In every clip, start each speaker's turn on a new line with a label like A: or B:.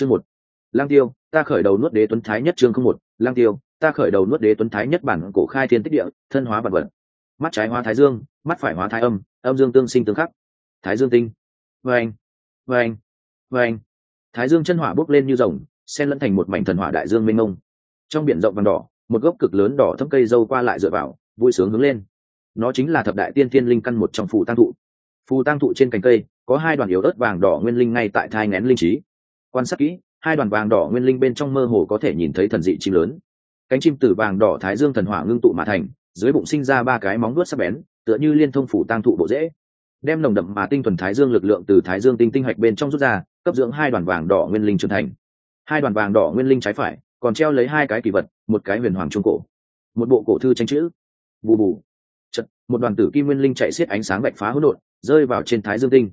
A: chương một. Lang tiêu, ta khởi đầu nuốt đế tuấn thái nhất chương không một. Lang tiêu, ta khởi đầu nuốt đế tuấn thái nhất bản cổ khai thiên tích địa, thân hóa vật vật. Mắt trái hóa thái dương, mắt phải hóa thái âm âm dương tương sinh tương khắc. Thái dương tinh. Vâng vâng vâng. Thái dương chân hỏa bốc lên như rồng, xen lẫn thành một mảnh thần hỏa đại dương mênh mông. Trong biển rộng vàng đỏ, một gốc cực lớn đỏ thâm cây dâu qua lại dựa vào, vui sướng hướng lên. Nó chính là thập đại tiên thiên linh căn một trong phù tăng thụ. Phù tăng thụ trên cành cây, có hai đoàn yếu ớt vàng đỏ nguyên linh ngay tại thai ngén linh trí quan sát kỹ hai đoàn vàng đỏ nguyên linh bên trong mơ hồ có thể nhìn thấy thần dị chim lớn. Cánh chim từ vàng đỏ thái dương thần hỏa ngưng tụ mà thành dưới bụng sinh ra ba cái móng vuốt sắc bén tựa như liên thông phủ tăng thụ bộ dễ. Đem nồng đậm mà tinh thuần thái dương lực lượng từ thái dương tinh tinh hạch bên trong rút ra cấp dưỡng hai đoàn vàng đỏ nguyên linh trưởng thành. Hai đoàn vàng đỏ nguyên linh trái phải còn treo lấy hai cái kỳ vật một cái huyền hoàng trung cổ. Một bộ cổ thư tranh chữ. Bù bù. Chật, một đoàn tử kim nguyên linh chạy xiết ánh sáng bạch phá hỗn độn rơi vào trên thái dương tinh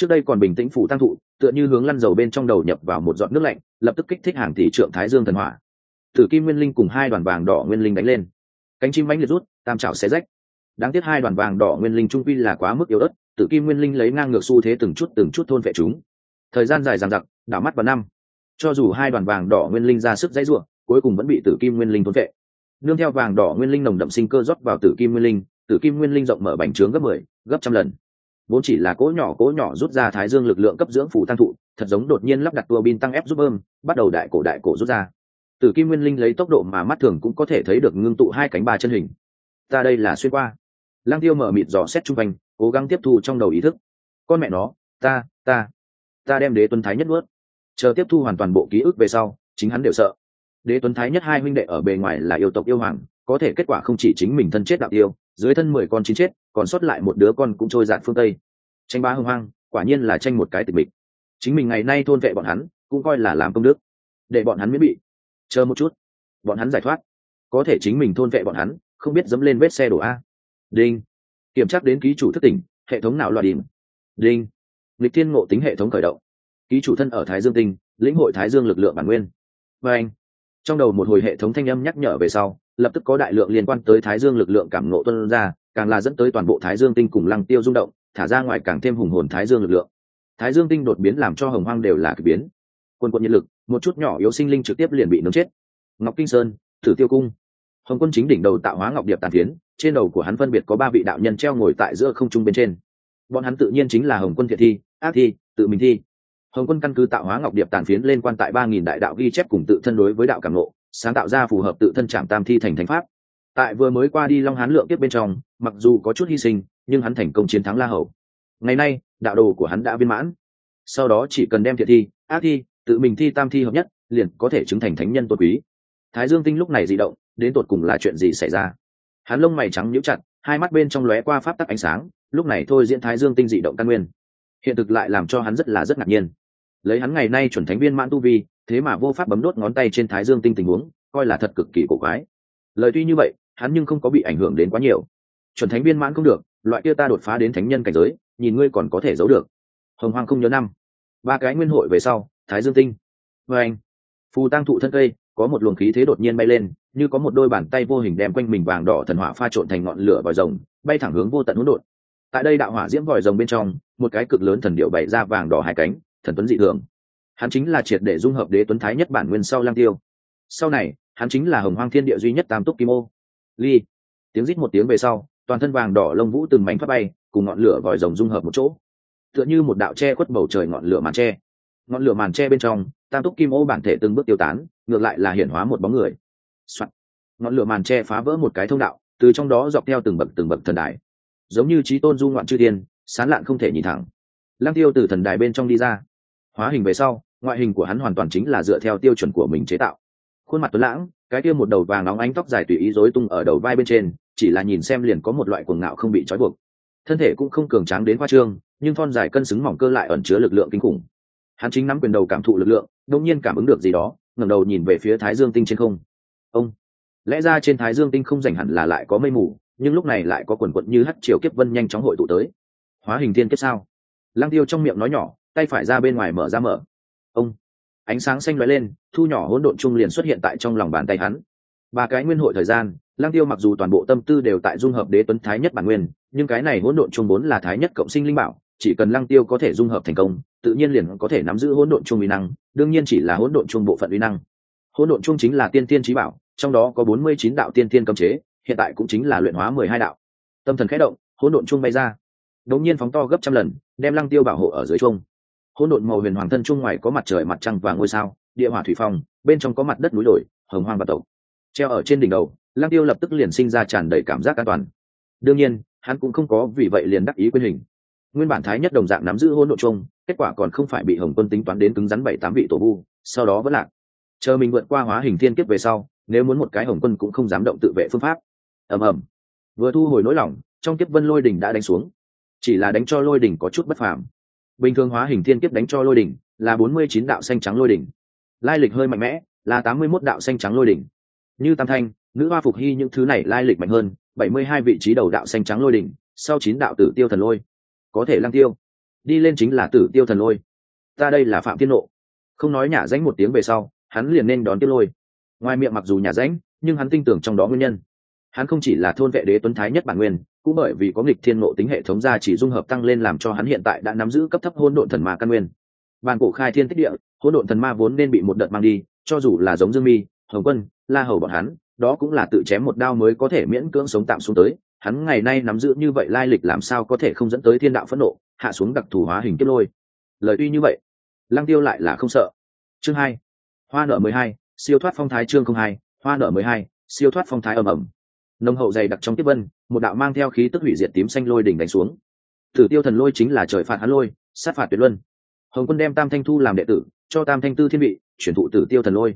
A: trước đây còn bình tĩnh phủ tăng thụ tựa như hướng lăn dầu bên trong đầu nhập vào một giọt nước lạnh lập tức kích thích hàng tỷ trượng thái dương thần hỏa. Tử kim nguyên linh cùng hai đoàn vàng đỏ nguyên linh đánh lên. Cánh chim bánh liệt rút tam trào xé rách. Đáng tiếc hai đoàn vàng đỏ nguyên linh trung quy là quá mức yếu ớt tử kim nguyên linh lấy ngang ngược xu thế từng chút từng chút thôn vệ chúng. Thời gian dài dằng dặc đảo mắt vào năm. Cho dù hai đoàn vàng đỏ nguyên linh ra sức dãy ruộng cuối cùng vẫn bị tử kim nguyên linh thôn vệ. Nương theo vàng đỏ nguyên linh nồng đậm sinh cơ rót vào tử kim nguyên linh tử kim nguyên linh rộng mở bành trướng gấp mười 10, gấp trăm lần vốn chỉ là cỗ nhỏ cỗ nhỏ rút ra thái dương lực lượng cấp dưỡng phủ tăng thụ, thật giống đột nhiên lắp đặt tua bin tăng ép giúp bơm, bắt đầu đại cổ đại cổ rút ra. Tử kim nguyên linh lấy tốc độ mà mắt thường cũng có thể thấy được ngưng tụ hai cánh ba chân hình. Ta đây là xuyên qua. Lang tiêu mở mịt dò xét chung quanh, cố gắng tiếp thu trong đầu ý thức. Con mẹ nó, ta ta ta đem đế tuấn thái nhất nuốt. Chờ tiếp thu hoàn toàn bộ ký ức về sau, chính hắn đều sợ. Đế tuấn thái nhất hai huynh đệ ở bề ngoài là yêu tộc yêu hoàng có thể kết quả không chỉ chính mình thân chết đạo tiêu, dưới thân mười con chín chết, còn sót lại một đứa con cũng trôi dạt phương tây. Tranh bá hưng hoang, quả nhiên là tranh một cái tịch mịch. Chính mình ngày nay thôn vệ bọn hắn, cũng coi là làm công đức. Để bọn hắn miễn bị. Chờ một chút. Bọn hắn giải thoát. Có thể chính mình thôn vệ bọn hắn, không biết dẫm lên vết xe đổ a. Đinh. Kiểm tra đến ký chủ thất tỉnh, hệ thống nào loại điểm? Đinh. Lịch thiên ngộ tính hệ thống khởi động. Ký chủ thân ở thái dương tinh, lĩnh hội thái dương lực lượng bản nguyên. Và anh. Trong đầu một hồi hệ thống thanh âm nhắc nhở về sau lập tức có đại lượng liên quan tới thái dương lực lượng cảm nộ tuân ra, càng là dẫn tới toàn bộ thái dương tinh cùng lăng tiêu rung động, thả ra ngoài càng thêm hùng hồn thái dương lực lượng. Thái dương tinh đột biến làm cho hồng hoang đều là k ỳ biến. Quân quân nhân lực, một chút nhỏ yếu sinh linh trực tiếp liền bị nướng chết. Ngọc kinh sơn thử tiêu cung. Hồng quân chính đỉnh đầu tạo hóa ngọc điệp tàn tiến trên đầu của hắn phân biệt có ba vị đạo nhân treo ngồi tại giữa không trung bên trên. Bọn hắn tự nhiên chính là hồng quân thiệt thi, ác thi, tự mình thi. Hồng quân căn cứ tạo hóa ngọc điệp tàn phiến lên quan tại ba nghìn đại đạo ghi chép cùng tự thân đối với đạo cảm lộ sáng tạo ra phù hợp tự thân trạm tam thi thành thánh pháp. Tại vừa mới qua đi long hán lượng kiếp bên trong, mặc dù có chút hy sinh, nhưng hắn thành công chiến thắng la hầu. Ngày nay, đạo đồ của hắn đã viên mãn. Sau đó chỉ cần đem thiệt thi, ác thi, tự mình thi tam thi hợp nhất, liền có thể chứng thành thánh nhân tôn quý. Thái dương tinh lúc này dị động, đến tột cùng là chuyện gì xảy ra? Hắn lông mày trắng nhíu chặt, hai mắt bên trong lóe qua pháp tắc ánh sáng, lúc này thôi diễn thái dương tinh dị động căn nguyên. Hiện thực lại làm cho hắn rất là rất ngạc nhiên. Lấy hắn ngày nay chuẩn thánh viên mãn tu vi thế mà vô pháp bấm đốt ngón tay trên thái dương tinh tình huống, coi là thật cực kỳ cổ quái. Lời tuy như vậy, hắn nhưng không có bị ảnh hưởng đến quá nhiều. Chuẩn thánh viên mãn không được, loại kia ta đột phá đến thánh nhân cảnh giới, nhìn ngươi còn có thể giấu được. Hồng hoàng không nhớ năm. Ba cái nguyên hội về sau, thái dương tinh. Vê anh, phù tăng thụ thân cây, có một luồng khí thế đột nhiên bay lên, như có một đôi bàn tay vô hình đem quanh mình vàng đỏ thần hỏa pha trộn thành ngọn lửa vòi rồng, bay thẳng hướng vô tận hỗn độn. Tại đây đạo hỏa diễm vòi rồng bên trong, một cái cực lớn thần điệu bày ra vàng đỏ hai cánh, thần tuấn dị thường hắn chính là triệt để dung hợp đế tuấn thái nhất bản nguyên sau lang tiêu. Sau này, hắn chính là hồng hoang thiên địa duy nhất tam túc kim ô. Ly, tiếng rít một tiếng về sau, toàn thân vàng đỏ lông vũ từng mảnh phát bay, cùng ngọn lửa vòi rồng dung hợp một chỗ. Tựa như một đạo che khuất bầu trời ngọn lửa màn tre ngọn lửa màn tre bên trong, tam túc kim ô bản thể từng bước tiêu tán, ngược lại là hiển hóa một bóng người、Soạn. ngọn lửa màn tre phá vỡ một cái thông đạo, từ trong đó dọc theo từng bậc từng bậc thần đài. Giống như trí tôn du ngoạn chư tiên sán lạn không thể nhìn thẳng. Lăng tiêu từ thần đài bên trong đi ra. Hóa hình về sau ngoại hình của hắn hoàn toàn chính là dựa theo tiêu chuẩn của mình chế tạo. Khuôn mặt tuấn lãng, cái kia một đầu vàng nóng ánh tóc dài tùy ý rối tung ở đầu vai bên trên, chỉ là nhìn xem liền có một loại cuồng ngạo không bị trói buộc. Thân thể cũng không cường tráng đến khoa trương, nhưng thon dài cân xứng mỏng cơ lại ẩn chứa lực lượng kinh khủng. Hắn chính nắm quyền đầu cảm thụ lực lượng đông nhiên cảm ứng được gì đó, ngẩng đầu nhìn về phía thái dương tinh trên không. Ông! Lẽ ra trên thái dương tinh không rảnh hẳn là lại có mây mù, nhưng lúc này lại có quần quận như hắt chiều kiếp vân nhanh chóng hội tụ tới. Hóa hình thiên kiếp sao? Lang tiêu trong miệng nói nhỏ, tay phải ra bên ngoài mở ra mở ông. Ánh sáng xanh lóe lên, thu nhỏ hỗn độn chung liền xuất hiện tại trong lòng bàn tay hắn. Ba cái nguyên hội thời gian, lăng tiêu mặc dù toàn bộ tâm tư đều tại dung hợp đế tuấn thái nhất bản nguyên, nhưng cái này hỗn độn chung vốn là thái nhất cộng sinh linh bảo, chỉ cần lăng tiêu có thể dung hợp thành công, tự nhiên liền có thể nắm giữ hỗn độn chung uy năng, đương nhiên chỉ là hỗn độn chung bộ phận uy năng. Hỗn độn chung chính là tiên tiên trí bảo, trong đó có bốn mươi chín đạo tiên tiên cấm chế, hiện tại cũng chính là luyện hóa mười hai đạo. Tâm thần khẽ động, hỗn độn chung bay ra. Đột nhiên phóng to gấp trăm lần, đem lăng tiêu bảo hộ ở dưới chung hỗn độn màu huyền hoàng thân chung ngoài có mặt trời mặt trăng và ngôi sao, địa hỏa thủy phong, bên trong có mặt đất núi đồi, hồng hoang và tộc. Treo ở trên đỉnh đầu, lăng tiêu lập tức liền sinh ra tràn đầy cảm giác an toàn. Đương nhiên, hắn cũng không có vì vậy liền đắc ý quyên hình. Nguyên bản thái nhất đồng dạng nắm giữ hỗn độn chung, kết quả còn không phải bị hồng quân tính toán đến cứng rắn bảy tám vị tổ vu, sau đó vẫn lạc. Chờ mình vượt qua hóa hình thiên kiếp về sau, nếu muốn một cái hồng quân cũng không dám động tự vệ phương pháp. Ầm ầm. Vừa thu hồi nỗi lòng, trong kiếp vân lôi đỉnh đã đánh xuống. Chỉ là đánh cho lôi đỉnh có chút bất phàm bình thường hóa hình thiên kiếp đánh cho lôi đỉnh là bốn mươi chín đạo xanh trắng lôi đỉnh. Lai lịch hơi mạnh mẽ là tám mươi mốt đạo xanh trắng lôi đỉnh. Như tam thanh, nữ hoa phục hy những thứ này lai lịch mạnh hơn, bảy mươi hai vị trí đầu đạo xanh trắng lôi đỉnh, sau chín đạo tử tiêu thần lôi. Có thể lăng tiêu. Đi lên chính là tử tiêu thần lôi. Ta đây là phạm tiên nộ. Không nói nhả danh một tiếng về sau, hắn liền nên đón tiếp lôi. Ngoài miệng mặc dù nhả danh nhưng hắn tin tưởng trong đó nguyên nhân. Hắn không chỉ là thôn vệ đế tuấn thái nhất bản nguyên cũng bởi vì có nghịch thiên ngộ tính hệ thống gia chỉ dung hợp tăng lên làm cho hắn hiện tại đã nắm giữ cấp thấp hôn độn thần ma căn nguyên. Bàn cổ khai thiên tích địa hôn độn thần ma vốn nên bị một đợt mang đi, cho dù là giống dương mi, hồng quân, la hầu bọn hắn, đó cũng là tự chém một đao mới có thể miễn cưỡng sống tạm xuống tới. Hắn ngày nay nắm giữ như vậy lai lịch làm sao có thể không dẫn tới thiên đạo phẫn nộ, hạ xuống đặc thù hóa hình kiếp lôi. Lời tuy như vậy, lăng tiêu lại là không sợ. Chương hai, hoa nợ mười hai, siêu thoát phong thái chương không hai, hoa nợ mười hai, siêu thoát phong thái ầm ầm. Nông hậu dày đặc trong tiếp vân một đạo mang theo khí tức hủy diệt tím xanh lôi đỉnh đánh xuống. Tử tiêu thần lôi chính là trời phạt hắn lôi, sát phạt tuyệt luân. Hồng quân đem tam thanh thu làm đệ tử, cho tam thanh tư thiên vị, chuyển thụ tử tiêu thần lôi.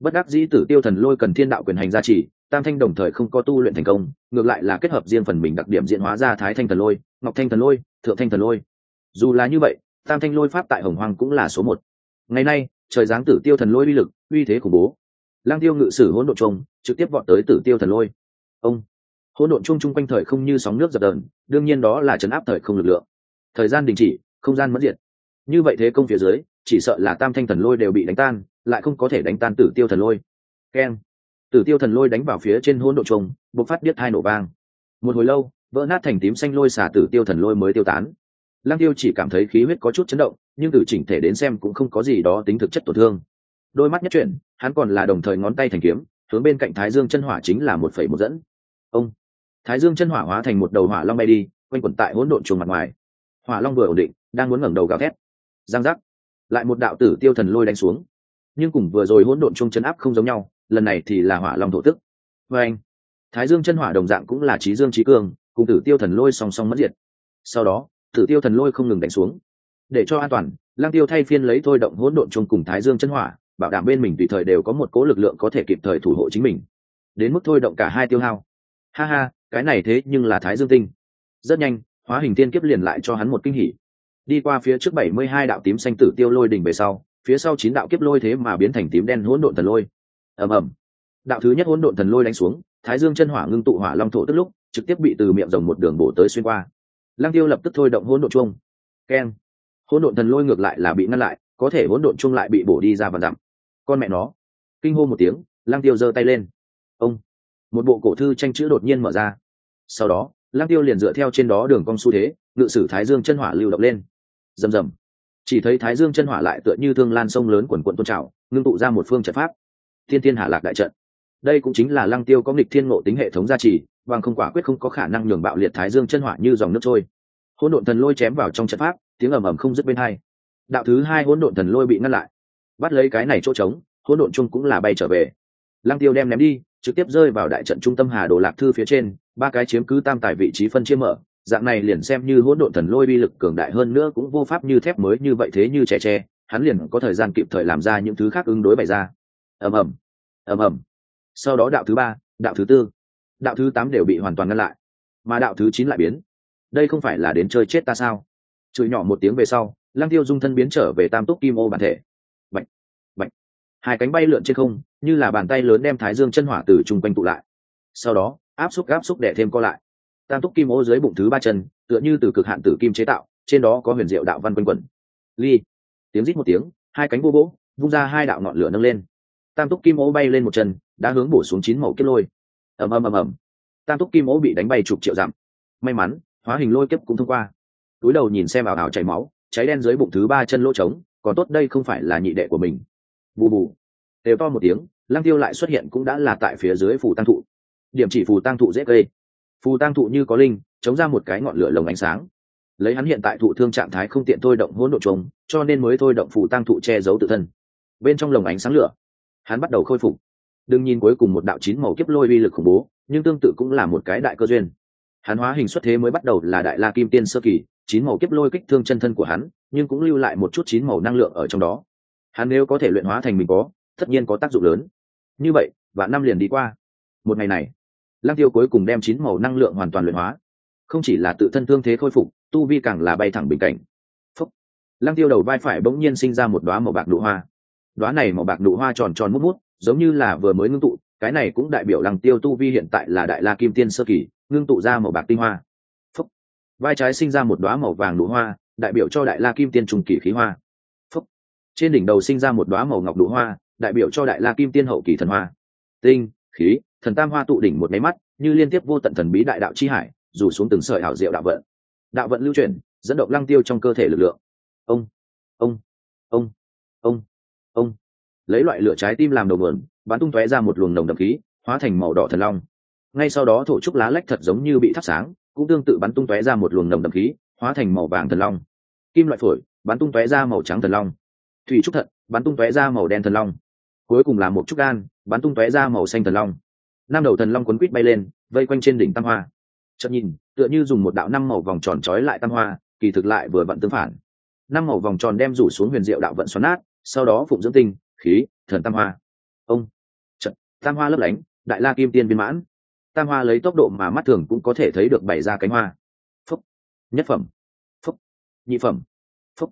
A: Bất đắc dĩ tử tiêu thần lôi cần thiên đạo quyền hành gia trì, tam thanh đồng thời không có tu luyện thành công, ngược lại là kết hợp riêng phần mình đặc điểm diễn hóa ra thái thanh thần lôi, ngọc thanh thần lôi, thượng thanh thần lôi. Dù là như vậy, tam thanh lôi pháp tại hồng hoàng cũng là số một. Ngày nay, trời giáng tử tiêu thần lôi uy lực, uy thế khủng bố. Lang tiêu ngự sử hỗn độn trông trực tiếp vọt tới tử tiêu thần lôi. Ông hỗn độn chung chung quanh thời không như sóng nước dập dờn, đương nhiên đó là chấn áp thời không lực lượng. Thời gian đình chỉ, không gian mất diệt như vậy thế công phía dưới, chỉ sợ là tam thanh thần lôi đều bị đánh tan, lại không có thể đánh tan tử tiêu thần lôi. Keng. Tử tiêu thần lôi đánh vào phía trên hỗn độn chung, bộc phát biết hai nổ vang. Một hồi lâu, vỡ nát thành tím xanh lôi xả tử tiêu thần lôi mới tiêu tán. Lăng tiêu chỉ cảm thấy khí huyết có chút chấn động, nhưng từ chỉnh thể đến xem cũng không có gì đó tính thực chất tổn thương. Đôi mắt nhất chuyển, hắn còn là đồng thời ngón tay thành kiếm, hướng bên cạnh thái dương chân hỏa chính là một phẩy một dẫn. Ông thái dương chân hỏa hóa thành một đầu hỏa long bay đi quanh quẩn tại hỗn độn chuồng mặt ngoài. Hỏa long vừa ổn định đang muốn ngẩng đầu gào thét. Giang giác. Lại một đạo tử tiêu thần lôi đánh xuống. Nhưng cùng vừa rồi hỗn độn chung chân áp không giống nhau lần này thì là hỏa long thổ tức. Vê anh thái dương chân hỏa đồng dạng cũng là trí dương trí cường, cùng tử tiêu thần lôi song song mất diệt. Sau đó tử tiêu thần lôi không ngừng đánh xuống. Để cho an toàn lang tiêu thay phiên lấy thôi động hỗn độn chung cùng thái dương chân hỏa bảo đảm bên mình tùy thời đều có một cố lực lượng có thể kịp thời thủ hộ chính mình. Đến mức thôi động cả hai tiêu hao. Ha ha cái này thế nhưng là thái dương tinh. Rất nhanh, hóa hình tiên kiếp liền lại cho hắn một kinh hỉ. Đi qua phía trước bảy mươi hai đạo tím xanh tử tiêu lôi đỉnh về sau, phía sau chín đạo kiếp lôi thế mà biến thành tím đen hỗn độn thần lôi. Ầm ầm. Đạo thứ nhất hỗn độn thần lôi đánh xuống, thái dương chân hỏa ngưng tụ hỏa long thổ tức lúc, trực tiếp bị từ miệng rồng một đường bổ tới xuyên qua. Lăng tiêu lập tức thôi động hỗn độn chuông. Keng. Hỗn độn thần lôi ngược lại là bị ngăn lại, có thể hỗn độn chuông lại bị bổ đi ra và dặm. Con mẹ nó. Kinh hô một tiếng, lăng tiêu giơ tay lên. Ông. Một bộ cổ thư tranh chữ đột nhiên mở ra sau đó, lăng tiêu liền dựa theo trên đó đường cong xu thế, ngự sử thái dương chân hỏa lưu động lên. Rầm rầm. Chỉ thấy thái dương chân hỏa lại tựa như thương lan sông lớn quần quận tôn trào, ngưng tụ ra một phương trận pháp. Thiên thiên hạ lạc đại trận. Đây cũng chính là lăng tiêu có nghịch thiên ngộ tính hệ thống gia trì, bằng không quả quyết không có khả năng nhường bạo liệt thái dương chân hỏa như dòng nước trôi. Hỗn độn thần lôi chém vào trong trận pháp, tiếng ầm ầm không dứt bên hai. Đạo thứ hai hỗn độn thần lôi bị ngăn lại. Bắt lấy cái này chỗ trống, hỗn độn chung cũng là bay trở về. Lăng tiêu đem ném đi trực tiếp rơi vào đại trận trung tâm hà đồ lạc thư phía trên, ba cái chiếm cứ tam tài vị trí phân chia mở, dạng này liền xem như hỗn độn thần lôi bi lực cường đại hơn nữa cũng vô pháp như thép mới như vậy thế như trẻ tre, hắn liền có thời gian kịp thời làm ra những thứ khác ứng đối bày ra. Ầm ầm ầm ầm. Sau đó đạo thứ ba, đạo thứ tư, đạo thứ tám đều bị hoàn toàn ngăn lại, mà đạo thứ chín lại biến. Đây không phải là đến chơi chết ta sao? Chửi nhỏ một tiếng về sau, lăng tiêu dung thân biến trở về tam túc kim ô bản thể. Bệnh bệnh hai cánh bay lượn trên không như là bàn tay lớn đem thái dương chân hỏa từ chung quanh tụ lại. Sau đó, áp xúc áp xúc để thêm co lại. Tam túc kim ô dưới bụng thứ ba chân, tựa như từ cực hạn tử kim chế tạo, trên đó có huyền diệu đạo văn quanh quẩn. Ly, tiếng rít một tiếng, hai cánh vô bỗ vung ra hai đạo ngọn lửa nâng lên. Tam túc kim ô bay lên một chân, đã hướng bổ xuống chín màu kiếp lôi. Ầm ầm ầm ầm. Tam túc kim ô bị đánh bay chục triệu dặm. May mắn, hóa hình lôi kiếp cũng thông qua. Túi đầu nhìn xem ảo ảo chảy máu, cháy đen dưới bụng thứ ba chân lỗ trống, còn tốt đây không phải là nhị đệ của mình. Bù bù đều to một tiếng, lăng tiêu lại xuất hiện cũng đã là tại phía dưới phù tăng thụ. Điểm chỉ phù tăng thụ dễ cây. Phù tăng thụ như có linh, chống ra một cái ngọn lửa lồng ánh sáng. Lấy hắn hiện tại thụ thương trạng thái không tiện thôi động hỗn độ trống cho nên mới thôi động phù tăng thụ che giấu tự thân. Bên trong lồng ánh sáng lửa, hắn bắt đầu khôi phục. Đừng nhìn cuối cùng một đạo chín màu kiếp lôi uy lực khủng bố, nhưng tương tự cũng là một cái đại cơ duyên. Hắn hóa hình xuất thế mới bắt đầu là đại la kim tiên sơ kỳ, chín màu kiếp lôi kích thương chân thân của hắn, nhưng cũng lưu lại một chút chín màu năng lượng ở trong đó. Hắn nếu có thể luyện hóa thành mình có tất nhiên có tác dụng lớn. Như vậy và năm liền đi qua. Một ngày này, lăng tiêu cuối cùng đem chín màu năng lượng hoàn toàn luyện hóa. Không chỉ là tự thân thương thế khôi phục, tu vi càng là bay thẳng bình cảnh. Phúc. lăng tiêu đầu vai phải bỗng nhiên sinh ra một đoá màu bạc nụ hoa. Đoá này màu bạc nụ hoa tròn tròn mút mút, giống như là vừa mới ngưng tụ, cái này cũng đại biểu lăng tiêu tu vi hiện tại là đại la kim tiên sơ kỳ, ngưng tụ ra màu bạc tinh hoa. Phúc. vai trái sinh ra một đoá màu vàng nụ hoa, đại biểu cho đại la kim tiên trùng kỳ khí hoa. Phúc. trên đỉnh đầu sinh ra một đoá màu ngọc nụ hoa đại biểu cho đại la kim tiên hậu kỳ thần hoa. Tinh, khí, thần tam hoa tụ đỉnh một máy mắt, như liên tiếp vô tận thần bí đại đạo chi hải dù xuống từng sợi hảo diệu đạo vận. Đạo vận lưu chuyển, dẫn động lăng tiêu trong cơ thể lực lượng. Ông ông ông ông ông. Lấy loại lửa trái tim làm đầu nguồn, bắn tung tóe ra một luồng nồng đậm khí, hóa thành màu đỏ thần long. Ngay sau đó thổ trúc lá lách thật giống như bị thắp sáng, cũng tương tự bắn tung tóe ra một luồng nồng đậm khí, hóa thành màu vàng thần long. Kim loại phổi, bắn tung tóe ra màu trắng thần long. Thủy trúc thận, bắn tung tóe ra màu đen thần long cuối cùng là một trúc gan bắn tung tóe ra màu xanh thần long. Năm đầu thần long quấn quít bay lên, vây quanh trên đỉnh tam hoa. Chợt nhìn, tựa như dùng một đạo năm màu vòng tròn trói lại tam hoa, kỳ thực lại vừa vận tương phản. Năm màu vòng tròn đem rủ xuống huyền diệu đạo vận xoắn nát, sau đó phụng dưỡng tinh, khí, thần tam hoa. Ông! Trận tam hoa lấp lánh, đại la kim tiên viên mãn. Tam hoa lấy tốc độ mà mắt thường cũng có thể thấy được bày ra cánh hoa. Phúc! Nhất phẩm. Phúc! Nhị phẩm. Phúc!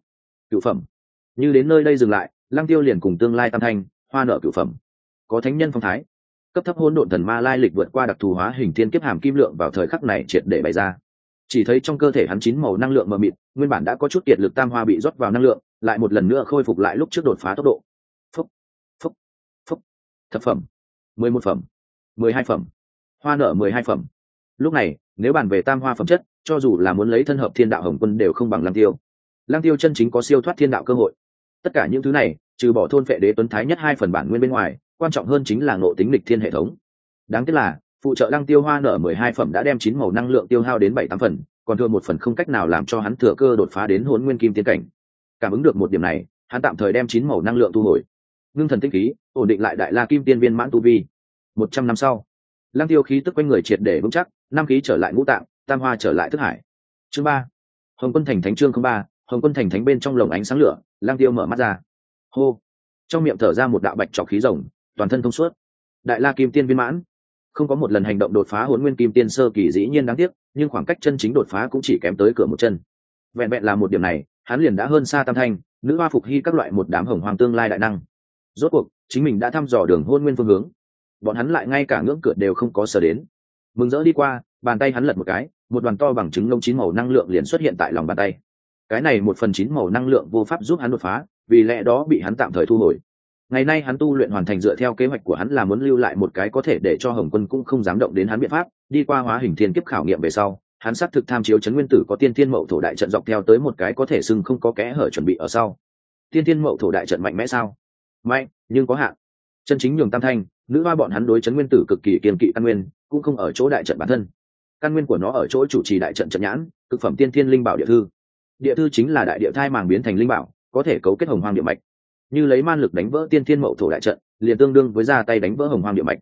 A: Cựu phẩm. Như đến nơi đây dừng lại, lăng tiêu liền cùng tương lai tam thanh hoa nợ cửu phẩm. Có thánh nhân phong thái. Cấp thấp hôn độn thần ma lai lịch vượt qua đặc thù hóa hình thiên kiếp hàm kim lượng vào thời khắc này triệt để bày ra. Chỉ thấy trong cơ thể hắn chín màu năng lượng mờ mịt, nguyên bản đã có chút kiệt lực tam hoa bị rót vào năng lượng, lại một lần nữa khôi phục lại lúc trước đột phá tốc độ. Phúc phúc phúc. Thập phẩm, mười một phẩm, mười hai phẩm, hoa nợ mười hai phẩm. Lúc này, nếu bàn về tam hoa phẩm chất, cho dù là muốn lấy thân hợp thiên đạo hồng quân đều không bằng lăng tiêu. Lăng tiêu chân chính có siêu thoát thiên đạo cơ hội. Tất cả những thứ này trừ bỏ thôn phệ đế tuấn thái nhất hai phần bản nguyên bên ngoài, quan trọng hơn chính là ngộ tính lịch thiên hệ thống. Đáng tiếc là, phụ trợ lăng tiêu hoa nở mười hai phẩm đã đem chín màu năng lượng tiêu hao đến bảy tám phần, còn thừa một phần không cách nào làm cho hắn thừa cơ đột phá đến hôn nguyên kim tiên cảnh. Cảm ứng được một điểm này, hắn tạm thời đem chín màu năng lượng thu hồi. Ngưng thần tinh khí, ổn định lại đại la kim tiên viên mãn tu vi. Một trăm năm sau, lăng tiêu khí tức quanh người triệt để vững chắc, năm khí trở lại ngũ tạng, tam hoa trở lại thức hải. Chương ba, hồng quân thành thánh trương không ba, hồng quân thành thánh bên trong lồng ánh sáng lửa, lăng tiêu mở mắt ra hô. Trong miệng thở ra một đạo bạch trọc khí rồng, toàn thân thông suốt. Đại la kim tiên viên mãn. Không có một lần hành động đột phá hồn nguyên kim tiên sơ kỳ dĩ nhiên đáng tiếc, nhưng khoảng cách chân chính đột phá cũng chỉ kém tới cửa một chân. Vẹn vẹn là một điểm này, hắn liền đã hơn xa tam thanh, nữ hoa phục hy các loại một đám hồng hoàng tương lai đại năng. Rốt cuộc, chính mình đã thăm dò đường hôn nguyên phương hướng. Bọn hắn lại ngay cả ngưỡng cửa đều không có sở đến. Mừng rỡ đi qua, bàn tay hắn lật một cái, một đoàn to bằng trứng lông chín màu năng lượng liền xuất hiện tại lòng bàn tay. Cái này một phần chín màu năng lượng vô pháp giúp hắn đột phá vì lẽ đó bị hắn tạm thời thu hồi. Ngày nay hắn tu luyện hoàn thành dựa theo kế hoạch của hắn là muốn lưu lại một cái có thể để cho hồng quân cũng không dám động đến hắn biện pháp. Đi qua hóa hình thiên kiếp khảo nghiệm về sau, hắn xác thực tham chiếu chấn nguyên tử có tiên thiên mậu thổ đại trận dọc theo tới một cái có thể sưng không có kẽ hở chuẩn bị ở sau. Tiên thiên mậu thổ đại trận mạnh mẽ sao? Mạnh, nhưng có hạn. Chân chính nhường tam thanh, nữ hoa bọn hắn đối chấn nguyên tử cực kỳ kiên kỵ căn nguyên, cũng không ở chỗ đại trận bản thân. Căn nguyên của nó ở chỗ chủ trì đại trận trận nhãn, cực phẩm tiên thiên linh bảo địa thư. Địa thư chính là đại địa thai màng biến thành linh bảo có thể cấu kết hồng hoang địa mạch. Như lấy man lực đánh vỡ tiên thiên mậu thổ đại trận, liền tương đương với ra tay đánh vỡ hồng hoang địa mạch.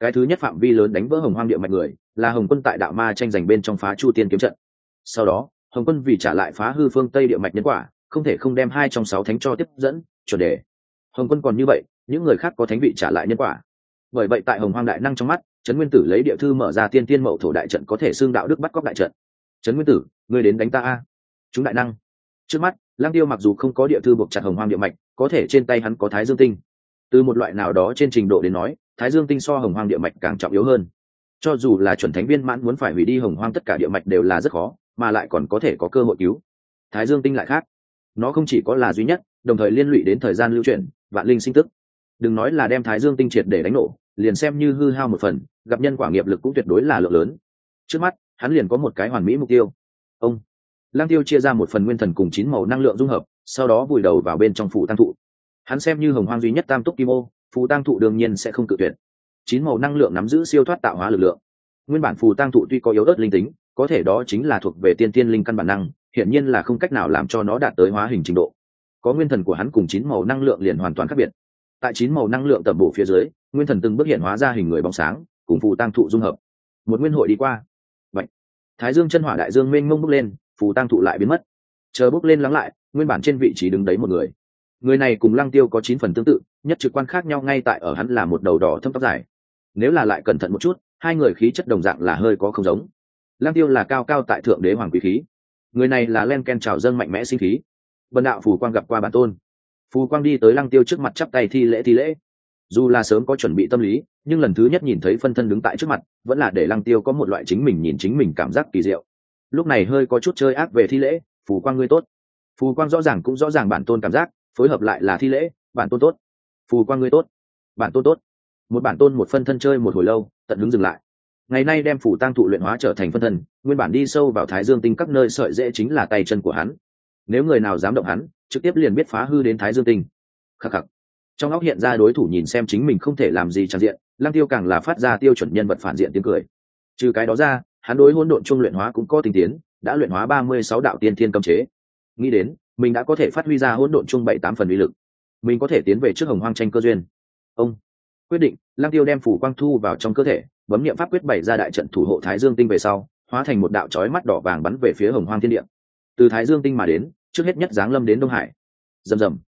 A: Cái thứ nhất phạm vi lớn đánh vỡ hồng hoang địa mạch người, là hồng quân tại đạo ma tranh giành bên trong phá chu tiên kiếm trận. Sau đó, hồng quân vì trả lại phá hư phương tây địa mạch nhân quả, không thể không đem hai trong sáu thánh cho tiếp dẫn, chuẩn đề. Hồng quân còn như vậy, những người khác có thánh vị trả lại nhân quả. Bởi vậy tại hồng hoang đại năng trong mắt, trấn nguyên tử lấy địa thư mở ra tiên tiên mậu thổ đại trận có thể xương đạo đức bắt cóc đại trận. Trấn nguyên tử, ngươi đến đánh ta a. Chúng đại năng. Trước mắt lang tiêu mặc dù không có địa thư buộc chặt hồng hoang địa mạch, có thể trên tay hắn có thái dương tinh. Từ một loại nào đó trên trình độ đến nói, thái dương tinh so hồng hoang địa mạch càng trọng yếu hơn. Cho dù là chuẩn thánh viên mãn muốn phải hủy đi hồng hoang tất cả địa mạch đều là rất khó, mà lại còn có thể có cơ hội cứu. Thái dương tinh lại khác. Nó không chỉ có là duy nhất, đồng thời liên lụy đến thời gian lưu chuyển, vạn linh sinh tức. Đừng nói là đem thái dương tinh triệt để đánh nổ, liền xem như hư hao một phần, gặp nhân quả nghiệp lực cũng tuyệt đối là lượng lớn. Trước mắt, hắn liền có một cái hoàn mỹ mục tiêu. Ông lang tiêu chia ra một phần nguyên thần cùng chín màu năng lượng dung hợp, sau đó vùi đầu vào bên trong phủ tăng thụ. Hắn xem như hồng hoang duy nhất tam túc kim ô, phù tăng thụ đương nhiên sẽ không cự tuyệt. Chín màu năng lượng nắm giữ siêu thoát tạo hóa lực lượng. Nguyên bản phù tăng thụ tuy có yếu ớt linh tính, có thể đó chính là thuộc về tiên tiên linh căn bản năng, hiển nhiên là không cách nào làm cho nó đạt tới hóa hình trình độ. Có nguyên thần của hắn cùng chín màu năng lượng liền hoàn toàn khác biệt. Tại chín màu năng lượng tầm bổ phía dưới, nguyên thần từng bước hiện hóa ra hình người bóng sáng, cùng phù tăng thụ dung hợp. Một nguyên hội đi qua. Vậy thái dương chân hỏa đại dương mênh mông bước lên phù tăng thụ lại biến mất. Chờ bước lên lắng lại, nguyên bản trên vị trí đứng đấy một người. Người này cùng lăng tiêu có chín phần tương tự, nhất trực quan khác nhau ngay tại ở hắn là một đầu đỏ thâm tóc dài. Nếu là lại cẩn thận một chút, hai người khí chất đồng dạng là hơi có không giống. Lăng tiêu là cao cao tại thượng đế hoàng quý khí. Người này là len ken trào dân mạnh mẽ sinh khí. Bần đạo phù quang gặp qua bản tôn. Phù quang đi tới lăng tiêu trước mặt chắp tay thi lễ thi lễ. Dù là sớm có chuẩn bị tâm lý, nhưng lần thứ nhất nhìn thấy phân thân đứng tại trước mặt, vẫn là để lăng tiêu có một loại chính mình nhìn chính mình cảm giác kỳ diệu lúc này hơi có chút chơi ác về thi lễ, phù quang ngươi tốt. Phù quang rõ ràng cũng rõ ràng bản tôn cảm giác, phối hợp lại là thi lễ, bản tôn tốt. Phù quang ngươi tốt. Bản tôn tốt. Một bản tôn một phân thân chơi một hồi lâu, tận hứng dừng lại. Ngày nay đem phủ tăng thụ luyện hóa trở thành phân thân, nguyên bản đi sâu vào thái dương tinh các nơi sợi dễ chính là tay chân của hắn. Nếu người nào dám động hắn, trực tiếp liền biết phá hư đến thái dương tinh. Khắc khắc. Trong óc hiện ra đối thủ nhìn xem chính mình không thể làm gì trang diện, lăng tiêu càng là phát ra tiêu chuẩn nhân vật phản diện tiếng cười. Trừ cái đó ra hắn đối hỗn độn chung luyện hóa cũng có tình tiến, đã luyện hóa ba mươi sáu đạo tiên thiên cấm chế. Nghĩ đến, mình đã có thể phát huy ra hỗn độn chung bảy tám phần uy lực. Mình có thể tiến về trước hồng hoang tranh cơ duyên. Ông quyết định, lăng tiêu đem phủ quang thu vào trong cơ thể, bấm niệm pháp quyết bày ra đại trận thủ hộ thái dương tinh về sau, hóa thành một đạo chói mắt đỏ vàng bắn về phía hồng hoang thiên địa. Từ thái dương tinh mà đến, trước hết nhất giáng lâm đến đông hải. Rầm rầm.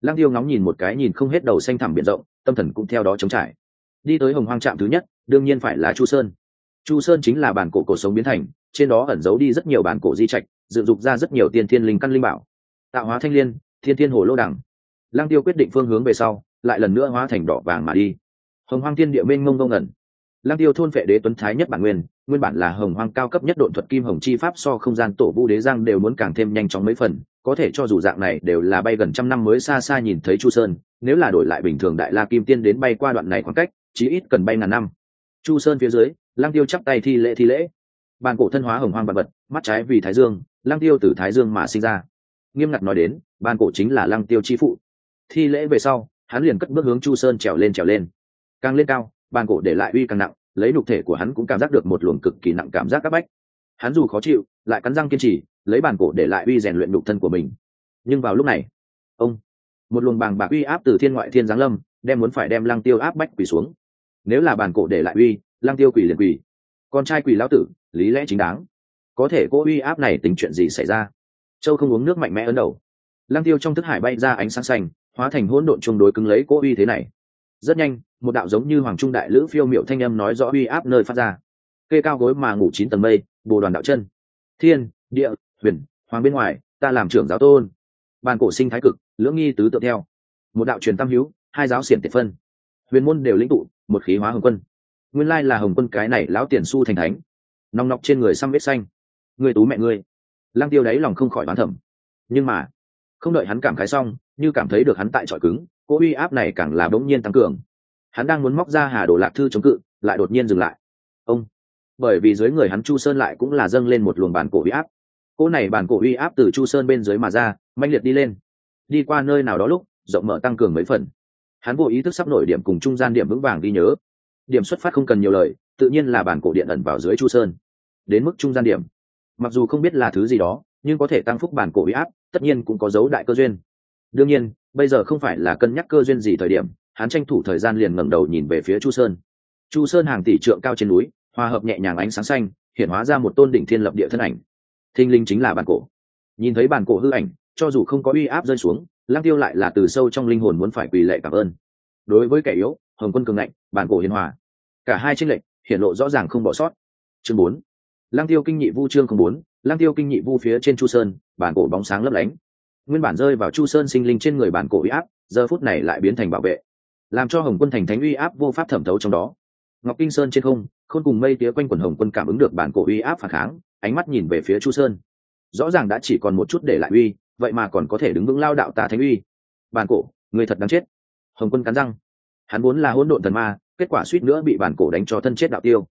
A: Lăng tiêu ngóng nhìn một cái nhìn không hết đầu xanh thẳm biển rộng, tâm thần cũng theo đó chống trải. Đi tới hồng hoang trạm thứ nhất, đương nhiên phải là chu sơn chu sơn chính là bản cổ cổ sống biến thành, trên đó ẩn giấu đi rất nhiều bản cổ di trạch, dựng dục ra rất nhiều tiên thiên linh căn linh bảo. Tạo hóa thanh liên, thiên thiên hồ lô đẳng Lang tiêu quyết định phương hướng về sau, lại lần nữa hóa thành đỏ vàng mà đi. Hồng hoang thiên địa mênh mông ngông ẩn lang tiêu thôn phệ đế tuấn thái nhất bản nguyên nguyên bản là hồng hoang cao cấp nhất độn thuật kim hồng chi pháp so không gian tổ vu đế giang đều muốn càng thêm nhanh chóng mấy phần, có thể cho dù dạng này đều là bay gần trăm năm mới xa xa nhìn thấy chu sơn, nếu là đổi lại bình thường đại la kim tiên đến bay qua đoạn này khoảng cách, chí ít cần bay ngàn năm. Chu sơn phía dưới lăng tiêu chắp tay thi lễ thi lễ. Bàn cổ thân hóa hồng hoang vật vật, mắt trái vì thái dương, lăng tiêu từ thái dương mà sinh ra. Nghiêm ngặt nói đến, bàn cổ chính là lăng tiêu chi phụ. Thi lễ về sau, hắn liền cất bước hướng chu sơn trèo lên trèo lên. Càng lên cao, bàn cổ để lại uy càng nặng, lấy nhục thể của hắn cũng cảm giác được một luồng cực kỳ nặng cảm giác áp bách. Hắn dù khó chịu, lại cắn răng kiên trì, lấy bàn cổ để lại uy rèn luyện nhục thân của mình. Nhưng vào lúc này, ông, một luồng bàng bạc uy áp từ thiên ngoại thiên giáng lâm, đem muốn phải đem lăng tiêu áp bách quỳ xuống. Nếu là bàn cổ để lại uy Lang tiêu quỳ liền quỳ. Con trai quỳ lão tử, lý lẽ chính đáng. Có thể cô uy áp này tính chuyện gì xảy ra? Châu không uống nước mạnh mẽ ấn đầu. Lang tiêu trong thức hải bay ra ánh sáng xanh, hóa thành hỗn độn chung đối cứng lấy cô uy thế này. Rất nhanh, một đạo giống như hoàng trung đại lữ phiêu miệu thanh âm nói rõ uy áp nơi phát ra. Kê cao gối mà ngủ chín tầng mây, bồ đoàn đạo chân. Thiên, địa, huyền, hoàng bên ngoài, ta làm trưởng giáo tôn. Bàn cổ sinh thái cực, lưỡng nghi tứ tự theo. Một đạo truyền tam hữu, hai giáo xiển tiệt phân. Huyền môn đều lĩnh tụ, một khí hóa hồng quân nguyên lai là hồng quân cái này lão tiền su thành thánh. Nòng nọc trên người xăm vết xanh. Người tú mẹ ngươi. Lăng tiêu đáy lòng không khỏi bán thẩm nhưng mà, không đợi hắn cảm khái xong, như cảm thấy được hắn tại trọi cứng, cỗ uy áp này càng là bỗng nhiên tăng cường. Hắn đang muốn móc ra hà đồ lạc thư chống cự, lại đột nhiên dừng lại. Ông, bởi vì dưới người hắn chu sơn lại cũng là dâng lên một luồng bản cổ uy áp. Cỗ này bản cổ uy áp từ chu sơn bên dưới mà ra manh liệt đi lên. Đi qua nơi nào đó lúc, rộng mở tăng cường mấy phần. Hắn vô ý thức sắp nổi điểm cùng trung gian điểm vững vàng đi nhớ điểm xuất phát không cần nhiều lời, tự nhiên là bản cổ điện ẩn vào dưới chu sơn. Đến mức trung gian điểm. Mặc dù không biết là thứ gì đó, nhưng có thể tăng phúc bản cổ huy áp, tất nhiên cũng có dấu đại cơ duyên. Đương nhiên, bây giờ không phải là cân nhắc cơ duyên gì thời điểm, hắn tranh thủ thời gian liền ngẩng đầu nhìn về phía chu sơn. Chu sơn hàng tỷ trượng cao trên núi, hòa hợp nhẹ nhàng ánh sáng xanh, hiện hóa ra một tôn đỉnh thiên lập địa thân ảnh. Thinh linh chính là bản cổ. Nhìn thấy bản cổ hư ảnh, cho dù không có uy áp rơi xuống, lăng tiêu lại là từ sâu trong linh hồn muốn phải quỳ lệ cảm ơn. Đối với kẻ yếu hồng quân cường ngạnh, bản cổ hiền hòa. Cả hai tranh lệch hiện lộ rõ ràng không bỏ sót. Chương bốn. Lang tiêu kinh nhị vu chương không bốn Lang tiêu kinh nhị vu phía trên chu sơn, bản cổ bóng sáng lấp lánh. Nguyên bản rơi vào chu sơn sinh linh trên người bản cổ uy áp, giờ phút này lại biến thành bảo vệ, làm cho hồng quân thành thánh uy áp vô pháp thẩm thấu trong đó. Ngọc kinh sơn trên không, khôn cùng mây tía quanh quần hồng quân cảm ứng được bản cổ uy áp phản kháng, ánh mắt nhìn về phía chu sơn. Rõ ràng đã chỉ còn một chút để lại uy, vậy mà còn có thể đứng vững lao đạo tà thánh uy. Bản cổ, người thật đáng chết. Hồng quân cắn răng hắn vốn là hỗn độn thần ma, kết quả suýt nữa bị bản cổ đánh cho thân chết đạo tiêu.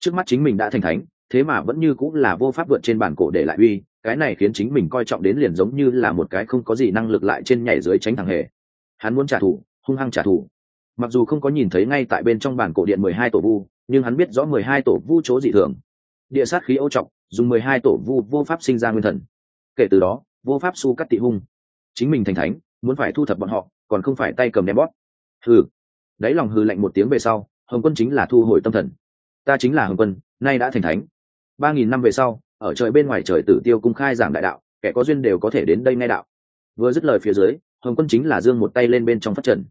A: Trước mắt chính mình đã thành thánh, thế mà vẫn như cũng là vô pháp vượt trên bản cổ để lại uy, cái này khiến chính mình coi trọng đến liền giống như là một cái không có gì năng lực lại trên nhảy dưới tránh thằng hề. Hắn muốn trả thù, hung hăng trả thù. Mặc dù không có nhìn thấy ngay tại bên trong bản cổ điện mười hai tổ vu, nhưng hắn biết rõ mười hai tổ vu chỗ dị thường. Địa sát khí ô trọng, dùng mười hai tổ vu vô pháp sinh ra nguyên thần. Kể từ đó, vô pháp su cắt tị hung. Chính mình thành thánh, muốn phải thu thập bọn họ, còn không phải tay cầm đem bóp. Ừ đáy lòng hư lạnh một tiếng về sau hồng quân chính là thu hồi tâm thần. Ta chính là hồng quân nay đã thành thánh. Ba nghìn năm về sau ở trời bên ngoài trời tử tiêu cung khai giảng đại đạo kẻ có duyên đều có thể đến đây nghe đạo. Vừa dứt lời phía dưới hồng quân chính là dương một tay lên bên trong phát trần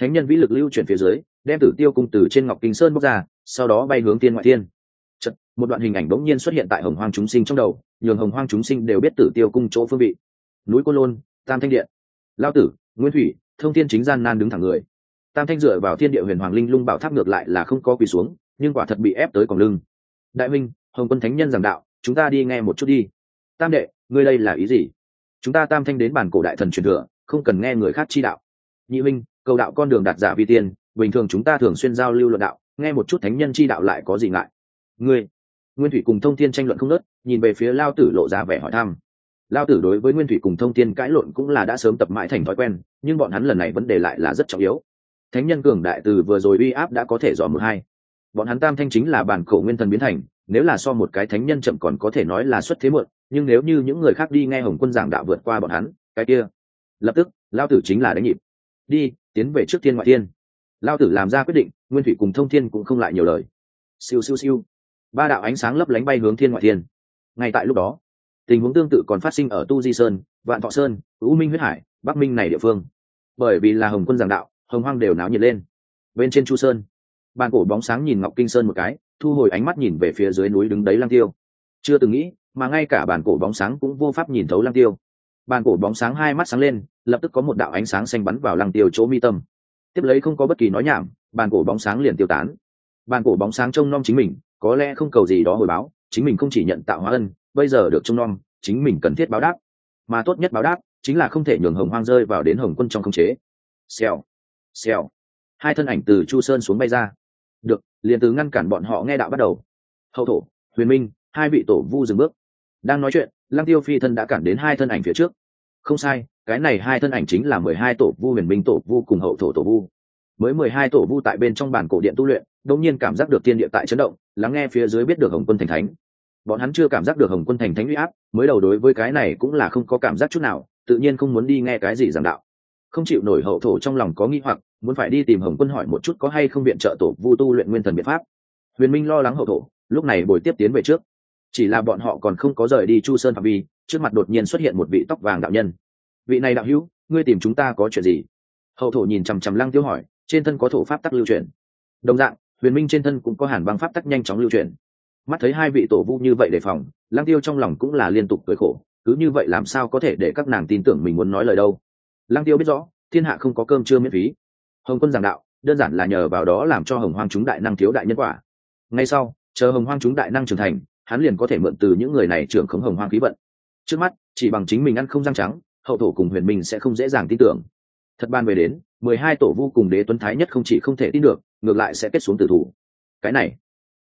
A: thánh nhân vĩ lực lưu chuyển phía dưới đem tử tiêu cung từ trên ngọc kinh sơn bốc ra sau đó bay hướng tiên ngoại thiên. Chật, một đoạn hình ảnh bỗng nhiên xuất hiện tại hồng hoang chúng sinh trong đầu nhường hồng hoang chúng sinh đều biết tử tiêu cung chỗ phương vị. Núi côn lôn tam thanh điện. Lao tử nguyên thủy thông thiên chính gian nan đứng thẳng người tam thanh dựa vào thiên địa huyền hoàng linh lung bảo tháp ngược lại là không có quỳ xuống, nhưng quả thật bị ép tới còng lưng. Đại minh hồng quân thánh nhân giảng đạo, chúng ta đi nghe một chút đi. Tam đệ, ngươi đây là ý gì? Chúng ta tam thanh đến bản cổ đại thần truyền thừa, không cần nghe người khác chi đạo. Nhị minh cầu đạo con đường đạt giả vi tiên, bình thường chúng ta thường xuyên giao lưu luận đạo, nghe một chút thánh nhân chi đạo lại có gì ngại? Ngươi, nguyên thủy cùng thông thiên tranh luận không nớt nhìn về phía lao tử lộ ra vẻ hỏi thăm. Lao tử đối với nguyên thủy cùng thông thiên cãi lộn cũng là đã sớm tập mãi thành thói quen, nhưng bọn hắn lần này vấn đề lại là rất trọng yếu thánh nhân cường đại từ vừa rồi uy áp đã có thể dò một hai. Bọn hắn tam thanh chính là bản cổ nguyên thần biến thành, nếu là so một cái thánh nhân chậm còn có thể nói là xuất thế muộn, nhưng nếu như những người khác đi nghe hồng quân giảng đạo vượt qua bọn hắn, cái kia. Lập tức, lao tử chính là đánh nhịp. Đi, tiến về trước thiên ngoại thiên. Lao tử làm ra quyết định, nguyên thủy cùng thông thiên cũng không lại nhiều lời. Siêu siêu siêu. Ba đạo ánh sáng lấp lánh bay hướng thiên ngoại thiên. Ngay tại lúc đó, tình huống tương tự còn phát sinh ở tu di sơn, vạn thọ sơn, u minh huyết hải, bắc minh này địa phương. Bởi vì là hồng quân giảng đạo hồng hoang đều náo nhiệt lên. Bên trên chu sơn, bàn cổ bóng sáng nhìn ngọc kinh sơn một cái, thu hồi ánh mắt nhìn về phía dưới núi đứng đấy lang tiêu. Chưa từng nghĩ, mà ngay cả bàn cổ bóng sáng cũng vô pháp nhìn thấu lang tiêu. Bàn cổ bóng sáng hai mắt sáng lên, lập tức có một đạo ánh sáng xanh bắn vào lang tiêu chỗ mi tâm. Tiếp lấy không có bất kỳ nói nhảm, bàn cổ bóng sáng liền tiêu tán. Bàn cổ bóng sáng trông nom chính mình, có lẽ không cầu gì đó hồi báo, chính mình không chỉ nhận tạo hóa ân, bây giờ được trông nom, chính mình cần thiết báo đáp. Mà tốt nhất báo đáp, chính là không thể nhường hồng hoang rơi vào đến hồng quân trong không chế. Xèo xèo. Hai thân ảnh từ chu sơn xuống bay ra. Được, liền từ ngăn cản bọn họ nghe đạo bắt đầu. Hậu thổ, huyền minh, hai vị tổ vu dừng bước. Đang nói chuyện, lăng tiêu phi thân đã cản đến hai thân ảnh phía trước. Không sai, cái này hai thân ảnh chính là mười hai tổ vu huyền minh tổ vu cùng hậu thổ tổ vu. Mới mười hai tổ vu tại bên trong bản cổ điện tu luyện, đột nhiên cảm giác được thiên địa tại chấn động, lắng nghe phía dưới biết được hồng quân thành thánh. Bọn hắn chưa cảm giác được hồng quân thành thánh uy áp, mới đầu đối với cái này cũng là không có cảm giác chút nào, tự nhiên không muốn đi nghe cái gì giảng đạo. Không chịu nổi hậu thổ trong lòng có nghi hoặc muốn phải đi tìm hồng quân hỏi một chút có hay không viện trợ tổ vu tu luyện nguyên thần biện pháp. Huyền minh lo lắng hậu thổ, lúc này bồi tiếp tiến về trước. Chỉ là bọn họ còn không có rời đi chu sơn phạm vi, trước mặt đột nhiên xuất hiện một vị tóc vàng đạo nhân. Vị này đạo hữu, ngươi tìm chúng ta có chuyện gì? Hậu thổ nhìn chằm chằm lăng tiêu hỏi, trên thân có thổ pháp tắc lưu truyền? Đồng dạng, huyền minh trên thân cũng có hàn băng pháp tắc nhanh chóng lưu truyền. Mắt thấy hai vị tổ vu như vậy đề phòng, lăng tiêu trong lòng cũng là liên tục cười khổ, cứ như vậy làm sao có thể để các nàng tin tưởng mình muốn nói lời đâu? Lăng tiêu biết rõ, thiên hạ không có cơm chưa miễn phí hồng quân giảng đạo, đơn giản là nhờ vào đó làm cho hồng hoang chúng đại năng thiếu đại nhân quả. Ngay sau, chờ hồng hoang chúng đại năng trưởng thành, hắn liền có thể mượn từ những người này trưởng khống hồng hoang khí vận. Trước mắt, chỉ bằng chính mình ăn không răng trắng, hậu thổ cùng huyền minh sẽ không dễ dàng tin tưởng. Thật ban về đến, mười hai tổ vu cùng đế tuấn thái nhất không chỉ không thể tin được, ngược lại sẽ kết xuống tử thủ. Cái này,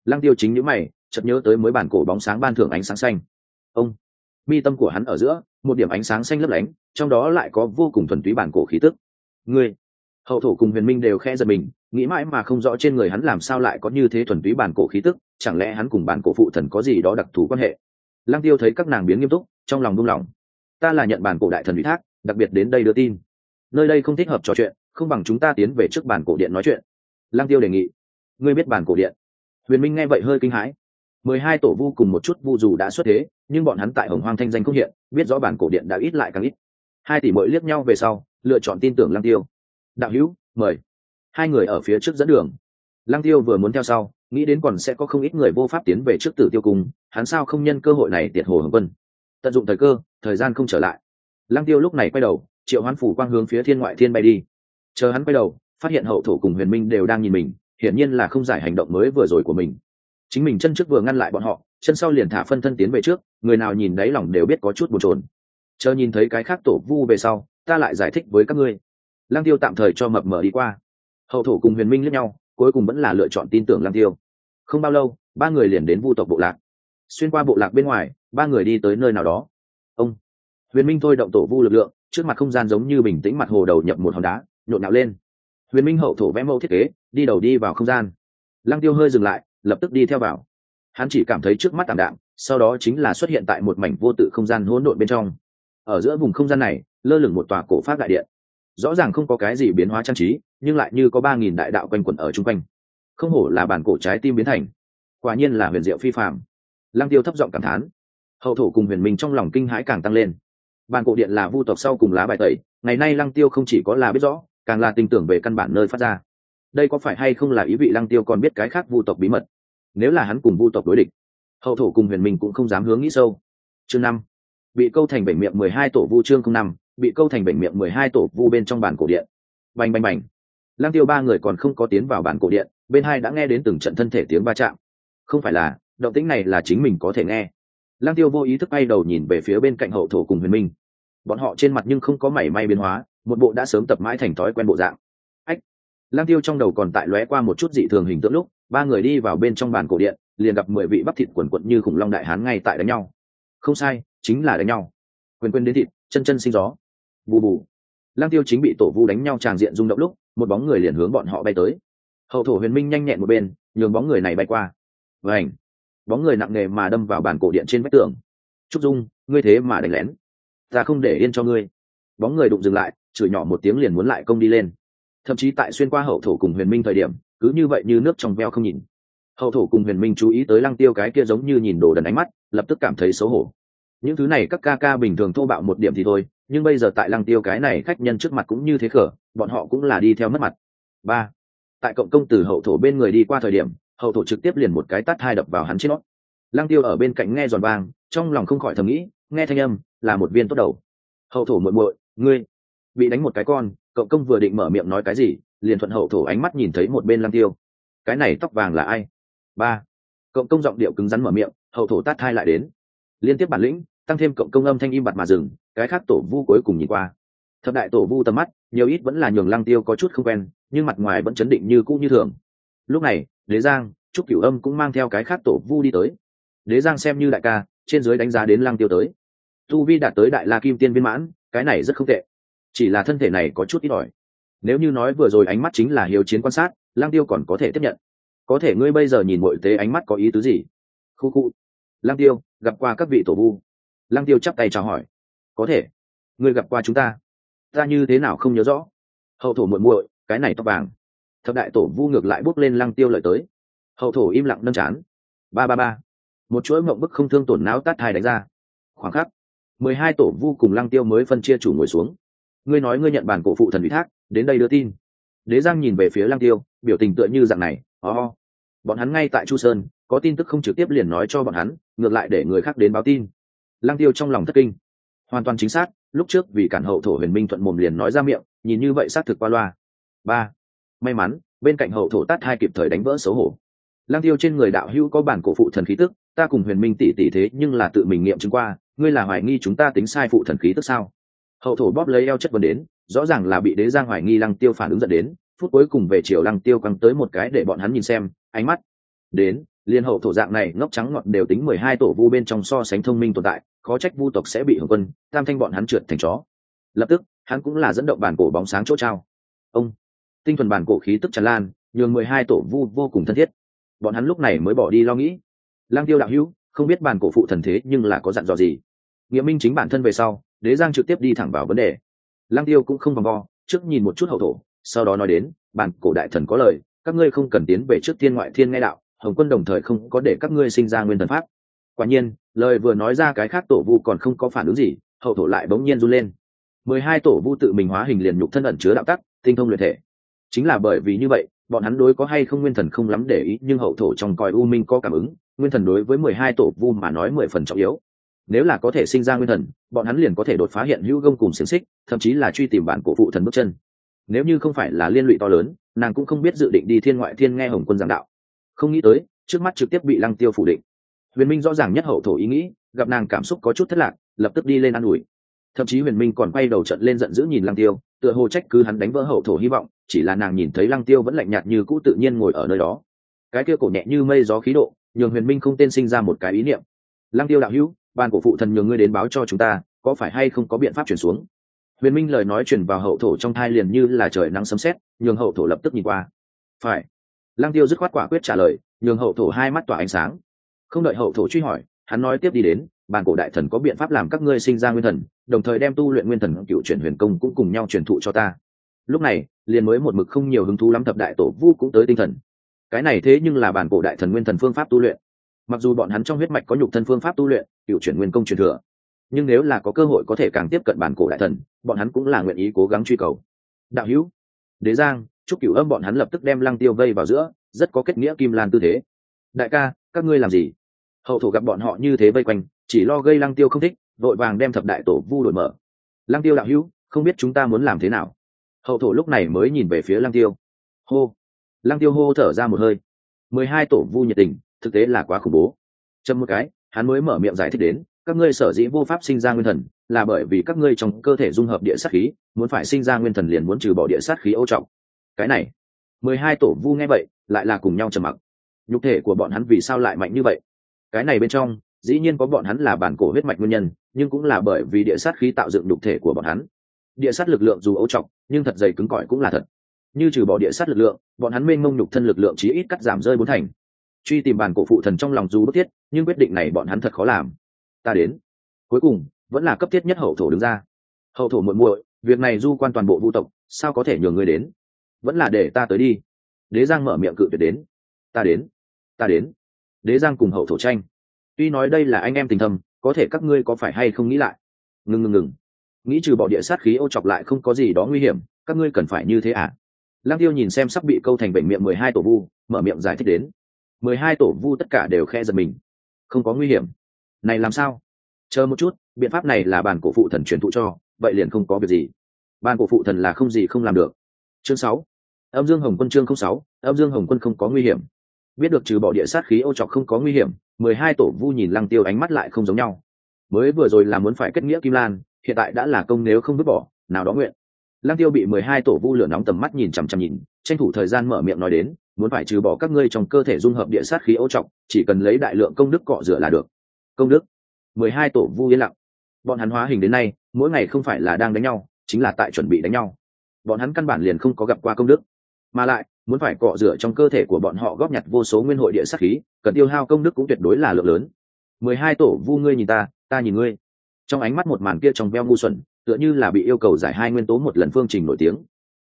A: lăng tiêu chính những mày, chợt nhớ tới mới bản cổ bóng sáng ban thưởng ánh sáng xanh. Ông, mi tâm của hắn ở giữa, một điểm ánh sáng xanh lấp lánh, trong đó lại có vô cùng thuần túy bản cổ khí tức. Ngươi hậu thổ cùng huyền minh đều khe giật mình, nghĩ mãi mà không rõ trên người hắn làm sao lại có như thế thuần túy bản cổ khí tức, chẳng lẽ hắn cùng bản cổ phụ thần có gì đó đặc thù quan hệ? Lăng tiêu thấy các nàng biến nghiêm túc, trong lòng đung lòng ta là nhận bản cổ đại thần ủy thác, đặc biệt đến đây đưa tin. Nơi đây không thích hợp trò chuyện, không bằng chúng ta tiến về trước bản cổ điện nói chuyện. Lăng tiêu đề nghị. Ngươi biết bản cổ điện. Huyền minh nghe vậy hơi kinh hãi. Mười hai tổ vu cùng một chút vu dù đã xuất thế, nhưng bọn hắn tại hồng hoang thanh danh không hiện, biết rõ bản cổ điện đã ít lại càng ít. Hai tỷ mỗi liếc nhau về sau, lựa chọn tin tưởng lăng tiêu đạo hữu, mời. Hai người ở phía trước dẫn đường. Lăng tiêu vừa muốn theo sau, nghĩ đến còn sẽ có không ít người vô pháp tiến về trước tử tiêu cung, hắn sao không nhân cơ hội này tiệt hồ hồng vân tận dụng thời cơ, thời gian không trở lại. Lăng tiêu lúc này quay đầu, triệu hoán phủ quang hướng phía thiên ngoại thiên bay đi. Chờ hắn quay đầu, phát hiện hậu thổ cùng huyền minh đều đang nhìn mình, hiển nhiên là không giải hành động mới vừa rồi của mình. Chính mình chân trước vừa ngăn lại bọn họ, chân sau liền thả phân thân tiến về trước, người nào nhìn đáy lòng đều biết có chút bồn chồn. Chờ nhìn thấy cái khác tổ vu về sau, ta lại giải thích với các ngươi lăng tiêu tạm thời cho mập mở đi qua. Hậu thổ cùng huyền minh lẫn nhau, cuối cùng vẫn là lựa chọn tin tưởng lăng tiêu. Không bao lâu, ba người liền đến vu tộc bộ lạc. Xuyên qua bộ lạc bên ngoài, ba người đi tới nơi nào đó. Ông, huyền minh thôi động tổ vu lực lượng, trước mặt không gian giống như bình tĩnh mặt hồ đầu nhập một hòn đá, nhộn nhạo lên. Huyền minh hậu thổ vẽ mẫu thiết kế, đi đầu đi vào không gian. Lăng tiêu hơi dừng lại, lập tức đi theo vào. Hắn chỉ cảm thấy trước mắt tạm đạm, sau đó chính là xuất hiện tại một mảnh vô tự không gian hỗn độn bên trong. Ở giữa vùng không gian này, lơ lửng một tòa cổ phát đại điện rõ ràng không có cái gì biến hóa trang trí, nhưng lại như có ba nghìn đại đạo quanh quẩn ở chung quanh. Không hổ là bản cổ trái tim biến thành. Quả nhiên là huyền diệu phi phạm lăng tiêu thấp giọng cảm thán. Hậu thổ cùng huyền minh trong lòng kinh hãi càng tăng lên. Bản cổ điện là vu tộc sau cùng lá bài tẩy, ngày nay lăng tiêu không chỉ có là biết rõ, càng là tin tưởng về căn bản nơi phát ra. Đây có phải hay không là ý vị lăng tiêu còn biết cái khác vu tộc bí mật? Nếu là hắn cùng vu tộc đối địch, hậu thổ cùng huyền minh cũng không dám hướng nghĩ sâu. Chương năm. Bị câu thành bệnh miệng mười hai tổ vu chương không năm bị câu thành bệnh miệng mười hai tổ vu bên trong bản cổ điện. Bành bành bành. Lăng tiêu ba người còn không có tiến vào bản cổ điện, bên hai đã nghe đến từng trận thân thể tiếng va chạm. Không phải là, động tĩnh này là chính mình có thể nghe. Lăng tiêu vô ý thức bay đầu nhìn về phía bên cạnh hậu thổ cùng huyền minh. Bọn họ trên mặt nhưng không có mảy may biến hóa, một bộ đã sớm tập mãi thành thói quen bộ dạng. Ách! Lăng tiêu trong đầu còn tại lóe qua một chút dị thường hình tượng lúc, ba người đi vào bên trong bàn cổ điện, liền gặp mười vị bắp thịt quần quận như khủng long đại hán ngay tại đánh nhau. Không sai, chính là đánh nhau. Quyền quyền đến thịt, chân chân sinh gió bù bù. Lang tiêu chính bị tổ vu đánh nhau tràn diện rung động lúc, một bóng người liền hướng bọn họ bay tới. Hậu thổ huyền minh nhanh nhẹn một bên, nhường bóng người này bay qua. Và ảnh bóng người nặng nề mà đâm vào bàn cổ điện trên vách tường. Trúc dung, ngươi thế mà đánh lén. Ta không để yên cho ngươi. Bóng người đụng dừng lại, chửi nhỏ một tiếng liền muốn lại công đi lên. Thậm chí tại xuyên qua hậu thổ cùng huyền minh thời điểm, cứ như vậy như nước trong veo không nhìn. Hậu thổ cùng huyền minh chú ý tới lăng tiêu cái kia giống như nhìn đồ đần ánh mắt, lập tức cảm thấy xấu hổ. Những thứ này các ca ca bình thường thô bạo một điểm thì thôi nhưng bây giờ tại lăng tiêu cái này khách nhân trước mặt cũng như thế khở, bọn họ cũng là đi theo mất mặt. Ba, tại cộng công tử hậu thổ bên người đi qua thời điểm, hậu thổ trực tiếp liền một cái tát hai đập vào hắn trên nót lăng tiêu ở bên cạnh nghe giòn vang, trong lòng không khỏi thầm nghĩ, nghe thanh âm, là một viên tốt đầu. Hậu thổ muội muội, ngươi bị đánh một cái con, cộng công vừa định mở miệng nói cái gì, liền thuận hậu thổ ánh mắt nhìn thấy một bên lăng tiêu. Cái này tóc vàng là ai? Ba, cộng công giọng điệu cứng rắn mở miệng, hậu thổ tát hai lại đến. Liên tiếp bản lĩnh, tăng thêm cộng công âm thanh im bặt mà dừng cái khác tổ vu cuối cùng nhìn qua. Thập đại tổ vu tầm mắt, nhiều ít vẫn là nhường lăng tiêu có chút không quen, nhưng mặt ngoài vẫn chấn định như cũ như thường. Lúc này, đế giang, trúc cửu âm cũng mang theo cái khác tổ vu đi tới. Đế giang xem như đại ca, trên dưới đánh giá đến lăng tiêu tới. Tu vi đạt tới đại la kim tiên viên mãn, cái này rất không tệ. Chỉ là thân thể này có chút ít ỏi. Nếu như nói vừa rồi ánh mắt chính là hiếu chiến quan sát, lăng tiêu còn có thể tiếp nhận. Có thể ngươi bây giờ nhìn mọi tế ánh mắt có ý tứ gì? Khu khu. Lăng tiêu, gặp qua các vị tổ vu. Lăng tiêu chắp tay chào hỏi có thể. Ngươi gặp qua chúng ta. Ta như thế nào không nhớ rõ. Hậu thổ muội muội, cái này tóc vàng. Thập đại tổ vu ngược lại bốc lên lăng tiêu lợi tới. Hậu thổ im lặng nâng chán. Ba ba ba. Một chuỗi mộng bức không thương tổn não tát hai đánh ra. Khoảng khắc, mười hai tổ vu cùng lăng tiêu mới phân chia chủ ngồi xuống. Ngươi nói ngươi nhận bản cổ phụ thần ủy thác, đến đây đưa tin. Đế giang nhìn về phía lăng tiêu, biểu tình tựa như dạng này, ho、oh. bọn hắn ngay tại chu sơn, có tin tức không trực tiếp liền nói cho bọn hắn, ngược lại để người khác đến báo tin. Lăng tiêu trong lòng thất kinh hoàn toàn chính xác, lúc trước vì cản hậu thổ huyền minh thuận mồm liền nói ra miệng, nhìn như vậy xác thực qua loa. Ba, may mắn, bên cạnh hậu thổ tát hai kịp thời đánh vỡ xấu hổ. Lang tiêu trên người đạo hữu có bản cổ phụ thần khí tức, ta cùng huyền minh tỷ tỷ thế nhưng là tự mình nghiệm chứng qua, ngươi là hoài nghi chúng ta tính sai phụ thần khí tức sao? Hậu thổ bóp lấy eo chất vấn đến, rõ ràng là bị đế giang hoài nghi lăng tiêu phản ứng dẫn đến, phút cuối cùng về chiều lăng tiêu căng tới một cái để bọn hắn nhìn xem, ánh mắt đến liên hậu thổ dạng này, ngốc trắng ngọt đều tính mười hai tổ vu bên trong so sánh thông minh tồn tại, khó trách vu tộc sẽ bị hưởng quân, tam thanh bọn hắn trượt thành chó. Lập tức, hắn cũng là dẫn động bản cổ bóng sáng chỗ trao. Ông, tinh thuần bản cổ khí tức tràn lan, nhường mười hai tổ vu vô cùng thân thiết. Bọn hắn lúc này mới bỏ đi lo nghĩ. Lang tiêu đạo hữu, không biết bản cổ phụ thần thế nhưng là có dặn dò gì? Nghĩa minh chính bản thân về sau, đế giang trực tiếp đi thẳng vào vấn đề. Lang tiêu cũng không vòng vo, trước nhìn một chút hậu thổ, sau đó nói đến, bản cổ đại thần có lời, các ngươi không cần tiến về trước thiên ngoại thiên nghe đạo hồng quân đồng thời không có để các ngươi sinh ra nguyên thần pháp. Quả nhiên, lời vừa nói ra cái khác tổ vu còn không có phản ứng gì, hậu thổ lại bỗng nhiên run lên. Mười hai tổ vu tự mình hóa hình liền nhục thân ẩn chứa đạo tắc, tinh thông luyện thể. Chính là bởi vì như vậy, bọn hắn đối có hay không nguyên thần không lắm để ý, nhưng hậu thổ trong còi u minh có cảm ứng, nguyên thần đối với mười hai tổ vu mà nói mười phần trọng yếu. Nếu là có thể sinh ra nguyên thần, bọn hắn liền có thể đột phá hiện hữu gông cùng xiềng xích, thậm chí là truy tìm bản cổ phụ thần bước chân. Nếu như không phải là liên lụy to lớn, nàng cũng không biết dự định đi thiên ngoại thiên nghe hồng quân giảng đạo không nghĩ tới, trước mắt trực tiếp bị lăng tiêu phủ định. Huyền minh rõ ràng nhất hậu thổ ý nghĩ, gặp nàng cảm xúc có chút thất lạc, lập tức đi lên an ủi. Thậm chí huyền minh còn quay đầu trận lên giận dữ nhìn lăng tiêu, tựa hồ trách cứ hắn đánh vỡ hậu thổ hy vọng, chỉ là nàng nhìn thấy lăng tiêu vẫn lạnh nhạt như cũ tự nhiên ngồi ở nơi đó. Cái kia cổ nhẹ như mây gió khí độ, nhường huyền minh không tên sinh ra một cái ý niệm. Lăng tiêu đạo hữu, ban cổ phụ thần nhường ngươi đến báo cho chúng ta, có phải hay không có biện pháp chuyển xuống? Huyền minh lời nói chuyển vào hậu thổ trong thai liền như là trời nắng sấm sét, nhường hậu thổ lập tức nhìn qua. Phải lăng tiêu dứt khoát quả quyết trả lời, nhường hậu thổ hai mắt tỏa ánh sáng. Không đợi hậu thổ truy hỏi, hắn nói tiếp đi đến, bản cổ đại thần có biện pháp làm các ngươi sinh ra nguyên thần, đồng thời đem tu luyện nguyên thần cựu chuyển huyền công cũng cùng nhau truyền thụ cho ta. Lúc này, liền mới một mực không nhiều hứng thú lắm thập đại tổ vu cũng tới tinh thần. Cái này thế nhưng là bản cổ đại thần nguyên thần phương pháp tu luyện. Mặc dù bọn hắn trong huyết mạch có nhục thân phương pháp tu luyện, cựu chuyển nguyên công truyền thừa, nhưng nếu là có cơ hội có thể càng tiếp cận bản cổ đại thần, bọn hắn cũng là nguyện ý cố gắng truy cầu. Đạo hữu, đế giang chúc cửu âm bọn hắn lập tức đem lăng tiêu vây vào giữa, rất có kết nghĩa kim lan tư thế. Đại ca, các ngươi làm gì? Hậu thổ gặp bọn họ như thế vây quanh, chỉ lo gây lăng tiêu không thích, vội vàng đem thập đại tổ vu đổi mở. Lăng tiêu đạo hữu, không biết chúng ta muốn làm thế nào? Hậu thổ lúc này mới nhìn về phía lăng tiêu. Hô. Lăng tiêu hô thở ra một hơi. Mười hai tổ vu nhiệt tình, thực tế là quá khủng bố. Châm một cái, hắn mới mở miệng giải thích đến, các ngươi sở dĩ vô pháp sinh ra nguyên thần, là bởi vì các ngươi trong cơ thể dung hợp địa sát khí, muốn phải sinh ra nguyên thần liền muốn trừ bỏ địa sát khí ô trọng cái này. Mười hai tổ vu nghe vậy, lại là cùng nhau trầm mặc. Nhục thể của bọn hắn vì sao lại mạnh như vậy? Cái này bên trong, dĩ nhiên có bọn hắn là bản cổ huyết mạch nguyên nhân, nhưng cũng là bởi vì địa sát khí tạo dựng nhục thể của bọn hắn. Địa sát lực lượng dù ấu trọng nhưng thật dày cứng cỏi cũng là thật. Như trừ bỏ địa sát lực lượng, bọn hắn mênh mông nhục thân lực lượng chí ít cắt giảm rơi bốn thành. Truy tìm bản cổ phụ thần trong lòng dù bất thiết, nhưng quyết định này bọn hắn thật khó làm. Ta đến. Cuối cùng, vẫn là cấp thiết nhất hậu thổ đứng ra. Hậu thổ muội muội, việc này du quan toàn bộ vu tộc, sao có thể nhường người đến? Vẫn là để ta tới đi. Đế giang mở miệng cự tuyệt đến. Ta đến ta đến. Đế giang cùng hậu thổ tranh. Tuy nói đây là anh em tình thầm có thể các ngươi có phải hay không nghĩ lại? Ngừng ngừng ngừng. Nghĩ trừ bỏ địa sát khí ô chọc lại không có gì đó nguy hiểm, các ngươi cần phải như thế à? Lăng tiêu nhìn xem sắp bị câu thành bệnh miệng mười hai tổ vu, mở miệng giải thích đến. mười hai tổ vu tất cả đều khe giật mình. Không có nguy hiểm. Này làm sao? Chờ một chút, biện pháp này là bàn cổ phụ thần truyền thụ cho, vậy liền không có việc gì. Ban cổ phụ thần là không gì không làm được chương sáu. Âm dương hồng quân chương không sáu, âm dương hồng quân không có nguy hiểm. Biết được trừ bỏ địa sát khí ô trọc không có nguy hiểm, mười hai tổ vu nhìn lăng tiêu ánh mắt lại không giống nhau. Mới vừa rồi là muốn phải kết nghĩa kim lan, hiện tại đã là công nếu không vứt bỏ, nào đó nguyện. Lăng tiêu bị mười hai tổ vu lửa nóng tầm mắt nhìn chằm chằm nhìn, tranh thủ thời gian mở miệng nói đến, muốn phải trừ bỏ các ngươi trong cơ thể dung hợp địa sát khí ô trọng chỉ cần lấy đại lượng công đức cọ rửa là được. Công đức? Mười hai tổ vu yên lặng. Bọn hắn hóa hình đến nay, mỗi ngày không phải là đang đánh nhau, chính là tại chuẩn bị đánh nhau bọn hắn căn bản liền không có gặp qua công đức. Mà lại, muốn phải cọ rửa trong cơ thể của bọn họ góp nhặt vô số nguyên hội địa sắc khí, cần tiêu hao công đức cũng tuyệt đối là lượng lớn. Mười hai tổ, vu ngươi nhìn ta ta nhìn ngươi. Trong ánh mắt một màn kia trong veo ngu xuẩn, tựa như là bị yêu cầu giải hai nguyên tố một lần phương trình nổi tiếng.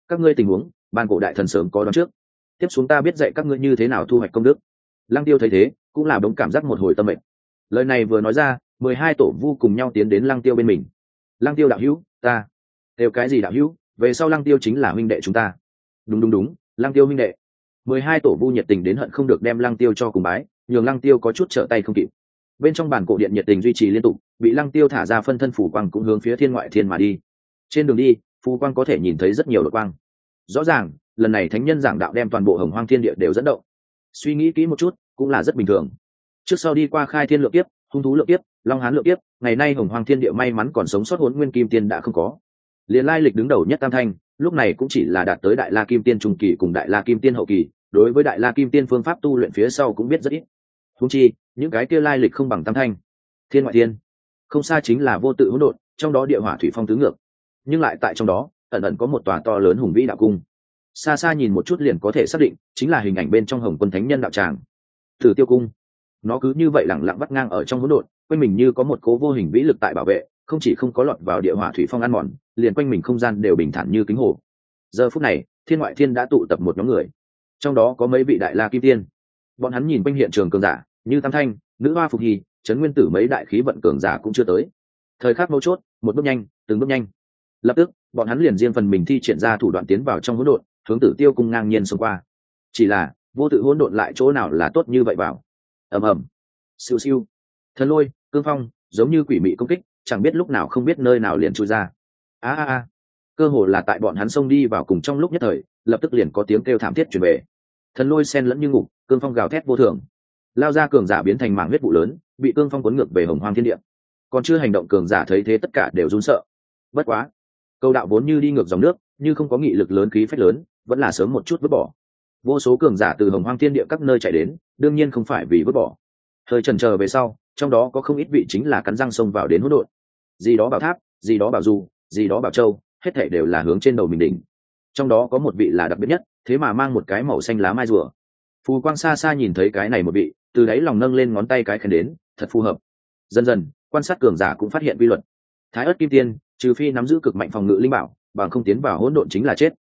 A: Các ngươi tình huống, ban cổ đại thần sớm có đón trước. Tiếp xuống ta biết dạy các ngươi như thế nào thu hoạch công đức. Lăng tiêu thấy thế, cũng là đống cảm giác một hồi tâm mệnh. Lời này vừa nói ra, mười hai tổ vu cùng nhau tiến đến lăng tiêu bên mình. Lăng tiêu đạo hữu, ta. Đều cái gì đạo hữu? Về sau lăng tiêu chính là huynh đệ chúng ta. Đúng đúng đúng, lăng tiêu huynh đệ. Mười hai tổ vu nhiệt tình đến hận không được đem lăng tiêu cho cùng bái, nhường lăng tiêu có chút trở tay không kịp. Bên trong bản cổ điện nhiệt tình duy trì liên tục, bị lăng tiêu thả ra phân thân phủ quang cũng hướng phía thiên ngoại thiên mà đi. Trên đường đi, phù quang có thể nhìn thấy rất nhiều đội quang. Rõ ràng, lần này thánh nhân giảng đạo đem toàn bộ hồng hoang thiên địa đều dẫn động. Suy nghĩ kỹ một chút, cũng là rất bình thường. Trước sau đi qua khai thiên lượng tiếp hung thú lượng tiếp long hán lượng tiếp ngày nay hồng hoang thiên địa may mắn còn sống sót hốn nguyên kim tiên đã không có liền lai lịch đứng đầu nhất tam thanh, lúc này cũng chỉ là đạt tới đại la kim tiên trung kỳ cùng đại la kim tiên hậu kỳ, đối với đại la kim tiên phương pháp tu luyện phía sau cũng biết rất ít. Húng chi, những cái kia lai lịch không bằng tam thanh. Thiên ngoại thiên, không xa chính là vô tự hỗn độn, trong đó địa hỏa thủy phong tứ ngược. Nhưng lại tại trong đó, ẩn ẩn có một tòa to lớn hùng vĩ đạo cung. Xa xa nhìn một chút liền có thể xác định, chính là hình ảnh bên trong hồng quân thánh nhân đạo tràng. Thử tiêu cung, nó cứ như vậy lẳng lặng bắt ngang ở trong hỗn độn, quanh mình như có một cố vô hình vĩ lực tại bảo vệ không chỉ không có lọt vào địa hỏa thủy phong ăn mòn, liền quanh mình không gian đều bình thản như kính hồ. Giờ phút này, thiên ngoại thiên đã tụ tập một nhóm người. Trong đó có mấy vị đại la kim tiên. Bọn hắn nhìn quanh hiện trường cường giả, như tam thanh, nữ hoa phục hy trấn nguyên tử mấy đại khí vận cường giả cũng chưa tới. Thời khắc mấu chốt, một bước nhanh, từng bước nhanh. Lập tức, bọn hắn liền riêng phần mình thi triển ra thủ đoạn tiến vào trong hỗn độn, hướng tử tiêu cung ngang nhiên xông qua. Chỉ là, vô tự hỗn độn lại chỗ nào là tốt như vậy vào ầm ầm. Siêu siêu. Thần lôi, cương phong, giống như quỷ mị công kích chẳng biết lúc nào không biết nơi nào liền chui ra. A a a. Cơ hồ là tại bọn hắn xông đi vào cùng trong lúc nhất thời, lập tức liền có tiếng kêu thảm thiết truyền về. Thần lôi sen lẫn như ngục, cương phong gào thét vô thường. Lao ra cường giả biến thành mảng huyết vụ lớn, bị cương phong cuốn ngược về hồng hoang thiên địa. Còn chưa hành động cường giả thấy thế tất cả đều run sợ. Bất quá, câu đạo vốn như đi ngược dòng nước, như không có nghị lực lớn khí phách lớn, vẫn là sớm một chút vứt bỏ. Vô số cường giả từ hồng hoang thiên địa các nơi chạy đến, đương nhiên không phải vì vứt bỏ. Thời trần chờ về sau, trong đó có không ít vị chính là cắn răng xông vào đến hỗn độn gì đó bảo tháp, gì đó bảo du gì đó bảo châu, hết thể đều là hướng trên đầu mình đỉnh. Trong đó có một vị là đặc biệt nhất, thế mà mang một cái màu xanh lá mai rùa. Phù quang xa xa nhìn thấy cái này một vị, từ đáy lòng nâng lên ngón tay cái khen đến, thật phù hợp. Dần dần, quan sát cường giả cũng phát hiện quy luật. Thái ớt kim tiên, trừ phi nắm giữ cực mạnh phòng ngự linh bảo, bằng không tiến vào hỗn độn chính là chết.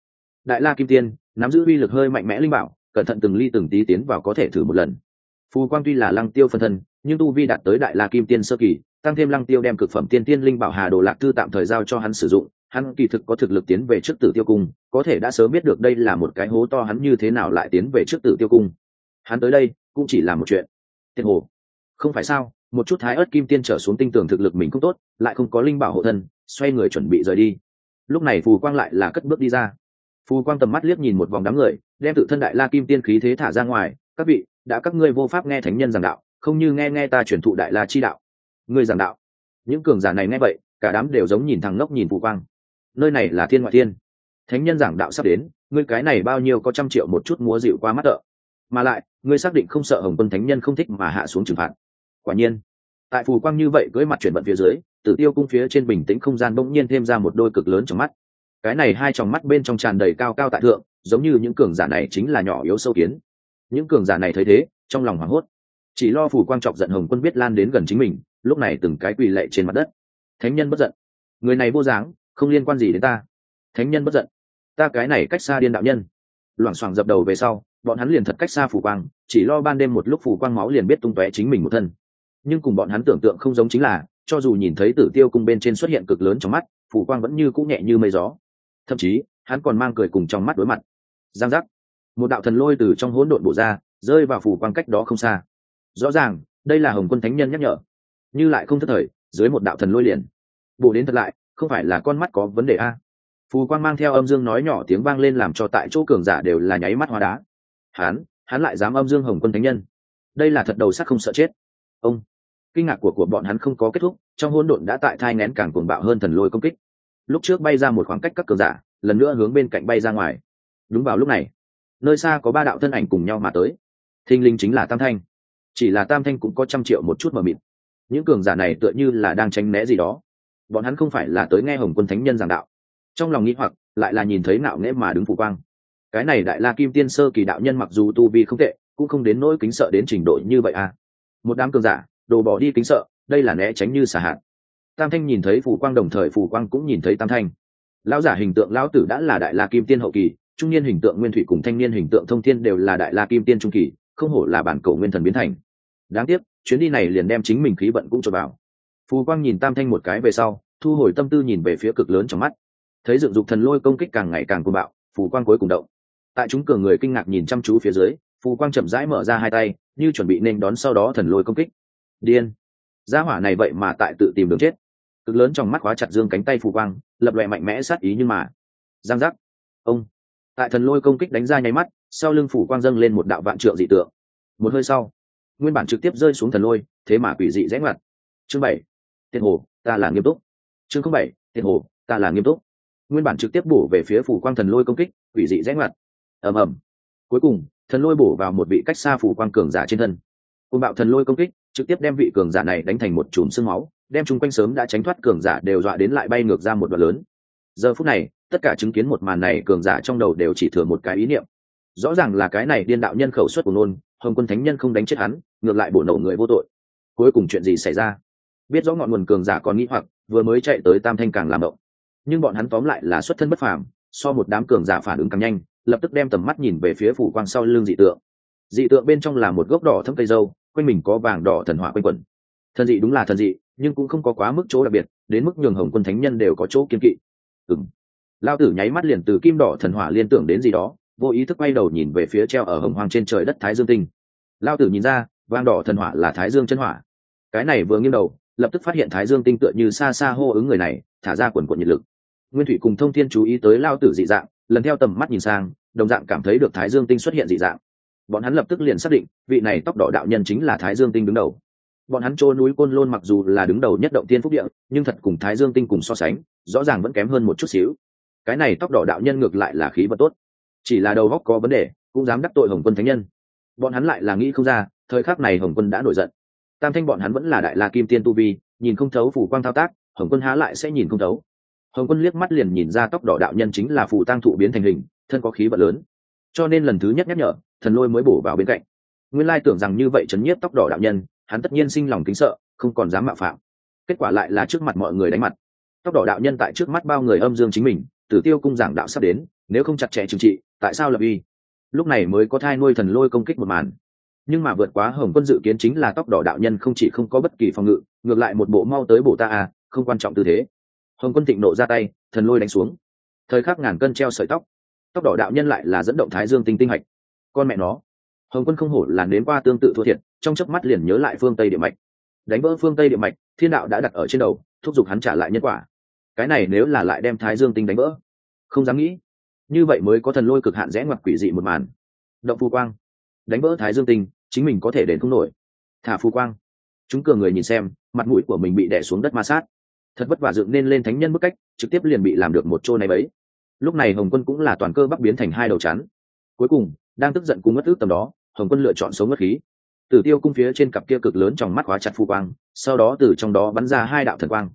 A: Đại la kim tiên, nắm giữ uy lực hơi mạnh mẽ linh bảo, cẩn thận từng ly từng tí tiến vào có thể thử một lần. Phù quang tuy là lăng tiêu phân thân nhưng tu vi đạt tới đại la kim tiên sơ kỳ, tăng thêm lăng tiêu đem cực phẩm tiên tiên linh bảo hà đồ lạc thư tạm thời giao cho hắn sử dụng, hắn kỳ thực có thực lực tiến về trước tử tiêu cung, có thể đã sớm biết được đây là một cái hố to hắn như thế nào lại tiến về trước tử tiêu cung. Hắn tới đây, cũng chỉ là một chuyện. Tiết hồ. Không phải sao, một chút thái ớt kim tiên trở xuống tinh tường thực lực mình cũng tốt, lại không có linh bảo hộ thân, xoay người chuẩn bị rời đi. Lúc này phù quang lại là cất bước đi ra. Phù quang tầm mắt liếc nhìn một vòng đám người, đem tự thân đại la kim tiên khí thế thả ra ngoài. Các vị, đã các ngươi vô pháp nghe thánh nhân giảng đạo không như nghe nghe ta truyền thụ đại la chi đạo. Ngươi giảng đạo. Những cường giả này nghe vậy, cả đám đều giống nhìn thằng ngốc nhìn phù quang. Nơi này là thiên ngoại thiên. Thánh nhân giảng đạo sắp đến, ngươi cái này bao nhiêu có trăm triệu một chút múa dịu qua mắt tợ. Mà lại, ngươi xác định không sợ hồng quân thánh nhân không thích mà hạ xuống trừng phạt. Quả nhiên, tại phù quang như vậy cưới mặt chuyển bận phía dưới, tử tiêu cung phía trên bình tĩnh không gian bỗng nhiên thêm ra một đôi cực lớn trong mắt. Cái này hai tròng mắt bên trong tràn đầy cao cao tại thượng, giống như những cường giả này chính là nhỏ yếu sâu kiến. Những cường giả này thấy thế, trong lòng hoảng hốt chỉ lo phủ quang trọc giận hồng quân biết lan đến gần chính mình, lúc này từng cái quỳ lệ trên mặt đất. Thánh nhân bất giận. Người này vô dáng, không liên quan gì đến ta. Thánh nhân bất giận. Ta cái này cách xa điên đạo nhân. Loảng xoảng dập đầu về sau, bọn hắn liền thật cách xa phủ quang, chỉ lo ban đêm một lúc phủ quang máu liền biết tung tóe chính mình một thân. Nhưng cùng bọn hắn tưởng tượng không giống chính là, cho dù nhìn thấy tử tiêu cung bên trên xuất hiện cực lớn trong mắt, phủ quang vẫn như cũng nhẹ như mây gió. Thậm chí, hắn còn mang cười cùng trong mắt đối mặt. Giang giác. Một đạo thần lôi từ trong hỗn độn bổ ra, rơi vào phủ quang cách đó không xa rõ ràng, đây là hồng quân thánh nhân nhắc nhở. Như lại không thất thời, dưới một đạo thần lôi liền. Bổ đến thật lại, không phải là con mắt có vấn đề a? Phù quang mang theo âm dương nói nhỏ tiếng vang lên làm cho tại chỗ cường giả đều là nháy mắt hóa đá. Hắn hắn lại dám âm dương hồng quân thánh nhân. Đây là thật đầu sắc không sợ chết. Ông, kinh ngạc của của bọn hắn không có kết thúc, trong hỗn độn đã tại thai ngén càng cuồng bạo hơn thần lôi công kích. Lúc trước bay ra một khoảng cách các cường giả, lần nữa hướng bên cạnh bay ra ngoài. Đúng vào lúc này, nơi xa có ba đạo thân ảnh cùng nhau mà tới. Thinh linh chính là tam thanh chỉ là tam thanh cũng có trăm triệu một chút mờ mịt những cường giả này tựa như là đang tránh né gì đó. Bọn hắn không phải là tới nghe hồng quân thánh nhân giảng đạo. Trong lòng nghĩ hoặc, lại là nhìn thấy nạo nghễ mà đứng phủ quang. Cái này đại la kim tiên sơ kỳ đạo nhân mặc dù tu vi không tệ, cũng không đến nỗi kính sợ đến trình độ như vậy à. Một đám cường giả, đồ bỏ đi kính sợ, đây là né tránh như xả hạn. Tam thanh nhìn thấy phủ quang đồng thời phủ quang cũng nhìn thấy tam thanh. Lão giả hình tượng lão tử đã là đại la kim tiên hậu kỳ, trung niên hình tượng nguyên thủy cùng thanh niên hình tượng thông thiên đều là đại la kim tiên trung kỳ không hổ là bản cổ nguyên thần biến thành. Đáng tiếc, chuyến đi này liền đem chính mình khí vận cũng cho vào. Phù quang nhìn tam thanh một cái về sau, thu hồi tâm tư nhìn về phía cực lớn trong mắt. Thấy dựng dục thần lôi công kích càng ngày càng cuồng bạo, phù quang cuối cùng động. Tại chúng cường người kinh ngạc nhìn chăm chú phía dưới, phù quang chậm rãi mở ra hai tay, như chuẩn bị nên đón sau đó thần lôi công kích. Điên. Gia hỏa này vậy mà tại tự tìm đường chết. Cực lớn trong mắt khóa chặt dương cánh tay phù quang, lập loè mạnh mẽ sát ý nhưng mà. Giang giác. Ông tại thần lôi công kích đánh ra nháy mắt, sau lưng phủ quang dâng lên một đạo vạn trượng dị tượng. Một hơi sau, nguyên bản trực tiếp rơi xuống thần lôi, thế mà quỷ dị rẽ ngoặt. Chương bảy tiền hồ, ta là nghiêm túc. Chương không bảy tiền hồ, ta là nghiêm túc. Nguyên bản trực tiếp bổ về phía phủ quang thần lôi công kích, quỷ dị rẽ ngoặt. Ầm ầm. Cuối cùng, thần lôi bổ vào một vị cách xa phủ quang cường giả trên thân. Côn bạo thần lôi công kích, trực tiếp đem vị cường giả này đánh thành một chùm sương máu, đem chung quanh sớm đã tránh thoát cường giả đều dọa đến lại bay ngược ra một đoạn lớn. Giờ phút này tất cả chứng kiến một màn này, cường giả trong đầu đều chỉ thừa một cái ý niệm. Rõ ràng là cái này điên đạo nhân khẩu suất của nôn, hồng quân thánh nhân không đánh chết hắn, ngược lại bổ nổ người vô tội. Cuối cùng chuyện gì xảy ra? Biết rõ ngọn nguồn cường giả còn nghĩ hoặc, vừa mới chạy tới tam thanh càng làm động. Nhưng bọn hắn tóm lại là xuất thân bất phàm, so một đám cường giả phản ứng càng nhanh, lập tức đem tầm mắt nhìn về phía phủ quang sau lưng dị tượng. Dị tượng bên trong là một gốc đỏ thâm cây dâu, quanh mình có vàng đỏ thần hỏa quanh quẩn. Thần dị đúng là thần dị, nhưng cũng không có quá mức chỗ đặc biệt, đến mức nhường hồng quân thánh nhân đều có chỗ kiên kỵ. Ừng lao tử nháy mắt liền từ kim đỏ thần hỏa liên tưởng đến gì đó, vô ý thức quay đầu nhìn về phía treo ở hồng hoang trên trời đất thái dương tinh. Lao tử nhìn ra vàng đỏ thần hỏa là thái dương chân hỏa. Cái này vừa nghiêng đầu, lập tức phát hiện thái dương tinh tựa như xa xa hô ứng người này, thả ra quần quận nhiệt lực. Nguyên thủy cùng thông thiên chú ý tới lao tử dị dạng, lần theo tầm mắt nhìn sang, đồng dạng cảm thấy được thái dương tinh xuất hiện dị dạng. Bọn hắn lập tức liền xác định, vị này tóc đỏ đạo nhân chính là thái dương tinh đứng đầu. Bọn hắn trôi núi côn lôn mặc dù là đứng đầu nhất động tiên phúc địa, nhưng thật cùng thái dương tinh cùng so sánh, rõ ràng vẫn kém hơn một chút xíu cái này tóc đỏ đạo nhân ngược lại là khí vật tốt. Chỉ là đầu góc có vấn đề, cũng dám đắc tội hồng quân thánh nhân. Bọn hắn lại là nghĩ không ra, thời khắc này hồng quân đã nổi giận. Tam thanh bọn hắn vẫn là đại la kim tiên tu vi, nhìn không thấu phủ quang thao tác, hồng quân há lại sẽ nhìn không thấu. Hồng quân liếc mắt liền nhìn ra tóc đỏ đạo nhân chính là phù tăng thụ biến thành hình, thân có khí vật lớn. Cho nên lần thứ nhất nhắc nhở, thần lôi mới bổ vào bên cạnh. Nguyên lai tưởng rằng như vậy chấn nhiếp tóc đỏ đạo nhân, hắn tất nhiên sinh lòng kính sợ, không còn dám mạo phạm. Kết quả lại là trước mặt mọi người đánh mặt. Tóc đỏ đạo nhân tại trước mắt bao người âm dương chính mình tử tiêu cung giảng đạo sắp đến, nếu không chặt chẽ trừng trị, tại sao lập uy? Lúc này mới có thai nuôi thần lôi công kích một màn. Nhưng mà vượt quá hồng quân dự kiến chính là tóc đỏ đạo nhân không chỉ không có bất kỳ phòng ngự, ngược lại một bộ mau tới bổ ta à không quan trọng tư thế. Hồng quân thịnh nộ ra tay, thần lôi đánh xuống. Thời khắc ngàn cân treo sợi tóc. Tóc đỏ đạo nhân lại là dẫn động thái dương tinh tinh hạch. Con mẹ nó. Hồng quân không hổ là đến qua tương tự thua thiệt, trong chớp mắt liền nhớ lại phương tây địa mạch. Đánh vỡ phương tây địa mạch, thiên đạo đã đặt ở trên đầu, thúc giục hắn trả lại nhân quả cái này nếu là lại đem thái dương tinh đánh vỡ, không dám nghĩ. Như vậy mới có thần lôi cực hạn rẽ ngoặt quỷ dị một màn. Động phù quang. Đánh vỡ thái dương tinh, chính mình có thể đến không nổi. Thả phù quang. Chúng cường người nhìn xem, mặt mũi của mình bị đẻ xuống đất ma sát. Thật vất vả dựng nên lên thánh nhân bức cách, trực tiếp liền bị làm được một chỗ này bấy. Lúc này hồng quân cũng là toàn cơ bắc biến thành hai đầu chắn. Cuối cùng, đang tức giận cùng ngất ước tầm đó, hồng quân lựa chọn sống ngất khí. Tử tiêu cung phía trên cặp kia cực lớn trong mắt khóa chặt Phu quang, sau đó từ trong đó bắn ra hai đạo thần quang.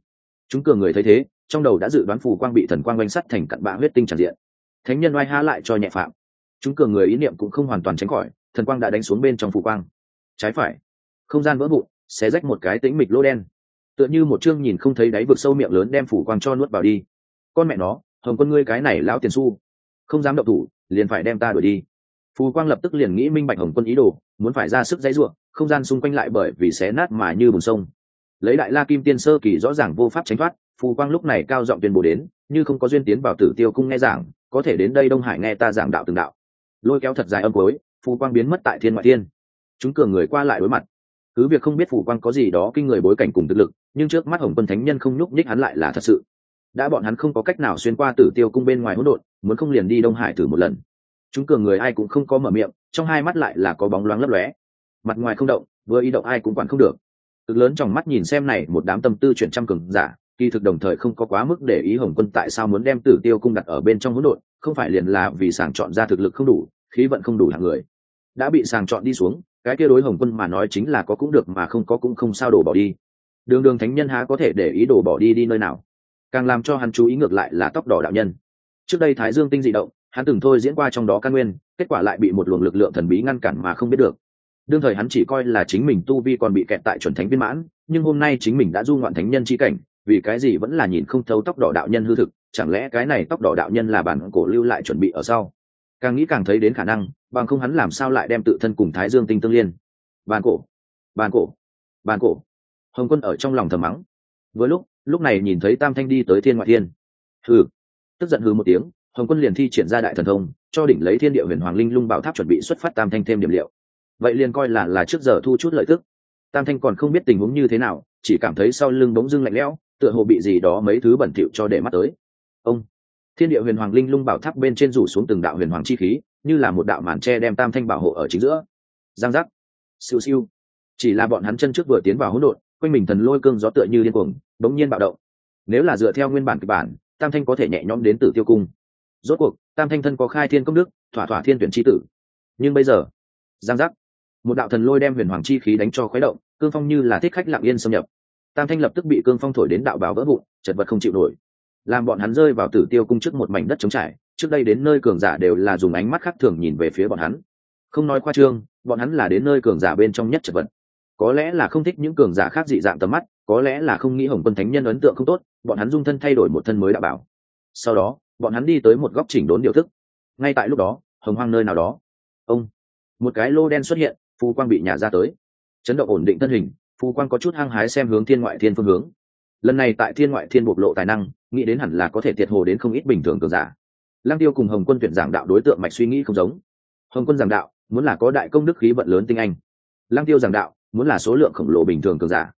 A: Chúng cường người thấy thế trong đầu đã dự đoán phù quang bị thần quang oanh sắt thành cặn bã huyết tinh tràn diện. Thánh nhân oai há lại cho nhẹ phạm. Chúng cường người ý niệm cũng không hoàn toàn tránh khỏi, thần quang đã đánh xuống bên trong phù quang. Trái phải, không gian vỡ vụn, xé rách một cái tĩnh mịch lỗ đen. Tựa như một chương nhìn không thấy đáy vực sâu miệng lớn đem phủ quang cho nuốt vào đi. Con mẹ nó, hồng quân ngươi cái này lão tiền su. Không dám động thủ, liền phải đem ta đuổi đi. Phù quang lập tức liền nghĩ minh bạch hồng quân ý đồ, muốn phải ra sức dãy ruộng, không gian xung quanh lại bởi vì xé nát mà như bùn sông. Lấy đại la kim tiên sơ kỳ rõ ràng vô pháp tránh thoát phù quang lúc này cao giọng tuyên bố đến, như không có duyên tiến vào tử tiêu cung nghe giảng, có thể đến đây đông hải nghe ta giảng đạo từng đạo. Lôi kéo thật dài âm cuối, phù quang biến mất tại thiên ngoại thiên. Chúng cường người qua lại đối mặt. Cứ việc không biết phù quang có gì đó kinh người bối cảnh cùng thực lực, nhưng trước mắt hồng quân thánh nhân không nhúc nhích hắn lại là thật sự. Đã bọn hắn không có cách nào xuyên qua tử tiêu cung bên ngoài hỗn độn, muốn không liền đi đông hải thử một lần. Chúng cường người ai cũng không có mở miệng, trong hai mắt lại là có bóng loáng lấp lóe. Mặt ngoài không động, vừa ý động ai cũng quản không được. Cực lớn trong mắt nhìn xem này một đám tâm tư chuyển trăm cường giả kỳ thực đồng thời không có quá mức để ý hồng quân tại sao muốn đem tử tiêu cung đặt ở bên trong hỗn độn, không phải liền là vì sàng chọn ra thực lực không đủ, khí vận không đủ hạng người. Đã bị sàng chọn đi xuống, cái kia đối hồng quân mà nói chính là có cũng được mà không có cũng không sao đổ bỏ đi. Đường đường thánh nhân há có thể để ý đổ bỏ đi đi nơi nào? Càng làm cho hắn chú ý ngược lại là tóc đỏ đạo nhân. Trước đây thái dương tinh dị động, hắn từng thôi diễn qua trong đó căn nguyên, kết quả lại bị một luồng lực lượng thần bí ngăn cản mà không biết được. Đương thời hắn chỉ coi là chính mình tu vi còn bị kẹt tại chuẩn thánh viên mãn, nhưng hôm nay chính mình đã du ngoạn thánh nhân c h i cảnh vì cái gì vẫn là nhìn không thấu tóc đỏ đạo nhân hư thực, chẳng lẽ cái này tóc đỏ đạo nhân là bản cổ lưu lại chuẩn bị ở sau? Càng nghĩ càng thấy đến khả năng, bằng không hắn làm sao lại đem tự thân cùng thái dương tinh tương liên? Bàn cổ bàn cổ bàn cổ. Hồng quân ở trong lòng thầm mắng. Với lúc lúc này nhìn thấy tam thanh đi tới thiên ngoại thiên. Hừ. Tức giận hừ một tiếng, hồng quân liền thi triển ra đại thần thông, cho đỉnh lấy thiên địa huyền hoàng linh lung bảo tháp chuẩn bị xuất phát tam thanh thêm điểm liệu. Vậy liền coi là là trước giờ thu chút lợi tức. Tam thanh còn không biết tình huống như thế nào, chỉ cảm thấy sau lưng bỗng dưng lạnh lẽo tựa hồ bị gì đó mấy thứ bẩn thỉu cho để mắt tới. Ông, thiên địa huyền hoàng linh lung bảo tháp bên trên rủ xuống từng đạo huyền hoàng chi khí, như là một đạo màn tre đem tam thanh bảo hộ ở chính giữa. Giang giác. Siêu siêu. Chỉ là bọn hắn chân trước vừa tiến vào hỗn độn, quanh mình thần lôi cương gió tựa như điên cuồng, bỗng nhiên bạo động. Nếu là dựa theo nguyên bản kịch bản, tam thanh có thể nhẹ nhõm đến tử tiêu cung. Rốt cuộc, tam thanh thân có khai thiên công đức, thỏa thỏa thiên tuyển chi tử. Nhưng bây giờ, giang giác. Một đạo thần lôi đem huyền hoàng chi khí đánh cho khuấy động, cương phong như là thích khách lặng yên xâm nhập tam thanh lập tức bị cương phong thổi đến đạo báo vỡ vụn, chật vật không chịu nổi. Làm bọn hắn rơi vào tử tiêu cung trước một mảnh đất trống trải, trước đây đến nơi cường giả đều là dùng ánh mắt khác thường nhìn về phía bọn hắn. Không nói khoa trương, bọn hắn là đến nơi cường giả bên trong nhất chật vật. Có lẽ là không thích những cường giả khác dị dạng tầm mắt, có lẽ là không nghĩ hồng quân thánh nhân ấn tượng không tốt, bọn hắn dung thân thay đổi một thân mới đạo bảo. Sau đó, bọn hắn đi tới một góc chỉnh đốn điều thức. Ngay tại lúc đó, hồng hoang nơi nào đó. Ông, một cái lô đen xuất hiện, phù quang bị nhả ra tới. Chấn động ổn định thân hình phù quang có chút hăng hái xem hướng thiên ngoại thiên phương hướng. Lần này tại thiên ngoại thiên bộc lộ tài năng, nghĩ đến hẳn là có thể tiệt hồ đến không ít bình thường cường giả. Lăng tiêu cùng hồng quân tuyển giảng đạo đối tượng mạch suy nghĩ không giống. Hồng quân giảng đạo, muốn là có đại công đức khí vận lớn tinh anh. Lăng tiêu giảng đạo, muốn là số lượng khổng lồ bình thường cường giả.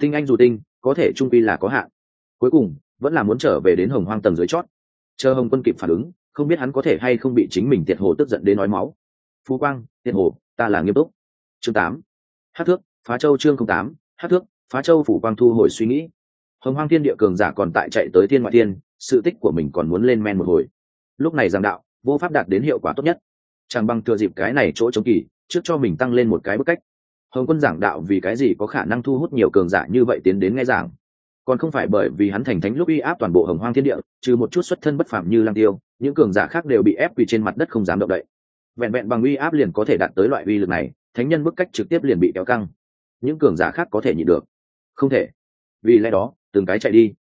A: Tinh anh dù tinh, có thể trung pi là có hạn. Cuối cùng, vẫn là muốn trở về đến hồng hoang tầng dưới chót. Chờ hồng quân kịp phản ứng, không biết hắn có thể hay không bị chính mình tiệt hồ tức giận đến nói máu. Phú quang, tiệt hồ, ta là nghiêm túc. Chương tám. Hát thước phá châu chương không tám, hát thước, phá châu phủ quang thu hồi suy nghĩ. Hồng hoang thiên địa cường giả còn tại chạy tới thiên ngoại thiên, sự tích của mình còn muốn lên men một hồi. Lúc này giảng đạo, vô pháp đạt đến hiệu quả tốt nhất. Chẳng bằng thừa dịp cái này chỗ chống kỳ, trước cho mình tăng lên một cái bức cách. Hồng quân giảng đạo vì cái gì có khả năng thu hút nhiều cường giả như vậy tiến đến nghe giảng? Còn không phải bởi vì hắn thành thánh lúc uy áp toàn bộ hồng hoang thiên địa, trừ một chút xuất thân bất phạm như lang tiêu, những cường giả khác đều bị ép quỳ trên mặt đất không dám động đậy. Vẹn vẹn bằng uy áp liền có thể đạt tới loại uy lực này, thánh nhân bức cách trực tiếp liền bị kéo căng những cường giả khác có thể nhịn được. Không thể. Vì lẽ đó, từng cái chạy đi.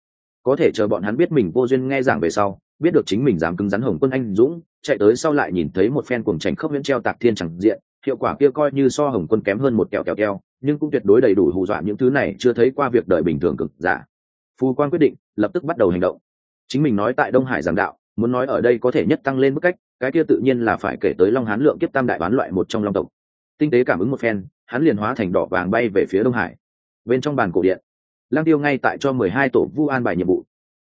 A: Có thể chờ bọn hắn biết mình vô duyên nghe giảng về sau, biết được chính mình dám cứng rắn hồng quân anh dũng, chạy tới sau lại nhìn thấy một phen cuồng tránh khốc viễn treo tạc thiên chẳng diện, hiệu quả kia coi như so hồng quân kém hơn một kẹo kẹo keo nhưng cũng tuyệt đối đầy đủ hù dọa những thứ này chưa thấy qua việc đời bình thường cực giả. Phù quan quyết định, lập tức bắt đầu hành động. Chính mình nói tại đông hải giảng đạo, muốn nói ở đây có thể nhất tăng lên mức cách, cái kia tự nhiên là phải kể tới long hán lượng kiếp tam đại bán loại một trong long tộc. Tinh tế cảm ứng một phen hắn liền hóa thành đỏ vàng bay về phía đông hải bên trong bàn cổ điện. Lang tiêu ngay tại cho mười hai tổ vu an bài nhiệm vụ.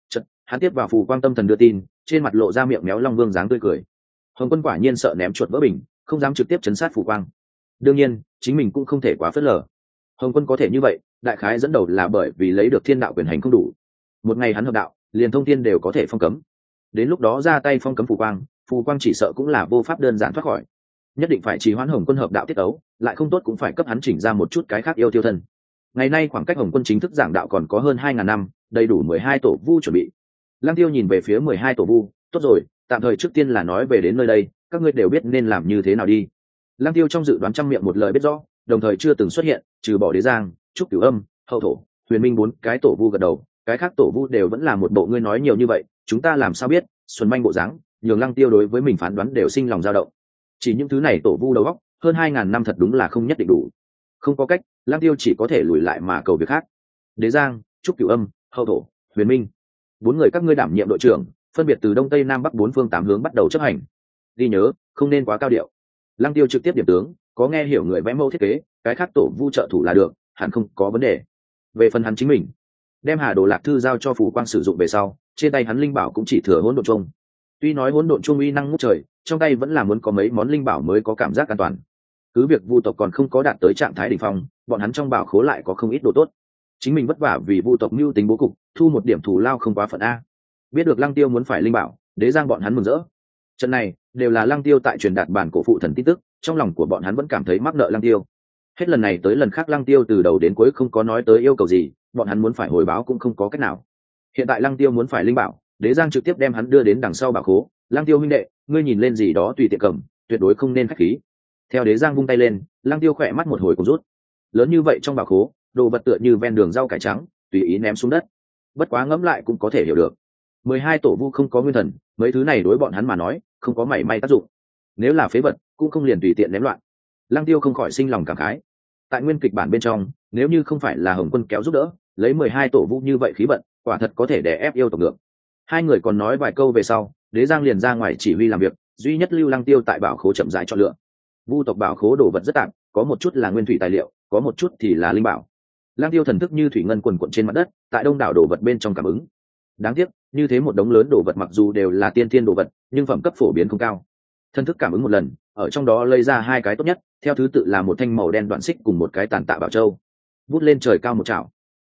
A: Chật, hắn tiếp vào phù quang tâm thần đưa tin trên mặt lộ ra miệng méo long vương dáng tươi cười. Hồng quân quả nhiên sợ ném chuột vỡ bình không dám trực tiếp chấn sát phù quang. Đương nhiên chính mình cũng không thể quá phớt lờ. Hồng quân có thể như vậy đại khái dẫn đầu là bởi vì lấy được thiên đạo quyền hành không đủ. Một ngày hắn hợp đạo liền thông thiên đều có thể phong cấm. Đến lúc đó ra tay phong cấm phù quang phù quang chỉ sợ cũng là vô pháp đơn giản thoát khỏi nhất định phải trì hoãn hồng quân hợp đạo tiết ấu lại không tốt cũng phải cấp hắn chỉnh ra một chút cái khác yêu tiêu thân. Ngày nay khoảng cách hồng quân chính thức giảng đạo còn có hơn hai ngàn năm, đầy đủ mười hai tổ vu chuẩn bị. Lăng tiêu nhìn về phía mười hai tổ vu, tốt rồi, tạm thời trước tiên là nói về đến nơi đây, các ngươi đều biết nên làm như thế nào đi. Lăng tiêu trong dự đoán trăm miệng một lời biết rõ, đồng thời chưa từng xuất hiện, trừ bỏ đế giang, trúc cửu âm, hậu thổ, huyền minh bốn cái tổ vu gật đầu, cái khác tổ vu đều vẫn là một bộ ngươi nói nhiều như vậy, chúng ta làm sao biết? Xuân manh bộ dáng, nhường lăng tiêu đối với mình phán đoán đều sinh lòng dao động chỉ những thứ này tổ vu đầu góc hơn hai ngàn năm thật đúng là không nhất định đủ. Không có cách lang tiêu chỉ có thể lùi lại mà cầu việc khác. Đế giang, trúc cửu âm, hậu thổ, huyền minh. Bốn người các ngươi đảm nhiệm đội trưởng, phân biệt từ đông tây nam bắc bốn phương tám hướng bắt đầu chấp hành. Ghi nhớ, không nên quá cao điệu. Lăng tiêu trực tiếp điểm tướng, có nghe hiểu người vẽ mẫu thiết kế, cái khác tổ vu trợ thủ là được, hẳn không có vấn đề. Về phần hắn chính mình, đem hà đồ lạc thư giao cho phù quang sử dụng về sau, trên tay hắn linh bảo cũng chỉ thừa hỗn độn chung tuy nói hỗn độn trung uy năng ngút trời, trong tay vẫn là muốn có mấy món linh bảo mới có cảm giác an toàn. Cứ việc vu tộc còn không có đạt tới trạng thái đ ỉ n h phong, bọn hắn trong bảo khố lại có không ít đồ tốt. Chính mình vất vả vì vu tộc mưu tính bố cục, thu một điểm thù lao không quá phận a. Biết được lăng tiêu muốn phải linh bảo, đế giang bọn hắn mừng rỡ. Trận này, đều là lăng tiêu tại truyền đạt bản cổ phụ thần tin tức, trong lòng của bọn hắn vẫn cảm thấy mắc nợ lăng tiêu. Hết lần này tới lần khác lăng tiêu từ đầu đến cuối không có nói tới yêu cầu gì, bọn hắn muốn phải hồi báo cũng không có cách nào. Hiện tại lăng tiêu muốn phải linh bảo đế giang trực tiếp đem hắn đưa đến đằng sau bảo khố. Lang tiêu huynh đệ, ngươi nhìn lên gì đó tùy tiện cầm, tuyệt đối không nên khách khí. Theo đế giang vung tay lên Lang tiêu khỏe mắt một hồi cũng rút. Lớn như vậy trong bảo khố, đồ vật tựa như ven đường rau cải trắng, tùy ý ném xuống đất. Bất quá ngẫm lại cũng có thể hiểu được. Mười hai tổ vu không có nguyên thần, mấy thứ này đối bọn hắn mà nói, không có mảy may tác dụng. Nếu là phế vật, cũng không liền tùy tiện ném loạn. Lang tiêu không khỏi sinh lòng cảm khái. Tại nguyên kịch bản bên trong, nếu như không phải là hồng quân kéo giúp đỡ, lấy mười hai tổ vu như vậy khí vận, quả thật có thể để ép yêu tộc ngược hai người còn nói vài câu về sau, đế giang liền ra ngoài chỉ huy làm việc, duy nhất lưu lăng tiêu tại bảo khố chậm rãi chọn lựa. Vu tộc bảo khố đồ vật rất tạm có một chút là nguyên thủy tài liệu, có một chút thì là linh bảo. Lăng tiêu thần thức như thủy ngân quần quận trên mặt đất, tại đông đảo đồ vật bên trong cảm ứng. Đáng tiếc, như thế một đống lớn đồ vật mặc dù đều là tiên thiên đồ vật, nhưng phẩm cấp phổ biến không cao. Thần thức cảm ứng một lần, ở trong đó lấy ra hai cái tốt nhất, theo thứ tự là một thanh màu đen đoạn xích cùng một cái tàn tạ bảo châu. Vút lên trời cao một chảo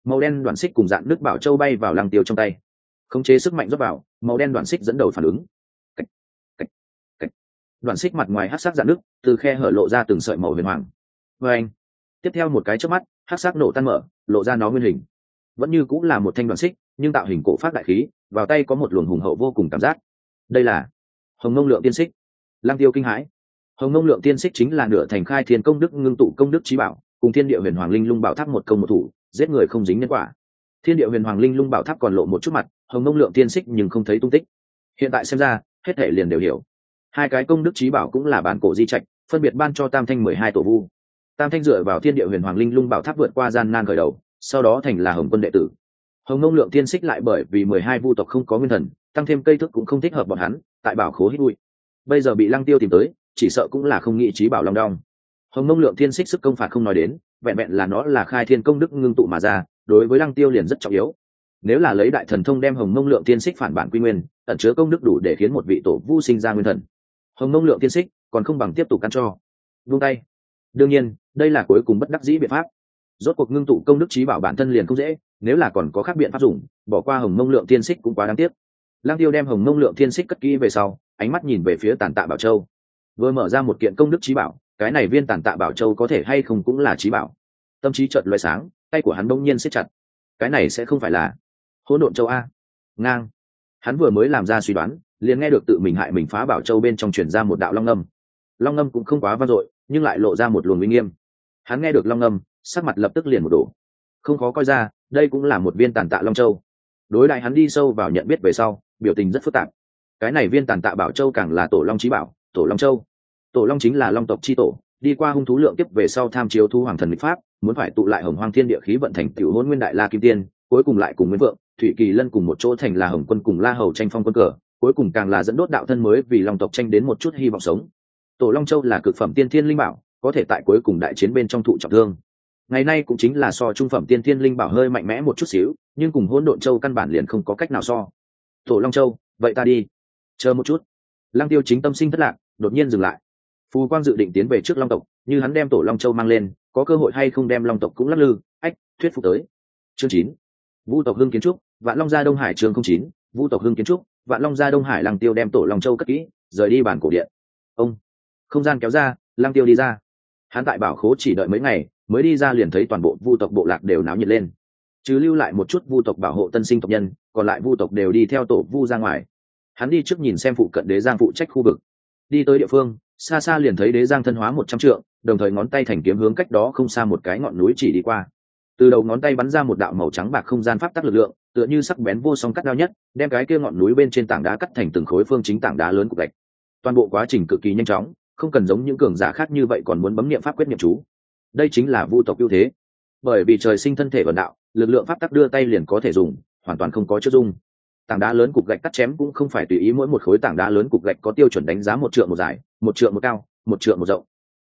A: màu đen đoạn xích cùng dạng nước bảo châu bay vào lăng tiêu trong tay khống chế sức mạnh rót vào màu đen đoạn xích dẫn đầu phản ứng. Cách, cách, cách. đoạn xích mặt ngoài hát sắc dạng nước từ khe hở lộ ra từng sợi màu huyền hoàng. Và anh tiếp theo một cái trước mắt hát sắc nổ tan mở lộ ra nó nguyên hình. Vẫn như cũng là một thanh đoạn xích nhưng tạo hình cổ phát đại khí vào tay có một luồng hùng hậu vô cùng cảm giác. Đây là hồng nông lượng tiên xích. Lang tiêu kinh hãi. Hồng nông lượng tiên xích chính là nửa thành khai thiên công đức ngưng tụ công đức trí bảo cùng thiên địa huyền hoàng linh lung bảo tháp một công một thủ giết người không dính nhân quả thiên địa huyền hoàng linh lung bảo tháp còn lộ một chút mặt, hồng mông lượng tiên xích nhưng không thấy tung tích. Hiện tại xem ra, hết thể liền đều hiểu. Hai cái công đức trí bảo cũng là bản cổ di trạch, phân biệt ban cho tam thanh mười hai tổ vu. Tam thanh dựa vào thiên địa huyền hoàng linh lung bảo tháp vượt qua gian nan khởi đầu, sau đó thành là hồng quân đệ tử. Hồng mông lượng tiên xích lại bởi vì mười hai vu tộc không có nguyên thần, tăng thêm cây thức cũng không thích hợp bọn hắn, tại bảo khố hít bụi. Bây giờ bị lăng tiêu tìm tới, chỉ sợ cũng là không nghĩ trí bảo long đong. Hồng mông lượng tiên xích sức công phạt không nói đến, vẹn vẹn là nó là khai thiên công đức ngưng tụ mà ra đối với lăng tiêu liền rất trọng yếu. Nếu là lấy đại thần thông đem hồng mông lượng tiên xích phản bản quy nguyên, ẩn chứa công đức đủ để khiến một vị tổ vu sinh ra nguyên thần. Hồng mông lượng tiên xích còn không bằng tiếp tục căn cho. Vung tay. Đương nhiên, đây là cuối cùng bất đắc dĩ biện pháp. Rốt cuộc ngưng tụ công đức trí bảo bản thân liền không dễ, nếu là còn có khác biện pháp dùng, bỏ qua hồng mông lượng tiên xích cũng quá đáng tiếc. Lang tiêu đem hồng mông lượng tiên xích cất kỹ về sau, ánh mắt nhìn về phía tàn tạ bảo châu. Vừa mở ra một kiện công đức trí bảo, cái này viên tàn tạ bảo châu có thể hay không cũng là trí bảo. Tâm trí chợt loại sáng tay của hắn đông nhiên siết chặt. Cái này sẽ không phải là hỗn độn châu a. Ngang. Hắn vừa mới làm ra suy đoán, liền nghe được tự mình hại mình phá bảo châu bên trong truyền ra một đạo long âm. Long âm cũng không quá vang dội, nhưng lại lộ ra một luồng uy nghiêm. Hắn nghe được long âm, sắc mặt lập tức liền một đổ. Không khó coi ra, đây cũng là một viên tàn tạ long châu. Đối đại hắn đi sâu vào nhận biết về sau, biểu tình rất phức tạp. Cái này viên tàn tạ bảo châu càng là tổ long trí bảo, tổ long châu. Tổ long chính là long tộc c h i tổ, đi qua hung thú lượng tiếp về sau tham chiếu thu hoàng thần lịch pháp muốn phải tụ lại hồng hoang thiên địa khí vận thành tiểu hôn nguyên đại la kim tiên, cuối cùng lại cùng nguyên vượng, thủy kỳ lân cùng một chỗ thành là hồng quân cùng la hầu tranh phong quân cờ, cuối cùng càng là dẫn đốt đạo thân mới vì long tộc tranh đến một chút hy vọng sống. Tổ long châu là cực phẩm tiên thiên linh bảo, có thể tại cuối cùng đại chiến bên trong thụ trọng thương. Ngày nay cũng chính là so trung phẩm tiên thiên linh bảo hơi mạnh mẽ một chút xíu, nhưng cùng hỗn độn châu căn bản liền không có cách nào so. Tổ long châu, vậy ta đi. Chờ một chút. Lăng tiêu chính tâm sinh thất lạc, đột nhiên dừng lại. Phù quang dự định tiến về trước long tộc, như hắn đem tổ long châu mang lên có cơ hội hay không đem long tộc cũng lắc lư, ách, thuyết phục tới. Chương chín, vu tộc hưng kiến trúc, vạn long gia đông hải chương không chín, vu tộc hưng kiến trúc, vạn long gia đông hải lăng tiêu đem tổ long châu cất kỹ, rời đi bàn cổ điện. Ông, không gian kéo ra, lăng tiêu đi ra. Hắn tại bảo khố chỉ đợi mấy ngày, mới đi ra liền thấy toàn bộ vu tộc bộ lạc đều náo nhiệt lên. Chứ lưu lại một chút vu tộc bảo hộ tân sinh tộc nhân, còn lại vu tộc đều đi theo tổ vu ra ngoài. Hắn đi trước nhìn xem phụ cận đế giang phụ trách khu vực. Đi tới địa phương xa xa liền thấy đế giang thân hóa một trăm trượng, đồng thời ngón tay thành kiếm hướng cách đó không xa một cái ngọn núi chỉ đi qua. Từ đầu ngón tay bắn ra một đạo màu trắng bạc không gian pháp tắc lực lượng, tựa như sắc bén vô song cắt đao nhất, đem cái kia ngọn núi bên trên tảng đá cắt thành từng khối phương chính tảng đá lớn của gạch. Toàn bộ quá trình cực kỳ nhanh chóng, không cần giống những cường giả khác như vậy còn muốn bấm niệm pháp quyết niệm chú. Đây chính là vu tộc ưu thế. Bởi vì trời sinh thân thể vận đạo, lực lượng pháp tắc đưa tay liền có thể dùng, hoàn toàn không có chất dung tảng đá lớn cục gạch cắt chém cũng không phải tùy ý mỗi một khối tảng đá lớn cục gạch có tiêu chuẩn đánh giá một trượng một dài, một trượng một cao, một trượng một rộng.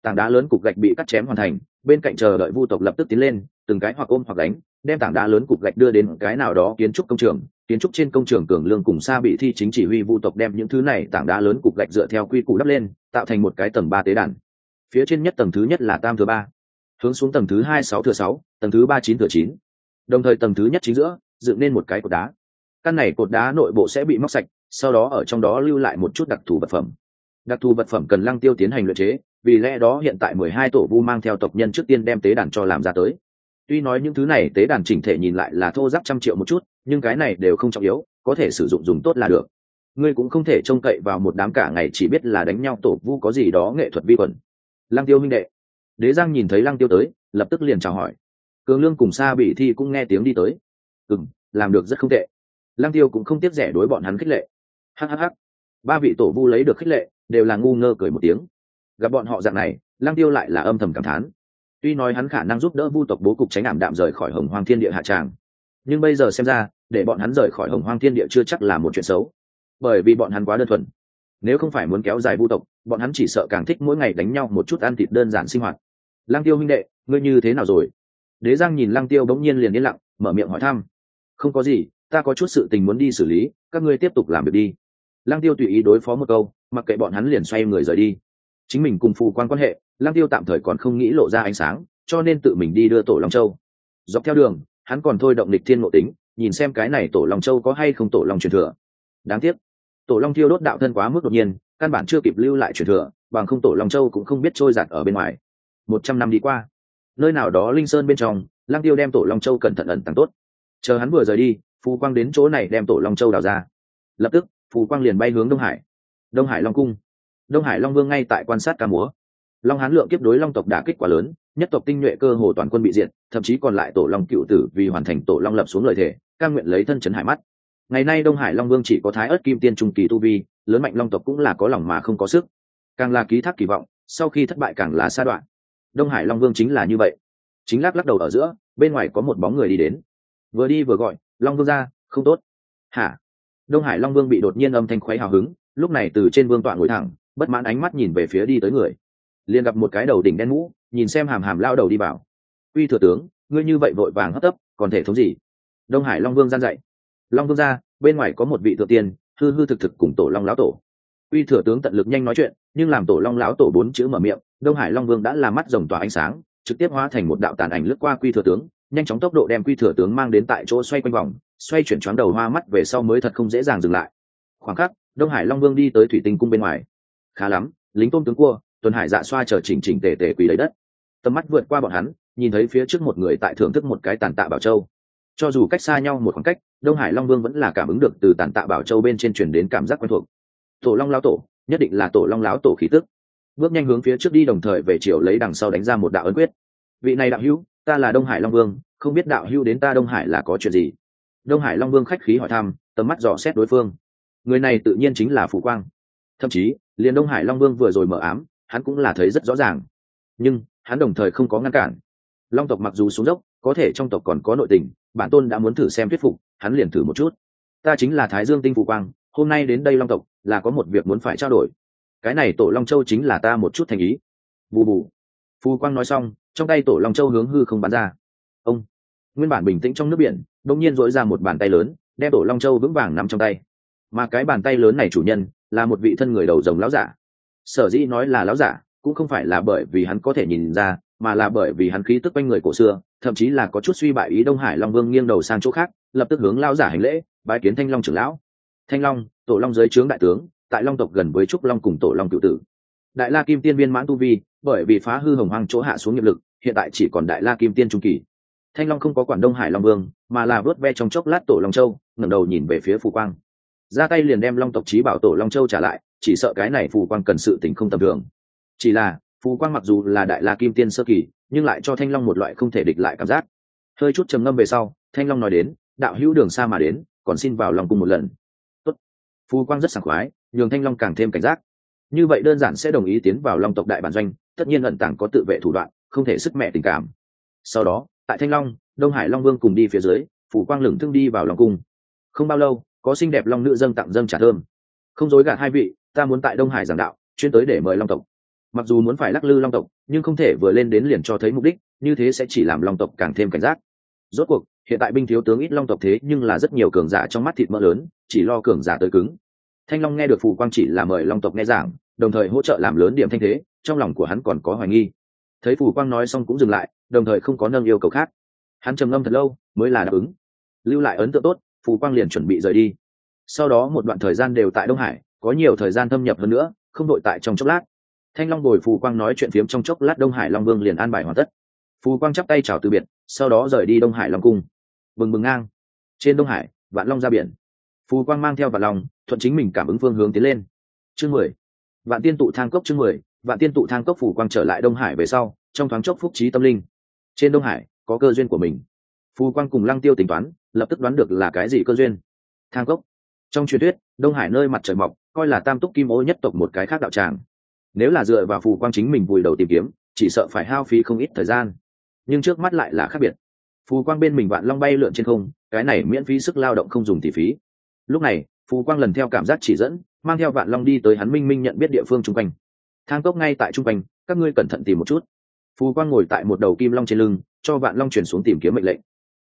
A: Tảng đá lớn cục gạch bị cắt chém hoàn thành, bên cạnh chờ đợi vu tộc lập tức tiến lên, từng cái hoặc ôm hoặc đánh, đem tảng đá lớn cục gạch đưa đến cái nào đó kiến trúc công trường. Kiến trúc trên công trường cường lương cùng xa bị thi chính chỉ huy vu tộc đem những thứ này tảng đá lớn cục gạch dựa theo quy củ đắp lên, tạo thành một cái tầng ba tế đàn. Phía trên nhất tầng thứ nhất là tam thừa ba, hướng xuống tầng thứ hai sáu thừa sáu, tầng thứ ba chín thừa chín. Đồng thời tầng thứ nhất chính giữa, dựng nên một cái cột đá căn này cột đá nội bộ sẽ bị móc sạch, sau đó ở trong đó lưu lại một chút đặc thù vật phẩm. Đặc thù vật phẩm cần lăng tiêu tiến hành luyện chế, vì lẽ đó hiện tại mười hai tổ vu mang theo tộc nhân trước tiên đem tế đàn cho làm ra tới. Tuy nói những thứ này tế đàn chỉnh thể nhìn lại là thô giáp trăm triệu một chút, nhưng cái này đều không trọng yếu, có thể sử dụng dùng tốt là được. Ngươi cũng không thể trông cậy vào một đám cả ngày chỉ biết là đánh nhau tổ vu có gì đó nghệ thuật vi khuẩn. Lăng tiêu minh đệ. Đế giang nhìn thấy lăng tiêu tới, lập tức liền chào hỏi. Cường lương cùng xa bị thi cũng nghe tiếng đi tới. Ừ làm được rất không tệ lăng tiêu cũng không tiếc rẻ đối bọn hắn khích lệ. Hhh ba vị tổ vu lấy được khích lệ, đều là ngu ngơ cười một tiếng. Gặp bọn họ dạng này, lăng tiêu lại là âm thầm cảm thán. Tuy nói hắn khả năng giúp đỡ vu tộc bố cục tránh ảm đạm rời khỏi hồng hoang thiên địa hạ tràng, nhưng bây giờ xem ra, để bọn hắn rời khỏi hồng hoang thiên địa chưa chắc là một chuyện xấu. Bởi vì bọn hắn quá đơn thuần. Nếu không phải muốn kéo dài vu tộc, bọn hắn chỉ sợ càng thích mỗi ngày đánh nhau một chút ăn thịt đơn giản sinh hoạt. Lăng tiêu huynh đệ, ngươi như thế nào rồi? Đế giang nhìn lăng tiêu bỗng nhiên liền yên lặng, mở miệng hỏi thăm. Không có gì ta có chút sự tình muốn đi xử lý, các ngươi tiếp tục làm việc đi. Lăng tiêu tùy ý đối phó một câu, mặc kệ bọn hắn liền xoay người rời đi. Chính mình cùng phù quan quan hệ, lăng tiêu tạm thời còn không nghĩ lộ ra ánh sáng, cho nên tự mình đi đưa tổ long châu. Dọc theo đường, hắn còn thôi động lịch thiên ngộ tính, nhìn xem cái này tổ long châu có hay không tổ long truyền thừa. Đáng tiếc, tổ long tiêu đốt đạo thân quá mức đột nhiên, căn bản chưa kịp lưu lại truyền thừa, bằng không tổ long châu cũng không biết trôi giặt ở bên ngoài. Một trăm năm đi qua, nơi nào đó linh sơn bên trong, lăng tiêu đem tổ long châu cẩn thận ẩn tàng tốt. Chờ hắn vừa rời đi phù quang đến chỗ này đem tổ long châu đào ra. Lập tức, phù quang liền bay hướng đông hải. Đông hải long cung. Đông hải long vương ngay tại quan sát ca múa. Long hán lượng kiếp đối long tộc đả kích quá lớn, nhất tộc tinh nhuệ cơ hồ toàn quân bị diệt, thậm chí còn lại tổ long cựu tử vì hoàn thành tổ long lập xuống lời thề, ca nguyện lấy thân chấn hải mắt. Ngày nay đông hải long vương chỉ có thái ớt kim tiên trung kỳ tu vi, lớn mạnh long tộc cũng là có lòng mà không có sức. Càng là ký thác kỳ vọng, sau khi thất bại càng là sa đoạn. Đông hải long vương chính là như vậy. Chính lắc lắc đầu ở giữa, bên ngoài có một bóng người đi đến. Vừa đi vừa gọi long vương ra, không tốt. Hả? Đông hải long vương bị đột nhiên âm thanh khoáy hào hứng, lúc này từ trên vương tọa ngồi thẳng, bất mãn ánh mắt nhìn về phía đi tới người. Liền gặp một cái đầu đỉnh đen mũ nhìn xem hàm hàm lao đầu đi vào. Uy thừa tướng, ngươi như vậy vội vàng hấp tấp, còn thể thống gì? Đông hải long vương gian dạy. Long vương ra, bên ngoài có một vị thượng tiên, hư hư thực thực cùng tổ long lão tổ. Uy thừa tướng tận lực nhanh nói chuyện, nhưng làm tổ long lão tổ bốn chữ mở miệng, đông hải long vương đã làm mắt rồng tỏa ánh sáng, trực tiếp hóa thành một đạo tàn ảnh lướt qua quy thừa tướng nhanh chóng tốc độ đem quy thừa tướng mang đến tại chỗ xoay quanh vòng, xoay chuyển choáng đầu hoa mắt về sau mới thật không dễ dàng dừng lại. Khoảng khắc, đông hải long vương đi tới thủy tinh cung bên ngoài. Khá lắm, lính tôm tướng cua, tuần hải dạ xoa chờ chỉnh chỉnh tề tề quỳ lấy đất. Tầm mắt vượt qua bọn hắn, nhìn thấy phía trước một người tại thưởng thức một cái tàn tạ bảo châu. Cho dù cách xa nhau một khoảng cách, đông hải long vương vẫn là cảm ứng được từ tàn tạ bảo châu bên trên truyền đến cảm giác quen thuộc. Tổ long lao tổ, nhất định là tổ long láo tổ khí tức. Bước nhanh hướng phía trước đi đồng thời về chiều lấy đằng sau đánh ra một đạo ấn quyết. Vị này đạo hữu ta là đông hải long vương, không biết đạo Hưu đến ta đông hải là có chuyện gì? Đông hải long vương khách khí hỏi thăm, tầm mắt dò xét đối phương. Người này tự nhiên chính là Phù quang. Thậm chí, liền đông hải long vương vừa rồi mở ám, hắn cũng là thấy rất rõ ràng. Nhưng, hắn đồng thời không có ngăn cản. Long tộc mặc dù xuống dốc, có thể trong tộc còn có nội tình, bản tôn đã muốn thử xem thuyết phục, hắn liền thử một chút. Ta chính là thái dương tinh Phù quang, hôm nay đến đây long tộc, là có một việc muốn phải trao đổi. Cái này tổ long châu chính là ta một chút thành ý. Bù bù phù quang nói xong, trong tay tổ long châu hướng hư không bắn ra. Ông! Nguyên bản bình tĩnh trong nước biển đông nhiên dỗi ra một bàn tay lớn, đem tổ long châu vững vàng nằm trong tay. Mà cái bàn tay lớn này chủ nhân, là một vị thân người đầu rồng lão giả. Sở dĩ nói là lão giả, cũng không phải là bởi vì hắn có thể nhìn ra, mà là bởi vì hắn khí tức quanh người cổ xưa, thậm chí là có chút suy bại ý đông hải long vương nghiêng đầu sang chỗ khác, lập tức hướng lão giả hành lễ, bái kiến thanh long trưởng lão. Thanh long, tổ long giới trướng đại tướng, tại long tộc gần với trúc long cùng tổ long cựu tử. Đại la kim tiên viên mãn tu vi bởi vì phá hư hồng hoang chỗ hạ xuống nghiệp lực, hiện tại chỉ còn đại la kim tiên trung kỳ. Thanh long không có quản đông hải long vương, mà là vớt ve trong chốc lát tổ long châu, ngẩng đầu nhìn về phía phù quang. Ra tay liền đem long tộc trí bảo tổ long châu trả lại, chỉ sợ cái này phù quang cần sự tình không tầm thường. Chỉ là, phù quang mặc dù là đại la kim tiên sơ kỳ, nhưng lại cho thanh long một loại không thể địch lại cảm giác. Hơi chút trầm ngâm về sau, thanh long nói đến, đạo hữu đường xa mà đến, còn xin vào lòng cùng một lần. Tốt. phù quang rất sảng khoái, nhường thanh long càng thêm cảnh giác như vậy đơn giản sẽ đồng ý tiến vào long tộc đại bản doanh, tất nhiên ẩn tàng có tự vệ thủ đoạn, không thể sức mẹ tình cảm. Sau đó, tại thanh long, đông hải long vương cùng đi phía dưới, phủ quang lửng thương đi vào lòng cung. Không bao lâu, có xinh đẹp long nữ dâng tặng dâng trả thơm. Không dối gạt hai vị, ta muốn tại đông hải giảng đạo, chuyên tới để mời long tộc. Mặc dù muốn phải lắc lư long tộc, nhưng không thể vừa lên đến liền cho thấy mục đích, như thế sẽ chỉ làm long tộc càng thêm cảnh giác. Rốt cuộc, hiện tại binh thiếu tướng ít long tộc thế nhưng là rất nhiều cường giả trong mắt thịt mỡ lớn, chỉ lo cường giả tới cứng. Thanh long nghe được phù quang chỉ là mời long tộc nghe giảng đồng thời hỗ trợ làm lớn điểm thanh thế, trong lòng của hắn còn có hoài nghi. Thấy phù quang nói xong cũng dừng lại, đồng thời không có nâng yêu cầu khác. Hắn trầm ngâm thật lâu, mới là đáp ứng. Lưu lại ấn tượng tốt, phù quang liền chuẩn bị rời đi. Sau đó một đoạn thời gian đều tại đông hải, có nhiều thời gian thâm nhập hơn nữa, không đội tại trong chốc lát. Thanh long bồi phù quang nói chuyện phiếm trong chốc lát đông hải long vương liền an bài hoàn tất. Phù quang chắp tay chào từ biệt, sau đó rời đi đông hải long cung. Bừng bừng ngang. Trên đông hải, vạn long ra biển. Phù quang mang theo vạn long, thuận chính mình cảm ứng phương hướng tiến lên. Chương mười vạn tiên tụ thang cốc chương mười, vạn tiên tụ thang cốc phù quang trở lại đông hải về sau, trong thoáng chốc phúc trí tâm linh. Trên đông hải, có cơ duyên của mình. Phù quang cùng lăng tiêu tính toán, lập tức đoán được là cái gì cơ duyên. Thang cốc. Trong truyền thuyết, đông hải nơi mặt trời mọc, coi là tam túc kim ô nhất tộc một cái khác đạo tràng. Nếu là dựa vào phù quang chính mình vùi đầu tìm kiếm, chỉ sợ phải hao phí không ít thời gian. Nhưng trước mắt lại là khác biệt. Phù quang bên mình vạn long bay lượn trên không, cái này miễn phí sức lao động không dùng tỷ phí. Lúc này phù quang lần theo cảm giác chỉ dẫn, mang theo vạn long đi tới hắn minh minh nhận biết địa phương chung quanh. Thang cốc ngay tại chung quanh, các ngươi cẩn thận tìm một chút. Phù quang ngồi tại một đầu kim long trên lưng, cho vạn long chuyển xuống tìm kiếm mệnh lệnh.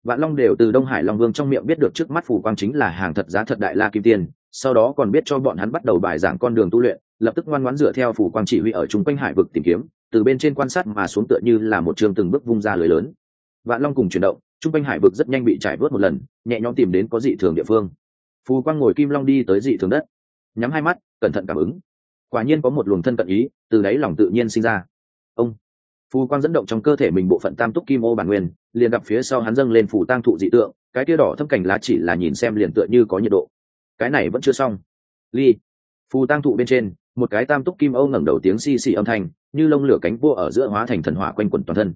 A: Vạn long đều từ đông hải long vương trong miệng biết được trước mắt phù quang chính là hàng thật giá thật đại la kim tiên, sau đó còn biết cho bọn hắn bắt đầu bài giảng con đường tu luyện, lập tức ngoan ngoãn dựa theo phù quang chỉ huy ở chung quanh hải vực tìm kiếm, từ bên trên quan sát mà xuống tựa như là một trường từng bước vung ra lưới lớn. Vạn long cùng chuyển động, chung quanh hải vực rất nhanh bị trải vớt một lần, nhẹ nhõm tìm đến có dị thường địa phương phù quang ngồi kim long đi tới dị thường đất. Nhắm hai mắt, cẩn thận cảm ứng. Quả nhiên có một luồng thân cận ý, từ đáy lòng tự nhiên sinh ra. Ông. Phù quang dẫn động trong cơ thể mình bộ phận tam túc kim ô bản nguyên, liền gặp phía sau hắn dâng lên phủ tang thụ dị tượng, cái tia đỏ thâm cảnh lá chỉ là nhìn xem liền tựa như có nhiệt độ. Cái này vẫn chưa xong. Ly. Phù tang thụ bên trên, một cái tam túc kim ô ngẩng đầu tiếng xì xì âm thanh, như lông lửa cánh vua ở giữa hóa thành thần hỏa quanh quẩn toàn thân.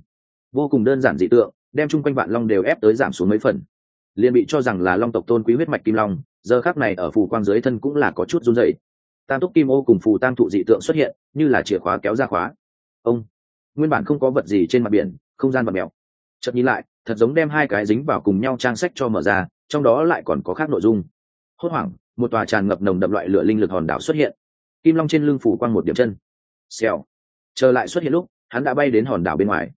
A: Vô cùng đơn giản dị tượng, đem chung quanh vạn long đều ép tới giảm xuống mấy phần. Liền bị cho rằng là long tộc tôn quý huyết mạch kim long giờ khác này ở phù quang dưới thân cũng là có chút run dậy tam túc kim ô cùng phù tam thụ dị tượng xuất hiện, như là chìa khóa kéo ra khóa. Ông, nguyên bản không có vật gì trên mặt biển, không gian vật mèo. Chợt nhìn lại, thật giống đem hai cái dính vào cùng nhau trang sách cho mở ra, trong đó lại còn có khác nội dung. Hốt hoảng, một tòa tràn ngập nồng đậm loại lửa linh lực hòn đảo xuất hiện. Kim long trên lưng phủ quang một điểm chân. Xèo. Trở lại xuất hiện lúc, hắn đã bay đến hòn đảo bên ngoài.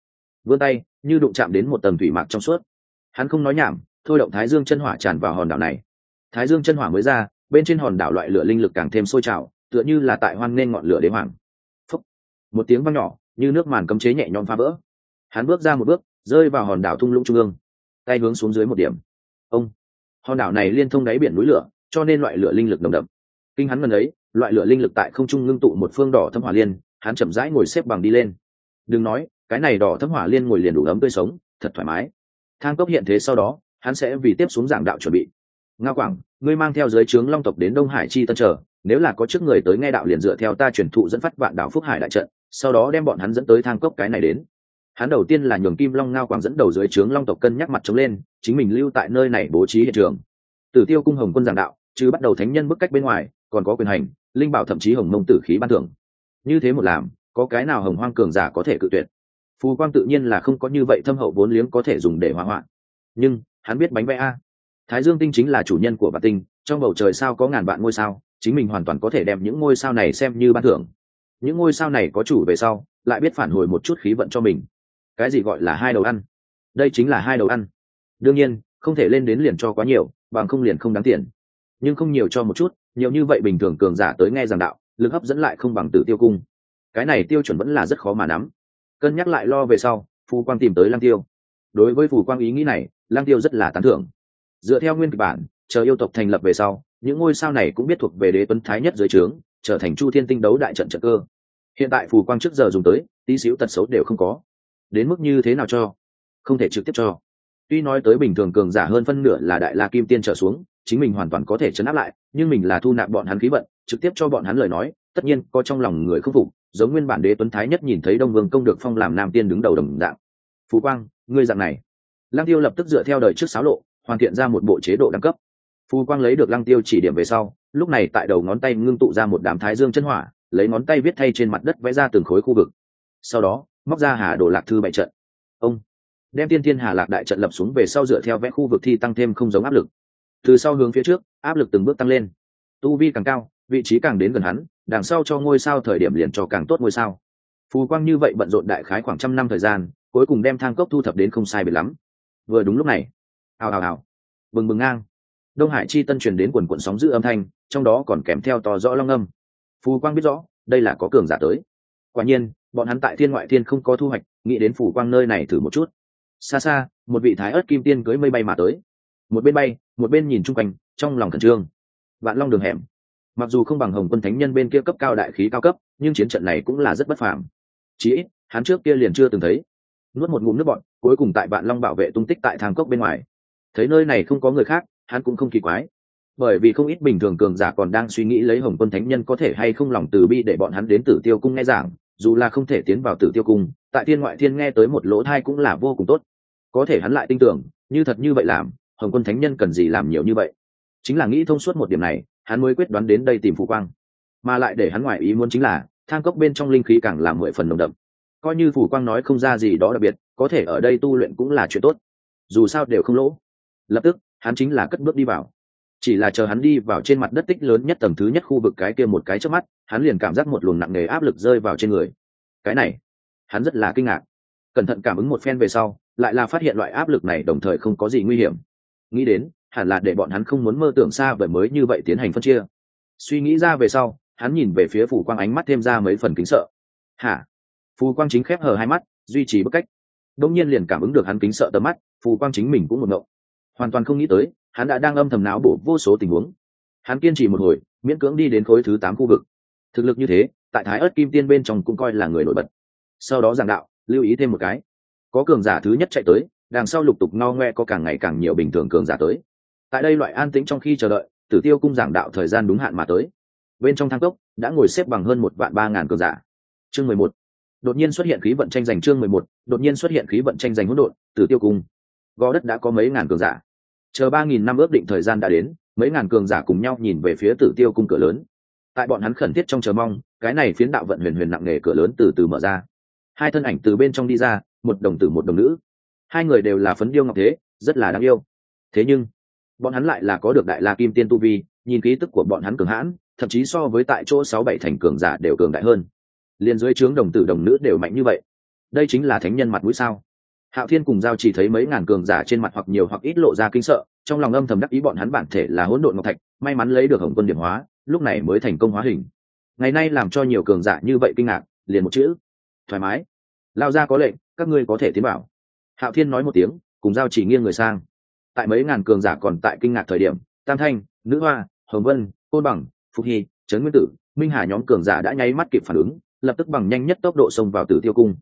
A: Vươn tay, như đụng chạm đến một tầng thủy mạc trong suốt. Hắn không nói nhảm, thôi động thái dương chân hỏa tràn vào hòn đảo này thái dương chân hỏa mới ra, bên trên hòn đảo loại lửa linh lực càng thêm sôi trào, tựa như là tại hoang nên ngọn lửa đế hoàng. Phúc. một tiếng vang nhỏ, như nước màn cấm chế nhẹ nhõm phá vỡ. Hắn bước ra một bước, rơi vào hòn đảo thung lũng trung ương. Tay hướng xuống dưới một điểm. Ông. Hòn đảo này liên thông đáy biển núi lửa, cho nên loại lửa linh lực nồng đậm. Kinh hắn gần ấy, loại lửa linh lực tại không trung ngưng tụ một phương đỏ thâm hỏa liên, hắn chậm rãi ngồi xếp bằng đi lên. Đừng nói, cái này đỏ thâm hỏa liên ngồi liền đủ ấm tươi sống, thật thoải mái. Thang cốc hiện thế sau đó, hắn sẽ vì tiếp xuống giảng đạo chuẩn bị nga quảng, ngươi mang theo giới trướng long tộc đến đông hải chi tân trở nếu là có trước người tới nghe đạo liền dựa theo ta truyền thụ dẫn phát vạn đảo phúc hải đại trận, sau đó đem bọn hắn dẫn tới thang cốc cái này đến. Hắn đầu tiên là nhường kim long ngao quảng dẫn đầu dưới trướng long tộc cân nhắc mặt trống lên, chính mình lưu tại nơi này bố trí hiện trường. Tử tiêu cung hồng quân giảng đạo, chứ bắt đầu thánh nhân bức cách bên ngoài, còn có quyền hành, linh bảo thậm chí hồng mông tử khí ban thưởng. Như thế một làm, có cái nào hồng hoang cường giả có thể cự tuyệt? Phù quang tự nhiên là không có như vậy thâm hậu vốn liếng có thể dùng để hỏa hoạn. Nhưng, hắn biết bánh vẽ a thái dương tinh chính là chủ nhân của bản tinh, trong bầu trời sao có ngàn vạn ngôi sao, chính mình hoàn toàn có thể đem những ngôi sao này xem như ban thưởng. Những ngôi sao này có chủ về sau, lại biết phản hồi một chút khí vận cho mình. Cái gì gọi là hai đầu ăn? Đây chính là hai đầu ăn. Đương nhiên, không thể lên đến liền cho quá nhiều, bằng không liền không đáng tiền. Nhưng không nhiều cho một chút, nhiều như vậy bình thường cường giả tới nghe giảng đạo, lực hấp dẫn lại không bằng tử tiêu cung. Cái này tiêu chuẩn vẫn là rất khó mà nắm. Cân nhắc lại lo về sau, phù quang tìm tới lang tiêu. Đối với phù quang ý nghĩ này lang tiêu rất là tán thưởng dựa theo nguyên kịch bản, chờ yêu tộc thành lập về sau, những ngôi sao này cũng biết thuộc về đế tuấn thái nhất dưới trướng, trở thành chu thiên tinh đấu đại trận trận cơ. Hiện tại phù quang trước giờ dùng tới, tí xíu tật xấu đều không có. Đến mức như thế nào cho? Không thể trực tiếp cho. Tuy nói tới bình thường cường giả hơn phân nửa là đại la kim tiên trở xuống, chính mình hoàn toàn có thể chấn áp lại, nhưng mình là thu nạp bọn hắn khí vận, trực tiếp cho bọn hắn lời nói, tất nhiên có trong lòng người không phục, giống nguyên bản đế tuấn thái nhất nhìn thấy đông vương công được phong làm nam tiên đứng đầu đồng dạng. Phú quang, ngươi dạng này. Lang tiêu lập tức dựa theo đời trước sáo lộ hoàn thiện ra một bộ chế độ đẳng cấp. Phù quang lấy được lăng tiêu chỉ điểm về sau, lúc này tại đầu ngón tay ngưng tụ ra một đám thái dương chân hỏa, lấy ngón tay viết thay trên mặt đất vẽ ra từng khối khu vực. Sau đó, móc ra hà đồ lạc thư bại trận. Ông, đem tiên thiên hà lạc đại trận lập xuống về sau dựa theo vẽ khu vực thi tăng thêm không giống áp lực. Từ sau hướng phía trước, áp lực từng bước tăng lên. Tu vi càng cao, vị trí càng đến gần hắn, đằng sau cho ngôi sao thời điểm liền cho càng tốt ngôi sao. Phù quang như vậy bận rộn đại khái khoảng trăm năm thời gian, cuối cùng đem thang cốc thu thập đến không sai biệt lắm. Vừa đúng lúc này ào ào ào bừng bừng ngang. Đông hải chi tân truyền đến quần quận sóng giữ âm thanh, trong đó còn kèm theo to rõ long âm. Phù quang biết rõ, đây là có cường giả tới. Quả nhiên, bọn hắn tại thiên ngoại thiên không có thu hoạch, nghĩ đến phù quang nơi này thử một chút. Xa xa, một vị thái ớt kim tiên cưới mây bay mà tới. Một bên bay, một bên nhìn chung quanh, trong lòng khẩn trương. Vạn long đường hẻm. Mặc dù không bằng hồng quân thánh nhân bên kia cấp cao đại khí cao cấp, nhưng chiến trận này cũng là rất bất phàm. Chí ít, hắn trước kia liền chưa từng thấy. Nuốt một ngụm nước bọn cuối cùng tại vạn long bảo vệ tung tích tại thang cốc bên ngoài thấy nơi này không có người khác, hắn cũng không kỳ quái. Bởi vì không ít bình thường cường giả còn đang suy nghĩ lấy hồng quân thánh nhân có thể hay không lòng từ bi để bọn hắn đến tử tiêu cung nghe giảng, dù là không thể tiến vào tử tiêu cung, tại thiên ngoại thiên nghe tới một lỗ thai cũng là vô cùng tốt. Có thể hắn lại tin tưởng, như thật như vậy làm, hồng quân thánh nhân cần gì làm nhiều như vậy? Chính là nghĩ thông suốt một điểm này, hắn mới quyết đoán đến đây tìm phụ quang. Mà lại để hắn ngoài ý muốn chính là, thang cốc bên trong linh khí càng làm mười phần nồng đậm. Coi như phủ quang nói không ra gì đó đặc biệt, có thể ở đây tu luyện cũng là chuyện tốt. Dù sao đều không lỗ lập tức, hắn chính là cất bước đi vào. Chỉ là chờ hắn đi vào trên mặt đất tích lớn nhất tầng thứ nhất khu vực cái kia một cái trước mắt, hắn liền cảm giác một luồng nặng nề áp lực rơi vào trên người. Cái này, hắn rất là kinh ngạc. Cẩn thận cảm ứng một phen về sau, lại là phát hiện loại áp lực này đồng thời không có gì nguy hiểm. Nghĩ đến, hẳn là để bọn hắn không muốn mơ tưởng xa vời mới như vậy tiến hành phân chia. Suy nghĩ ra về sau, hắn nhìn về phía phủ quang ánh mắt thêm ra mấy phần kính sợ. Hả? Phù quang chính khép hờ hai mắt, duy trì bức cách. Đông nhiên liền cảm ứng được hắn kính sợ tầm mắt, phù quang chính mình cũng một ngộng hoàn toàn không nghĩ tới, hắn đã đang âm thầm não bổ vô số tình huống. Hắn kiên trì một hồi, miễn cưỡng đi đến khối thứ tám khu vực. Thực lực như thế, tại thái ớt kim tiên bên trong cũng coi là người nổi bật. Sau đó giảng đạo, lưu ý thêm một cái. Có cường giả thứ nhất chạy tới, đằng sau lục tục no ngoe có càng ngày càng nhiều bình thường cường giả tới. Tại đây loại an tĩnh trong khi chờ đợi, tử tiêu cung giảng đạo thời gian đúng hạn mà tới. Bên trong thang cốc, đã ngồi xếp bằng hơn một vạn ba ngàn cường giả. Chương mười một. Đột nhiên xuất hiện khí vận tranh giành chương mười một, đột nhiên xuất hiện khí vận tranh giành hỗn độn, tử tiêu cung gò đất đã có mấy ngàn cường giả. Chờ ba nghìn năm ước định thời gian đã đến, mấy ngàn cường giả cùng nhau nhìn về phía tử tiêu cung cửa lớn. Tại bọn hắn khẩn thiết trong chờ mong, cái này phiến đạo vận huyền huyền nặng nề cửa lớn từ từ mở ra. Hai thân ảnh từ bên trong đi ra, một đồng tử một đồng nữ. Hai người đều là phấn điêu ngọc thế, rất là đáng yêu. Thế nhưng, bọn hắn lại là có được đại la kim tiên tu vi, nhìn ký tức của bọn hắn cường hãn, thậm chí so với tại chỗ sáu bảy thành cường giả đều cường đại hơn. Liền dưới trướng đồng tử đồng nữ đều mạnh như vậy. Đây chính là thánh nhân mặt mũi sao? Hạo thiên cùng giao chỉ thấy mấy ngàn cường giả trên mặt hoặc nhiều hoặc ít lộ ra kinh sợ, trong lòng âm thầm đắc ý bọn hắn bản thể là hỗn độn ngọc thạch, may mắn lấy được hồng quân điểm hóa, lúc này mới thành công hóa hình. Ngày nay làm cho nhiều cường giả như vậy kinh ngạc, liền một chữ, thoải mái. Lao ra có lệnh, các ngươi có thể tiến bảo. Hạo thiên nói một tiếng, cùng giao chỉ nghiêng người sang. Tại mấy ngàn cường giả còn tại kinh ngạc thời điểm, tam thanh, nữ hoa, hồng vân, côn bằng, phục hy, trấn nguyên tử, minh hà nhóm cường giả đã nháy mắt kịp phản ứng, lập tức bằng nhanh nhất tốc độ xông vào tử tiêu cung.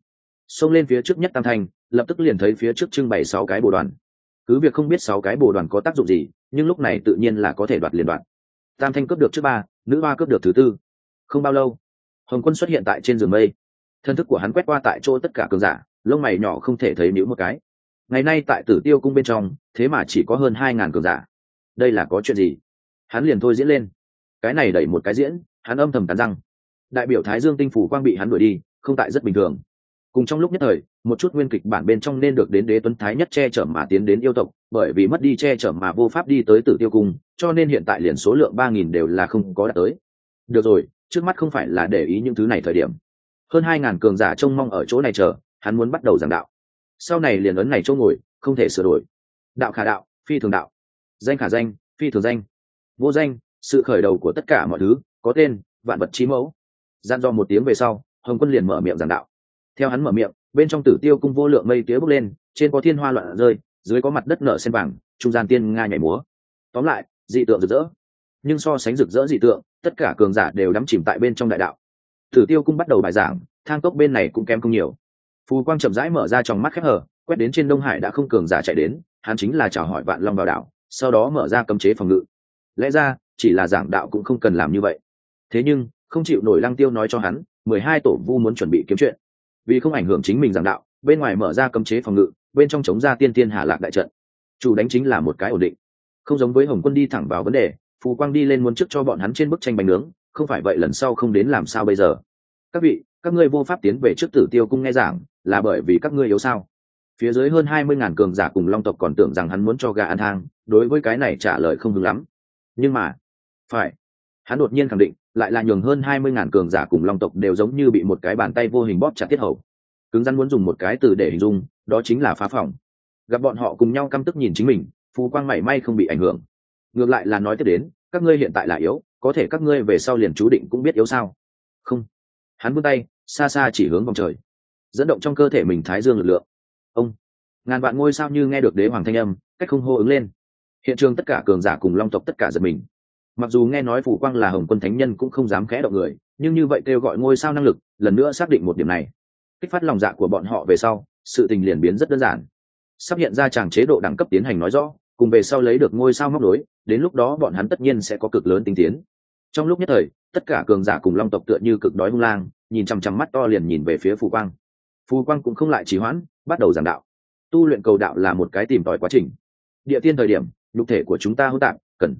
A: Xông lên phía trước nhất tam thanh lập tức liền thấy phía trước trưng bày sáu cái bồ đoàn. Cứ việc không biết sáu cái bồ đoàn có tác dụng gì, nhưng lúc này tự nhiên là có thể đoạt liền đoạt. Tam thanh cướp được trước ba, nữ hoa cướp được thứ tư. Không bao lâu, hồng quân xuất hiện tại trên giường mây. Thân thức của hắn quét qua tại chỗ tất cả cường giả, lông mày nhỏ không thể thấy níu một cái. Ngày nay tại tử tiêu cung bên trong, thế mà chỉ có hơn hai ngàn cường giả. Đây là có chuyện gì? Hắn liền thôi diễn lên. Cái này đẩy một cái diễn, hắn âm thầm tán răng. Đại biểu thái dương tinh phủ quang bị hắn đuổi đi, không tại rất bình thường cùng trong lúc nhất thời, một chút nguyên kịch bản bên trong nên được đến đế tuấn thái nhất che chở mà tiến đến yêu tộc, bởi vì mất đi che chở mà vô pháp đi tới tử tiêu cung, cho nên hiện tại liền số lượng ba nghìn đều là không có đạt tới. Được rồi, trước mắt không phải là để ý những thứ này thời điểm. Hơn hai ngàn cường giả trông mong ở chỗ này chờ, hắn muốn bắt đầu giảng đạo. Sau này liền ấn này chỗ ngồi, không thể sửa đổi. Đạo khả đạo, phi thường đạo. Danh khả danh, phi thường danh. Vô danh, sự khởi đầu của tất cả mọi thứ, có tên, vạn vật trí mẫu. Gian do một tiếng về sau, hồng quân liền mở miệng giảng đạo theo hắn mở miệng, bên trong tử tiêu cung vô lượng mây tía bốc lên, trên có thiên hoa loạn rơi, dưới có mặt đất nở sen vàng, trung gian tiên nga nhảy múa. Tóm lại, dị tượng rực rỡ. Nhưng so sánh rực rỡ dị tượng, tất cả cường giả đều đắm chìm tại bên trong đại đạo. Tử tiêu cung bắt đầu bài giảng, thang cốc bên này cũng kém không nhiều. Phù quang chậm rãi mở ra trong mắt khép hở, quét đến trên đông hải đã không cường giả chạy đến, hắn chính là chào hỏi vạn long vào đảo sau đó mở ra cấm chế phòng ngự. Lẽ ra, chỉ là giảng đạo cũng không cần làm như vậy. Thế nhưng, không chịu nổi lăng tiêu nói cho hắn, mười hai tổ vu muốn chuẩn bị kiếm chuyện vì không ảnh hưởng chính mình giảng đạo, bên ngoài mở ra cấm chế phòng ngự, bên trong chống ra tiên tiên hà lạc đại trận. Chủ đánh chính là một cái ổn định. Không giống với hồng quân đi thẳng vào vấn đề, phù quang đi lên muốn trước cho bọn hắn trên bức tranh bánh nướng, không phải vậy lần sau không đến làm sao bây giờ? Các vị, các ngươi vô pháp tiến về trước tử tiêu cung nghe giảng, là bởi vì các ngươi yếu sao? Phía dưới hơn hai mươi ngàn cường giả cùng long tộc còn tưởng rằng hắn muốn cho gà ăn thang đối với cái này trả lời không hứng lắm. Nhưng mà, phải. Hắn đột nhiên khẳng định lại là nhường hơn hai mươi ngàn cường giả cùng long tộc đều giống như bị một cái bàn tay vô hình bóp chặt tiết hầu. Cứng rắn muốn dùng một cái từ để hình dung, đó chính là phá phòng. Gặp bọn họ cùng nhau căm tức nhìn chính mình, phù quang mảy may không bị ảnh hưởng. Ngược lại là nói tiếp đến, các ngươi hiện tại là yếu, có thể các ngươi về sau liền chú định cũng biết yếu sao? Không. Hắn vươn tay, xa xa chỉ hướng vòng trời. Dẫn động trong cơ thể mình thái dương lực lượng. Ông. Ngàn vạn ngôi sao như nghe được đế hoàng thanh âm, cách không hô ứng lên. Hiện trường tất cả cường giả cùng long tộc tất cả giật mình mặc dù nghe nói phủ quang là hồng quân thánh nhân cũng không dám khẽ động người, nhưng như vậy kêu gọi ngôi sao năng lực, lần nữa xác định một điểm này. Kích phát lòng dạ của bọn họ về sau, sự tình liền biến rất đơn giản. Sắp hiện ra chàng chế độ đẳng cấp tiến hành nói rõ, cùng về sau lấy được ngôi sao móc nối, đến lúc đó bọn hắn tất nhiên sẽ có cực lớn tinh tiến. Trong lúc nhất thời, tất cả cường giả cùng long tộc tựa như cực đói hung lang, nhìn chằm chằm mắt to liền nhìn về phía phù quang. Phù quang cũng không lại trì hoãn, bắt đầu giảng đạo. Tu luyện cầu đạo là một cái tìm tòi quá trình. Địa tiên thời điểm, nhục thể của chúng ta hỗn tạp, cần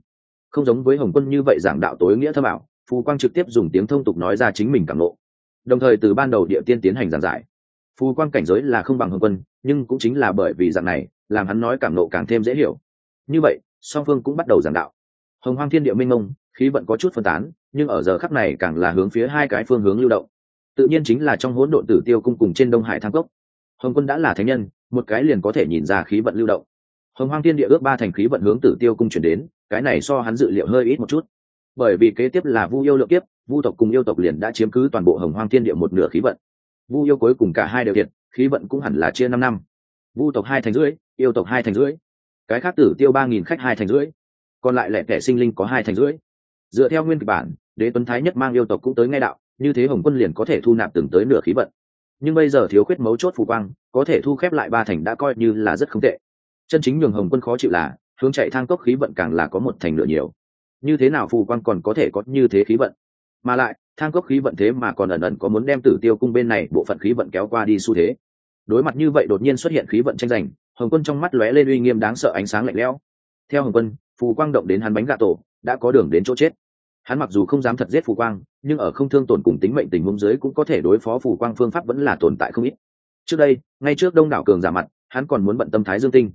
A: không giống với hồng quân như vậy giảng đạo tối nghĩa thâm ảo phù quang trực tiếp dùng tiếng thông tục nói ra chính mình cảm nộ đồng thời từ ban đầu địa tiên tiến hành giảng giải. Phù quang cảnh giới là không bằng hồng quân, nhưng cũng chính là bởi vì dạng này, làm hắn nói cảm nộ càng thêm dễ hiểu. Như vậy, song phương cũng bắt đầu giảng đạo. Hồng hoang thiên địa minh mông, khí vận có chút phân tán, nhưng ở giờ khắc này càng là hướng phía hai cái phương hướng lưu động. Tự nhiên chính là trong hỗn độn tử tiêu cung cùng trên đông hải thang cốc. Hồng quân đã là thánh nhân, một cái liền có thể nhìn ra khí vận lưu động. Hồng hoang thiên địa ước ba thành khí vận hướng tử tiêu cung chuyển đến cái này so hắn dự liệu hơi ít một chút. Bởi vì kế tiếp là vu yêu lượng kiếp, vu tộc cùng yêu tộc liền đã chiếm cứ toàn bộ hồng hoang thiên địa một nửa khí vận. Vu yêu cuối cùng cả hai đều thiệt, khí vận cũng hẳn là chia năm năm. Vu tộc hai thành rưỡi, yêu tộc hai thành rưỡi. Cái khác tử tiêu ba nghìn khách hai thành rưỡi. Còn lại lẻ kẻ sinh linh có hai thành rưỡi. Dựa theo nguyên kịch bản, đế tuấn thái nhất mang yêu tộc cũng tới ngay đạo, như thế hồng quân liền có thể thu nạp từng tới nửa khí vận. Nhưng bây giờ thiếu khuyết mấu chốt phù quang, có thể thu khép lại ba thành đã coi như là rất không tệ. Chân chính nhường hồng quân khó chịu là hướng chạy thang cốc khí vận càng là có một thành nửa nhiều. Như thế nào phù quang còn có thể có như thế khí vận? Mà lại, thang cốc khí vận thế mà còn ẩn ẩn có muốn đem tử tiêu cung bên này bộ phận khí vận kéo qua đi xu thế. Đối mặt như vậy đột nhiên xuất hiện khí vận tranh giành, hồng quân trong mắt lóe lên uy nghiêm đáng sợ ánh sáng lạnh lẽo. Theo hồng quân, phù quang động đến hắn bánh gà tổ, đã có đường đến chỗ chết. Hắn mặc dù không dám thật giết phù quang, nhưng ở không thương tổn cùng tính mệnh tình huống dưới cũng có thể đối phó phù quang phương pháp vẫn là tồn tại không ít. Trước đây, ngay trước đông đảo cường giả mặt, hắn còn muốn bận tâm thái dương tinh.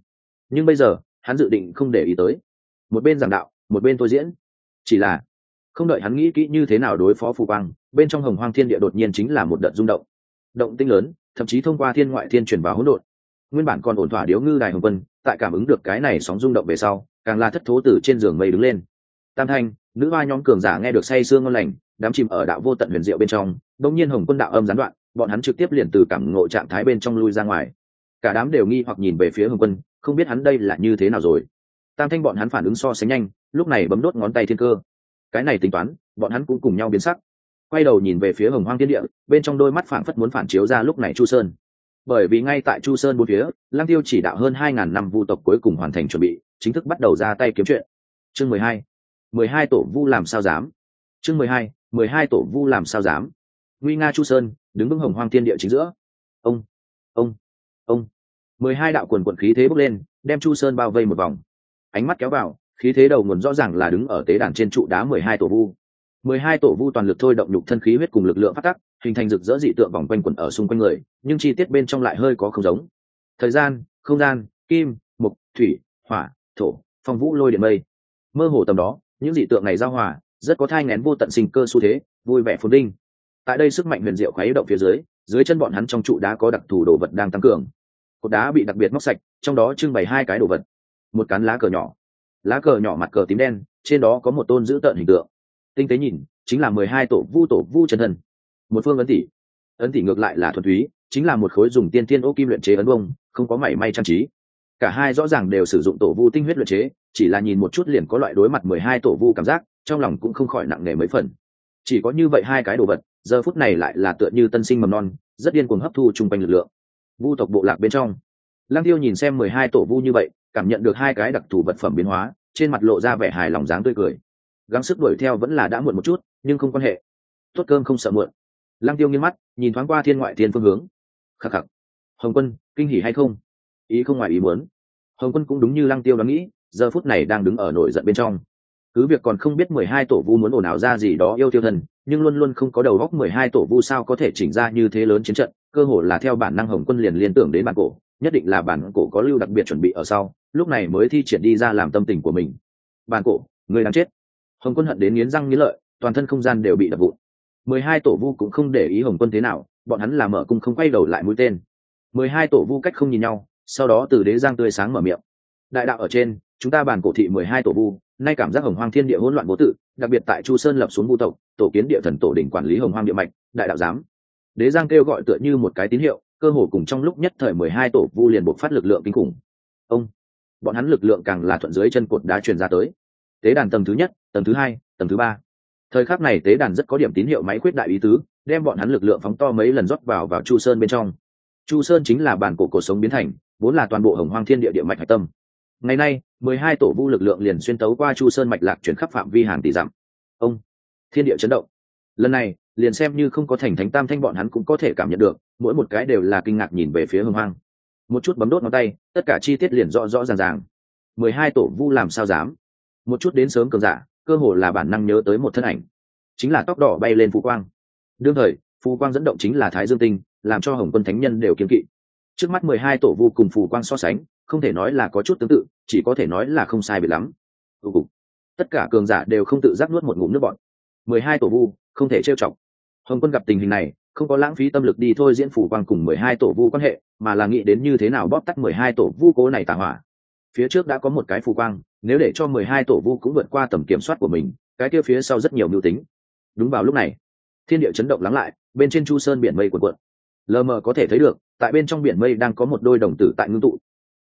A: Nhưng bây giờ hắn dự định không để ý tới. Một bên giảng đạo, một bên tôi diễn. Chỉ là, không đợi hắn nghĩ kỹ như thế nào đối phó phù quang, bên trong hồng hoang thiên địa đột nhiên chính là một đợt rung động. Động tinh lớn, thậm chí thông qua thiên ngoại thiên chuyển vào hỗn độn. Nguyên bản còn ổn thỏa điếu ngư đài hồng vân tại cảm ứng được cái này sóng rung động về sau, càng là thất thố từ trên giường mây đứng lên. Tam thanh, nữ hoa nhóm cường giả nghe được say sương ngon lành, đám chìm ở đạo vô tận huyền diệu bên trong đông nhiên hồng quân đạo âm gián đoạn, bọn hắn trực tiếp liền từ cảm ngộ trạng thái bên trong lui ra ngoài. Cả đám đều nghi hoặc nhìn về phía hồng quân không biết hắn đây là như thế nào rồi. Tam thanh bọn hắn phản ứng so sánh nhanh, lúc này bấm đốt ngón tay thiên cơ. Cái này tính toán, bọn hắn cũng cùng nhau biến sắc. Quay đầu nhìn về phía hồng hoang thiên địa, bên trong đôi mắt phảng phất muốn phản chiếu ra lúc này chu sơn. Bởi vì ngay tại chu sơn bốn phía lang tiêu chỉ đạo hơn hai ngàn năm vu tộc cuối cùng hoàn thành chuẩn bị, chính thức bắt đầu ra tay kiếm chuyện. Chương mười hai. Mười hai tổ vu làm sao dám? Chương mười hai. Mười hai tổ vu làm sao dám? Nguy nga chu sơn, đứng vững hồng hoang thiên địa chính giữa. Ông. Ông. Ông mười hai đạo quần quận khí thế bốc lên, đem chu sơn bao vây một vòng. Ánh mắt kéo vào, khí thế đầu nguồn rõ ràng là đứng ở tế đàn trên trụ đá mười hai tổ vu. Mười hai tổ vu toàn lực thôi động nhục thân khí huyết cùng lực lượng phát tắc, hình thành rực rỡ dị tượng vòng quanh quần ở xung quanh người, nhưng chi tiết bên trong lại hơi có không giống. Thời gian, không gian, kim, mục, thủy, hỏa, thổ, phong vũ lôi điện mây. Mơ hồ tầm đó, những dị tượng này giao hòa, rất có thai ngén vô tận sinh cơ xu thế, vui vẻ phồn đinh tại đây sức mạnh huyền diệu khuấy động phía dưới dưới chân bọn hắn trong trụ đá có đặc thù đồ vật đang tăng cường cột đá bị đặc biệt móc sạch, trong đó trưng bày hai cái đồ vật. Một cán lá cờ nhỏ. Lá cờ nhỏ mặt cờ tím đen, trên đó có một tôn dữ tợn hình tượng. Tinh tế nhìn, chính là mười hai tổ vu tổ vu chân thân. Một phương ấn tỷ. Ấn tỷ ngược lại là thuần túy, chính là một khối dùng tiên tiên ô kim luyện chế ấn bông, không có mảy may trang trí. Cả hai rõ ràng đều sử dụng tổ vu tinh huyết luyện chế, chỉ là nhìn một chút liền có loại đối mặt mười hai tổ vu cảm giác, trong lòng cũng không khỏi nặng nề mấy phần. Chỉ có như vậy hai cái đồ vật, giờ phút này lại là tựa như tân sinh mầm non, rất điên cuồng hấp thu chung quanh lực lượng vu tộc bộ lạc bên trong. Lăng tiêu nhìn xem mười hai tổ vu như vậy, cảm nhận được hai cái đặc thù vật phẩm biến hóa, trên mặt lộ ra vẻ hài lòng dáng tươi cười. Gắng sức đuổi theo vẫn là đã muộn một chút, nhưng không quan hệ. Tốt cơm không sợ muộn. Lăng tiêu nghiêng mắt, nhìn thoáng qua thiên ngoại thiên phương hướng. Khắc khắc. Hồng quân, kinh hỉ hay không? Ý không ngoài ý muốn. Hồng quân cũng đúng như lăng tiêu đoán nghĩ, giờ phút này đang đứng ở nổi giận bên trong. Cứ việc còn không biết mười hai tổ vu muốn ồn ào ra gì đó yêu tiêu thần, nhưng luôn luôn không có đầu góc mười hai tổ vu sao có thể chỉnh ra như thế lớn chiến trận cơ hồ là theo bản năng hồng quân liền liên tưởng đến bản cổ, nhất định là bản cổ có lưu đặc biệt chuẩn bị ở sau, lúc này mới thi triển đi ra làm tâm tình của mình. Bản cổ, người đang chết. Hồng quân hận đến nghiến răng nghiến lợi, toàn thân không gian đều bị đập vụn. Mười hai tổ vu cũng không để ý hồng quân thế nào, bọn hắn làm mở cung không quay đầu lại mũi tên. Mười hai tổ vu cách không nhìn nhau, sau đó từ đế giang tươi sáng mở miệng. Đại đạo ở trên, chúng ta bàn cổ thị mười hai tổ vu, nay cảm giác hồng hoang thiên địa hỗn loạn vô tự, đặc biệt tại chu sơn lập xuống vu tộc, tổ kiến địa thần tổ đỉnh quản lý hồng hoang địa mạch, đại đạo giám đế giang kêu gọi tựa như một cái tín hiệu, cơ hồ cùng trong lúc nhất thời mười hai tổ vu liền buộc phát lực lượng kinh khủng. Ông, bọn hắn lực lượng càng là thuận dưới chân cột đá truyền ra tới. Tế đàn tầng thứ nhất, tầng thứ hai, tầng thứ ba. Thời khắc này tế đàn rất có điểm tín hiệu máy khuyết đại ý tứ, đem bọn hắn lực lượng phóng to mấy lần rót vào vào chu sơn bên trong. Chu sơn chính là bản cổ cổ sống biến thành, vốn là toàn bộ hồng hoang thiên địa địa mạch hạch tâm. Ngày nay, mười hai tổ vu lực lượng liền xuyên tấu qua chu sơn mạch lạc chuyển khắp phạm vi hàng tỷ dặm. Ông, thiên địa chấn động lần này, liền xem như không có thành thánh tam thanh bọn hắn cũng có thể cảm nhận được, mỗi một cái đều là kinh ngạc nhìn về phía hưng hoang. Một chút bấm đốt ngón tay, tất cả chi tiết liền rõ rõ ràng ràng. Mười hai tổ vu làm sao dám? Một chút đến sớm cường giả, cơ hồ là bản năng nhớ tới một thân ảnh. Chính là tóc đỏ bay lên phú quang. Đương thời, phú quang dẫn động chính là thái dương tinh, làm cho hồng quân thánh nhân đều kiên kỵ. Trước mắt mười hai tổ vu cùng phù quang so sánh, không thể nói là có chút tương tự, chỉ có thể nói là không sai biệt lắm. Tất cả cường giả đều không tự giác nuốt một ngụm nước bọn mười hai tổ vu không thể trêu chọc. Hồng quân gặp tình hình này, không có lãng phí tâm lực đi thôi diễn phủ quang cùng mười hai tổ vu quan hệ, mà là nghĩ đến như thế nào bóp tắt mười hai tổ vu cố này tà hỏa. Phía trước đã có một cái phù quang, nếu để cho mười hai tổ vu cũng vượt qua tầm kiểm soát của mình, cái kia phía sau rất nhiều mưu tính. Đúng vào lúc này, thiên địa chấn động lắng lại, bên trên chu sơn biển mây cuộn cuộn. Lờ mờ có thể thấy được, tại bên trong biển mây đang có một đôi đồng tử tại ngưng tụ.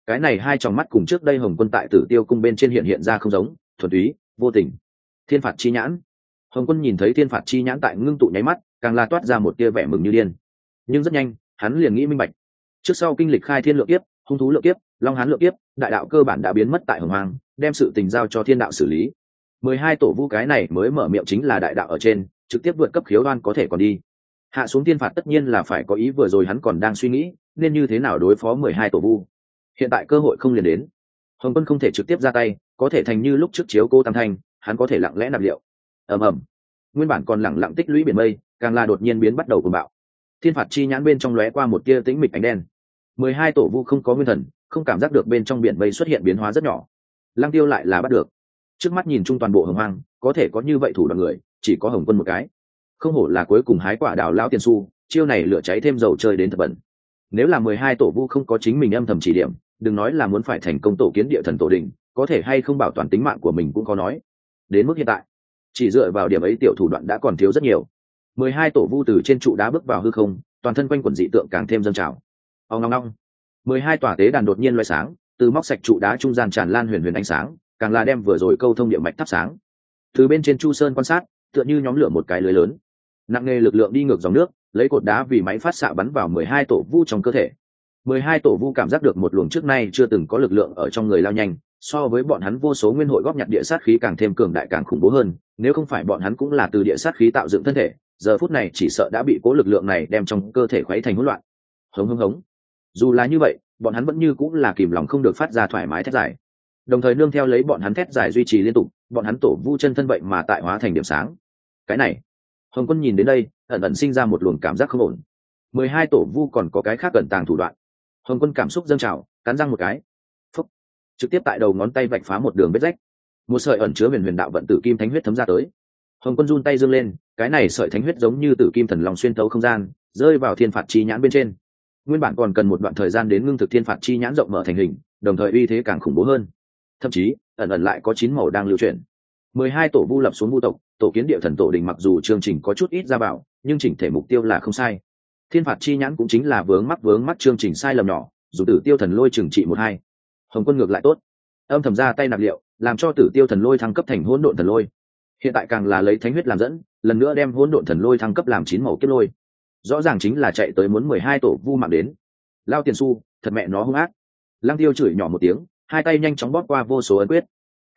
A: Cái này hai tròng mắt cùng trước đây hồng quân tại tử tiêu cung bên trên hiện hiện ra không giống, thuần túy, vô tình. Thiên phạt chi nhãn hồng quân nhìn thấy thiên phạt chi nhãn tại ngưng tụ nháy mắt, càng la toát ra một tia vẻ mừng như điên. Nhưng rất nhanh, hắn liền nghĩ minh bạch. Trước sau kinh lịch khai thiên lượng kiếp, hung thú lượng kiếp, long hán lượng kiếp, đại đạo cơ bản đã biến mất tại hồng hoàng đem sự tình giao cho thiên đạo xử lý. Mười hai tổ vu cái này mới mở miệng chính là đại đạo ở trên, trực tiếp vượt cấp khiếu đoan có thể còn đi. Hạ xuống thiên phạt tất nhiên là phải có ý vừa rồi hắn còn đang suy nghĩ, nên như thế nào đối phó mười hai tổ vu. Hiện tại cơ hội không liền đến. Hồng quân không thể trực tiếp ra tay, có thể thành như lúc trước chiếu cô tam thanh, hắn có thể lặng lẽ nạp liệu ầm ầm. Nguyên bản còn lẳng lặng tích lũy biển mây, càng là đột nhiên biến bắt đầu cùng bạo. Thiên phạt chi nhãn bên trong lóe qua một tia tĩnh mịch ánh đen. Mười hai tổ vu không có nguyên thần, không cảm giác được bên trong biển mây xuất hiện biến hóa rất nhỏ. Lăng tiêu lại là bắt được. Trước mắt nhìn chung toàn bộ hồng hoang, có thể có như vậy thủ đoạn người, chỉ có hồng quân một cái. Không hổ là cuối cùng hái quả đào lao tiền su, chiêu này lửa cháy thêm dầu chơi đến thật bẩn. Nếu là mười hai tổ vu không có chính mình âm thầm chỉ điểm, đừng nói là muốn phải thành công tổ kiến địa thần tổ đình, có thể hay không bảo toàn tính mạng của mình cũng có nói. Đến mức hiện tại chỉ dựa vào điểm ấy tiểu thủ đoạn đã còn thiếu rất nhiều. Mười hai tổ vu từ trên trụ đá bước vào hư không, toàn thân quanh quần dị tượng càng thêm dâng trào. Ông ngong ngong mười hai tòa tế đàn đột nhiên loay sáng, từ móc sạch trụ đá trung gian tràn lan huyền huyền ánh sáng, càng là đem vừa rồi câu thông địa mạch thắp sáng. Từ bên trên chu sơn quan sát, tựa như nhóm lửa một cái lưới lớn. Nặng nề lực lượng đi ngược dòng nước, lấy cột đá vì máy phát xạ bắn vào mười hai tổ vu trong cơ thể. Mười hai tổ vu cảm giác được một luồng trước nay chưa từng có lực lượng ở trong người lao nhanh so với bọn hắn vô số nguyên hội góp nhặt địa sát khí càng thêm cường đại càng khủng bố hơn, nếu không phải bọn hắn cũng là từ địa sát khí tạo dựng thân thể, giờ phút này chỉ sợ đã bị cố lực lượng này đem trong cơ thể khuấy thành hỗn loạn. Hống hống hống. Dù là như vậy, bọn hắn vẫn như cũng là kìm lòng không được phát ra thoải mái thét dài. Đồng thời nương theo lấy bọn hắn thét dài duy trì liên tục, bọn hắn tổ vu chân thân vậy mà tại hóa thành điểm sáng. Cái này, hồng quân nhìn đến đây, ẩn ẩn sinh ra một luồng cảm giác không ổn. Mười hai tổ vu còn có cái khác cẩn tàng thủ đoạn. Hồng quân cảm xúc dâng trào, cắn răng một cái trực tiếp tại đầu ngón tay vạch phá một đường vết rách. Một sợi ẩn chứa huyền huyền đạo vận tử kim thánh huyết thấm ra tới. Hồng quân run tay dương lên, cái này sợi thánh huyết giống như tử kim thần lòng xuyên thấu không gian, rơi vào thiên phạt chi nhãn bên trên. Nguyên bản còn cần một đoạn thời gian đến ngưng thực thiên phạt chi nhãn rộng mở thành hình, đồng thời uy thế càng khủng bố hơn. Thậm chí, ẩn ẩn lại có chín màu đang lưu chuyển. Mười hai tổ vu lập xuống vu tộc, tổ kiến địa thần tổ đình mặc dù chương trình có chút ít ra bảo nhưng chỉnh thể mục tiêu là không sai. Thiên phạt chi nhãn cũng chính là vướng mắc vướng mắc chương trình sai lầm nhỏ, dù tử tiêu thần lôi trừng trị một hai hồng quân ngược lại tốt. Âm thầm ra tay nạp liệu, làm cho tử tiêu thần lôi thăng cấp thành hỗn độn thần lôi. Hiện tại càng là lấy thánh huyết làm dẫn, lần nữa đem hỗn độn thần lôi thăng cấp làm chín màu kết lôi. Rõ ràng chính là chạy tới muốn mười hai tổ vu mạng đến. Lao tiền su, thật mẹ nó hung ác. Lăng tiêu chửi nhỏ một tiếng, hai tay nhanh chóng bóp qua vô số ấn quyết.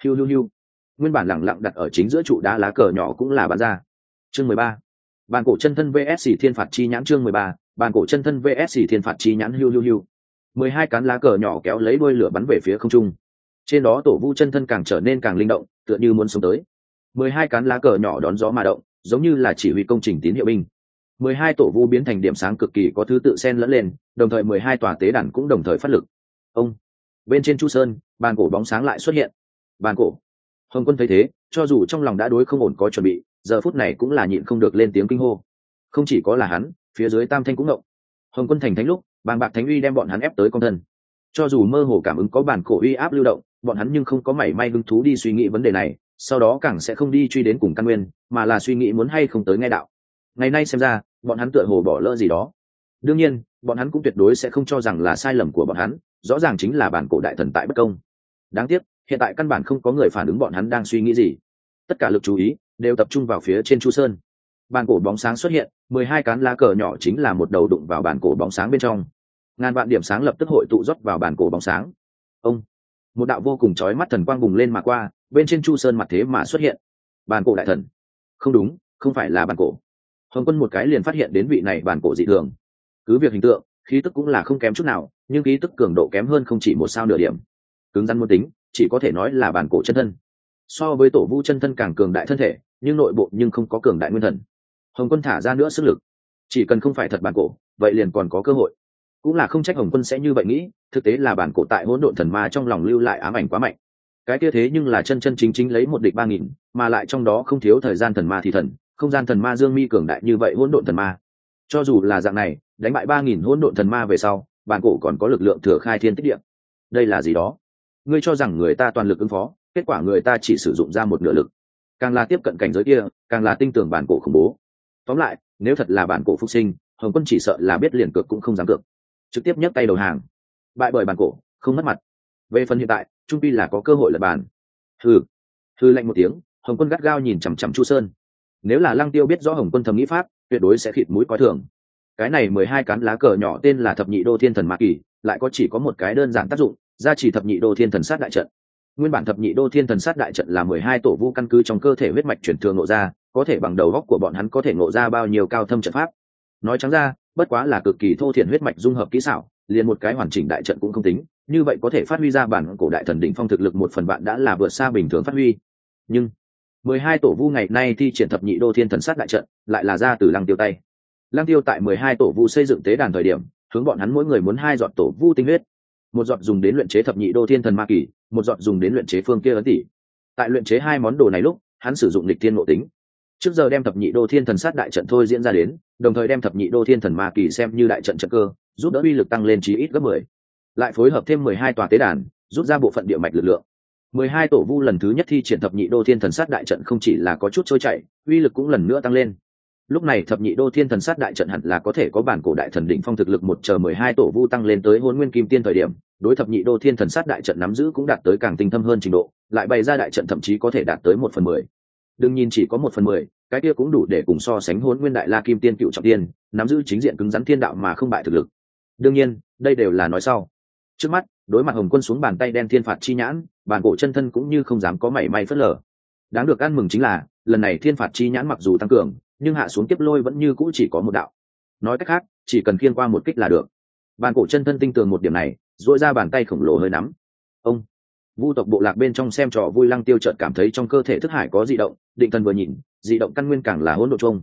A: Hiu hiu hiu. Nguyên bản lẳng lặng đặt ở chính giữa trụ đá lá cờ nhỏ cũng là bán ra. Chương mười ba. Bàn cổ chân thân vsc thiên phạt chi nhãn chương mười ba. Bàn cổ chân thân vsc thiên phạt chi nhãn hiu hiu hiu mười hai cán lá cờ nhỏ kéo lấy đuôi lửa bắn về phía không trung. Trên đó tổ vu chân thân càng trở nên càng linh động, tựa như muốn sống tới. Mười hai cán lá cờ nhỏ đón gió mà động, giống như là chỉ huy công trình tín hiệu binh. Mười hai tổ vu biến thành điểm sáng cực kỳ có thứ tự xen lẫn lên, đồng thời mười hai tòa tế đàn cũng đồng thời phát lực. Ông, bên trên chu sơn, bàn cổ bóng sáng lại xuất hiện. Bàn cổ. Hồng quân thấy thế, cho dù trong lòng đã đối không ổn có chuẩn bị, giờ phút này cũng là nhịn không được lên tiếng kinh hô. Không chỉ có là hắn, phía dưới tam thanh cũng ngộng hồng quân thành thánh lúc bàn bạc thánh uy đem bọn hắn ép tới con thân. Cho dù mơ hồ cảm ứng có bản cổ uy áp lưu động, bọn hắn nhưng không có mảy may hứng thú đi suy nghĩ vấn đề này, sau đó càng sẽ không đi truy đến cùng căn nguyên, mà là suy nghĩ muốn hay không tới nghe đạo. Ngày nay xem ra, bọn hắn tựa hồ bỏ lỡ gì đó. Đương nhiên, bọn hắn cũng tuyệt đối sẽ không cho rằng là sai lầm của bọn hắn, rõ ràng chính là bản cổ đại thần tại bất công. Đáng tiếc, hiện tại căn bản không có người phản ứng bọn hắn đang suy nghĩ gì. Tất cả lực chú ý đều tập trung vào phía trên chu sơn. Bàn cổ bóng sáng xuất hiện, mười hai cán lá cờ nhỏ chính là một đầu đụng vào bàn cổ bóng sáng bên trong ngàn vạn điểm sáng lập tức hội tụ rót vào bàn cổ bóng sáng. Ông, một đạo vô cùng chói mắt thần quang bùng lên mà qua, bên trên chu sơn mặt thế mà xuất hiện. Bàn cổ đại thần. Không đúng, không phải là bàn cổ. Hồng quân một cái liền phát hiện đến vị này bàn cổ dị thường. Cứ việc hình tượng, khí tức cũng là không kém chút nào, nhưng khí tức cường độ kém hơn không chỉ một sao nửa điểm. Cứng rắn muốn tính, chỉ có thể nói là bàn cổ chân thân. So với tổ vu chân thân càng cường đại thân thể, nhưng nội bộ nhưng không có cường đại nguyên thần. Hồng quân thả ra nữa sức lực. Chỉ cần không phải thật bàn cổ, vậy liền còn có cơ hội cũng là không trách hồng quân sẽ như vậy nghĩ, thực tế là bản cổ tại hỗn độn thần ma trong lòng lưu lại ám ảnh quá mạnh. Cái kia thế nhưng là chân chân chính chính lấy một địch ba nghìn, mà lại trong đó không thiếu thời gian thần ma thì thần, không gian thần ma dương mi cường đại như vậy hỗn độn thần ma. Cho dù là dạng này, đánh bại ba nghìn hỗn độn thần ma về sau, bản cổ còn có lực lượng thừa khai thiên tích điện đây là gì đó? Ngươi cho rằng người ta toàn lực ứng phó, kết quả người ta chỉ sử dụng ra một nửa lực. Càng là tiếp cận cảnh giới kia, càng là tin tưởng bản cổ khủng bố. Tóm lại, nếu thật là bản cổ phục sinh, hồng quân chỉ sợ là biết liền cược cũng không dám cược trực tiếp nhấc tay đầu hàng. Bại bởi bản cổ, không mất mặt. Về phần hiện tại, trung pi là có cơ hội lật bàn. Hừ. Hư lạnh một tiếng, hồng quân gắt gao nhìn chằm chằm chu sơn. Nếu là lăng tiêu biết rõ hồng quân thầm nghĩ pháp, tuyệt đối sẽ khịt mũi coi thường. Cái này mười hai cán lá cờ nhỏ tên là thập nhị đô thiên thần mã kỳ, lại có chỉ có một cái đơn giản tác dụng gia trì thập nhị đô thiên thần sát đại trận. Nguyên bản thập nhị đô thiên thần sát đại trận là mười hai tổ vu căn cứ trong cơ thể huyết mạch chuyển thường ngộ ra, có thể bằng đầu góc của bọn hắn có thể ngộ ra bao nhiêu cao thâm trận pháp. Nói trắng ra bất quá là cực kỳ thô thiển huyết mạch dung hợp kỹ xảo, liền một cái hoàn chỉnh đại trận cũng không tính, như vậy có thể phát huy ra bản cổ đại thần đỉnh phong thực lực một phần bạn đã là vượt xa bình thường phát huy. Nhưng, mười hai tổ vu ngày nay thi triển thập nhị đô thiên thần sát đại trận, lại là ra từ lăng tiêu tay. Lăng tiêu tại mười hai tổ vu xây dựng tế đàn thời điểm, hướng bọn hắn mỗi người muốn hai dọn tổ vu tinh huyết. Một giọt dùng đến luyện chế thập nhị đô thiên thần ma kỳ, một giọt dùng đến luyện chế phương kia ấn tỷ. Tại luyện chế hai món đồ này lúc, hắn sử dụng lịch thiên ngộ tính trước giờ đem thập nhị đô thiên thần sát đại trận thôi diễn ra đến, đồng thời đem thập nhị đô thiên thần ma kỳ xem như đại trận trận cơ, giúp đỡ uy lực tăng lên chí ít gấp mười. Lại phối hợp thêm mười hai tòa tế đàn, rút ra bộ phận địa mạch lực lượng. mười hai tổ vu lần thứ nhất thi triển thập nhị đô thiên thần sát đại trận không chỉ là có chút trôi chảy, uy lực cũng lần nữa tăng lên. Lúc này thập nhị đô thiên thần sát đại trận hẳn là có thể có bản cổ đại thần đỉnh phong thực lực một chờ mười hai tổ vu tăng lên tới hôn nguyên kim tiên thời điểm, đối thập nhị đô thiên thần sát đại trận nắm giữ cũng đạt tới càng tinh thâm hơn trình độ, lại bày ra đại trận thậm chí có thể đạt tới một phần mười đừng nhìn chỉ có một phần mười, cái kia cũng đủ để cùng so sánh hôn nguyên đại la kim tiên cựu trọng tiên, nắm giữ chính diện cứng rắn thiên đạo mà không bại thực lực. Đương nhiên, đây đều là nói sau. Trước mắt, đối mặt hồng quân xuống bàn tay đen thiên phạt chi nhãn bàn cổ chân thân cũng như không dám có mảy may phớt lờ. Đáng được ăn mừng chính là, lần này thiên phạt chi nhãn mặc dù tăng cường, nhưng hạ xuống tiếp lôi vẫn như cũ chỉ có một đạo. Nói cách khác, chỉ cần khiên qua một kích là được. Bàn cổ chân thân tinh tường một điểm này dội ra bàn tay khổng lồ hơi nắm. Ông vu tộc bộ lạc bên trong xem trò vui lăng tiêu chợt cảm thấy trong cơ thể thức hải có dị động, định thần vừa nhìn, dị động căn nguyên càng là hỗn độn chung.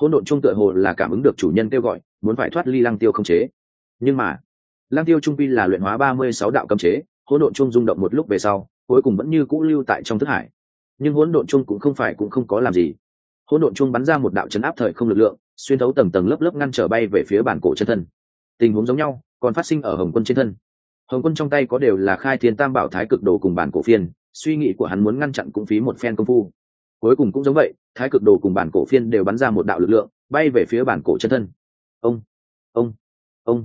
A: Hỗn độn chung tựa hồ là cảm ứng được chủ nhân kêu gọi, muốn phải thoát ly lăng tiêu không chế. Nhưng mà, lăng tiêu trung pi là luyện hóa ba mươi sáu đạo cấm chế, hỗn độn chung rung động một lúc về sau, cuối cùng vẫn như cũ lưu tại trong thức hải. Nhưng hỗn độn chung cũng không phải cũng không có làm gì. Hỗn độn chung bắn ra một đạo chấn áp thời không lực lượng, xuyên thấu tầng tầng lớp lớp ngăn trở bay về phía bản cổ chân thân. Tình huống giống nhau, còn phát sinh ở hồng quân trên thân hồng quân trong tay có đều là khai thiên tam bảo thái cực đồ cùng bản cổ phiên, suy nghĩ của hắn muốn ngăn chặn cũng phí một phen công phu. Cuối cùng cũng giống vậy, thái cực đồ cùng bản cổ phiên đều bắn ra một đạo lực lượng, bay về phía bản cổ chân thân. Ông ông ông.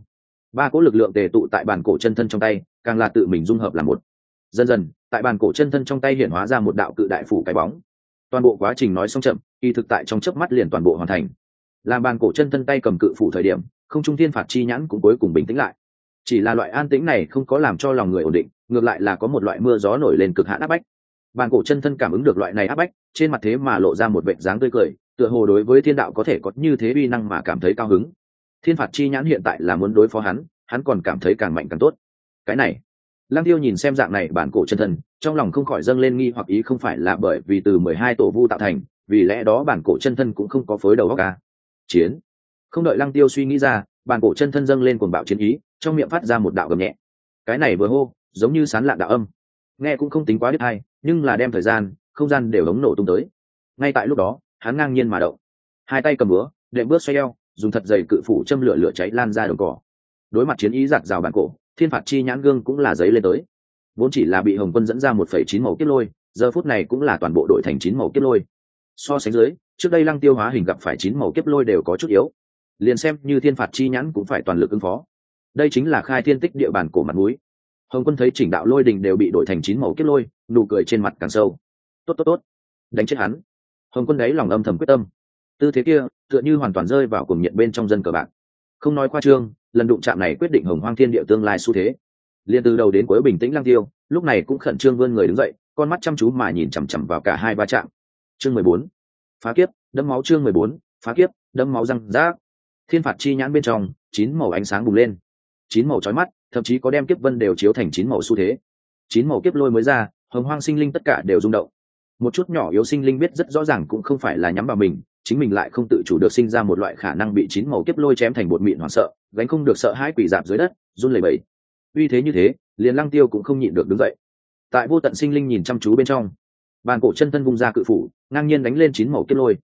A: Ba cỗ lực lượng tề tụ tại bản cổ chân thân trong tay, càng là tự mình dung hợp làm một. Dần dần, tại bản cổ chân thân trong tay hiện hóa ra một đạo cự đại phủ cái bóng. Toàn bộ quá trình nói xong chậm y thực tại trong chớp mắt liền toàn bộ hoàn thành. Làm bàn cổ chân thân tay cầm cự phủ thời điểm, không trung thiên phạt chi nhãn cũng cuối cùng bình tĩnh lại chỉ là loại an tĩnh này không có làm cho lòng người ổn định, ngược lại là có một loại mưa gió nổi lên cực hạn áp bách. Bàn cổ chân thân cảm ứng được loại này áp bách, trên mặt thế mà lộ ra một vệ dáng tươi cười, tựa hồ đối với thiên đạo có thể có như thế uy năng mà cảm thấy cao hứng. Thiên phạt chi nhãn hiện tại là muốn đối phó hắn hắn còn cảm thấy càng mạnh càng tốt. Cái này, lăng tiêu nhìn xem dạng này bản cổ chân thân, trong lòng không khỏi dâng lên nghi hoặc ý không phải là bởi vì từ mười hai tổ vu tạo thành, vì lẽ đó bản cổ chân thân cũng không có phối đầu góc ca à. chiến. Không đợi lăng tiêu suy nghĩ ra, bản cổ chân thân dâng lên cuồng bạo chiến ý trong miệng phát ra một đạo gầm nhẹ. Cái này vừa hô, giống như sán lạ đạo âm. Nghe cũng không tính quá biết hay nhưng là đem thời gian, không gian đều ống nổ tung tới. Ngay tại lúc đó, hắn ngang nhiên mà động. Hai tay cầm búa, đệm bước xoay eo, dùng thật dày cự phủ châm lửa lửa cháy lan ra đồng cỏ. Đối mặt chiến ý giặt rào bản cổ, thiên phạt chi nhãn gương cũng là giấy lên tới. Vốn chỉ là bị hồng quân dẫn ra một phẩy chín màu kiếp lôi, giờ phút này cũng là toàn bộ đội thành chín màu kiếp lôi. So sánh dưới, trước đây lăng tiêu hóa hình gặp phải chín màu kiếp lôi đều có chút yếu. Liền xem như thiên phạt chi nhãn cũng phải toàn lực ứng phó đây chính là khai thiên tích địa bàn cổ mặt núi. Hồng quân thấy chỉnh đạo lôi đình đều bị đổi thành chín màu kiếp lôi, nụ cười trên mặt càng sâu. Tốt tốt tốt. Đánh chết hắn. Hồng quân đấy lòng âm thầm quyết tâm. Tư thế kia, tựa như hoàn toàn rơi vào cùng nhiệt bên trong dân cờ bạc. Không nói qua trương, lần đụng chạm này quyết định hồng hoang thiên địa tương lai xu thế. Liền từ đầu đến cuối bình tĩnh lăng tiêu, lúc này cũng khẩn trương vươn người đứng dậy, con mắt chăm chú mà nhìn chằm chằm vào cả hai va chạm. Chương mười bốn, phá kiếp đấm máu chương mười bốn, phá kiếp đấm máu răng rác. Thiên phạt chi nhãn bên trong, chín màu ánh sáng bùng lên chín màu chói mắt, thậm chí có đem kiếp vân đều chiếu thành chín màu xu thế. Chín màu kiếp lôi mới ra, hồng hoang sinh linh tất cả đều rung động. Một chút nhỏ yếu sinh linh biết rất rõ ràng cũng không phải là nhắm vào mình, chính mình lại không tự chủ được sinh ra một loại khả năng bị chín màu kiếp lôi chém thành bột mịn hoảng sợ, gánh không được sợ hãi quỷ dạp dưới đất, run lẩy bẩy. Uy thế như thế, liền lăng tiêu cũng không nhịn được đứng dậy. Tại vô tận sinh linh nhìn chăm chú bên trong, bàn cổ chân thân vung ra cự phủ, ngang nhiên đánh lên chín màu kiếp lôi.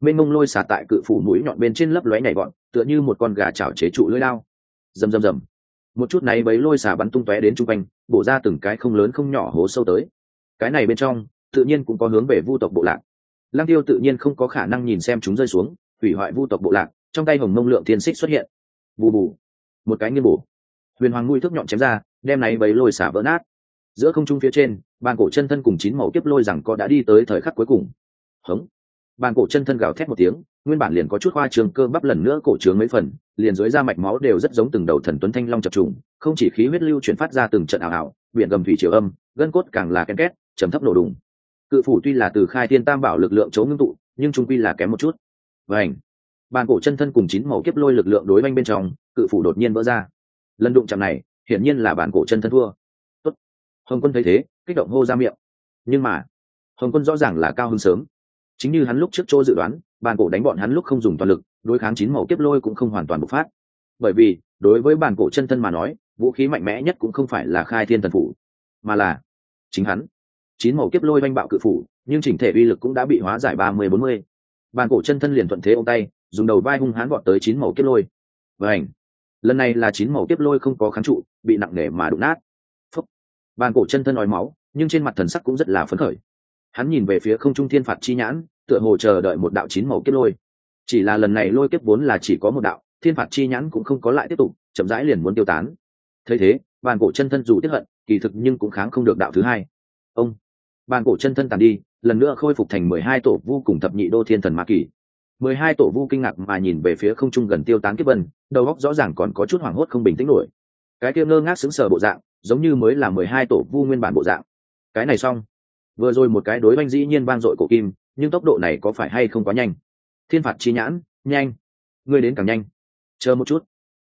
A: Mênh mông lôi xả tại cự phủ mũi nhọn bên trên lấp lóe nhảy bọn tựa như một con gà chảo chế trụ lưỡi lao. Rầm rầm rầm một chút này bấy lôi xả bắn tung tóe đến trung quanh, bổ ra từng cái không lớn không nhỏ hố sâu tới. Cái này bên trong, tự nhiên cũng có hướng về vu tộc bộ lạc. Lăng tiêu tự nhiên không có khả năng nhìn xem chúng rơi xuống, hủy hoại vu tộc bộ lạc, trong tay hồng mông lượng thiên xích xuất hiện. Bù bù. Một cái nghiêng bổ. Huyền hoàng nguy thước nhọn chém ra, đem này bấy lôi xả vỡ nát. Giữa không trung phía trên, bàn cổ chân thân cùng chín màu kiếp lôi rằng có đã đi tới thời khắc cuối cùng. Hống bàn cổ chân thân gào thét một tiếng, nguyên bản liền có chút hoa trường cơ bắp lần nữa cổ trướng mấy phần, liền dưới da mạch máu đều rất giống từng đầu thần tuấn thanh long chập trùng, không chỉ khí huyết lưu chuyển phát ra từng trận ảo ảo, biển gầm thủy triều âm, gân cốt càng là ken két chấm thấp nổ đùng. Cự phủ tuy là từ khai thiên tam bảo lực lượng chống ngưng tụ, nhưng trung quy là kém một chút. Và ảnh bàn cổ chân thân cùng chín màu kiếp lôi lực lượng đối banh bên trong, cự phủ đột nhiên vỡ ra. Lần đụng chạm này, hiển nhiên là bàn cổ chân thân thua. Tốt. hồng quân thấy thế, kích động hô ra miệng. Nhưng mà, hồng quân rõ ràng là cao hơn sớm chính như hắn lúc trước chỗ dự đoán, bàn cổ đánh bọn hắn lúc không dùng toàn lực, đối kháng chín màu kiếp lôi cũng không hoàn toàn bộc phát. Bởi vì, đối với bàn cổ chân thân mà nói, vũ khí mạnh mẽ nhất cũng không phải là khai thiên thần phủ, mà là chính hắn. Chín màu kiếp lôi oanh bạo cự phủ, nhưng chỉnh thể uy lực cũng đã bị hóa giải ba mươi bốn mươi. Bàn cổ chân thân liền thuận thế ô tay, dùng đầu vai hung hãn gọn tới chín màu kiếp lôi. Và ảnh lần này là chín màu kiếp lôi không có kháng trụ, bị nặng nề mà đụng nát. Phúc! Bàn cổ chân thân nói máu, nhưng trên mặt thần sắc cũng rất là phấn khởi hắn nhìn về phía không trung thiên phạt chi nhãn, tựa hồ chờ đợi một đạo chín màu kiếp lôi. Chỉ là lần này lôi kiếp vốn là chỉ có một đạo, thiên phạt chi nhãn cũng không có lại tiếp tục, chậm rãi liền muốn tiêu tán. Thấy thế, bàn cổ chân thân dù tiếp hận, kỳ thực nhưng cũng kháng không được đạo thứ hai. Ông! Bàn cổ chân thân tàn đi, lần nữa khôi phục thành mười hai tổ vu cùng thập nhị đô thiên thần ma kỳ. Mười hai tổ vu kinh ngạc mà nhìn về phía không trung gần tiêu tán kiếp vân, đầu óc rõ ràng còn có chút hoảng hốt không bình tĩnh nổi. Cái kia ngơ ngác xứng sở bộ dạng, giống như mới là mười hai tổ vu nguyên bản bộ dạng. Cái này xong vừa rồi một cái đối oanh dĩ nhiên vang dội cổ kim, nhưng tốc độ này có phải hay không quá nhanh? Thiên phạt chi nhãn, nhanh. Ngươi đến càng nhanh. Chờ một chút.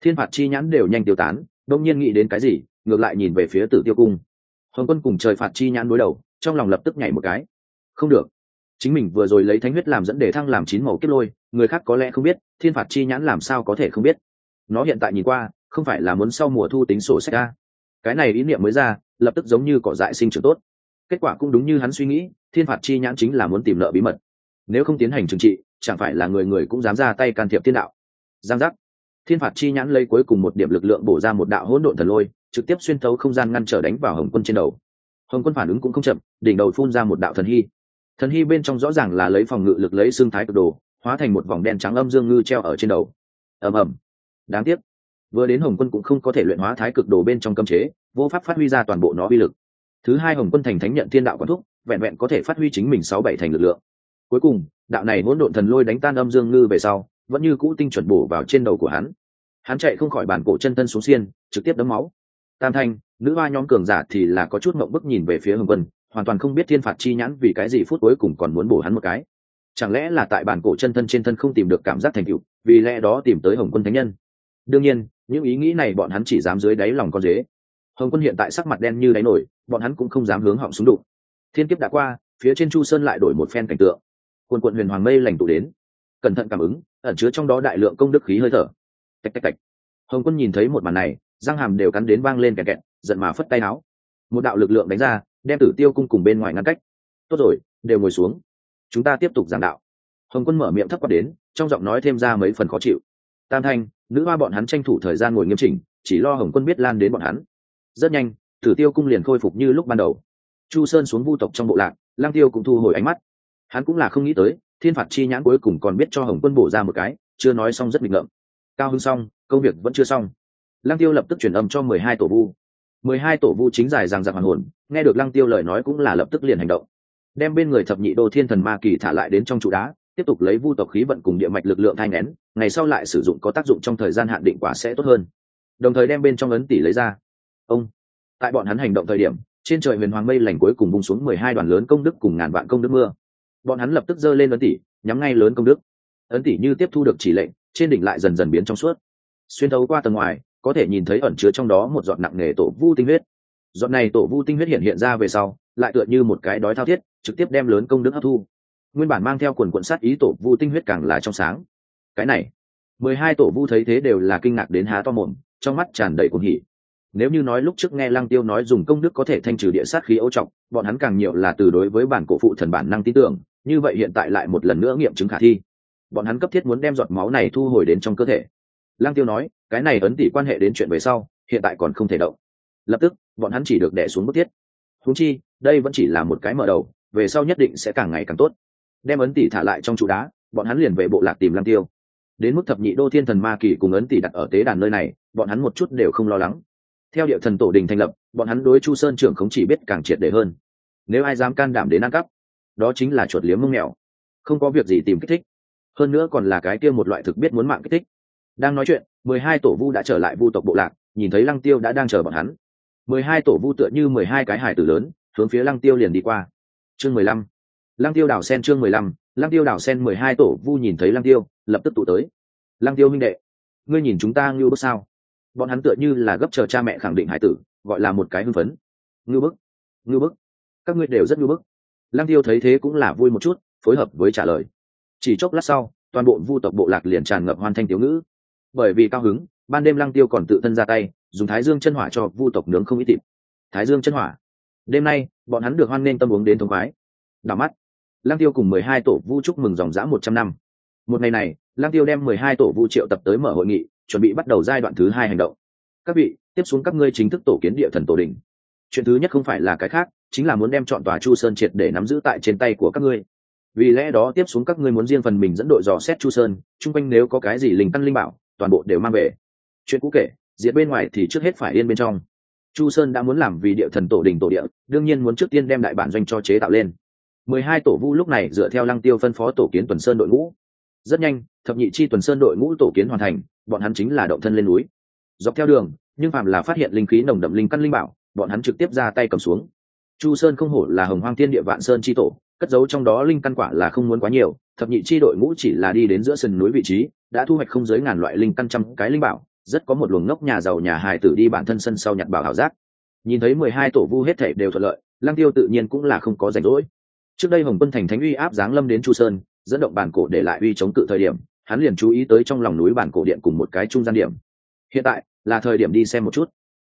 A: Thiên phạt chi nhãn đều nhanh tiêu tán đông nhiên nghĩ đến cái gì, ngược lại nhìn về phía tử tiêu cung. Hồng quân cùng trời phạt chi nhãn đối đầu, trong lòng lập tức nhảy một cái. Không được. Chính mình vừa rồi lấy thánh huyết làm dẫn để thăng làm chín màu kết lôi, người khác có lẽ không biết, thiên phạt chi nhãn làm sao có thể không biết. Nó hiện tại nhìn qua, không phải là muốn sau mùa thu tính sổ sách ra cái này ý niệm mới ra, lập tức giống như cỏ dại sinh trưởng tốt kết quả cũng đúng như hắn suy nghĩ, thiên phạt chi nhãn chính là muốn tìm nợ bí mật. Nếu không tiến hành trừng trị, chẳng phải là người người cũng dám ra tay can thiệp thiên đạo. Giang giác. Thiên phạt chi nhãn lấy cuối cùng một điểm lực lượng bổ ra một đạo hỗn độn thần lôi, trực tiếp xuyên thấu không gian ngăn trở đánh vào hồng quân trên đầu. Hồng quân phản ứng cũng không chậm, đỉnh đầu phun ra một đạo thần hy. Thần hy bên trong rõ ràng là lấy phòng ngự lực lấy xương thái cực đồ, hóa thành một vòng đen trắng âm dương ngư treo ở trên đầu. Ầm ầm. Đáng tiếc. Vừa đến hồng quân cũng không có thể luyện hóa thái cực đồ bên trong cấm chế, vô pháp phát huy ra toàn bộ nó uy lực thứ hai hồng quân thành thánh nhận thiên đạo quán thúc, vẹn vẹn có thể phát huy chính mình sáu bảy thành lực lượng. Cuối cùng, đạo này hỗn độn thần lôi đánh tan âm dương ngư về sau, vẫn như cũ tinh chuẩn bổ vào trên đầu của hắn. Hắn chạy không khỏi bản cổ chân thân xuống xiên, trực tiếp đấm máu. Tam thanh, nữ hoa nhóm cường giả thì là có chút mộng bức nhìn về phía hồng quân, hoàn toàn không biết thiên phạt chi nhãn vì cái gì phút cuối cùng còn muốn bổ hắn một cái. Chẳng lẽ là tại bản cổ chân thân trên thân không tìm được cảm giác thành cựu vì lẽ đó tìm tới hồng quân thánh nhân. Đương nhiên, những ý nghĩ này bọn hắn chỉ dám dưới đáy lòng con dế hồng quân hiện tại sắc mặt đen như đáy nổi, bọn hắn cũng không dám hướng họng súng đục thiên kiếp đã qua, phía trên chu sơn lại đổi một phen cảnh tượng. Quần quận huyền hoàng mây lành tụ đến. Cẩn thận cảm ứng, ẩn chứa trong đó đại lượng công đức khí hơi thở. Tạch tạch tạch. Hồng quân nhìn thấy một màn này, răng hàm đều cắn đến vang lên kẹt kẹt, giận mà phất tay áo một đạo lực lượng đánh ra, đem tử tiêu cung cùng bên ngoài ngăn cách. Tốt rồi, đều ngồi xuống. Chúng ta tiếp tục giảng đạo. Hồng quân mở miệng thấp quát đến, trong giọng nói thêm ra mấy phần khó chịu. Tam thanh, nữ hoa bọn hắn tranh thủ thời gian ngồi nghiêm chỉnh, chỉ lo hồng quân biết lan đến bọn hắn rất nhanh, tử tiêu cung liền khôi phục như lúc ban đầu. Chu sơn xuống vu tộc trong bộ lạc lang tiêu cũng thu hồi ánh mắt. Hắn cũng là không nghĩ tới, thiên phạt chi nhãn cuối cùng còn biết cho hồng quân bổ ra một cái, chưa nói xong rất bình ngợm. Cao hưng xong, công việc vẫn chưa xong. Lang tiêu lập tức truyền âm cho mười hai tổ vu. mười hai tổ vu chính giải rằng giặc hoàn hồn, nghe được lăng tiêu lời nói cũng là lập tức liền hành động. Đem bên người thập nhị đô thiên thần ma kỳ thả lại đến trong trụ đá, tiếp tục lấy vu tộc khí vận cùng địa mạch lực lượng thai nén, ngày sau lại sử dụng có tác dụng trong thời gian hạn định quả sẽ tốt hơn. Đồng thời đem bên trong ấn tỷ lấy ra ông. Tại bọn hắn hành động thời điểm, trên trời huyền hoàng mây lành cuối cùng bung xuống mười hai đoàn lớn công đức cùng ngàn vạn công đức mưa. Bọn hắn lập tức giơ lên ấn tỷ, nhắm ngay lớn công đức. Ấn tỷ như tiếp thu được chỉ lệnh, trên đỉnh lại dần dần biến trong suốt. Xuyên thấu qua tầng ngoài, có thể nhìn thấy ẩn chứa trong đó một giọt nặng nề tổ vu tinh huyết. Giọt này tổ vu tinh huyết hiện hiện ra về sau, lại tựa như một cái đói thao thiết, trực tiếp đem lớn công đức hấp thu. Nguyên bản mang theo quần quận sát ý tổ vu tinh huyết càng là trong sáng. Cái này, mười hai tổ vu thấy thế đều là kinh ngạc đến há to mồm, trong mắt tràn đầy cuồng hỉ nếu như nói lúc trước nghe lăng tiêu nói dùng công đức có thể thanh trừ địa sát khí ấu trọng, bọn hắn càng nhiều là từ đối với bản cổ phụ thần bản năng tin tưởng, như vậy hiện tại lại một lần nữa nghiệm chứng khả thi. Bọn hắn cấp thiết muốn đem giọt máu này thu hồi đến trong cơ thể. Lăng tiêu nói, cái này ấn tỷ quan hệ đến chuyện về sau, hiện tại còn không thể động. Lập tức, bọn hắn chỉ được đẻ xuống bức thiết. Húng chi, đây vẫn chỉ là một cái mở đầu, về sau nhất định sẽ càng ngày càng tốt. Đem ấn tỷ thả lại trong trụ đá, bọn hắn liền về bộ lạc tìm lăng tiêu. Đến mức thập nhị đô thiên thần ma kỳ cùng ấn tỷ đặt ở tế đàn nơi này, bọn hắn một chút đều không lo lắng theo địa thần tổ đình thành lập, bọn hắn đối chu sơn trưởng không chỉ biết càng triệt để hơn. Nếu ai dám can đảm đến ăn cắp, đó chính là chuột liếm mông mèo. Không có việc gì tìm kích thích. Hơn nữa còn là cái kia một loại thực biết muốn mạng kích thích. Đang nói chuyện, mười hai tổ vu đã trở lại vu tộc bộ lạc, nhìn thấy lăng tiêu đã đang chờ bọn hắn. mười hai tổ vu tựa như mười hai cái hải tử lớn, hướng phía lăng tiêu liền đi qua. Chương mười lăm. Lăng tiêu đảo sen chương mười lăm. Lăng tiêu đảo sen mười hai tổ vu nhìn thấy lăng tiêu, lập tức tụ tới. Lăng tiêu minh đệ, ngươi nhìn chúng ta ngưu bước sao? Bọn hắn tựa như là gấp chờ cha mẹ khẳng định hải tử, gọi là một cái hưng phấn. Ngưu bức ngưu bức. Các ngươi đều rất ngưu bức. Lăng tiêu thấy thế cũng là vui một chút, phối hợp với trả lời. Chỉ chốc lát sau, toàn bộ vu tộc bộ lạc liền tràn ngập hoàn thanh tiểu ngữ. Bởi vì cao hứng, ban đêm lăng tiêu còn tự thân ra tay, dùng thái dương chân hỏa cho vu tộc nướng không ít thịt. Thái dương chân hỏa. Đêm nay, bọn hắn được hoan nghênh tâm uống đến thống khoái. Đảo mắt, lăng tiêu cùng mười hai tổ vu chúc mừng dòng dã một trăm năm một ngày này Lang tiêu đem mười hai tổ vu triệu tập tới mở hội nghị, chuẩn bị bắt đầu giai đoạn thứ hai hành động. Các vị, tiếp xuống các ngươi chính thức tổ kiến địa thần tổ đình. Chuyện thứ nhất không phải là cái khác, chính là muốn đem chọn tòa chu sơn triệt để nắm giữ tại trên tay của các ngươi. Vì lẽ đó tiếp xuống các ngươi muốn riêng phần mình dẫn đội dò xét chu sơn, chung quanh nếu có cái gì linh căn linh bảo, toàn bộ đều mang về. Chuyện cũ kể, diệt bên ngoài thì trước hết phải yên bên trong. Chu sơn đã muốn làm vì địa thần tổ đình tổ địa, đương nhiên muốn trước tiên đem đại bản doanh cho chế tạo lên. mười hai tổ vu lúc này dựa theo lăng tiêu phân phó tổ kiến tuần sơn đội ngũ rất nhanh, thập nhị chi tuần sơn đội ngũ tổ kiến hoàn thành, bọn hắn chính là động thân lên núi. Dọc theo đường, nhưng phạm là phát hiện linh khí nồng đậm linh căn linh bảo, bọn hắn trực tiếp ra tay cầm xuống. Chu sơn không hổ là hồng hoang thiên địa vạn sơn chi tổ, cất giấu trong đó linh căn quả là không muốn quá nhiều, thập nhị chi đội ngũ chỉ là đi đến giữa sườn núi vị trí, đã thu hoạch không dưới ngàn loại linh căn trăm cái linh bảo, rất có một luồng ngốc nhà giàu nhà hài tử đi bản thân sân sau nhặt bảo hảo giác. Nhìn thấy mười hai tổ vu hết thể đều thuận lợi, lăng tiêu tự nhiên cũng là không có rảnh rỗi. Trước đây hồng quân thành thánh uy áp giáng lâm đến chu sơn dẫn động bản cổ để lại uy chống cự thời điểm, hắn liền chú ý tới trong lòng núi bản cổ điện cùng một cái trung gian điểm. Hiện tại, là thời điểm đi xem một chút.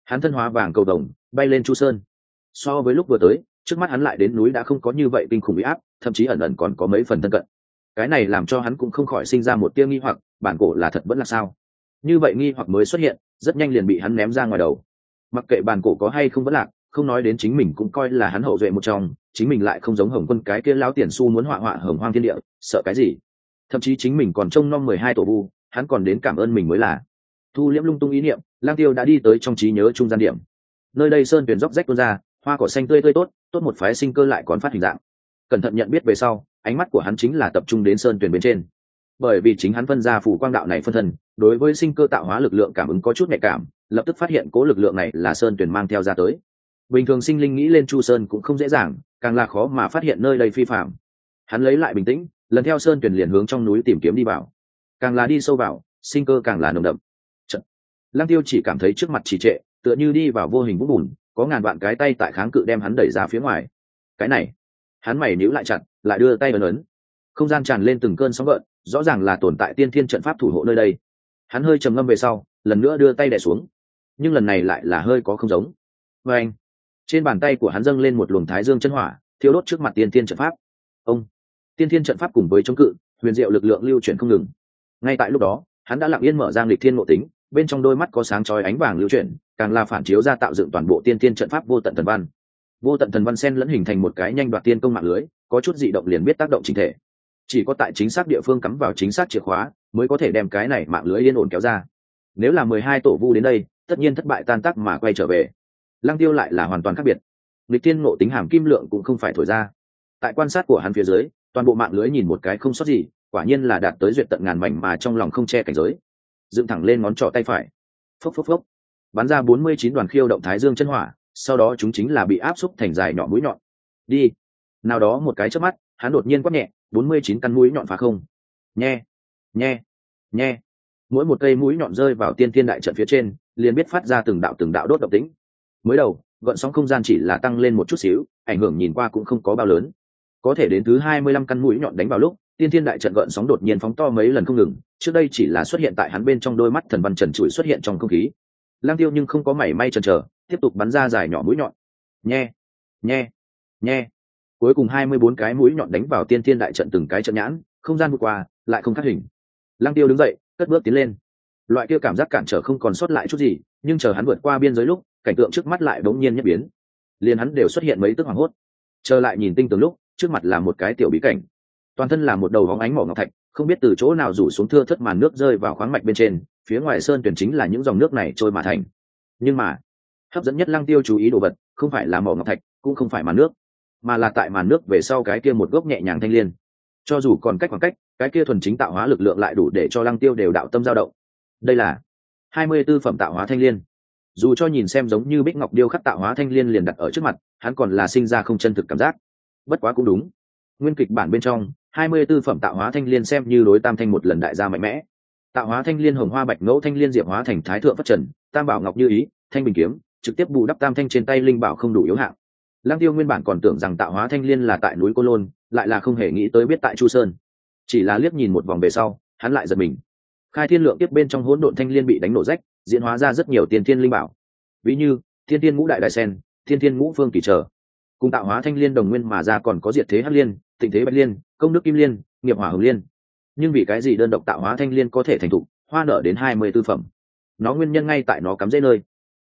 A: Hắn thân hóa vàng cầu đồng bay lên chu sơn. So với lúc vừa tới, trước mắt hắn lại đến núi đã không có như vậy kinh khủng uy áp, thậm chí ẩn ẩn còn có mấy phần thân cận. Cái này làm cho hắn cũng không khỏi sinh ra một tia nghi hoặc, bản cổ là thật vẫn là sao? Như vậy nghi hoặc mới xuất hiện, rất nhanh liền bị hắn ném ra ngoài đầu. Mặc kệ bản cổ có hay không vẫn lạc không nói đến chính mình cũng coi là hắn hậu duệ một trong, chính mình lại không giống hồng quân cái kia lao tiền su muốn họa họa hồng hoang thiên địa, sợ cái gì? Thậm chí chính mình còn trông nom mười hai tổ vu, hắn còn đến cảm ơn mình mới là. Thu liễm lung tung ý niệm, lang tiêu đã đi tới trong trí nhớ trung gian điểm. Nơi đây sơn tuyển dốc rách tuôn ra, hoa cỏ xanh tươi tươi tốt tốt một phái sinh cơ lại còn phát hình dạng. Cẩn thận nhận biết về sau, ánh mắt của hắn chính là tập trung đến sơn tuyển bên trên. Bởi vì chính hắn phân ra phủ quang đạo này phân thân, đối với sinh cơ tạo hóa lực lượng cảm ứng có chút nhạy cảm, lập tức phát hiện cố lực lượng này là sơn tuyển mang theo ra tới bình thường sinh linh nghĩ lên chu sơn cũng không dễ dàng, càng là khó mà phát hiện nơi đây phi phạm. Hắn lấy lại bình tĩnh, lần theo sơn tuyển liền hướng trong núi tìm kiếm đi vào. Càng là đi sâu vào, sinh cơ càng là nồng đậm. Trận. lăng tiêu chỉ cảm thấy trước mặt trì trệ, tựa như đi vào vô hình vũng bùn, có ngàn vạn cái tay tại kháng cự đem hắn đẩy ra phía ngoài. Cái này, hắn mày níu lại chặt, lại đưa tay ấn ấn. Không gian tràn lên từng cơn sóng gợn, rõ ràng là tồn tại tiên thiên trận pháp thủ hộ nơi đây. Hắn hơi trầm ngâm về sau, lần nữa đưa tay đẻ xuống. Nhưng lần này lại là hơi có không giống. Vê anh trên bàn tay của hắn dâng lên một luồng thái dương chân hỏa thiếu đốt trước mặt tiên thiên trận pháp. Ông, tiên thiên trận pháp cùng với chống cự, huyền diệu lực lượng lưu chuyển không ngừng. Ngay tại lúc đó, hắn đã lặng yên mở ra lịch thiên ngộ tính, bên trong đôi mắt có sáng chói ánh vàng lưu chuyển, càng là phản chiếu ra tạo dựng toàn bộ tiên thiên trận pháp vô tận thần văn. Vô tận thần văn sen lẫn hình thành một cái nhanh đoạt tiên công mạng lưới, có chút dị động liền biết tác động chính thể. Chỉ có tại chính xác địa phương cắm vào chính xác chìa khóa, mới có thể đem cái này mạng lưới yên ổn kéo ra. Nếu là mười hai tổ vu đến đây, tất nhiên thất bại tan tác mà quay trở về lăng tiêu lại là hoàn toàn khác biệt. Lịch Thiên ngộ tính hàm kim lượng cũng không phải thổi ra. Tại quan sát của hắn phía dưới, toàn bộ mạng lưới nhìn một cái không sót gì, quả nhiên là đạt tới duyệt tận ngàn mảnh mà trong lòng không che cảnh giới. Dựng thẳng lên ngón trỏ tay phải. Phốc phốc phốc. Bắn ra bốn mươi chín đoàn khiêu động thái dương chân hỏa, sau đó chúng chính là bị áp xúc thành dài nhỏ mũi nhọn. Đi. Nào đó một cái chớp mắt, hắn đột nhiên quát nhẹ, bốn mươi chín căn mũi nhọn phá không. Nhe. Nhe. Nhe. Mỗi một cây mũi nhọn rơi vào tiên thiên đại trận phía trên, liền biết phát ra từng đạo từng đạo đốt độc tính mới đầu gợn sóng không gian chỉ là tăng lên một chút xíu, ảnh hưởng nhìn qua cũng không có bao lớn. Có thể đến thứ hai mươi lăm căn mũi nhọn đánh vào lúc, tiên thiên đại trận gợn sóng đột nhiên phóng to mấy lần không ngừng, trước đây chỉ là xuất hiện tại hắn bên trong đôi mắt thần văn trần trụi xuất hiện trong không khí. Lang tiêu nhưng không có mảy may trần chờ, tiếp tục bắn ra dài nhỏ mũi nhọn. Nhe nhe nhe. Cuối cùng hai mươi bốn cái mũi nhọn đánh vào tiên thiên đại trận từng cái trận nhãn, không gian vượt qua, lại không khắc hình. Lang tiêu đứng dậy, cất bước tiến lên. Loại kia cảm giác cản trở không còn sót lại chút gì, nhưng chờ hắn vượt qua biên giới lúc cảnh tượng trước mắt lại bỗng nhiên nhất biến. Liền hắn đều xuất hiện mấy tức hoảng hốt. Trở lại nhìn tinh tường lúc, trước mặt là một cái tiểu bí cảnh. Toàn thân là một đầu hóng ánh mỏ ngọc thạch, không biết từ chỗ nào rủ xuống thưa thất màn nước rơi vào khoáng mạch bên trên, phía ngoài sơn tuyển chính là những dòng nước này trôi mà thành. Nhưng mà, hấp dẫn nhất lăng tiêu chú ý đồ vật, không phải là mỏ ngọc thạch, cũng không phải màn nước, mà là tại màn nước về sau cái kia một gốc nhẹ nhàng thanh liên. Cho dù còn cách khoảng cách, cái kia thuần chính tạo hóa lực lượng lại đủ để cho lăng tiêu đều đạo tâm dao động. Đây là hai mươi tư phẩm tạo hóa thanh liên dù cho nhìn xem giống như bích ngọc điêu khắc tạo hóa thanh liên liền đặt ở trước mặt, hắn còn là sinh ra không chân thực cảm giác. Bất quá cũng đúng. Nguyên kịch bản bên trong, hai mươi tư phẩm tạo hóa thanh liên xem như đối tam thanh một lần đại gia mạnh mẽ. Tạo hóa thanh liên hồng hoa bạch ngẫu thanh liên diệp hóa thành thái thượng phát trần, tam bảo ngọc như ý, thanh bình kiếm, trực tiếp bù đắp tam thanh trên tay linh bảo không đủ yếu hạng lang tiêu nguyên bản còn tưởng rằng tạo hóa thanh liên là tại núi cô lôn, lại là không hề nghĩ tới biết tại chu sơn. Chỉ là liếc nhìn một vòng về sau, hắn lại giật mình. Khai thiên lượng tiếp bên trong hỗn độn thanh liên bị đánh nổ rách diễn hóa ra rất nhiều tiền thiên linh bảo. Ví như, thiên thiên ngũ đại đại sen, thiên thiên ngũ phương kỳ trở. Cùng tạo hóa thanh liên đồng nguyên mà ra còn có diệt thế hắc liên, tịnh thế bạch liên, công đức kim liên, nghiệp hỏa hồng liên. Nhưng vì cái gì đơn độc tạo hóa thanh liên có thể thành thục hoa nở đến hai mươi tư phẩm? Nó nguyên nhân ngay tại nó cắm dễ nơi.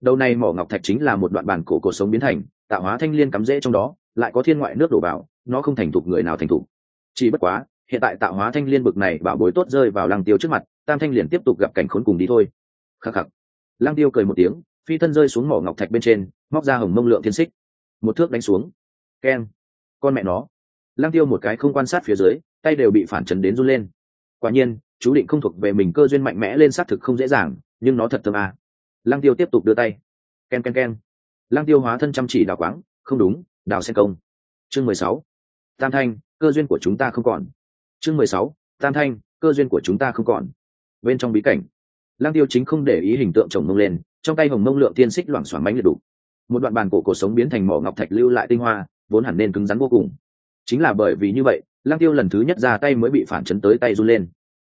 A: Đầu này mỏ ngọc thạch chính là một đoạn bản cổ cổ sống biến thành, tạo hóa thanh liên cắm dễ trong đó, lại có thiên ngoại nước đổ vào, nó không thành thục người nào thành thục chỉ bất quá, hiện tại tạo hóa thanh liên bực này bảo bối tốt rơi vào lăng tiêu trước mặt, tam thanh liền tiếp tục gặp cảnh khốn cùng đi thôi khắc khắc. Lang tiêu cười một tiếng, phi thân rơi xuống mỏ ngọc thạch bên trên, móc ra hồng mông lượng thiên xích. Một thước đánh xuống. Keng con mẹ nó. Lang tiêu một cái không quan sát phía dưới, tay đều bị phản chấn đến run lên. Quả nhiên, chú định không thuộc về mình cơ duyên mạnh mẽ lên xác thực không dễ dàng, nhưng nó thật thơm à. lang tiêu tiếp tục đưa tay. Ken ken ken. Lang tiêu hóa thân chăm chỉ đào quáng, không đúng, đào sen công. Chương mười sáu. Tam thanh, cơ duyên của chúng ta không còn. Chương mười sáu. Tam thanh, cơ duyên của chúng ta không còn. Bên trong bí cảnh lang tiêu chính không để ý hình tượng chồng mông lên, trong tay hồng mông lượng tiên xích loảng xoảng bánh liệt đủ một đoạn bàn cổ cổ sống biến thành mỏ ngọc thạch lưu lại tinh hoa, vốn hẳn nên cứng rắn vô cùng. Chính là bởi vì như vậy lang tiêu lần thứ nhất ra tay mới bị phản chấn tới tay run lên.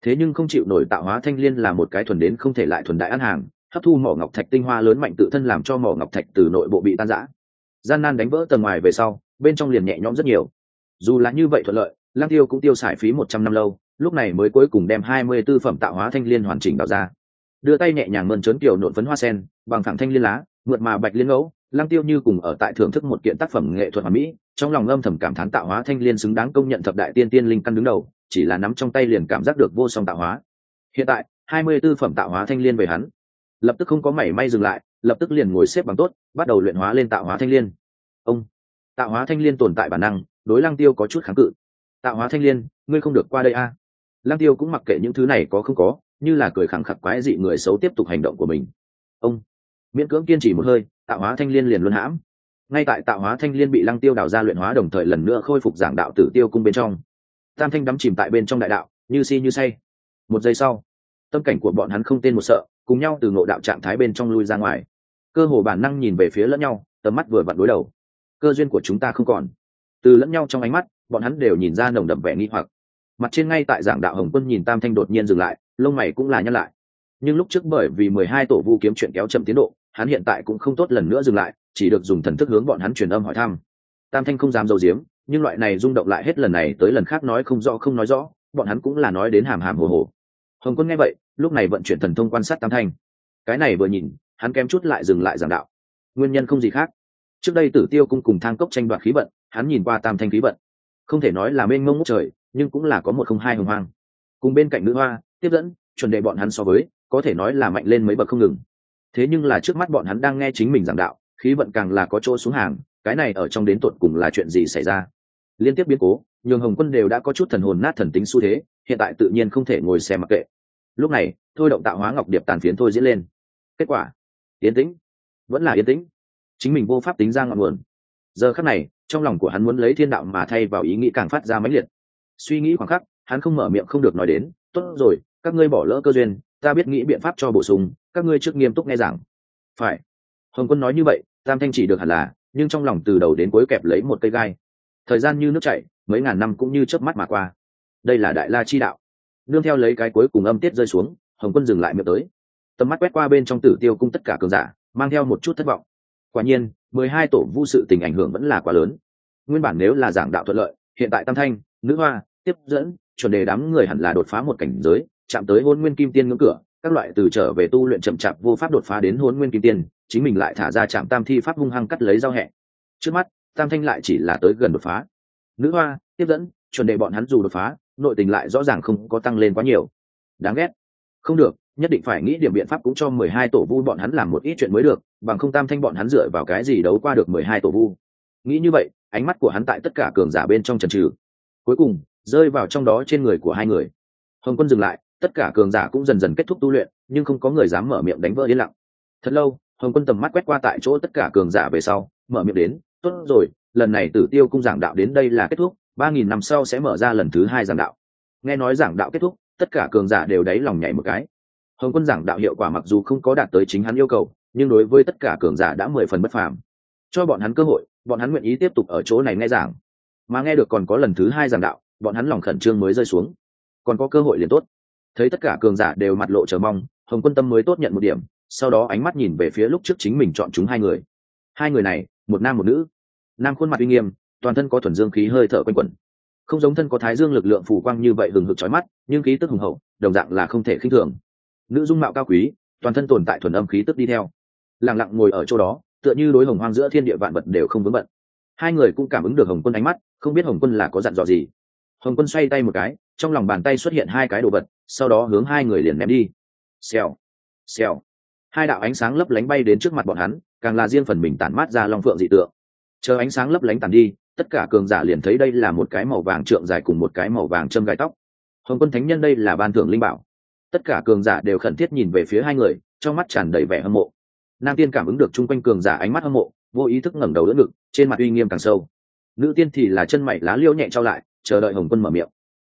A: Thế nhưng không chịu nổi tạo hóa thanh liên là một cái thuần đến không thể lại thuần đại ăn hàng, hấp thu mỏ ngọc thạch tinh hoa lớn mạnh tự thân làm cho mỏ ngọc thạch từ nội bộ bị tan rã. Gian nan đánh vỡ tầng ngoài về sau, bên trong liền nhẹ nhõm rất nhiều. Dù là như vậy thuận lợi lang tiêu cũng tiêu xài phí một trăm năm lâu, lúc này mới cuối cùng đem hai mươi tư phẩm tạo hóa thanh liên hoàn chỉnh đào ra đưa tay nhẹ nhàng mơn trớn kiểu nộn phấn hoa sen, bằng thẳng thanh liên lá, mượt mà bạch liên ngẫu lang tiêu như cùng ở tại thưởng thức một kiện tác phẩm nghệ thuật hoàn mỹ, trong lòng âm thầm cảm thán tạo hóa thanh liên xứng đáng công nhận thập đại tiên tiên linh căn đứng đầu, chỉ là nắm trong tay liền cảm giác được vô song tạo hóa. Hiện tại, hai mươi tư phẩm tạo hóa thanh liên về hắn. Lập tức không có mảy may dừng lại, lập tức liền ngồi xếp bằng tốt, bắt đầu luyện hóa lên tạo hóa thanh liên. Ông, tạo hóa thanh liên tồn tại bản năng, đối lăng tiêu có chút kháng cự. Tạo hóa thanh liên, ngươi không được qua đây a. À. lăng tiêu cũng mặc kệ những thứ này có không có như là cười khẳng khặc quái dị người xấu tiếp tục hành động của mình. Ông, miễn cưỡng kiên trì một hơi, tạo hóa thanh liên liền luân hãm. Ngay tại tạo hóa thanh liên bị lăng tiêu đào ra luyện hóa đồng thời lần nữa khôi phục giảng đạo tử tiêu cung bên trong. Tam thanh đắm chìm tại bên trong đại đạo, như si như say. Một giây sau, tâm cảnh của bọn hắn không tên một sợ, cùng nhau từ ngộ đạo trạng thái bên trong lui ra ngoài. Cơ hồ bản năng nhìn về phía lẫn nhau, tầm mắt vừa vặn đối đầu. Cơ duyên của chúng ta không còn. Từ lẫn nhau trong ánh mắt, bọn hắn đều nhìn ra nồng đậm vẻ nghi hoặc mặt trên ngay tại giảng đạo hồng quân nhìn tam thanh đột nhiên dừng lại, lông mày cũng là nhăn lại. Nhưng lúc trước bởi vì mười hai tổ vu kiếm chuyện kéo chậm tiến độ, hắn hiện tại cũng không tốt lần nữa dừng lại, chỉ được dùng thần thức hướng bọn hắn truyền âm hỏi thăm. Tam thanh không dám dầu diếm nhưng loại này rung động lại hết lần này tới lần khác nói không rõ không nói rõ, bọn hắn cũng là nói đến hàm hàm hồ hồ. Hồng quân nghe vậy, lúc này vận chuyển thần thông quan sát tam thanh. Cái này vừa nhìn, hắn kém chút lại dừng lại giảng đạo. Nguyên nhân không gì khác. Trước đây tử tiêu cung cùng thang cốc tranh đoạt khí vận, hắn nhìn qua tam thanh khí vận. Không thể nói là mênh mông ngốc trời nhưng cũng là có một không hai hồng hoang. Cùng bên cạnh nữ hoa, tiếp dẫn, chuẩn đề bọn hắn so với, có thể nói là mạnh lên mấy bậc không ngừng. Thế nhưng là trước mắt bọn hắn đang nghe chính mình giảng đạo, khí vận càng là có chỗ xuống hàng, cái này ở trong đến tột cùng là chuyện gì xảy ra? Liên tiếp biến cố, nhường hồng quân đều đã có chút thần hồn nát thần tính xu thế, hiện tại tự nhiên không thể ngồi xem mặc kệ. Lúc này, thôi động tạo hóa ngọc điệp tàn phiến thôi diễn lên. Kết quả, yên tĩnh, vẫn là yên tĩnh. Chính mình vô pháp tính ra ngọn nguồn. Giờ khắc này, trong lòng của hắn muốn lấy thiên đạo mà thay vào ý nghĩ càng phát ra mãnh liệt suy nghĩ khoảng khắc, hắn không mở miệng không được nói đến, tốt rồi, các ngươi bỏ lỡ cơ duyên, ta biết nghĩ biện pháp cho bổ sung, các ngươi trước nghiêm túc nghe giảng. Phải. Hồng quân nói như vậy, tam thanh chỉ được hẳn là, nhưng trong lòng từ đầu đến cuối kẹp lấy một cây gai. Thời gian như nước chảy, mấy ngàn năm cũng như chớp mắt mà qua. Đây là đại la chi đạo. Nương theo lấy cái cuối cùng âm tiết rơi xuống, hồng quân dừng lại miệng tới. Tầm mắt quét qua bên trong tử tiêu cung tất cả cường giả, mang theo một chút thất vọng. Quả nhiên, mười hai tổ vu sự tình ảnh hưởng vẫn là quá lớn. Nguyên bản nếu là giảng đạo thuận lợi, hiện tại tam thanh, nữ hoa tiếp dẫn, chuẩn đề đám người hẳn là đột phá một cảnh giới, chạm tới hôn nguyên kim tiên ngưỡng cửa, các loại từ trở về tu luyện chậm chạp vô pháp đột phá đến hôn nguyên kim tiên, chính mình lại thả ra chạm tam thi pháp hung hăng cắt lấy giao hẹ. Trước mắt, tam thanh lại chỉ là tới gần đột phá. Nữ hoa, tiếp dẫn, chuẩn đề bọn hắn dù đột phá, nội tình lại rõ ràng không có tăng lên quá nhiều. Đáng ghét. Không được, nhất định phải nghĩ điểm biện pháp cũng cho mười hai tổ vu bọn hắn làm một ít chuyện mới được, bằng không tam thanh bọn hắn dựa vào cái gì đấu qua được mười hai tổ vu. Nghĩ như vậy, ánh mắt của hắn tại tất cả cường giả bên trong trần trừ. Cuối cùng rơi vào trong đó trên người của hai người. Hồng quân dừng lại, tất cả cường giả cũng dần dần kết thúc tu luyện, nhưng không có người dám mở miệng đánh vỡ yên lặng. Thật lâu, hồng quân tầm mắt quét qua tại chỗ tất cả cường giả về sau, mở miệng đến, tốt rồi, lần này tử tiêu cung giảng đạo đến đây là kết thúc, ba nghìn năm sau sẽ mở ra lần thứ hai giảng đạo. Nghe nói giảng đạo kết thúc, tất cả cường giả đều đáy lòng nhảy một cái. Hồng quân giảng đạo hiệu quả mặc dù không có đạt tới chính hắn yêu cầu, nhưng đối với tất cả cường giả đã mười phần bất phàm. Cho bọn hắn cơ hội, bọn hắn nguyện ý tiếp tục ở chỗ này nghe giảng. Mà nghe được còn có lần thứ hai giảng đạo bọn hắn lòng khẩn trương mới rơi xuống. Còn có cơ hội liền tốt. Thấy tất cả cường giả đều mặt lộ chờ mong, hồng quân tâm mới tốt nhận một điểm, sau đó ánh mắt nhìn về phía lúc trước chính mình chọn chúng hai người. Hai người này, một nam một nữ. Nam khuôn mặt uy nghiêm, toàn thân có thuần dương khí hơi thở quanh quẩn. Không giống thân có thái dương lực lượng phủ quang như vậy hừng hực trói mắt, nhưng khí tức hùng hậu, đồng dạng là không thể khinh thường. Nữ dung mạo cao quý, toàn thân tồn tại thuần âm khí tức đi theo. Lẳng lặng ngồi ở chỗ đó, tựa như đối hồng hoang giữa thiên địa vạn vật đều không vướng bận. Hai người cũng cảm ứng được hồng quân ánh mắt, không biết hồng quân là có dặn dò gì hồng quân xoay tay một cái, trong lòng bàn tay xuất hiện hai cái đồ vật, sau đó hướng hai người liền ném đi. Xèo xèo. Hai đạo ánh sáng lấp lánh bay đến trước mặt bọn hắn, càng là riêng phần mình tản mát ra long phượng dị tượng. Chờ ánh sáng lấp lánh tàn đi, tất cả cường giả liền thấy đây là một cái màu vàng trượng dài cùng một cái màu vàng châm gai tóc. Hồng quân thánh nhân đây là ban thưởng linh bảo. Tất cả cường giả đều khẩn thiết nhìn về phía hai người, trong mắt tràn đầy vẻ hâm mộ. Nam tiên cảm ứng được chung quanh cường giả ánh mắt hâm mộ, vô ý thức ngẩng đầu đỡ ngực, trên mặt uy nghiêm càng sâu. Nữ tiên thì là chân mày lá liêu nhẹ trao lại chờ đợi hồng quân mở miệng.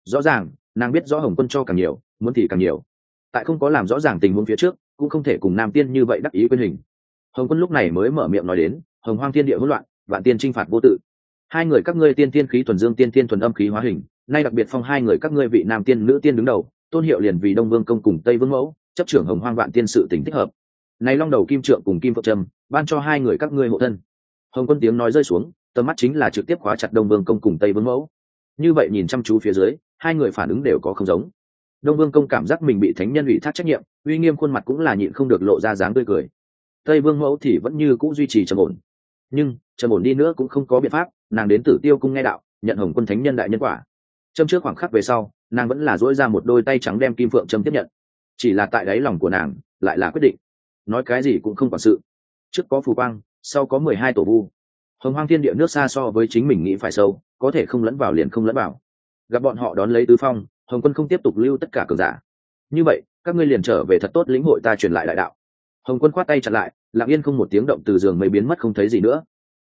A: Rõ ràng, nàng biết rõ hồng quân cho càng nhiều, muốn thì càng nhiều. Tại không có làm rõ ràng tình huống phía trước, cũng không thể cùng nam tiên như vậy đắc ý quyên hình. Hồng quân lúc này mới mở miệng nói đến, hồng hoang thiên địa hỗn loạn, vạn tiên trinh phạt vô tự. Hai người các ngươi tiên tiên khí thuần dương, tiên tiên thuần âm khí hóa hình, nay đặc biệt phong hai người các ngươi vị nam tiên nữ tiên đứng đầu, tôn hiệu liền vì đông vương công cùng tây vương mẫu, chấp trưởng hồng hoang vạn tiên sự tỉnh thích hợp. Này long đầu kim trượng cùng kim phượng trâm, ban cho hai người các ngươi hộ thân. Hồng quân tiếng nói rơi xuống, tầm mắt chính là trực tiếp khóa chặt đông vương công cùng tây vương mẫu như vậy nhìn chăm chú phía dưới, hai người phản ứng đều có không giống. Đông vương công cảm giác mình bị thánh nhân ủy thác trách nhiệm, uy nghiêm khuôn mặt cũng là nhịn không được lộ ra dáng tươi cười. Tây vương mẫu thì vẫn như c ũ duy trì trầm ổn. Nhưng, trầm ổn đi nữa cũng không có biện pháp, nàng đến tử tiêu cung nghe đạo, nhận hồng quân thánh nhân đại nhân quả. Châm trước khoảng khắc về sau, nàng vẫn là dỗi ra một đôi tay trắng đem kim phượng châm tiếp nhận. Chỉ là tại đáy lòng của nàng, lại là quyết định. Nói cái gì cũng không quản sự. Trước có phù quang, sau có mười hai tổ vu hồng hoang thiên địa nước xa so với chính mình nghĩ phải sâu, có thể không lẫn vào liền không lẫn vào. Gặp bọn họ đón lấy tứ phong, hồng quân không tiếp tục lưu tất cả cường giả. Như vậy, các ngươi liền trở về thật tốt lĩnh hội ta truyền lại đại đạo. Hồng quân khoát tay chặt lại, lặng yên không một tiếng động từ giường mây biến mất không thấy gì nữa.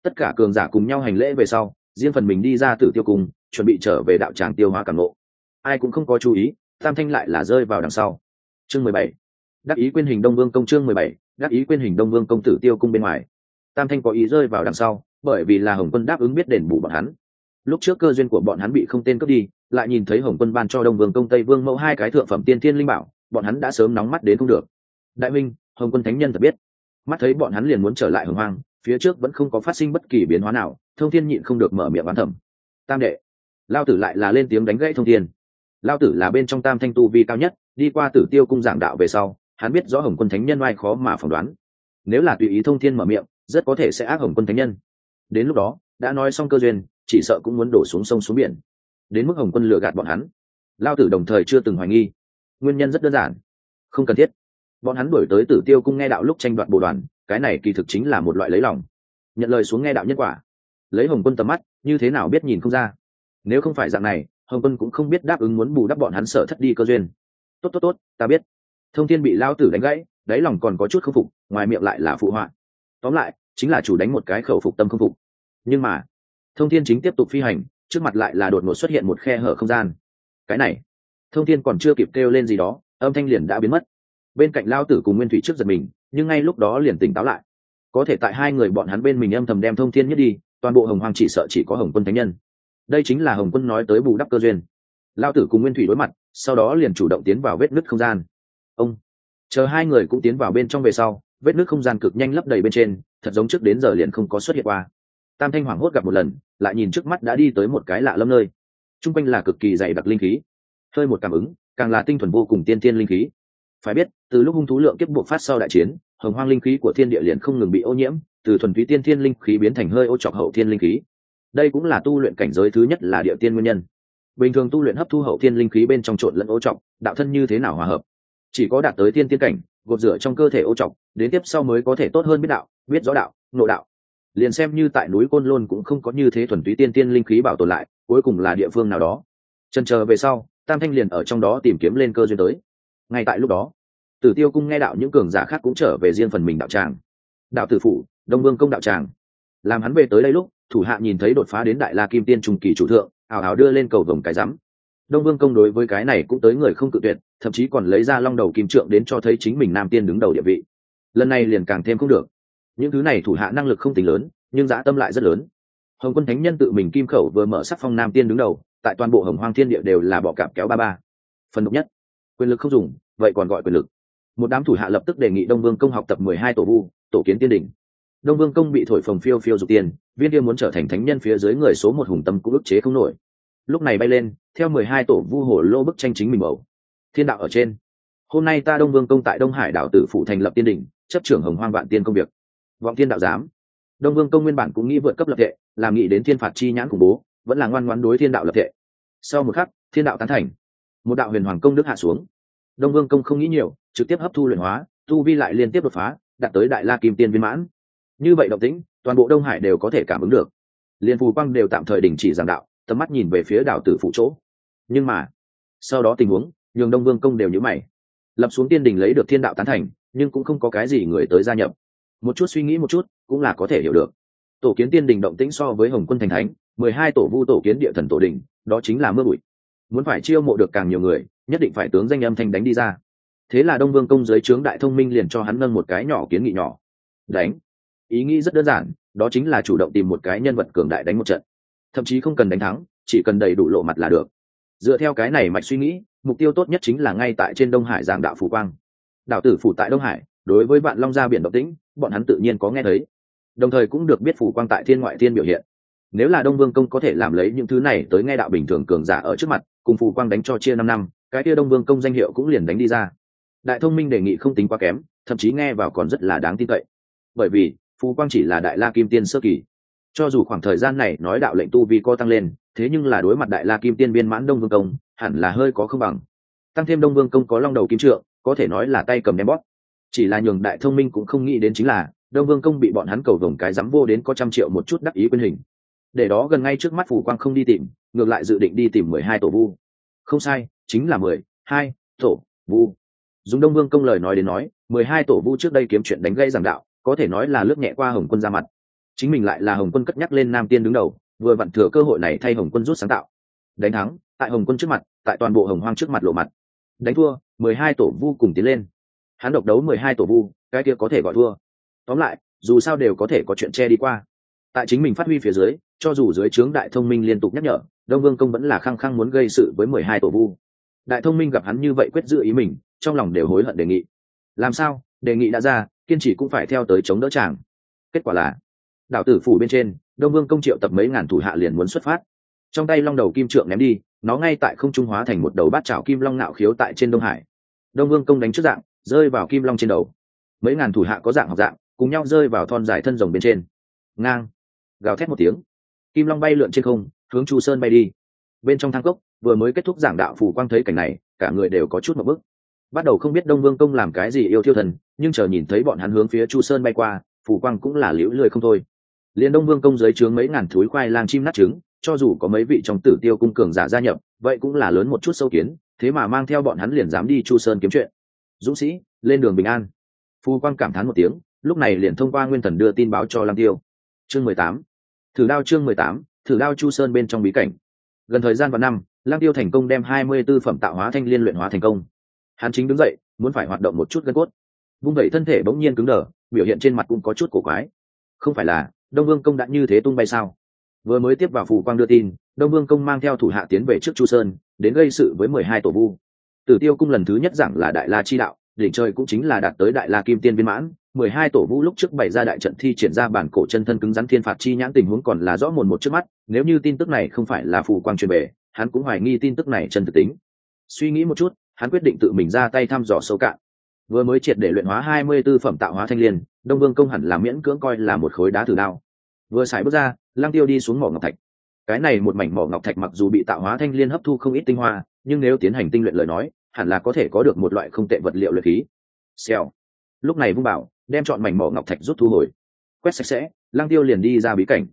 A: Tất cả cường giả cùng nhau hành lễ về sau, riêng phần mình đi ra tử tiêu cùng chuẩn bị trở về đạo tràng tiêu hóa cảm ngộ. Ai cũng không có chú ý, tam thanh lại là rơi vào đằng sau. Chương mười bảy. Đắc ý quyên hình đông vương công chương mười bảy. Đắc ý quyên hình đông vương công tử tiêu cung bên ngoài. Tam thanh có ý rơi vào đằng sau bởi vì là hồng quân đáp ứng biết đền bù bọn hắn. Lúc trước cơ duyên của bọn hắn bị không tên cướp đi, lại nhìn thấy hồng quân ban cho đông vương công tây vương mẫu hai cái thượng phẩm tiên thiên linh bảo, bọn hắn đã sớm nóng mắt đến không được. Đại minh, hồng quân thánh nhân thật biết. Mắt thấy bọn hắn liền muốn trở lại hồng hoang, phía trước vẫn không có phát sinh bất kỳ biến hóa nào, thông thiên nhịn không được mở miệng bán thẩm tam đệ, lao tử lại là lên tiếng đánh gãy thông thiên. Lao tử là bên trong tam thanh tu vi cao nhất, đi qua tử tiêu cung giảng đạo về sau, hắn biết rõ hồng quân thánh nhân oai khó mà phỏng đoán. Nếu là tùy ý thông thiên mở miệng, rất có thể sẽ ác hồng quân thánh nhân đến lúc đó, đã nói xong cơ duyên, chỉ sợ cũng muốn đổ xuống sông xuống biển. Đến mức hồng quân lừa gạt bọn hắn. Lao tử đồng thời chưa từng hoài nghi. Nguyên nhân rất đơn giản. Không cần thiết. Bọn hắn đổi tới tử tiêu cung nghe đạo lúc tranh đoạt bồ đoàn, cái này kỳ thực chính là một loại lấy lòng. Nhận lời xuống nghe đạo nhân quả. Lấy hồng quân tầm mắt, như thế nào biết nhìn không ra. Nếu không phải dạng này, hồng quân cũng không biết đáp ứng muốn bù đắp bọn hắn sợ thất đi cơ duyên. Tốt tốt tốt, ta biết. Thông thiên bị lao tử đánh gãy, đáy lòng còn có chút k phục, ngoài miệng lại là phụ họa. Tóm lại chính là chủ đánh một cái khẩu phục tâm không phục. Nhưng mà, thông thiên chính tiếp tục phi hành, trước mặt lại là đột ngột xuất hiện một khe hở không gian. Cái này, thông thiên còn chưa kịp kêu lên gì đó, âm thanh liền đã biến mất. Bên cạnh lao tử cùng nguyên thủy trước giật mình, nhưng ngay lúc đó liền tỉnh táo lại. Có thể tại hai người bọn hắn bên mình âm thầm đem thông thiên nhất đi, toàn bộ hồng hoàng chỉ sợ chỉ có hồng quân thánh nhân. Đây chính là hồng quân nói tới bù đắp cơ duyên. Lao tử cùng nguyên thủy đối mặt, sau đó liền chủ động tiến vào vết nứt không gian. Ông, chờ hai người cũng tiến vào bên trong về sau, vết nứt không gian cực nhanh lấp đầy bên trên thật giống trước đến giờ liền không có xuất hiện qua. Tam thanh hoảng hốt gặp một lần, lại nhìn trước mắt đã đi tới một cái lạ lâm nơi. T r u n g quanh là cực kỳ dày đặc linh khí. Hơi một cảm ứng, càng là tinh thuần vô cùng tiên tiên linh khí. Phải biết, từ lúc hung thú lượng kiếp buộc phát sau đại chiến, hồng hoang linh khí của thiên địa liền không ngừng bị ô nhiễm, từ thuần túy tiên thiên linh khí biến thành hơi ô trọc hậu thiên linh khí. Đây cũng là tu luyện cảnh giới thứ nhất là địa tiên nguyên nhân. Bình thường tu luyện hấp thu hậu thiên linh khí bên trong trộn lẫn ô trọng đạo thân như thế nào hòa hợp? Chỉ có đạt tới tiên tiên cảnh, gột rửa trong cơ thể ô trọng đến tiếp sau mới có thể tốt hơn biết đạo, biết rõ đạo nộ đạo. Liền xem như tại núi côn lôn cũng không có như thế thuần túy tiên tiên linh khí bảo tồn lại, cuối cùng là địa phương nào đó. Trần chờ về sau, tam thanh liền ở trong đó tìm kiếm lên cơ duyên tới. Ngay tại lúc đó, tử tiêu cung nghe đạo những cường giả khác cũng trở về riêng phần mình đạo tràng. Đạo tử phủ, đông vương công đạo tràng. Làm hắn về tới đây lúc, thủ hạ nhìn thấy đột phá đến đại la kim tiên trung kỳ chủ thượng ảo ảo đưa lên cầu vồng cái rắm. Đông vương công đối với cái này cũng tới người không cự tuyệt, thậm chí còn lấy ra long đầu kim trượng đến cho thấy chính mình nam tiên đứng đầu địa vị lần này liền càng thêm không được. Những thứ này thủ hạ năng lực không tính lớn, nhưng dã tâm lại rất lớn. Hồng quân thánh nhân tự mình kim khẩu vừa mở sắc phong nam tiên đứng đầu, tại toàn bộ hồng hoang thiên địa đều là bọ cạp kéo ba ba. Phần độc nhất. Quyền lực không dùng, vậy còn gọi quyền lực. Một đám thủ hạ lập tức đề nghị đông vương công học tập mười hai tổ vu, tổ kiến tiên đỉnh. Đông vương công bị thổi phồng phiêu phiêu dục tiền, viên kia muốn trở thành thánh nhân phía dưới người số một hùng tâm cũng ức chế không nổi. Lúc này bay lên, theo mười hai tổ vu hồ lô bức tranh chính mình bầu. Thiên đạo ở trên. Hôm nay ta đông vương công tại đông hải đảo tử phụ thành lập tiên đỉnh chấp trưởng hồng hoang vạn tiên công việc. Vọng thiên đạo giám. Đông vương công nguyên bản cũng nghĩ vượt cấp lập thệ làm nghĩ đến thiên phạt chi nhãn khủng bố, vẫn là ngoan ngoãn đối thiên đạo lập thệ sau một khắc, thiên đạo tán thành. Một đạo huyền hoàng công đức hạ xuống. Đông vương công không nghĩ nhiều, trực tiếp hấp thu luyện hóa, tu vi lại liên tiếp đột phá, đạt tới đại la kim tiên viên mãn. Như vậy động tĩnh, toàn bộ đông hải đều có thể cảm ứng được. Liền phù quang đều tạm thời đình chỉ giảng đạo, tầm mắt nhìn về phía đảo tử phụ chỗ. Nhưng mà, sau đó tình huống, nhường đông vương công đều nhữ mày. Lập xuống tiên đình lấy được thiên đạo tán thành nhưng cũng không có cái gì người tới gia nhập. Một chút suy nghĩ một chút, cũng là có thể hiểu được. Tổ kiến tiên đình động tĩnh so với hồng quân thành thánh, mười hai tổ vu tổ kiến địa thần tổ đình, đó chính là mưa bụi. Muốn phải chiêu mộ được càng nhiều người, nhất định phải tướng danh âm thanh đánh đi ra. Thế là đông vương công giới trướng đại thông minh liền cho hắn nâng một cái nhỏ kiến nghị nhỏ. Đánh. Ý nghĩ rất đơn giản, đó chính là chủ động tìm một cái nhân vật cường đại đánh một trận. Thậm chí không cần đánh thắng, chỉ cần đầy đủ lộ mặt là được. Dựa theo cái này mạch suy nghĩ, mục tiêu tốt nhất chính là ngay tại trên đông hải giảng đạo phủ quang đạo tử phủ tại đông hải, đối với vạn long gia biển động tĩnh, bọn hắn tự nhiên có nghe thấy. Đồng thời cũng được biết phủ quang tại thiên ngoại thiên biểu hiện. Nếu là đông vương công có thể làm lấy những thứ này tới nghe đạo bình thường cường giả ở trước mặt, cùng phủ quang đánh cho chia năm năm, cái kia đông vương công danh hiệu cũng liền đánh đi ra. Đại thông minh đề nghị không tính quá kém, thậm chí nghe vào còn rất là đáng tin cậy. Bởi vì phú quang chỉ là đại la kim tiên sơ kỳ. Cho dù khoảng thời gian này nói đạo lệnh tu vi co tăng lên, thế nhưng là đối mặt đại la kim tiên viên mãn đông vương công, hẳn là hơi có không bằng. Tăng thêm đông vương công có long đầu kim trượng có thể nói là tay cầm đem bóp. Chỉ là nhường đại thông minh cũng không nghĩ đến chính là, đông vương công bị bọn hắn cầu vồng cái dám vô đến có trăm triệu một chút đắc ý quyền hình. Để đó gần ngay trước mắt phủ quang không đi tìm, ngược lại dự định đi tìm mười hai tổ vu. Không sai, chính là mười hai tổ vu. Dùng đông vương công lời nói đến nói, mười hai tổ vu trước đây kiếm chuyện đánh gây giảng đạo, có thể nói là lướt nhẹ qua hồng quân ra mặt. Chính mình lại là hồng quân cất nhắc lên nam tiên đứng đầu, vừa vặn thừa cơ hội này thay hồng quân rút sáng tạo. Đánh thắng, tại hồng quân trước mặt, tại toàn bộ hồng hoang trước mặt lộ mặt đánh thua, mười hai tổ vu cùng tiến lên. Hắn độc đấu mười hai tổ vu, cái kia có thể gọi thua. Tóm lại, dù sao đều có thể có chuyện che đi qua. Tại chính mình phát huy phía dưới, cho dù dưới trướng đại thông minh liên tục nhắc nhở, đông vương công vẫn là khăng khăng muốn gây sự với mười hai tổ vu. Đại thông minh gặp hắn như vậy quyết giữ ý mình, trong lòng đều hối hận đề nghị. Làm sao? Đề nghị đã ra, kiên trì cũng phải theo tới chống đỡ chàng. Kết quả là đảo tử phủ bên trên, đông vương công triệu tập mấy ngàn thủ hạ liền muốn xuất phát. Trong tay long đầu kim trượng ném đi nó ngay tại không trung hóa thành một đầu bát chảo kim long nạo khiếu tại trên đông hải. Đông vương công đánh trước dạng, rơi vào kim long trên đầu. Mấy ngàn thủ hạ có dạng học dạng, cùng nhau rơi vào thon dài thân rồng bên trên. Ngang. Gào thét một tiếng. Kim long bay lượn trên không, hướng chu sơn bay đi. Bên trong thang cốc, vừa mới kết thúc giảng đạo phủ quang thấy cảnh này, cả người đều có chút một bức bắt đầu không biết đông vương công làm cái gì yêu thiêu thần, nhưng chờ nhìn thấy bọn hắn hướng phía chu sơn bay qua, phủ quang cũng là liễu lười không thôi. Liền đông vương công dưới trướng mấy ngàn thúi khoai lang chim nát trứng cho dù có mấy vị trong tử tiêu cung cường giả gia nhập, vậy cũng là lớn một chút sâu kiến, thế mà mang theo bọn hắn liền dám đi chu sơn kiếm chuyện. Dũng sĩ, lên đường bình an. Phu quang cảm thán một tiếng, lúc này liền thông qua nguyên thần đưa tin báo cho lang tiêu. Chương mười tám. Thử đao chương mười tám, thử đao chu sơn bên trong bí cảnh. Gần thời gian vào năm lang tiêu thành công đem hai mươi b ố phẩm tạo hóa thanh liên luyện hóa thành công. Hắn chính đứng dậy, muốn phải hoạt động một chút gân cốt. Vung vẩy thân thể bỗng nhiên cứng đờ, biểu hiện trên mặt cũng có chút cổ quái. Không phải là, đông vương công đã như thế tung bay sao? Vừa mới tiếp vào phù quang đưa tin, đông vương công mang theo thủ hạ tiến về trước chu sơn, đến gây sự với mười hai tổ vu. Tử tiêu cung lần thứ nhất giảng là đại la chi đạo, đỉnh trời cũng chính là đạt tới đại la kim tiên viên mãn. mười hai tổ vu lúc trước bày ra đại trận thi triển ra bản cổ chân thân cứng rắn thiên phạt chi nhãn tình huống còn là rõ mồn một trước mắt, nếu như tin tức này không phải là phù quang truyền bề hắn cũng hoài nghi tin tức này chân thực tính. Suy nghĩ một chút, hắn quyết định tự mình ra tay thăm dò sâu cạn. Vừa mới triệt để luyện hóa hai mươi tư phẩm tạo hóa thanh liên, đông vương công hẳn là miễn cưỡng coi là một khối đá thử đao vừa xài bước ra, lăng tiêu đi xuống mỏ ngọc thạch. Cái này một mảnh mỏ ngọc thạch mặc dù bị tạo hóa thanh liên hấp thu không ít tinh hoa, nhưng nếu tiến hành tinh luyện lời nói, hẳn là có thể có được một loại không tệ vật liệu luyện khí. Xèo. Lúc này vung bảo đem chọn mảnh mỏ ngọc thạch rút thu hồi. Quét sạch sẽ, lăng tiêu liền đi ra bí cảnh.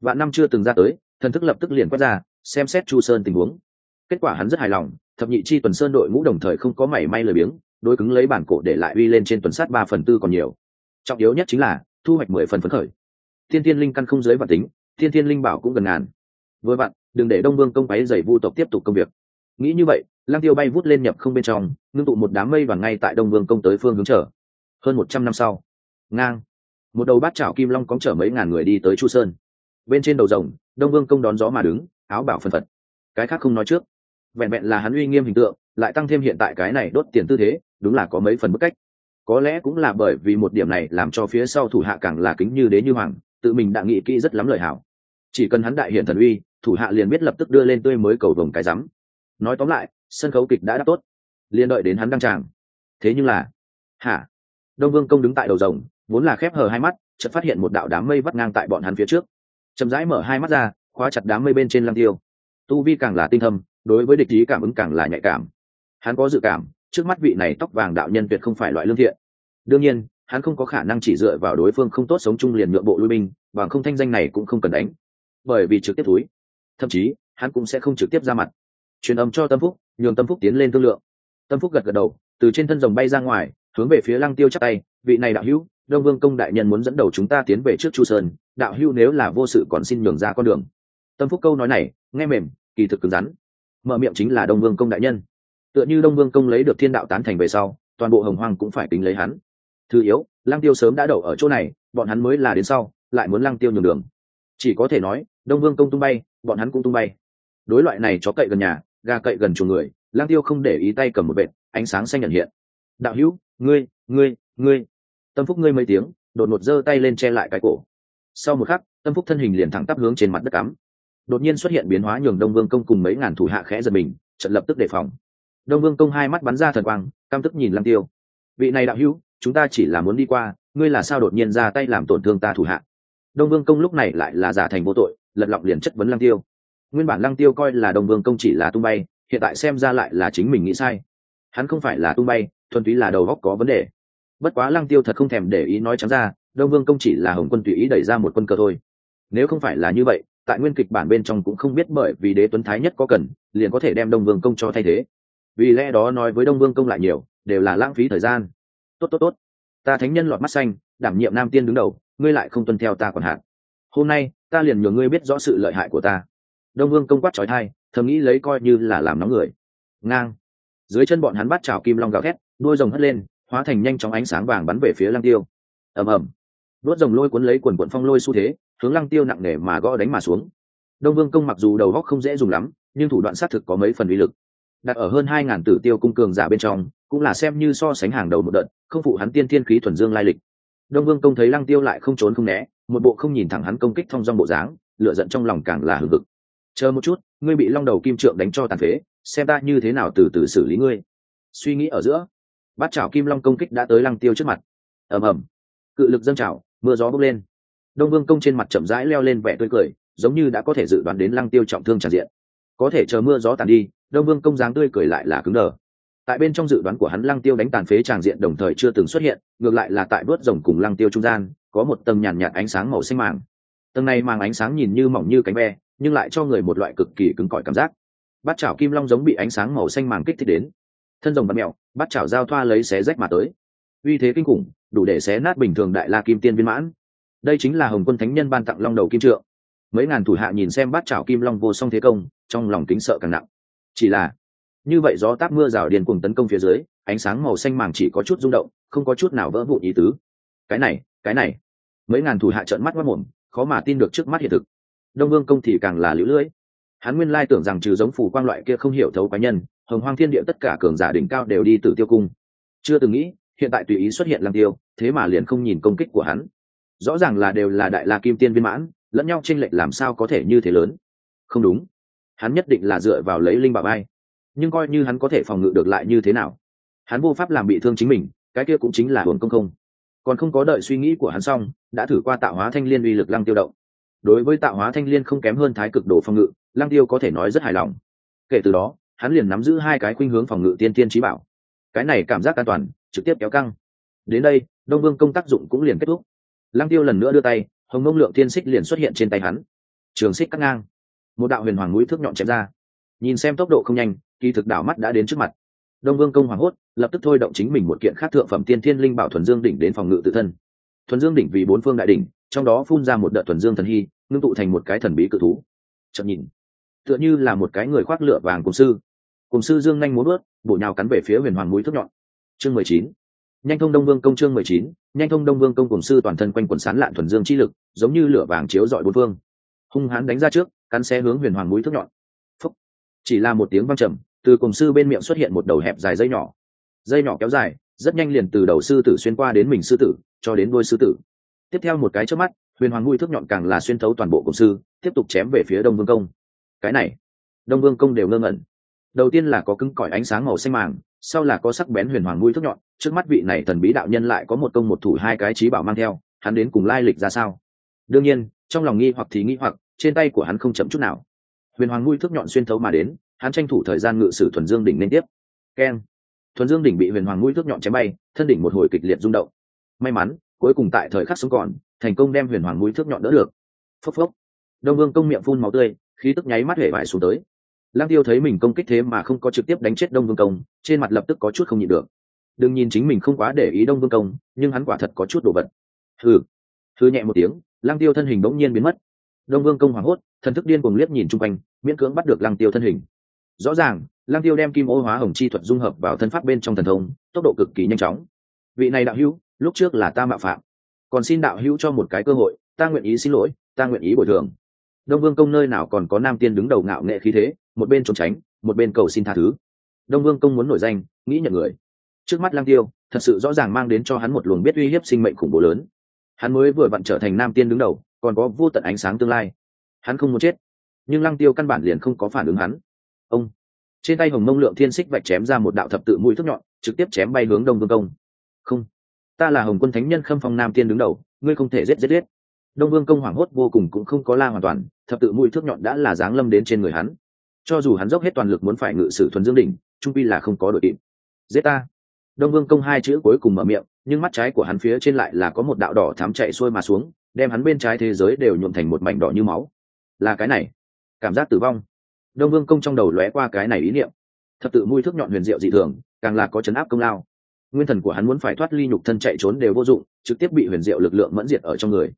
A: Vạn năm chưa từng ra tới, thần thức lập tức liền quét ra, xem xét chu sơn tình huống. Kết quả hắn rất hài lòng, thập nhị chi tuần sơn đội ngũ đồng thời không có mảy may lười biếng, đối cứng lấy bản cổ để lại uy lên trên tuần sát ba phần tư còn nhiều. Trọng yếu nhất chính là thu hoạch mười phần phấn khởi thiên thiên linh căn không giới vạn tính, thiên thiên linh bảo cũng gần ngàn. Vừa vặn, đừng để đông vương công váy dày vu tộc tiếp tục công việc. Nghĩ như vậy, lăng tiêu bay vút lên nhập không bên trong, ngưng tụ một đám mây và ngay tại đông vương công tới phương hướng trở hơn một trăm năm sau, ngang, một đầu bát chảo kim long cóng chở mấy ngàn người đi tới chu sơn. Bên trên đầu rồng, đông vương công đón gió mà đứng, áo bảo phân phật. Cái khác không nói trước. Vẹn vẹn là hắn uy nghiêm hình tượng, lại tăng thêm hiện tại cái này đốt tiền tư thế, đúng là có mấy phần bức cách. Có lẽ cũng là bởi vì một điểm này làm cho phía sau thủ hạ càng là kính như đế như hoàng tự mình đã nghĩ kỹ rất lắm lời hảo. Chỉ cần hắn đại hiện thần uy, thủ hạ liền biết lập tức đưa lên tươi mới cầu vồng cái rắm. Nói tóm lại, sân khấu kịch đã đáp tốt. Liền đợi đến hắn đăng tràng. Thế nhưng là, hả? Đông vương công đứng tại đầu rồng, vốn là khép hờ hai mắt, chợt phát hiện một đạo đám mây vắt ngang tại bọn hắn phía trước. Chậm rãi mở hai mắt ra, khóa chặt đám mây bên trên lăng tiêu. Tu vi càng là tinh thâm, đối với địch ý cảm ứng càng là nhạy cảm. Hắn có dự cảm, trước mắt vị này tóc vàng đạo nhân tuyệt không phải loại lương thiện. Đương nhiên hắn không có khả năng chỉ dựa vào đối phương không tốt sống chung liền nhượng bộ lui binh, bằng không thanh danh này cũng không cần đánh. Bởi vì trực tiếp túi, thậm chí, hắn cũng sẽ không trực tiếp ra mặt. Truyền âm cho tâm phúc, nhường tâm phúc tiến lên thương lượng. Tâm phúc gật gật đầu, từ trên thân rồng bay ra ngoài, hướng về phía lăng tiêu chắc tay, vị này đạo hữu, đông vương công đại nhân muốn dẫn đầu chúng ta tiến về trước chu sơn, đạo hữu nếu là vô sự còn xin nhường ra con đường. Tâm phúc câu nói này, nghe mềm, kỳ thực cứng rắn. Mở miệng chính là đông vương công đại nhân. Tựa như đông vương công lấy được thiên đạo tán thành về sau, toàn bộ hồng hoang cũng phải tính lấy hắn thứ yếu, lăng tiêu sớm đã đậu ở chỗ này, bọn hắn mới là đến sau, lại muốn lăng tiêu nhường đường. Chỉ có thể nói, đông vương công tung bay, bọn hắn cũng tung bay. Đối loại này chó cậy gần nhà, gà cậy gần chuồng người, lăng tiêu không để ý tay cầm một vệt, ánh sáng xanh nhận hiện. Đạo hữu, ngươi ngươi ngươi. Tâm phúc ngươi mấy tiếng, đột ngột giơ tay lên che lại cái cổ. Sau một khắc, tâm phúc thân hình liền thẳng tắp hướng trên mặt đất cắm. Đột nhiên xuất hiện biến hóa nhường đông vương công cùng mấy ngàn thủ hạ khẽ giật mình, trận lập tức đề phòng. Đông vương công hai mắt bắn ra thần quang, căm tức nhìn lăng tiêu. Vị này đạo hữu chúng ta chỉ là muốn đi qua, ngươi là sao đột nhiên ra tay làm tổn thương ta thủ hạ? Đông vương công lúc này lại là giả thành vô tội, lật lọng liền chất vấn lăng tiêu. Nguyên bản lăng tiêu coi là đông vương công chỉ là tung bay, hiện tại xem ra lại là chính mình nghĩ sai. Hắn không phải là tung bay, thuần túy là đầu góc có vấn đề. Bất quá lăng tiêu thật không thèm để ý nói trắng ra, đông vương công chỉ là hồng quân tùy ý đẩy ra một quân cờ thôi. Nếu không phải là như vậy, tại nguyên kịch bản bên trong cũng không biết bởi vì đế tuấn thái nhất có cần, liền có thể đem đông vương công cho thay thế. Vì lẽ đó nói với đông vương công lại nhiều, đều là lãng phí thời gian tốt tốt tốt. Ta thánh nhân lọt mắt xanh, đảm nhiệm nam tiên đứng đầu, ngươi lại không tuân theo ta còn hạn. Hôm nay, ta liền nhường ngươi biết rõ sự lợi hại của ta. Đông vương công quát trói thai, thầm nghĩ lấy coi như là làm nóng người. Ngang. Dưới chân bọn hắn bắt trào kim long gào thét, đuôi rồng hất lên, hóa thành nhanh chóng ánh sáng vàng bắn về phía lăng tiêu. Ầm ầm. Đốt rồng lôi cuốn lấy quần quận phong lôi xu thế, hướng lăng tiêu nặng nề mà gõ đánh mà xuống. Đông vương công mặc dù đầu góc không dễ dùng lắm, nhưng thủ đoạn xác thực có mấy phần uy lực. Đặt ở hơn hai ngàn tử tiêu cung cường giả bên trong cũng là xem như so sánh hàng đầu một đợt, không phụ hắn tiên thiên khí thuần dương lai lịch. Đông vương công thấy lăng tiêu lại không trốn không né, một bộ không nhìn thẳng hắn công kích thong dong bộ dáng lựa giận trong lòng càng là hừng hực. Chờ một chút, ngươi bị long đầu kim trượng đánh cho tàn phế, xem ta như thế nào từ từ xử lý ngươi. Suy nghĩ ở giữa, bát chảo kim long công kích đã tới lăng tiêu trước mặt. Ầm ầm. Cự lực dâng trào, mưa gió bốc lên. Đông vương công trên mặt chậm rãi leo lên vẻ tươi cười, giống như đã có thể dự đoán đến lăng tiêu trọng thương tràn diện. Có thể chờ mưa gió tàn đi, đông vương công dáng tươi cười lại là cứng đờ tại bên trong dự đoán của hắn lăng tiêu đánh tàn phế tràng diện đồng thời chưa từng xuất hiện ngược lại là tại vớt rồng cùng lăng tiêu trung gian có một tầng nhàn nhạt, nhạt ánh sáng màu xanh màng. Tầng này mang ánh sáng nhìn như mỏng như cánh ve nhưng lại cho người một loại cực kỳ cứng cỏi cảm giác. Bát chảo kim long giống bị ánh sáng màu xanh màng kích thích đến. Thân rồng bật mẹo bát chảo giao thoa lấy xé rách mà tới. Uy thế kinh khủng đủ để xé nát bình thường đại la kim tiên viên mãn. Đây chính là hồng quân thánh nhân ban tặng long đầu kim trượng. Mấy ngàn thủ hạ nhìn xem bát chảo kim long vô song thế công trong lòng kính sợ càng nặng. Chỉ là như vậy gió táp mưa rào điên cuồng tấn công phía dưới, ánh sáng màu xanh màng chỉ có chút rung động, không có chút nào vỡ vụn ý tứ. Cái này cái này. Mấy ngàn thủ hạ trợn mắt mất mồm, khó mà tin được trước mắt hiện thực. Đông vương công thì càng là lũ lưỡi hắn nguyên lai tưởng rằng trừ giống phủ quang loại kia không hiểu thấu cá nhân, hồng hoang thiên địa tất cả cường giả đỉnh cao đều đi từ tiêu cung. Chưa từng nghĩ, hiện tại tùy ý xuất hiện lăng tiêu, thế mà liền không nhìn công kích của hắn. Rõ ràng là đều là đại la kim tiên viên mãn, lẫn nhau tranh lệch làm sao có thể như thế lớn? Không đúng. Hắn nhất định là dựa vào lấy linh bảo ai nhưng coi như hắn có thể phòng ngự được lại như thế nào. Hắn vô pháp làm bị thương chính mình, cái kia cũng chính là hồn công không. Còn không có đợi suy nghĩ của hắn xong, đã thử qua tạo hóa thanh liên uy lực lăng tiêu động. Đối với tạo hóa thanh liên không kém hơn thái cực đồ phòng ngự, lăng tiêu có thể nói rất hài lòng. Kể từ đó, hắn liền nắm giữ hai cái khuynh hướng phòng ngự tiên tiên trí bảo. Cái này cảm giác an toàn, trực tiếp kéo căng. Đến đây, đông vương công tác dụng cũng liền kết thúc. Lăng tiêu lần nữa đưa tay, hồng mông lượng tiên xích liền xuất hiện trên tay hắn. Trường xích cắt ngang. Một đạo huyền hoàng núi thước nhọn chém ra. Nhìn xem tốc độ không nhanh kỳ thực đảo mắt đã đến trước mặt. Đông vương công hoảng hốt, lập tức thôi động chính mình một kiện khác thượng phẩm tiên thiên linh bảo thuần dương đỉnh đến phòng ngự tự thân. Thuần dương đỉnh vì bốn phương đại đỉnh, trong đó phun ra một đợt thuần dương thần hy, ngưng tụ thành một cái thần bí cự thú. Chậm nhìn, tựa như là một cái người khoác lửa vàng cùng sư. Cùng sư dương nhanh muốn ướt bổ nhào cắn về phía huyền hoàng mũi thước nhọn. Chương mười chín. Nhanh thông đông vương công chương mười chín. Nhanh thông đông vương công cùng sư toàn thân quanh quần sán lạn thuần dương chi lực, giống như lửa vàng chiếu dọi bốn phương. Hung hãn đánh ra trước, cắn xe hướng huyền hoàng mũi thước nhọn. Phúc. chỉ là một tiếng văng trầm từ cùng sư bên miệng xuất hiện một đầu hẹp dài dây nhỏ. Dây nhỏ kéo dài, rất nhanh liền từ đầu sư tử xuyên qua đến mình sư tử, cho đến đôi sư tử. Tiếp theo một cái trước mắt, huyền hoàng mũi thước nhọn càng là xuyên thấu toàn bộ cùng sư, tiếp tục chém về phía đông vương công. Cái này, đông vương công đều ngơ ngẩn. Đầu tiên là có cứng cỏi ánh sáng màu xanh màng, sau là có sắc bén huyền hoàng mũi thước nhọn, trước mắt vị này thần bí đạo nhân lại có một công một thủ hai cái trí bảo mang theo, hắn đến cùng lai lịch ra sao? Đương nhiên, trong lòng nghi hoặc thì nghi hoặc, trên tay của hắn không chậm chút nào. Huyền hoàng mũi thước nhọn xuyên thấu mà đến hắn tranh thủ thời gian ngự sử thuần dương đỉnh lên tiếp. Keng thuần dương đỉnh bị huyền hoàng mũi thước nhọn chém bay, thân đỉnh một hồi kịch liệt rung động. May mắn, cuối cùng tại thời khắc sống còn, thành công đem huyền hoàng mũi thước nhọn đỡ được. Phốc phốc. Đông vương công miệng phun máu tươi, khí tức nháy mắt hể vải xuống tới. Lăng tiêu thấy mình công kích thế mà không có trực tiếp đánh chết đông vương công, trên mặt lập tức có chút không nhịn được. Đừng nhìn chính mình không quá để ý đông vương công, nhưng hắn quả thật có chút đồ vật. Hừ. Hừ nhẹ một tiếng, lăng tiêu thân hình bỗng nhiên biến mất. Đông vương công hoảng hốt, thần thức điên cuồng liếc nhìn chung quanh, miễn cưỡng bắt được lăng tiêu thân hình rõ ràng Lang tiêu đem kim ô hóa hồng chi thuật dung hợp vào thân pháp bên trong thần thông, tốc độ cực kỳ nhanh chóng. Vị này đạo hữu, lúc trước là ta mạo phạm. Còn xin đạo hữu cho một cái cơ hội, ta nguyện ý xin lỗi, ta nguyện ý bồi thường. Đông vương công nơi nào còn có nam tiên đứng đầu ngạo nghệ khí thế, một bên trốn tránh, một bên cầu xin tha thứ. Đông vương công muốn nổi danh, nghĩ nhận người. Trước mắt lang tiêu, thật sự rõ ràng mang đến cho hắn một luồng biết uy hiếp sinh mệnh khủng bố lớn. Hắn mới vừa vặn trở thành nam tiên đứng đầu, còn có vô tận ánh sáng tương lai. Hắn không muốn chết, nhưng lăng tiêu căn bản liền không có phản ứng hắn ông. Trên tay hồng mông lượng thiên xích vạch chém ra một đạo thập tự mũi thước nhọn, trực tiếp chém bay hướng đông vương công. Không. Ta là hồng quân thánh nhân khâm phong nam tiên đứng đầu, ngươi không thể giết giết giết. Đông vương công hoảng hốt vô cùng cũng không có la hoàn toàn, thập tự mũi thước nhọn đã là dáng lâm đến trên người hắn. Cho dù hắn dốc hết toàn lực muốn phải ngự sử thuần dương đỉnh, trung pi là không có đội kịp. Giết ta. Đông vương công hai chữ cuối cùng mở miệng, nhưng mắt trái của hắn phía trên lại là có một đạo đỏ thám chạy xuôi mà xuống, đem hắn bên trái thế giới đều nhuộm thành một mảnh đỏ như máu. Là cái này. Cảm giác tử vong đông vương công trong đầu lóe qua cái này ý niệm. Thập tự mùi thước nhọn huyền diệu dị thường, càng là có chấn áp công lao. Nguyên thần của hắn muốn phải thoát ly nhục thân chạy trốn đều vô dụng, trực tiếp bị huyền diệu lực lượng mẫn diệt ở trong người.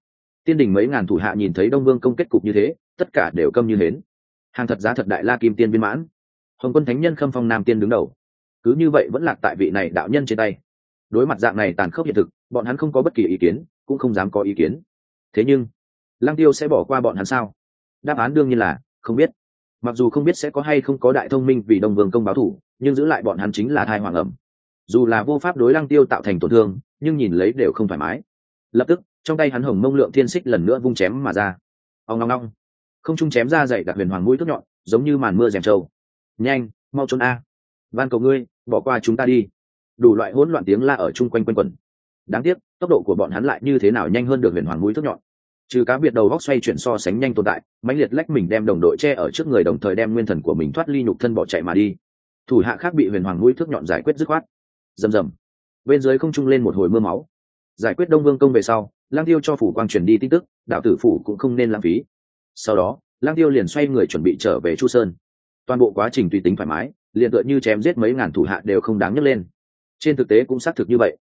A: Tiên đình mấy ngàn thủ hạ nhìn thấy đông vương công kết cục như thế, tất cả đều câm như hến. Hàng thật giá thật đại la kim tiên viên mãn. Hồng quân thánh nhân khâm phong nam tiên đứng đầu. Cứ như vậy vẫn lạc tại vị này đạo nhân trên tay. Đối mặt dạng này tàn khốc hiện thực, bọn hắn không có bất kỳ ý kiến, cũng không dám có ý kiến. Thế nhưng, lăng tiêu sẽ bỏ qua bọn hắn sao? Đáp án đương nhiên là không biết mặc dù không biết sẽ có hay không có đại thông minh vì đông vương công báo thủ, nhưng giữ lại bọn hắn chính là thai hoàng ẩm. Dù là vô pháp đối lăng tiêu tạo thành tổn thương, nhưng nhìn lấy đều không thoải mái. Lập tức, trong tay hắn hồng mông lượng thiên xích lần nữa vung chém mà ra. Ông ngong ngong không trung chém ra dậy đặc huyền hoàng mũi thước nhọn, giống như màn mưa rèm trâu. Nhanh, mau trốn a. Van cầu ngươi, bỏ qua chúng ta đi. Đủ loại hỗn loạn tiếng la ở chung quanh quanh quần. đáng tiếc, tốc độ của bọn hắn lại như thế nào nhanh hơn được huyền hoàng mũi thước nhọn trừ cá biệt đầu góc xoay chuyển so sánh nhanh tồn tại, mãnh liệt lách mình đem đồng đội che ở trước người đồng thời đem nguyên thần của mình thoát ly nhục thân bỏ chạy mà đi. Thủ hạ khác bị huyền hoàng mũi thước nhọn giải quyết dứt khoát. Rầm rầm. Bên dưới không trung lên một hồi mưa máu. Giải quyết đông vương công về sau lang tiêu cho phủ quang truyền đi tin tức, đạo tử phủ cũng không nên lãng phí. Sau đó lang tiêu liền xoay người chuẩn bị trở về chu sơn. Toàn bộ quá trình tùy tính thoải mái, liền tựa như chém giết mấy ngàn thủ hạ đều không đáng nhấc lên. Trên thực tế cũng xác thực như vậy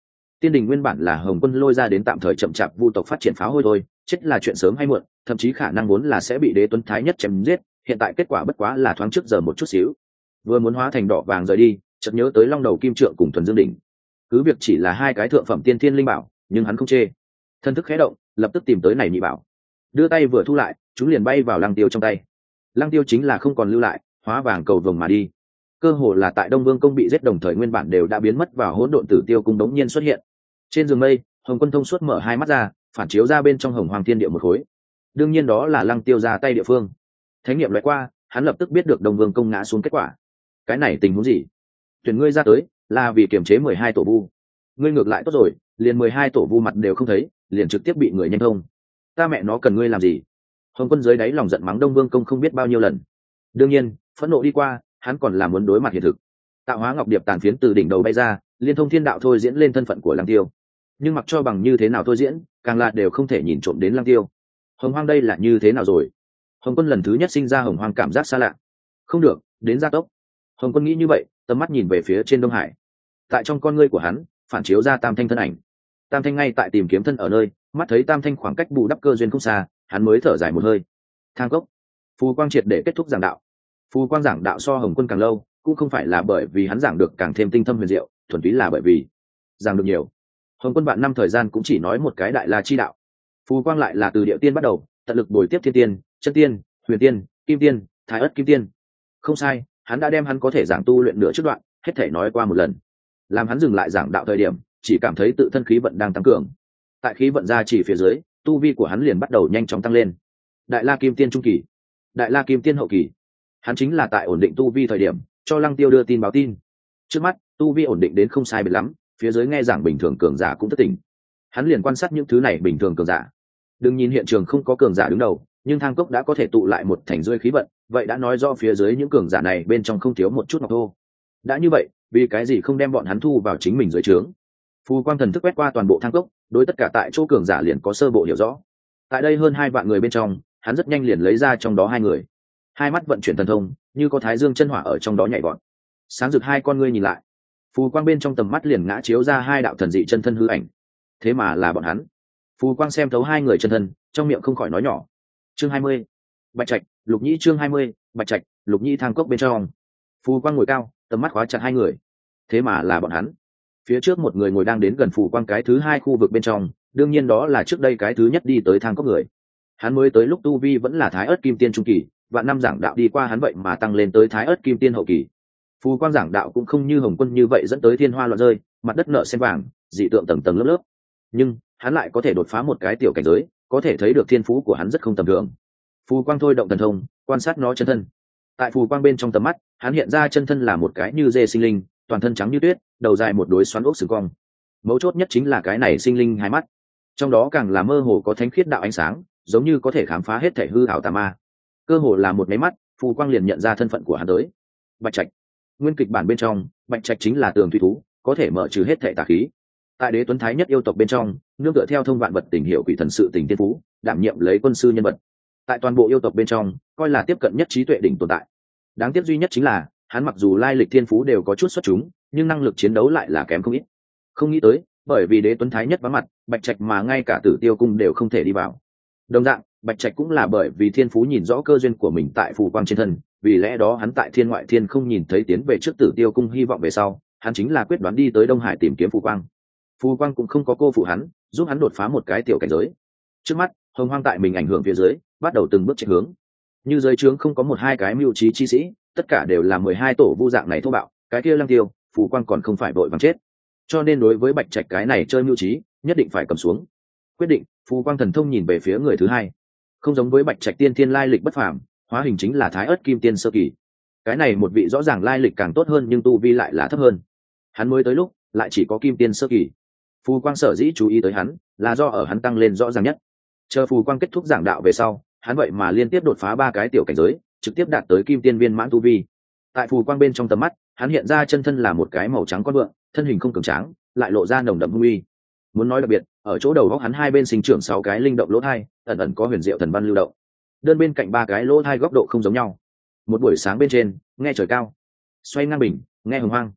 A: tiên đình nguyên bản là hồng quân lôi ra đến tạm thời chậm chạp vu tộc phát triển pháo hôi thôi, chết là chuyện sớm hay muộn, thậm chí khả năng vốn là sẽ bị đế tuấn thái nhất chém giết, hiện tại kết quả bất quá là thoáng trước giờ một chút xíu. Vừa muốn hóa thành đỏ vàng rời đi, chợt nhớ tới long đầu kim trượng cùng thuần dương đỉnh. Cứ việc chỉ là hai cái thượng phẩm tiên thiên linh bảo, nhưng hắn không chê. Thân thức khé động, lập tức tìm tới này nhị bảo. Đưa tay vừa thu lại, chúng liền bay vào lăng tiêu trong tay. Lăng tiêu chính là không còn lưu lại, hóa vàng cầu vồng mà đi. Cơ hồ là tại đông vương công bị giết đồng thời nguyên bản đều đã biến mất vào hỗn độn tử tiêu cung đống nhiên xuất hiện trên giường mây, hồng quân thông suốt mở hai mắt ra, phản chiếu ra bên trong hồng hoàng thiên địa một khối. Đương nhiên đó là lăng tiêu ra tay địa phương. Thánh nghiệm loại qua, hắn lập tức biết được đông vương công ngã xuống kết quả. Cái này tình huống gì? Tuyển ngươi ra tới, là vì kiềm chế mười hai tổ vu. Ngươi ngược lại tốt rồi, liền mười hai tổ vu mặt đều không thấy, liền trực tiếp bị người nhanh thông. Ta mẹ nó cần ngươi làm gì? Hồng quân dưới đáy lòng giận mắng đông vương công không biết bao nhiêu lần. Đương nhiên, phẫn nộ đi qua, hắn còn là muốn đối mặt hiện thực. Tạo hóa ngọc điệp tàn phiến từ đỉnh đầu bay ra, liên thông thiên đạo thôi diễn lên thân phận của lăng tiêu nhưng mặc cho bằng như thế nào thôi diễn, càng là đều không thể nhìn trộm đến lăng tiêu. Hồng hoang đây là như thế nào rồi? Hồng quân lần thứ nhất sinh ra hồng hoang cảm giác xa lạ. Không được, đến gia tốc. Hồng quân nghĩ như vậy, tầm mắt nhìn về phía trên đông hải. Tại trong con ngươi của hắn, phản chiếu ra tam thanh thân ảnh. Tam thanh ngay tại tìm kiếm thân ở nơi, mắt thấy tam thanh khoảng cách bù đắp cơ duyên không xa, hắn mới thở dài một hơi. Thang cốc. Phù quang triệt để kết thúc giảng đạo. Phù quang giảng đạo so hồng quân càng lâu, cũng không phải là bởi vì hắn giảng được càng thêm tinh thâm huyền diệu, thuần túy là bởi vì giảng được nhiều hồng quân bạn năm thời gian cũng chỉ nói một cái đại la chi đạo. Phù quang lại là từ địa tiên bắt đầu, tận lực bồi tiếp thiên tiên, chân tiên, huyền tiên, kim tiên, thái ất kim tiên. Không sai, hắn đã đem hắn có thể giảng tu luyện nửa trước đoạn, hết thể nói qua một lần. Làm hắn dừng lại giảng đạo thời điểm, chỉ cảm thấy tự thân khí vận đang tăng cường. Tại khí vận ra chỉ phía dưới, tu vi của hắn liền bắt đầu nhanh chóng tăng lên. Đại la kim tiên trung kỳ, đại la kim tiên hậu kỳ. Hắn chính là tại ổn định tu vi thời điểm, cho lăng tiêu đưa tin báo tin. Trước mắt, tu vi ổn định đến không sai biệt lắm phía dưới nghe giảng bình thường cường giả cũng thất tình. Hắn liền quan sát những thứ này bình thường cường giả. Đừng nhìn hiện trường không có cường giả đứng đầu, nhưng thang cốc đã có thể tụ lại một thành rơi khí vận, vậy đã nói do phía dưới những cường giả này bên trong không thiếu một chút ngọc thô. Đã như vậy, vì cái gì không đem bọn hắn thu vào chính mình dưới trướng? Phù quang thần thức quét qua toàn bộ thang cốc, đối tất cả tại chỗ cường giả liền có sơ bộ hiểu rõ. Tại đây hơn hai vạn người bên trong, hắn rất nhanh liền lấy ra trong đó hai người. Hai mắt vận chuyển thần thông, như có thái dương chân hỏa ở trong đó nhảy vọt. Sáng rực hai con ngươi nhìn lại phù quang bên trong tầm mắt liền ngã chiếu ra hai đạo thần dị chân thân hư ảnh. Thế mà là bọn hắn. Phù quang xem thấu hai người chân thân, trong miệng không khỏi nói nhỏ. Chương hai mươi, bạch trạch, lục nhĩ chương hai mươi, bạch trạch, lục nhĩ thang cốc bên trong. Phù quang ngồi cao, tầm mắt khóa chặt hai người. Thế mà là bọn hắn. Phía trước một người ngồi đang đến gần phù quang cái thứ hai khu vực bên trong, đương nhiên đó là trước đây cái thứ nhất đi tới thang cốc người. Hắn mới tới lúc tu vi vẫn là thái ớt kim tiên trung kỳ và năm giảng đạo đi qua hắn vậy mà tăng lên tới thái ớt kim tiên hậu kỳ phù quang giảng đạo cũng không như hồng quân như vậy dẫn tới thiên hoa loạn rơi, mặt đất nợ sen vàng, dị tượng tầng tầng lớp lớp. Nhưng, hắn lại có thể đột phá một cái tiểu cảnh giới, có thể thấy được thiên phú của hắn rất không tầm thường. Phù quang thôi động thần thông, quan sát nó chân thân. Tại phù quang bên trong tầm mắt, hắn hiện ra chân thân là một cái như dê sinh linh, toàn thân trắng như tuyết, đầu dài một đối xoắn ốc sừng cong. Mấu chốt nhất chính là cái này sinh linh hai mắt. Trong đó càng là mơ hồ có thánh khiết đạo ánh sáng, giống như có thể khám phá hết thể hư hảo tà ma. Cơ hồ là một máy mắt, phù quang liền nhận ra thân phận của hắn tới. Bạch trạch nguyên kịch bản bên trong, bạch trạch chính là tường thủy thú, có thể mở trừ hết thể tà khí. Tại đế tuấn thái nhất yêu tộc bên trong, nương tựa theo thông vạn vật tình hiệu quỷ thần sự tình tiên phú, đảm nhiệm lấy quân sư nhân vật. Tại toàn bộ yêu tộc bên trong, coi là tiếp cận nhất trí tuệ đỉnh tồn tại. Đáng tiếc duy nhất chính là, hắn mặc dù lai lịch thiên phú đều có chút xuất chúng, nhưng năng lực chiến đấu lại là kém không ít. Không nghĩ tới, bởi vì đế tuấn thái nhất vắng mặt, bạch trạch mà ngay cả tử tiêu cung đều không thể đi vào. Đồng dạng, bạch trạch cũng là bởi vì thiên phú nhìn rõ cơ duyên của mình tại phù quang trên thân vì lẽ đó hắn tại thiên ngoại thiên không nhìn thấy tiến về trước tử tiêu cung hy vọng về sau, hắn chính là quyết đoán đi tới đông hải tìm kiếm phù quang. Phù quang cũng không có cô phụ hắn, giúp hắn đột phá một cái tiểu cảnh giới. Trước mắt, hồng hoang tại mình ảnh hưởng phía dưới, bắt đầu từng bước chạy hướng. Như giới trướng không có một hai cái mưu trí chi sĩ, tất cả đều là mười hai tổ vu dạng này thô bạo, cái kia lăng tiêu, phù quang còn không phải vội vàng chết. Cho nên đối với bạch trạch cái này chơi mưu trí, nhất định phải cầm xuống. Quyết định, phù quang thần thông nhìn về phía người thứ hai. Không giống với bạch trạch tiên thiên lai lịch bất phàm hóa hình chính là thái ớt kim tiên sơ kỳ. Cái này một vị rõ ràng lai lịch càng tốt hơn nhưng tu vi lại là thấp hơn. Hắn mới tới lúc, lại chỉ có kim tiên sơ kỳ. Phù quang sở dĩ chú ý tới hắn, là do ở hắn tăng lên rõ ràng nhất. Chờ phù quang kết thúc giảng đạo về sau, hắn vậy mà liên tiếp đột phá ba cái tiểu cảnh giới, trực tiếp đạt tới kim tiên viên mãn tu vi. Tại phù quang bên trong tầm mắt, hắn hiện ra chân thân là một cái màu trắng con vượng, thân hình không cường tráng, lại lộ ra nồng đậm hung uy. Muốn nói đặc biệt, ở chỗ đầu góc hắn hai bên sinh trưởng sáu cái linh động lỗ thai, ẩn ẩn có huyền diệu thần văn lưu động đơn bên cạnh ba cái lỗ thai góc độ không giống nhau. Một buổi sáng bên trên, nghe trời cao. Xoay ngang bình, nghe hồng hoang.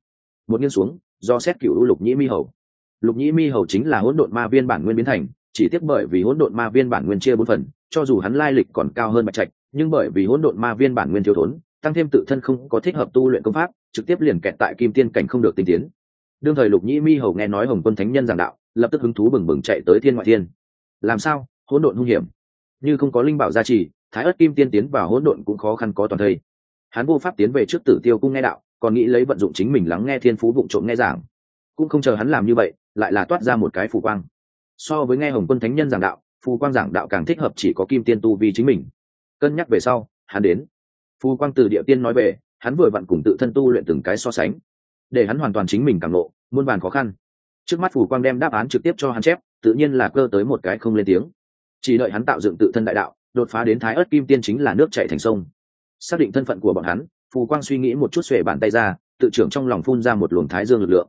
A: Một nghiêng xuống, do xét cựu lục nhĩ mi hầu. Lục nhĩ mi hầu chính là hỗn độn ma viên bản nguyên biến thành, chỉ tiếc bởi vì hỗn độn ma viên bản nguyên chia bốn phần, cho dù hắn lai lịch còn cao hơn bạch trạch, nhưng bởi vì hỗn độn ma viên bản nguyên thiếu thốn, tăng thêm tự thân không có thích hợp tu luyện công pháp, trực tiếp liền kẹt tại kim tiên cảnh không được tinh tiến. Đương thời lục nhĩ mi hầu nghe nói hồng quân thánh nhân giảng đạo, lập tức hứng thú bừng bừng chạy tới thiên ngoại thiên. Làm sao? Hỗn độn hung hiểm như không có linh bảo gia trì, thái ớt kim tiên tiến vào hỗn độn cũng khó khăn có toàn thây. Hắn vô pháp tiến về trước tử tiêu cung nghe đạo, còn nghĩ lấy vận dụng chính mình lắng nghe thiên phú vụng trộm nghe giảng. Cũng không chờ hắn làm như vậy, lại là toát ra một cái phù quang. So với nghe hồng quân thánh nhân giảng đạo, phù quang giảng đạo càng thích hợp chỉ có kim tiên tu vì chính mình. Cân nhắc về sau, hắn đến. Phù quang từ địa tiên nói về, hắn vừa vặn cùng tự thân tu luyện từng cái so sánh. Để hắn hoàn toàn chính mình càng lộ muôn vàn khó khăn. Trước mắt phù quang đem đáp án trực tiếp cho hắn chép, tự nhiên là cơ tới một cái không lên tiếng chỉ đợi hắn tạo dựng tự thân đại đạo, đột phá đến thái ớt kim tiên chính là nước chạy thành sông. Xác định thân phận của bọn hắn, phù quang suy nghĩ một chút xuể bàn tay ra, tự trưởng trong lòng phun ra một luồng thái dương lực lượng.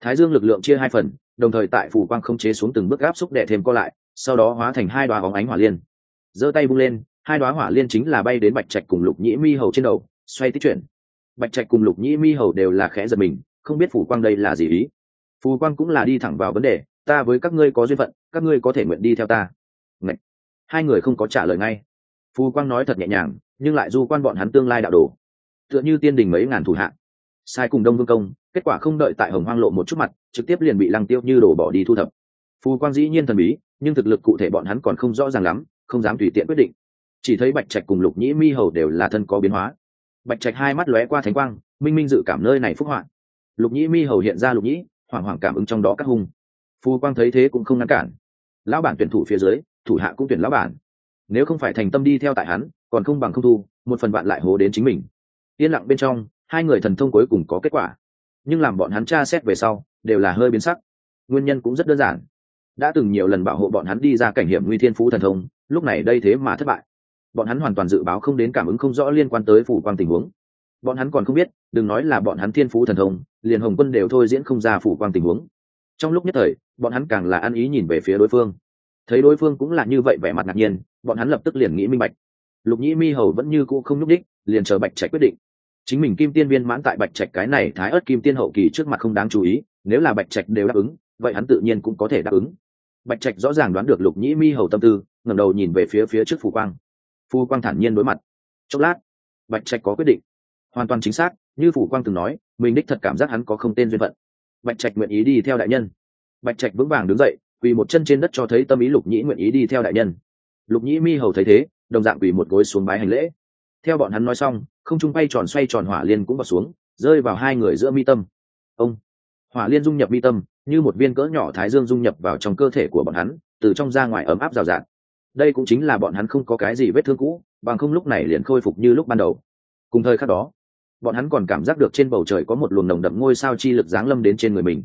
A: Thái dương lực lượng chia hai phần, đồng thời tại phù quang không chế xuống từng bước áp xúc đệ thêm co lại, sau đó hóa thành hai đoá bóng ánh hỏa liên. Giơ tay bung lên, hai đoá hỏa liên chính là bay đến bạch trạch cùng lục nhĩ mi hầu trên đầu, xoay tích chuyển. Bạch trạch cùng lục nhĩ mi hầu đều là khẽ giật mình, không biết phù quang đây là gì ý. Phù quang cũng là đi thẳng vào vấn đề, ta với các ngươi có duyên phận, các ngươi có thể nguyện đi theo ta hai người không có trả lời ngay. Phù quang nói thật nhẹ nhàng, nhưng lại du quan bọn hắn tương lai đạo đồ. Tựa như tiên đình mấy ngàn thủ hạng sai cùng đông vương công, kết quả không đợi tại hồng hoang lộ một chút mặt, trực tiếp liền bị lăng tiêu như đổ bỏ đi thu thập. Phù quang dĩ nhiên thần bí, nhưng thực lực cụ thể bọn hắn còn không rõ ràng lắm, không dám tùy tiện quyết định. Chỉ thấy bạch trạch cùng lục nhĩ mi hầu đều là thân có biến hóa. Bạch trạch hai mắt lóe qua thánh quang, minh minh dự cảm nơi này phúc hoạn lục nhĩ mi hầu hiện ra lục nhĩ, hoảng hoảng cảm ứng trong đó các hung. Phù quang thấy thế cũng không ngăn cản. Lão bản tuyển thủ phía dưới thủ hạ cũng tuyển lão bản. Nếu không phải thành tâm đi theo tại hắn, còn không bằng không thu, một phần bạn lại hố đến chính mình. Yên lặng bên trong, hai người thần thông cuối cùng có kết quả. Nhưng làm bọn hắn tra xét về sau, đều là hơi biến sắc. Nguyên nhân cũng rất đơn giản. Đã từng nhiều lần bảo hộ bọn hắn đi ra cảnh hiểm nguy thiên phú thần thông, lúc này đây thế mà thất bại. Bọn hắn hoàn toàn dự báo không đến cảm ứng không rõ liên quan tới phủ quang tình huống. Bọn hắn còn không biết, đừng nói là bọn hắn thiên phú thần thông, liền hồng quân đều thôi diễn không ra phủ quang tình huống. Trong lúc nhất thời, bọn hắn càng là ăn ý nhìn về phía đối phương thấy đối phương cũng là như vậy vẻ mặt ngạc nhiên, bọn hắn lập tức liền nghĩ minh bạch. Lục nhĩ mi hầu vẫn như cũ không nhúc đích liền chờ bạch trạch quyết định. Chính mình kim tiên viên mãn tại bạch trạch cái này thái ớt kim tiên hậu kỳ trước mặt không đáng chú ý, nếu là bạch trạch đều đáp ứng, vậy hắn tự nhiên cũng có thể đáp ứng. Bạch trạch rõ ràng đoán được lục nhĩ mi hầu tâm tư, ngẩng đầu nhìn về phía phía trước phù quang. Phù quang thản nhiên đối mặt. Chốc lát, bạch trạch có quyết định. Hoàn toàn chính xác, như phù quang từng nói, mình đích thật cảm giác hắn có không tên duyên phận. Bạch trạch nguyện ý đi theo đại nhân. Bạch trạch vững vàng đứng dậy quỳ một chân trên đất cho thấy tâm ý lục nhĩ nguyện ý đi theo đại nhân. Lục nhĩ mi hầu thấy thế, đồng dạng quỳ một gối xuống bái hành lễ. Theo bọn hắn nói xong, không trung bay tròn xoay tròn hỏa liên cũng vào xuống, rơi vào hai người giữa mi tâm. Ông, hỏa liên dung nhập mi tâm, như một viên cỡ nhỏ thái dương dung nhập vào trong cơ thể của bọn hắn, từ trong ra ngoài ấm áp rào rạt. Đây cũng chính là bọn hắn không có cái gì vết thương cũ, bằng không lúc này liền khôi phục như lúc ban đầu. Cùng thời khắc đó, bọn hắn còn cảm giác được trên bầu trời có một luồng nồng đậm ngôi sao chi lực giáng lâm đến trên người mình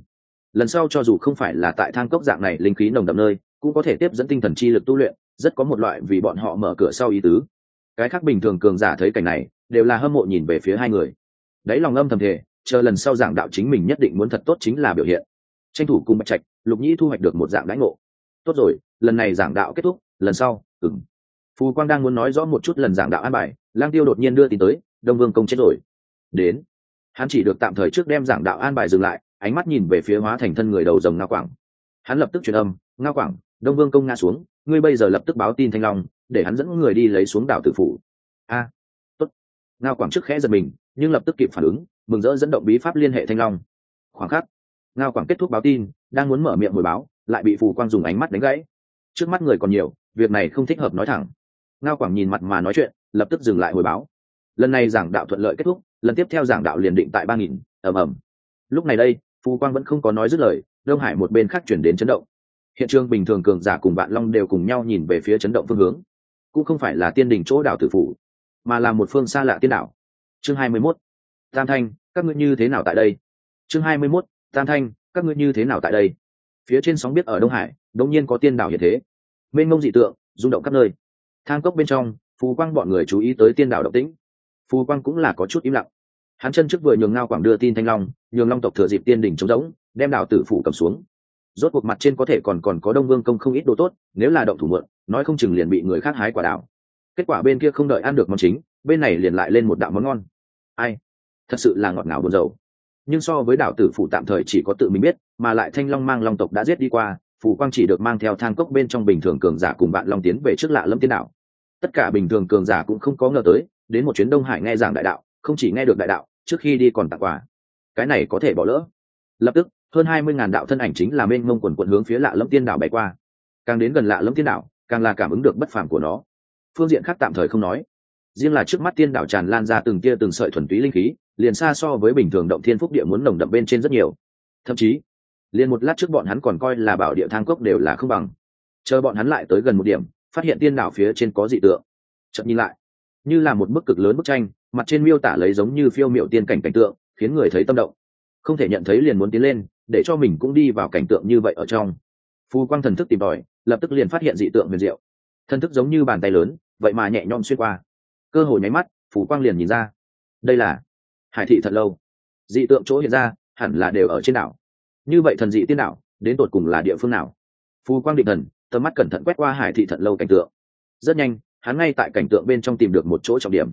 A: lần sau cho dù không phải là tại thang cốc dạng này linh khí nồng đậm nơi, cũng có thể tiếp dẫn tinh thần chi lực tu luyện, rất có một loại vì bọn họ mở cửa sau ý tứ. Cái khác bình thường cường giả thấy cảnh này, đều là hâm mộ nhìn về phía hai người. Đấy lòng âm thầm thể chờ lần sau giảng đạo chính mình nhất định muốn thật tốt chính là biểu hiện. Tranh thủ cùng bạch trạch, lục nhĩ thu hoạch được một dạng đãi ngộ. Tốt rồi, lần này giảng đạo kết thúc, lần sau ừng phù quang đang muốn nói rõ một chút lần giảng đạo an bài, lang tiêu đột nhiên đưa tin tới, đông vương công chết rồi. Đến. Hắn chỉ được tạm thời trước đem giảng đạo an bài dừng lại ánh mắt nhìn về phía hóa thành thân người đầu rồng ngao quảng. Hắn lập tức truyền âm ngao quảng, đông vương công ngã xuống, ngươi bây giờ lập tức báo tin thanh long, để hắn dẫn người đi lấy xuống đảo tử phủ. A, tốt. Ngao quảng trước khẽ giật mình, nhưng lập tức kịp phản ứng, mừng rỡ dẫn động bí pháp liên hệ thanh long. Khoảng khắc ngao quảng kết thúc báo tin, đang muốn mở miệng hồi báo, lại bị phù quang dùng ánh mắt đánh gãy. Trước mắt người còn nhiều, việc này không thích hợp nói thẳng. Ngao quảng nhìn mặt mà nói chuyện, lập tức dừng lại hồi báo. Lần này giảng đạo thuận lợi kết thúc, lần tiếp theo giảng đạo liền định tại ba nghìn, ầm ầm. Lúc này đây phù quang vẫn không có nói dứt lời, đông hải một bên khác chuyển đến chấn động. Hiện trường bình thường cường giả cùng bạn long đều cùng nhau nhìn về phía chấn động phương hướng. Cũng không phải là tiên đình chỗ đảo tử phủ, mà là một phương xa lạ tiên đảo. Chương hai mươi 21. tam thanh, các ngươi như thế nào tại đây? Chương hai mươi 21. tam thanh, các ngươi như thế nào tại đây? Phía trên sóng biết ở đông hải, đống nhiên có tiên đảo hiện thế. Mênh mông dị tượng, rung động khắp nơi. Thang cốc bên trong phù quang bọn người chú ý tới tiên đảo động tĩnh. Phù quang cũng là có chút im lặng hắn chân trước vừa nhường ngao quảng đưa tin thanh long, nhường long tộc thừa dịp tiên đỉnh trống rỗng, đem đảo tử phủ cầm xuống. Rốt cuộc mặt trên có thể còn còn có đông vương công không ít đồ tốt, nếu là động thủ mượn nói không chừng liền bị người khác hái quả đảo. Kết quả bên kia không đợi ăn được món chính, bên này liền lại lên một đạo món ngon. Ai? Thật sự là ngọt ngào buồn rầu. Nhưng so với đảo tử phủ tạm thời chỉ có tự mình biết, mà lại thanh long mang long tộc đã giết đi qua, phủ quang chỉ được mang theo thang cốc bên trong bình thường cường giả cùng bạn long tiến về trước lạ lâm tiên đảo. Tất cả bình thường cường giả cũng không có ngờ tới, đến một chuyến đông hải nghe giảng đại đạo, không chỉ nghe được đại đạo trước khi đi còn tặng quà. Cái này có thể bỏ lỡ. Lập tức, hơn hai mươi ngàn đạo thân ảnh chính là mênh mông quần quận hướng phía lạ lâm tiên đảo bay qua. Càng đến gần lạ lâm tiên đảo, càng là cảm ứng được bất phàm của nó. Phương diện khác tạm thời không nói. Riêng là trước mắt tiên đảo tràn lan ra từng tia từng sợi thuần túy linh khí, liền xa so với bình thường động thiên phúc địa muốn nồng đậm bên trên rất nhiều. Thậm chí, liền một lát trước bọn hắn còn coi là bảo địa thang cốc đều là không bằng. Chờ bọn hắn lại tới gần một điểm, phát hiện tiên đảo phía trên có dị tượng. Chậm nhìn lại, như là một bức cực lớn bức tranh mặt trên miêu tả lấy giống như phiêu miệu tiên cảnh cảnh tượng, khiến người thấy tâm động. Không thể nhận thấy liền muốn tiến lên, để cho mình cũng đi vào cảnh tượng như vậy ở trong. Phù quang thần thức tìm tòi, lập tức liền phát hiện dị tượng huyền diệu. Thần thức giống như bàn tay lớn, vậy mà nhẹ nhõm xuyên qua. Cơ hội nháy mắt phù quang liền nhìn ra. Đây là hải thị thật lâu. Dị tượng chỗ hiện ra, hẳn là đều ở trên đảo. Như vậy thần dị tiên đảo, đến tột cùng là địa phương nào? Phù quang định thần, tầm mắt cẩn thận quét qua hải thị thật lâu cảnh tượng. Rất nhanh, hắn ngay tại cảnh tượng bên trong tìm được một chỗ trọng điểm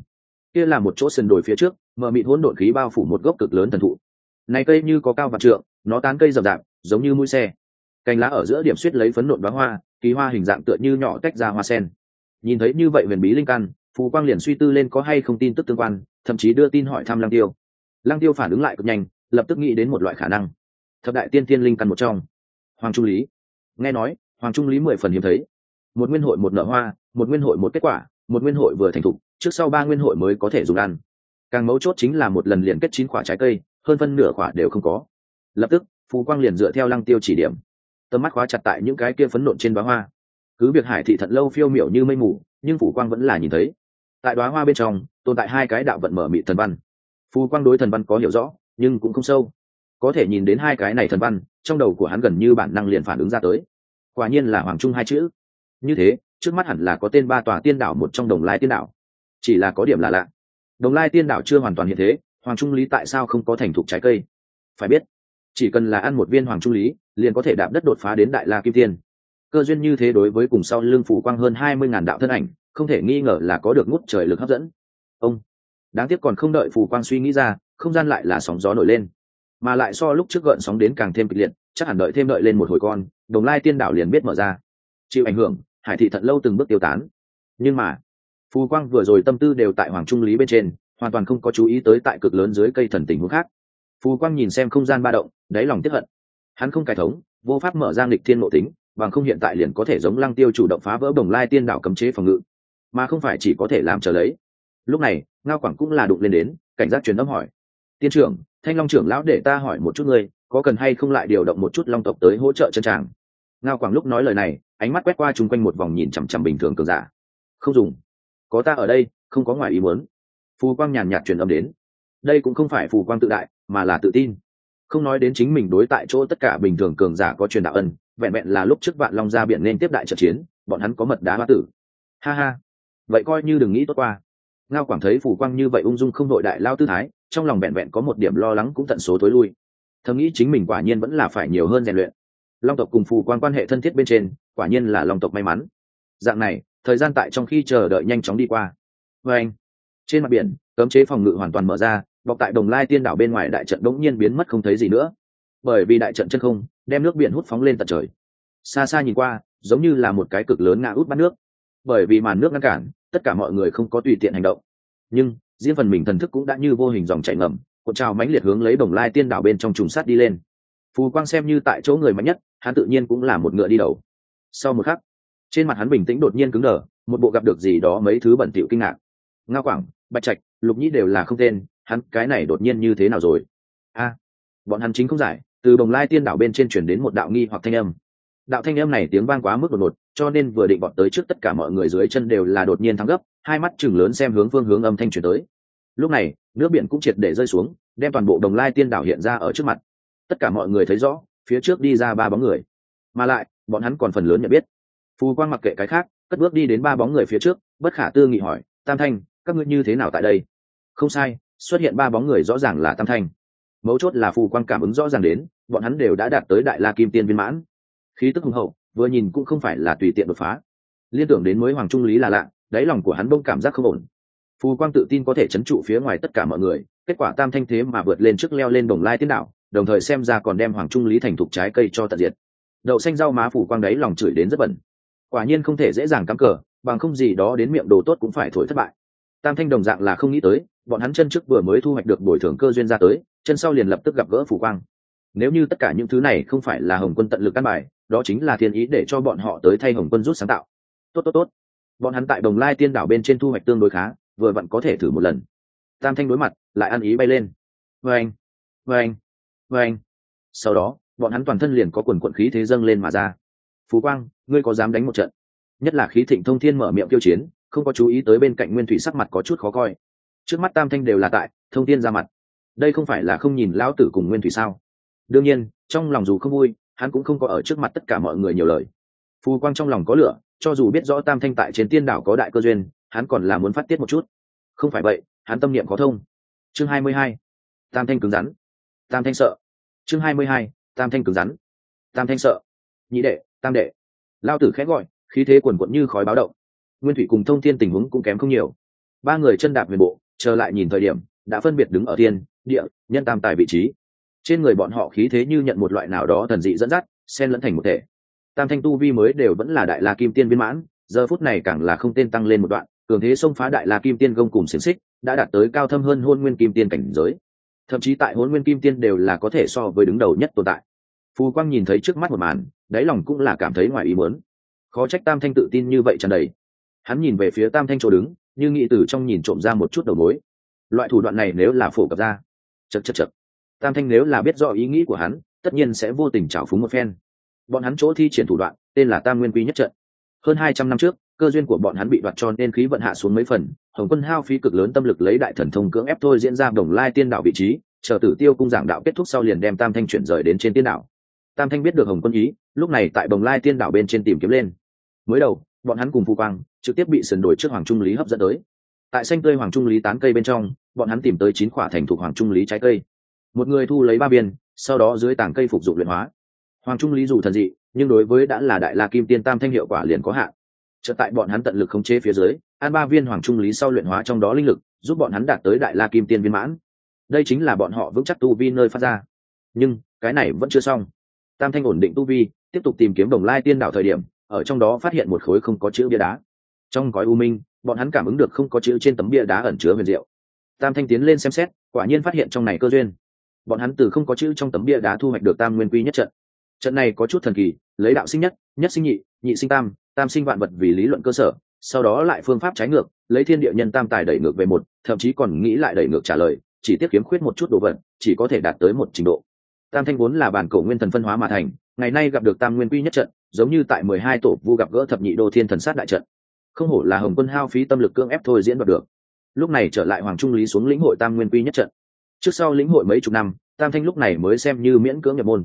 A: kia là một chỗ sườn đồi phía trước, mờ mịt hỗn độn khí bao phủ một gốc cực lớn thần thụ. Này cây như có cao vạn trượng, nó tán cây rậm rạp, giống như mũi xe. Cành lá ở giữa điểm suýt lấy phấn nộn bá hoa, kỳ hoa hình dạng tựa như nhỏ tách ra hoa sen. Nhìn thấy như vậy huyền bí linh căn, phù quang liền suy tư lên có hay không tin tức tương quan, thậm chí đưa tin hỏi thăm lăng tiêu. Lăng tiêu phản ứng lại cực nhanh, lập tức nghĩ đến một loại khả năng. Thập đại tiên tiên linh căn một trong. Hoàng trung lý. Nghe nói, hoàng trung lý mười phần hiếm thấy. Một nguyên hội một nợ hoa, một nguyên hội một kết quả, một nguyên hội vừa thành thục trước sau ba nguyên hội mới có thể dùng ăn. Càng mấu chốt chính là một lần liền kết chín quả trái cây, hơn phân nửa quả đều không có. Lập tức phù quang liền dựa theo lăng tiêu chỉ điểm. Tầm mắt khóa chặt tại những cái kia phấn nộn trên đoá hoa. Cứ việc hải thị thận lâu phiêu miểu như mây mù, nhưng phù quang vẫn là nhìn thấy. Tại đoá hoa bên trong, tồn tại hai cái đạo vận mở mị thần văn. Phù quang đối thần văn có hiểu rõ, nhưng cũng không sâu. Có thể nhìn đến hai cái này thần văn, trong đầu của hắn gần như bản năng liền phản ứng ra tới. Quả nhiên là hoàng trung hai chữ. Như thế, trước mắt hẳn là có tên ba tòa tiên đảo một trong đồng lai tiên đảo chỉ là có điểm là lạ. Đồng lai tiên đảo chưa hoàn toàn hiện thế, hoàng trung lý tại sao không có thành thục trái cây? Phải biết, chỉ cần là ăn một viên hoàng trung lý, liền có thể đạp đất đột phá đến đại la kim tiên. Cơ duyên như thế đối với cùng sau lưng phủ quang hơn hai mươi ngàn đạo thân ảnh, không thể nghi ngờ là có được ngút trời lực hấp dẫn. Ông, đáng tiếc còn không đợi phù quang suy nghĩ ra, không gian lại là sóng gió nổi lên. Mà lại so lúc trước gợn sóng đến càng thêm kịch liệt, chắc hẳn đợi thêm đợi lên một hồi con, đồng lai tiên đảo liền biết mở ra. Chịu ảnh hưởng, hải thị thận lâu từng bước tiêu tán. Nhưng mà phù quang vừa rồi tâm tư đều tại hoàng trung lý bên trên, hoàn toàn không có chú ý tới tại cực lớn dưới cây thần tình huống khác. Phù quang nhìn xem không gian ba động, đáy lòng tiếp hận. Hắn không cải thống, vô pháp mở ra nghịch thiên nội tính, bằng không hiện tại liền có thể giống lăng tiêu chủ động phá vỡ đồng lai tiên đảo cấm chế phòng ngự, mà không phải chỉ có thể làm trở lấy. Lúc này, ngao quảng cũng là đụng lên đến, cảnh giác truyền âm hỏi. Tiên trưởng, thanh long trưởng lão để ta hỏi một chút ngươi, có cần hay không lại điều động một chút long tộc tới hỗ trợ chân tràng? Ngao quảng lúc nói lời này, ánh mắt quét qua chung quanh một vòng nhìn chằm chằm bình thường cường giả. Không dùng có ta ở đây, không có ngoài ý muốn. Phù quang nhàn nhạt truyền âm đến. Đây cũng không phải phù quang tự đại, mà là tự tin. Không nói đến chính mình đối tại chỗ tất cả bình thường cường giả có truyền đạo ân, vẹn vẹn là lúc trước vạn long ra biển nên tiếp đại trận chiến, bọn hắn có mật đá hoa tử. Ha ha. Vậy coi như đừng nghĩ tốt qua. Ngao quảng thấy phù quang như vậy ung dung không đội đại lao tư thái, trong lòng vẹn vẹn có một điểm lo lắng cũng tận số tối lui. Thầm nghĩ chính mình quả nhiên vẫn là phải nhiều hơn rèn luyện. Long tộc cùng phù quang quan hệ thân thiết bên trên, quả nhiên là long tộc may mắn. Dạng này thời gian tại trong khi chờ đợi nhanh chóng đi qua. Vê anh, trên mặt biển, cấm chế phòng ngự hoàn toàn mở ra, bọc tại đồng lai tiên đảo bên ngoài đại trận đống nhiên biến mất không thấy gì nữa. Bởi vì đại trận chân không đem nước biển hút phóng lên tận trời. Xa xa nhìn qua, giống như là một cái cực lớn ngã út bắt nước. Bởi vì màn nước ngăn cản, tất cả mọi người không có tùy tiện hành động. Nhưng, riêng phần mình thần thức cũng đã như vô hình dòng chảy ngầm, cuộn trào mãnh liệt hướng lấy đồng lai tiên đảo bên trong trùng sát đi lên. Phù quang xem như tại chỗ người mạnh nhất, hắn tự nhiên cũng là một ngựa đi đầu. Sau một khắc trên mặt hắn bình tĩnh đột nhiên cứng đờ, một bộ gặp được gì đó mấy thứ bẩn thỉu kinh ngạc. Nga quảng, bạch trạch, lục nhĩ đều là không tên, hắn, cái này đột nhiên như thế nào rồi? A, bọn hắn chính không giải, từ đồng lai tiên đảo bên trên chuyển đến một đạo nghi hoặc thanh âm. Đạo thanh âm này tiếng vang quá mức đột ngột, cho nên vừa định bọn tới trước tất cả mọi người dưới chân đều là đột nhiên thắng gấp, hai mắt chừng lớn xem hướng phương hướng âm thanh chuyển tới. Lúc này, nước biển cũng triệt để rơi xuống, đem toàn bộ đồng lai tiên đảo hiện ra ở trước mặt. Tất cả mọi người thấy rõ, phía trước đi ra ba bóng người. Mà lại, bọn hắn còn phần lớn nhận biết phù quang mặc kệ cái khác, cất bước đi đến ba bóng người phía trước, bất khả tư nghị hỏi, tam thanh, các ngươi như thế nào tại đây? Không sai, xuất hiện ba bóng người rõ ràng là tam thanh. Mấu chốt là phù quang cảm ứng rõ ràng đến, bọn hắn đều đã đạt tới đại la kim tiên viên mãn. Khí tức hùng hậu, vừa nhìn cũng không phải là tùy tiện đột phá. Liên tưởng đến mới hoàng trung lý là lạ, đáy lòng của hắn bông cảm giác không ổn. Phù quang tự tin có thể chấn trụ phía ngoài tất cả mọi người, kết quả tam thanh thế mà vượt lên trước leo lên đồng lai tiến đạo, đồng thời xem ra còn đem hoàng trung lý thành thục trái cây cho tận diệt. Đậu xanh rau má phù quang đáy lòng chửi đến rất bẩn quả nhiên không thể dễ dàng cắm cờ, bằng không gì đó đến miệng đồ tốt cũng phải thổi thất bại. Tam thanh đồng dạng là không nghĩ tới, bọn hắn chân trước vừa mới thu hoạch được bồi thường cơ duyên ra tới, chân sau liền lập tức gặp gỡ phủ quang. Nếu như tất cả những thứ này không phải là hồng quân tận lực căn bài, đó chính là thiên ý để cho bọn họ tới thay hồng quân rút sáng tạo. Tốt tốt tốt. Bọn hắn tại đồng lai tiên đảo bên trên thu hoạch tương đối khá, vừa vặn có thể thử một lần. Tam thanh đối mặt, lại ăn ý bay lên. Vê anh vê anh vê anh. Sau đó, bọn hắn toàn thân liền có quần quận khí thế dâng lên mà ra phú quang, ngươi có dám đánh một trận? Nhất là khí thịnh thông thiên mở miệng tiêu chiến, không có chú ý tới bên cạnh nguyên thủy sắc mặt có chút khó coi. Trước mắt tam thanh đều là tại, thông thiên ra mặt. Đây không phải là không nhìn lão tử cùng nguyên thủy sao? Đương nhiên, trong lòng dù không vui, hắn cũng không có ở trước mặt tất cả mọi người nhiều lời. Phù quang trong lòng có lửa, cho dù biết rõ tam thanh tại trên tiên đảo có đại cơ duyên, hắn còn là muốn phát tiết một chút. Không phải vậy, hắn tâm niệm có thông. Chương hai mươi hai. Tam thanh cứng rắn. Tam thanh sợ. Chương hai mươi hai. Tam thanh cứng rắn. Tam thanh sợ. Nhị đệ tam đệ. Lao tử khẽ gọi khí thế quần quận như khói báo động. Nguyên thủy cùng thông thiên tình huống cũng kém không nhiều. Ba người chân đạp về bộ trở lại nhìn thời điểm đã phân biệt đứng ở thiên, địa nhân tam tài vị trí. Trên người bọn họ khí thế như nhận một loại nào đó thần dị dẫn dắt xen lẫn thành một thể. Tam thanh tu vi mới đều vẫn là đại la kim tiên viên mãn giờ phút này càng là không tên tăng lên một đoạn cường thế xông phá đại la kim tiên gông cùng xiềng xích đã đạt tới cao thâm hơn hôn nguyên kim tiên cảnh giới. Thậm chí tại hôn nguyên kim tiên đều là có thể so với đứng đầu nhất tồn tại. Phù quang nhìn thấy trước mắt một màn đáy lòng cũng là cảm thấy ngoài ý muốn. Khó trách tam thanh tự tin như vậy tràn đầy. Hắn nhìn về phía tam thanh chỗ đứng, như nghĩ từ trong nhìn trộm ra một chút đầu mối. Loại thủ đoạn này nếu là phổ cập ra chật chật chật tam thanh nếu là biết rõ ý nghĩ của hắn, tất nhiên sẽ vô tình trào phúng một phen. Bọn hắn chỗ thi triển thủ đoạn, tên là tam nguyên quy nhất trận. Hơn hai trăm năm trước, cơ duyên của bọn hắn bị đoạt cho nên khí vận hạ xuống mấy phần, hồng quân hao phí cực lớn tâm lực lấy đại thần thông cưỡng ép thôi diễn ra đồng lai tiên đạo vị trí, chờ tử tiêu cung giảng đạo kết thúc sau liền đem tam thanh chuyển rời đến trên tiên đạo. Tam thanh biết được hồng quân ý lúc này tại Bồng lai tiên Đảo bên trên tìm kiếm lên. Mới đầu, bọn hắn cùng phu quang trực tiếp bị sườn đổi trước hoàng trung lý hấp dẫn tới. Tại xanh tươi hoàng trung lý tán cây bên trong, bọn hắn tìm tới chín quả thành thuộc hoàng trung lý trái cây. Một người thu lấy ba viên, sau đó dưới tảng cây phục dụng luyện hóa. Hoàng trung lý dù thần dị, nhưng đối với đã là đại la kim tiên tam thanh hiệu quả liền có hạn. Trở tại bọn hắn tận lực khống chế phía dưới an ba viên hoàng trung lý sau luyện hóa trong đó linh lực, giúp bọn hắn đạt tới đại la kim tiên viên mãn. Đây chính là bọn họ vững chắc tu vi nơi phát ra. Nhưng, cái này vẫn chưa xong tam thanh ổn định tu vi, tiếp tục tìm kiếm đồng lai tiên đảo thời điểm, ở trong đó phát hiện một khối không có chữ bia đá. Trong gói u minh, bọn hắn cảm ứng được không có chữ trên tấm bia đá ẩn chứa huyền diệu. Tam thanh tiến lên xem xét, quả nhiên phát hiện trong này cơ duyên. Bọn hắn từ không có chữ trong tấm bia đá thu hoạch được tam nguyên quy nhất trận. Trận này có chút thần kỳ, lấy đạo sinh nhất nhất sinh nhị nhị sinh tam tam sinh vạn vật vì lý luận cơ sở, sau đó lại phương pháp trái ngược, lấy thiên địa nhân tam tài đẩy ngược về một, thậm chí còn nghĩ lại đẩy ngược trả lời, chỉ tiếp kiếm khuyết một chút đồ vật, chỉ có thể đạt tới một trình độ tam thanh vốn là bản cổ nguyên thần phân hóa mà thành, ngày nay gặp được tam nguyên quy nhất trận, giống như tại mười hai tổ vu gặp gỡ thập nhị đô thiên thần sát đại trận. Không hổ là hồng quân hao phí tâm lực cưỡng ép thôi diễn đoạt được. Lúc này trở lại hoàng trung lý xuống lĩnh hội tam nguyên quy nhất trận. Trước sau lĩnh hội mấy chục năm, tam thanh lúc này mới xem như miễn cưỡng nhập môn.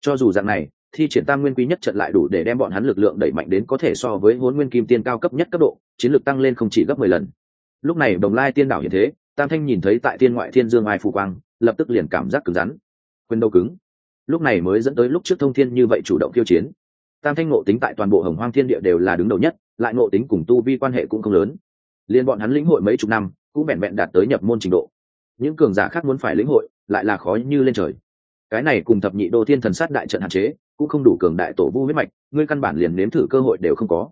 A: Cho dù dạng này, thi triển tam nguyên quy nhất trận lại đủ để đem bọn hắn lực lượng đẩy mạnh đến có thể so với huấn nguyên kim tiên cao cấp nhất cấp độ, chiến lược tăng lên không chỉ gấp mười lần. Lúc này đồng lai tiên đảo hiện thế, tam thanh nhìn thấy tại tiên ngoại thiên dương ai phù quang, lập tức liền cảm giác cứng rắn quyền đầu cứng. Lúc này mới dẫn tới lúc trước thông thiên như vậy chủ động khiêu chiến. Tam thanh ngộ tính tại toàn bộ hồng hoang thiên địa đều là đứng đầu nhất, lại ngộ tính cùng tu vi quan hệ cũng không lớn. Liên bọn hắn lĩnh hội mấy chục năm, cũng vẹn vẹn đạt tới nhập môn trình độ. Những cường giả khác muốn phải lĩnh hội, lại là khó như lên trời. Cái này cùng thập nhị đô thiên thần sát đại trận hạn chế, cũng không đủ cường đại tổ vu huyết mạch, ngươi căn bản liền nếm thử cơ hội đều không có.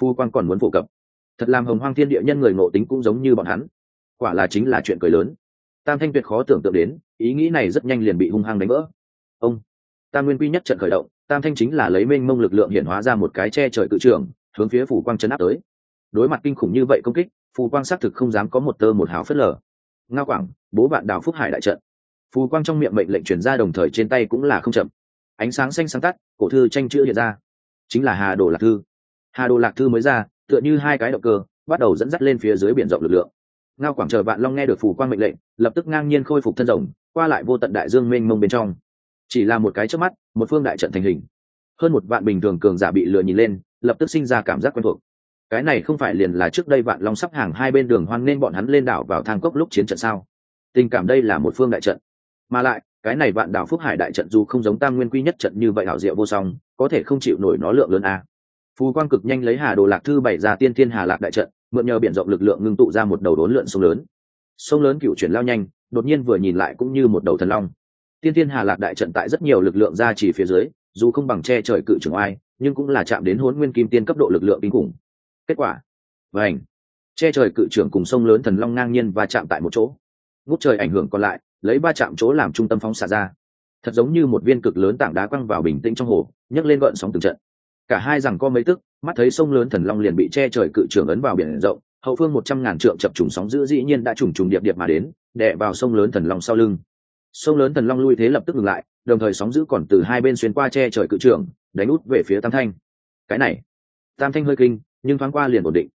A: Phu quan còn muốn phổ cập. Thật làm hồng hoang thiên địa nhân người ngộ tính cũng giống như bọn hắn. Quả là chính là chuyện cười lớn tam thanh tuyệt khó tưởng tượng đến, ý nghĩ này rất nhanh liền bị hung hăng đánh vỡ. Ông, tam nguyên quy nhất trận khởi động, tam thanh chính là lấy mênh mông lực lượng hiện hóa ra một cái che trời cự trường hướng phía phủ quang chấn áp tới. Đối mặt kinh khủng như vậy công kích, phù quang xác thực không dám có một tơ một hào phớt lờ. Ngao quảng, bố bạn đào phúc hải đại trận. Phù quang trong miệng mệnh lệnh chuyển ra đồng thời trên tay cũng là không chậm. Ánh sáng xanh sáng tắt, cổ thư tranh chữ hiện ra. Chính là hà đồ lạc thư. Hà đồ lạc thư mới ra, tựa như hai cái động cơ, bắt đầu dẫn dắt lên phía dưới biển rộng lực lượng ngao quảng chờ vạn long nghe được phù quang mệnh lệnh, lập tức ngang nhiên khôi phục thân rồng, qua lại vô tận đại dương mênh mông bên trong. Chỉ là một cái trước mắt, một phương đại trận thành hình. Hơn một vạn bình thường cường giả bị lừa nhìn lên, lập tức sinh ra cảm giác quen thuộc. Cái này không phải liền là trước đây vạn long sắp hàng hai bên đường hoan nên bọn hắn lên đảo vào thang cốc lúc chiến trận sao? Tình cảm đây là một phương đại trận. Mà lại, cái này vạn đảo phúc hải đại trận dù không giống tam nguyên quy nhất trận như vậy hảo diệu vô song, có thể không chịu nổi nó lượng lớn a. Phù quang cực nhanh lấy hà đồ lạc thư bày ra tiên thiên hà lạc đại trận mượn nhờ biển rộng lực lượng ngưng tụ ra một đầu đốn lượn sông lớn. Sông lớn cựu chuyển lao nhanh, đột nhiên vừa nhìn lại cũng như một đầu thần long. Tiên thiên hà lạc đại trận tại rất nhiều lực lượng ra chỉ phía dưới, dù không bằng che trời cự trưởng oai, nhưng cũng là chạm đến hốn nguyên kim tiên cấp độ lực lượng kinh khủng. Kết quả vảnh che trời cự trưởng cùng sông lớn thần long ngang nhiên và chạm tại một chỗ. Ngút trời ảnh hưởng còn lại, lấy ba chạm chỗ làm trung tâm phóng xả ra. Thật giống như một viên cực lớn tảng đá quăng vào bình tĩnh trong hồ, nhấc lên gợn sóng từng trận cả hai rằng co mấy tức, mắt thấy sông lớn thần long liền bị che trời cự trưởng ấn vào biển rộng, hậu phương một trăm ngàn trượng chập trùng sóng dữ dĩ nhiên đã trùng trùng điệp điệp mà đến, đè vào sông lớn thần long sau lưng. Sông lớn thần long lui thế lập tức ngừng lại, đồng thời sóng dữ còn từ hai bên xuyên qua che trời cự trưởng, đánh út về phía tam thanh. Cái này, tam thanh hơi kinh, nhưng thoáng qua liền ổn định.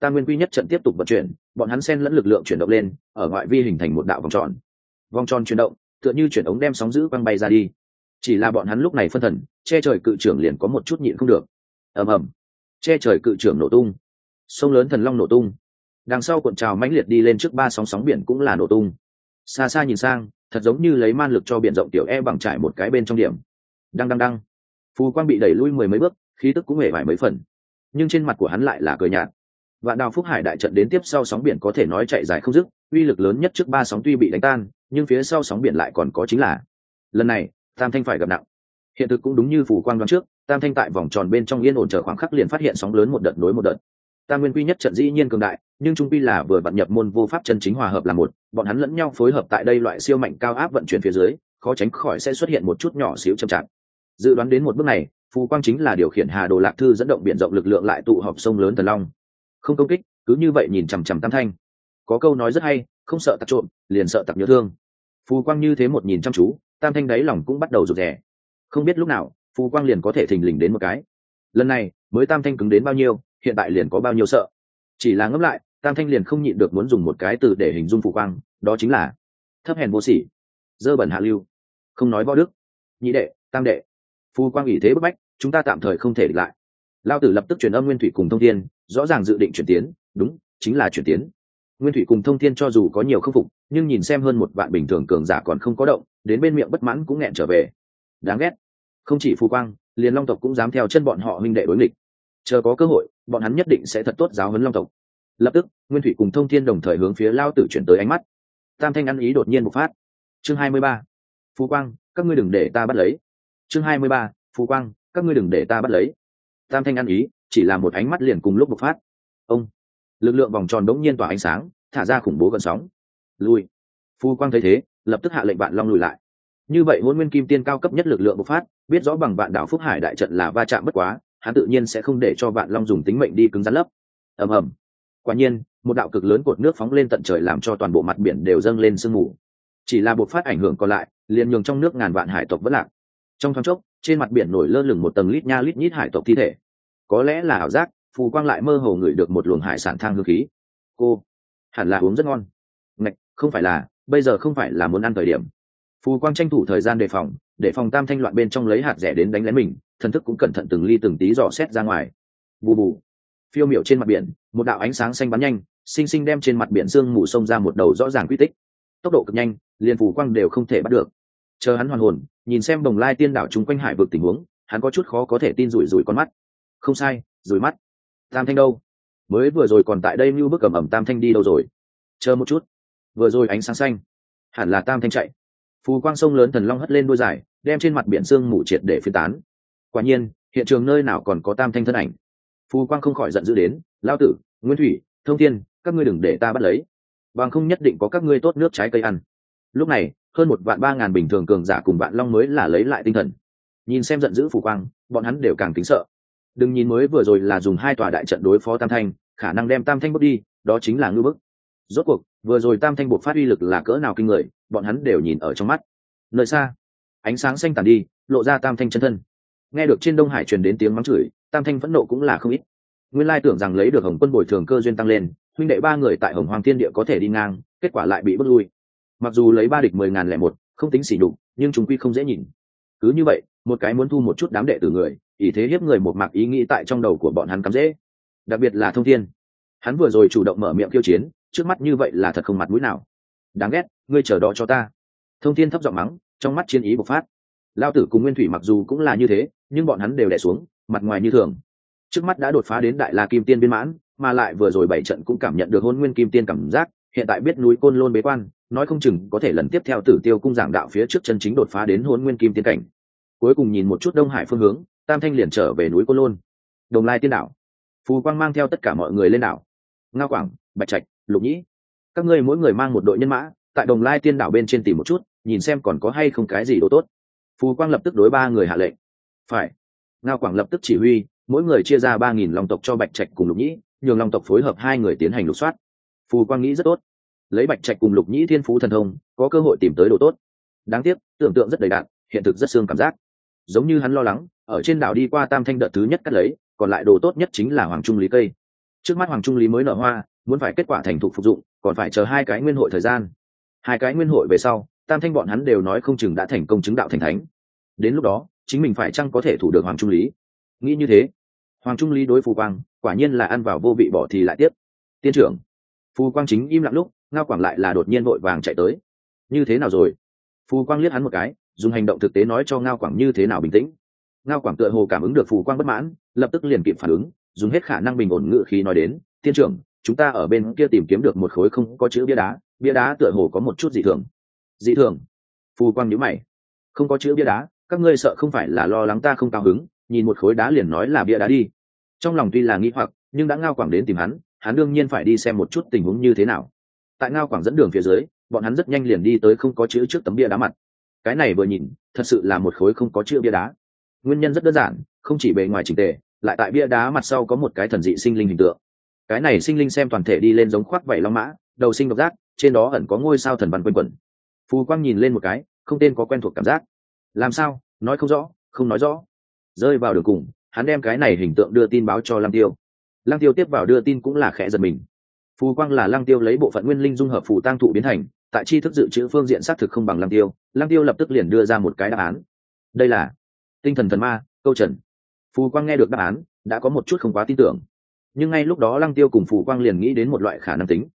A: Tam nguyên quy nhất trận tiếp tục vận chuyển, bọn hắn sen lẫn lực lượng chuyển động lên, ở ngoại vi hình thành một đạo vòng tròn. Vòng tròn chuyển động, tựa như chuyển ống đem sóng giữ quăng bay ra đi. Chỉ là bọn hắn lúc này phân thần che trời cự trưởng liền có một chút nhịn không được. Ầm ầm. Che trời cự trưởng nổ tung. Sông lớn thần long nổ tung. Đằng sau cuộn trào mãnh liệt đi lên trước ba sóng sóng biển cũng là nổ tung. Xa xa nhìn sang, thật giống như lấy man lực cho biển rộng tiểu e bằng trải một cái bên trong điểm. Đăng đăng đăng. Phù quang bị đẩy lui mười mấy bước, khí tức cũng hề vài mấy phần. Nhưng trên mặt của hắn lại là cười nhạt. Vạn đào phúc hải đại trận đến tiếp sau sóng biển có thể nói chạy dài không dứt, uy lực lớn nhất trước ba sóng tuy bị đánh tan, nhưng phía sau sóng biển lại còn có chính là. Lần này, tam thanh phải gặp nặng hiện thực cũng đúng như phủ quang đoán trước, tam thanh tại vòng tròn bên trong yên ổn chờ khoảng khắc liền phát hiện sóng lớn một đợt nối một đợt. Tam nguyên quy nhất trận dĩ nhiên cường đại, nhưng trung quy là vừa vận nhập môn vô pháp chân chính hòa hợp là một, bọn hắn lẫn nhau phối hợp tại đây loại siêu mạnh cao áp vận chuyển phía dưới, khó tránh khỏi sẽ xuất hiện một chút nhỏ xíu chậm chạp. Dự đoán đến một bước này, phù quang chính là điều khiển hà đồ lạc thư dẫn động biển rộng lực lượng lại tụ họp sông lớn thần long. Không công kích, cứ như vậy nhìn chằm chằm tam thanh. Có câu nói rất hay, không sợ tặc trộm, liền sợ tặc nhớ thương. Phù quang như thế một nhìn chăm chú, tam thanh đáy lòng cũng bắt đầu rụt rè không biết lúc nào, phù quang liền có thể thình lình đến một cái. Lần này, mới tam thanh cứng đến bao nhiêu, hiện tại liền có bao nhiêu sợ. Chỉ là ngẫm lại, tam thanh liền không nhịn được muốn dùng một cái từ để hình dung phù quang, đó chính là thấp hèn vô sỉ, dơ bẩn hạ lưu. Không nói võ đức. Nhị đệ, tam đệ. Phù quang ủy thế bức bách, chúng ta tạm thời không thể địch lại. Lao tử lập tức truyền âm nguyên thủy cùng thông thiên, rõ ràng dự định chuyển tiến, đúng, chính là chuyển tiến. Nguyên thủy cùng thông thiên cho dù có nhiều khâm phục, nhưng nhìn xem hơn một vạn bình thường cường giả còn không có động, đến bên miệng bất mãn cũng nghẹn trở về đáng ghét. Không chỉ phù quang, liền long tộc cũng dám theo chân bọn họ huynh đệ đối nghịch. Chờ có cơ hội, bọn hắn nhất định sẽ thật tốt giáo huấn long tộc. Lập tức, nguyên thủy cùng thông thiên đồng thời hướng phía lao tử chuyển tới ánh mắt. Tam thanh ăn ý đột nhiên bộc phát. Chương hai mươi ba. Phú quang, các ngươi đừng để ta bắt lấy. Chương hai mươi ba. Phú quang, các ngươi đừng để ta bắt lấy. Tam thanh ăn ý, chỉ là một ánh mắt liền cùng lúc bộc phát. Ông. Lực lượng vòng tròn đống nhiên tỏa ánh sáng, thả ra khủng bố gần sóng. Lùi. Phu quang thấy thế, lập tức hạ lệnh bạn long lùi lại như vậy hôn nguyên kim tiên cao cấp nhất lực lượng bộc phát, biết rõ bằng vạn đảo phúc hải đại trận là va chạm bất quá, hắn tự nhiên sẽ không để cho vạn long dùng tính mệnh đi cứng rắn lấp. Ầm ầm. Quả nhiên, một đạo cực lớn cột nước phóng lên tận trời làm cho toàn bộ mặt biển đều dâng lên sương mù. Chỉ là bộc phát ảnh hưởng còn lại, liền nhường trong nước ngàn vạn hải tộc vẫn lạc. Trong thoáng chốc, trên mặt biển nổi lơ lửng một tầng lít nha lít nhít hải tộc thi thể. Có lẽ là ảo giác, phù quang lại mơ hồ ngửi được một luồng hải sản thang hương khí. Cô, hẳn là uống rất ngon. Ngạch, không phải là, bây giờ không phải là muốn ăn thời điểm phù quang tranh thủ thời gian đề phòng, để phòng tam thanh loạn bên trong lấy hạt rẻ đến đánh lén mình, thần thức cũng cẩn thận từng ly từng tí dò xét ra ngoài. Bù bù. Phiêu miểu trên mặt biển, một đạo ánh sáng xanh bắn nhanh, xinh xinh đem trên mặt biển sương mù sông ra một đầu rõ ràng quy tích. Tốc độ cực nhanh, liền phù quang đều không thể bắt được. Chờ hắn hoàn hồn, nhìn xem đồng lai tiên đảo chung quanh hải vực tình huống, hắn có chút khó có thể tin rủi rủi con mắt. Không sai, rủi mắt. Tam thanh đâu? Mới vừa rồi còn tại đây mưu bức cầm ẩm tam thanh đi đâu rồi? Chờ một chút. Vừa rồi ánh sáng xanh. Hẳn là tam thanh chạy phù quang sông lớn thần long hất lên đôi dài, đem trên mặt biển sương mù triệt để phiên tán. Quả nhiên, hiện trường nơi nào còn có tam thanh thân ảnh? Phù quang không khỏi giận dữ đến lao tử, nguyên thủy, thông thiên, các ngươi đừng để ta bắt lấy. Bằng không nhất định có các ngươi tốt nước trái cây ăn. Lúc này, hơn một vạn ba ngàn bình thường cường giả cùng vạn long mới là lấy lại tinh thần. Nhìn xem giận dữ phù quang, bọn hắn đều càng kính sợ. Đừng nhìn mới vừa rồi là dùng hai tòa đại trận đối phó tam thanh, khả năng đem tam thanh bước đi, đó chính là ngư bức. Rốt cuộc vừa rồi tam thanh buộc phát uy lực là cỡ nào kinh người, bọn hắn đều nhìn ở trong mắt. Nơi xa, ánh sáng xanh tàn đi, lộ ra tam thanh chân thân. Nghe được trên đông hải truyền đến tiếng mắng chửi, tam thanh phẫn nộ cũng là không ít. Nguyên lai tưởng rằng lấy được hồng quân bồi thường cơ duyên tăng lên, huynh đệ ba người tại hồng hoàng thiên địa có thể đi ngang, kết quả lại bị bước lui. Mặc dù lấy ba địch mười ngàn lẻ một, không tính xỉ đục nhưng chúng quy không dễ nhìn. Cứ như vậy, một cái muốn thu một chút đám đệ tử người ý thế hiếp người một mạc ý nghĩ tại trong đầu của bọn hắn cắm dễ. Đặc biệt là thông thiên. Hắn vừa rồi chủ động mở miệng khiêu chiến trước mắt như vậy là thật không mặt mũi nào. Đáng ghét, ngươi chờ đó cho ta. Thông thiên thấp giọng mắng, trong mắt chiến ý bộc phát. Lao tử cùng nguyên thủy mặc dù cũng là như thế, nhưng bọn hắn đều đẻ xuống, mặt ngoài như thường. Trước mắt đã đột phá đến đại la kim tiên viên mãn, mà lại vừa rồi bảy trận cũng cảm nhận được hôn nguyên kim tiên cảm giác, hiện tại biết núi côn lôn bế quan, nói không chừng có thể lần tiếp theo tử tiêu cung giảng đạo phía trước chân chính đột phá đến hôn nguyên kim tiên cảnh. Cuối cùng nhìn một chút đông hải phương hướng, tam thanh liền trở về núi côn lôn. Đồng lai tiên đảo. Phù quang mang theo tất cả mọi người lên đảo. Ngao quảng, bạch trạch lục nhĩ, các ngươi mỗi người mang một đội nhân mã, tại đồng lai tiên đảo bên trên tìm một chút, nhìn xem còn có hay không cái gì đồ tốt. Phù quang lập tức đối ba người hạ lệnh. Phải. Ngao quảng lập tức chỉ huy, mỗi người chia ra ba nghìn long tộc cho bạch trạch cùng lục nhĩ, nhường long tộc phối hợp hai người tiến hành lục soát. Phù quang nghĩ rất tốt. Lấy bạch trạch cùng lục nhĩ thiên phú thần thông, có cơ hội tìm tới đồ tốt. Đáng tiếc, tưởng tượng rất đầy đạn, hiện thực rất xương cảm giác. Giống như hắn lo lắng, ở trên đảo đi qua tam thanh đợt thứ nhất cắt lấy, còn lại đồ tốt nhất chính là hoàng trung lý cây. Trước mắt hoàng trung lý mới nở hoa muốn phải kết quả thành thục phục dụng, còn phải chờ hai cái nguyên hội thời gian. Hai cái nguyên hội về sau, tam thanh bọn hắn đều nói không chừng đã thành công chứng đạo thành thánh. Đến lúc đó, chính mình phải chăng có thể thủ được hoàng trung lý? Nghĩ như thế, hoàng trung lý đối phù quang, quả nhiên là ăn vào vô vị bỏ thì lại tiếp. Tiên trưởng, phù quang chính im lặng lúc, ngao quảng lại là đột nhiên vội vàng chạy tới. Như thế nào rồi? Phù quang liếc hắn một cái, dùng hành động thực tế nói cho ngao quảng như thế nào bình tĩnh. Ngao quảng tựa hồ cảm ứng được phù quang bất mãn, lập tức liền kịp phản ứng, dùng hết khả năng bình ổn ngự khí nói đến, tiên trưởng chúng ta ở bên kia tìm kiếm được một khối không có chữ bia đá bia đá tựa hồ có một chút dị thường. Dị thường? Phù quang nhữ mày. Không có chữ bia đá, các ngươi sợ không phải là lo lắng ta không cao hứng, nhìn một khối đá liền nói là bia đá đi. Trong lòng tuy là nghĩ hoặc, nhưng đã ngao quảng đến tìm hắn hắn đương nhiên phải đi xem một chút tình huống như thế nào. Tại ngao quảng dẫn đường phía dưới, bọn hắn rất nhanh liền đi tới không có chữ trước tấm bia đá mặt. Cái này vừa nhìn, thật sự là một khối không có chữ bia đá. Nguyên nhân rất đơn giản, không chỉ bề ngoài trình tề, lại tại bia đá mặt sau có một cái thần dị sinh linh hình tượng cái này sinh linh xem toàn thể đi lên giống khoác vảy long mã, đầu sinh độc giác, trên đó ẩn có ngôi sao thần văn quanh quẩn. Phù quang nhìn lên một cái, không tên có quen thuộc cảm giác. Làm sao? Nói không rõ, không nói rõ. Rơi vào đường cùng, hắn đem cái này hình tượng đưa tin báo cho lăng tiêu. Lăng tiêu tiếp vào đưa tin cũng là khẽ giật mình. Phù quang là lăng tiêu lấy bộ phận nguyên linh dung hợp phù tăng thụ biến thành, tại chi thức dự trữ phương diện xác thực không bằng lăng tiêu lăng tiêu lập tức liền đưa ra một cái đáp án. Đây là tinh thần thần ma, câu trần. Phù quang nghe được đáp án, đã có một chút không quá tin tưởng nhưng ngay lúc đó lăng tiêu cùng phù quang liền nghĩ đến một loại khả năng tính.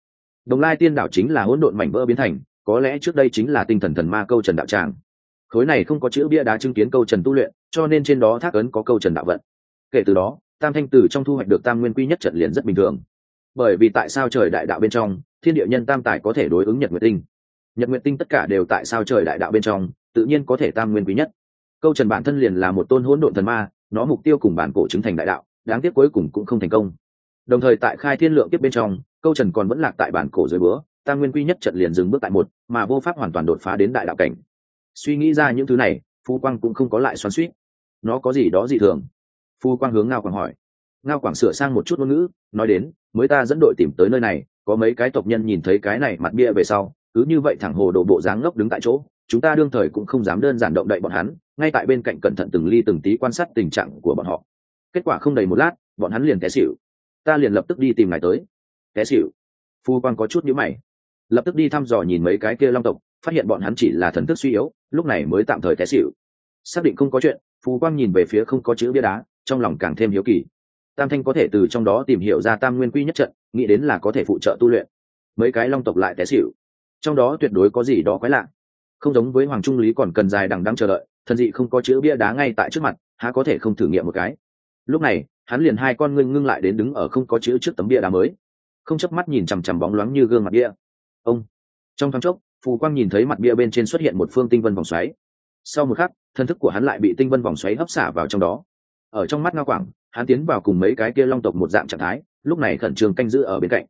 A: Đồng lai tiên đảo chính là hỗn độn mảnh vỡ biến thành, có lẽ trước đây chính là tinh thần thần ma câu trần đạo tràng. Khối này không có chữ bia đá chứng kiến câu trần tu luyện, cho nên trên đó thác ấn có câu trần đạo vận. Kể từ đó, tam thanh tử trong thu hoạch được tam nguyên quy nhất trận liền rất bình thường. Bởi vì tại sao trời đại đạo bên trong, thiên địa nhân tam tài có thể đối ứng nhật nguyệt tinh? Nhật nguyệt tinh tất cả đều tại sao trời đại đạo bên trong, tự nhiên có thể tam nguyên quý nhất. Câu trần bản thân liền là một tôn hỗn độn thần ma, nó mục tiêu cùng bản cổ chứng thành đại đạo, đáng tiếc cuối cùng cũng không thành công đồng thời tại khai thiên lượng tiếp bên trong, câu trần còn vẫn lạc tại bản cổ dưới bữa, tam nguyên quy nhất trận liền dừng bước tại một, mà vô pháp hoàn toàn đột phá đến đại đạo cảnh. Suy nghĩ ra những thứ này, phu quang cũng không có lại xoắn suýt nó có gì đó dị thường? Phu quang hướng ngao quảng hỏi. Ngao quảng sửa sang một chút ngôn ngữ, nói đến, mới ta dẫn đội tìm tới nơi này, có mấy cái tộc nhân nhìn thấy cái này mặt bia về sau, cứ như vậy thẳng hồ đổ bộ dáng ngốc đứng tại chỗ, chúng ta đương thời cũng không dám đơn giản động đậy bọn hắn, ngay tại bên cạnh cẩn thận từng ly từng tí quan sát tình trạng của bọn họ. Kết quả không đầy một lát, bọn hắn liền té xỉu ta liền lập tức đi tìm ngài tới. Té xịu phu quang có chút nhíu mày. Lập tức đi thăm dò nhìn mấy cái kia long tộc, phát hiện bọn hắn chỉ là thần thức suy yếu, lúc này mới tạm thời té xịu xác định không có chuyện phù quang nhìn về phía không có chữ bia đá, trong lòng càng thêm hiếu kỳ. Tam thanh có thể từ trong đó tìm hiểu ra tam nguyên quy nhất trận, nghĩ đến là có thể phụ trợ tu luyện. Mấy cái long tộc lại té xịu trong đó tuyệt đối có gì đó quái lạ. Không giống với hoàng trung lý còn cần dài đằng đang chờ đợi, thần dị không có chữ bia đá ngay tại trước mặt, há có thể không thử nghiệm một cái. Lúc này hắn liền hai con ngưng ngưng lại đến đứng ở không có chữ trước tấm bia đá mới, không chớp mắt nhìn chằm chằm bóng loáng như gương mặt bia ông, trong thoáng chốc, phù quang nhìn thấy mặt bia bên trên xuất hiện một phương tinh vân vòng xoáy sau một khắc, thân thức của hắn lại bị tinh vân vòng xoáy hấp xả vào trong đó ở trong mắt ngao quảng, hắn tiến vào cùng mấy cái kia long tộc một dạng trạng thái, lúc này khẩn trương canh giữ ở bên cạnh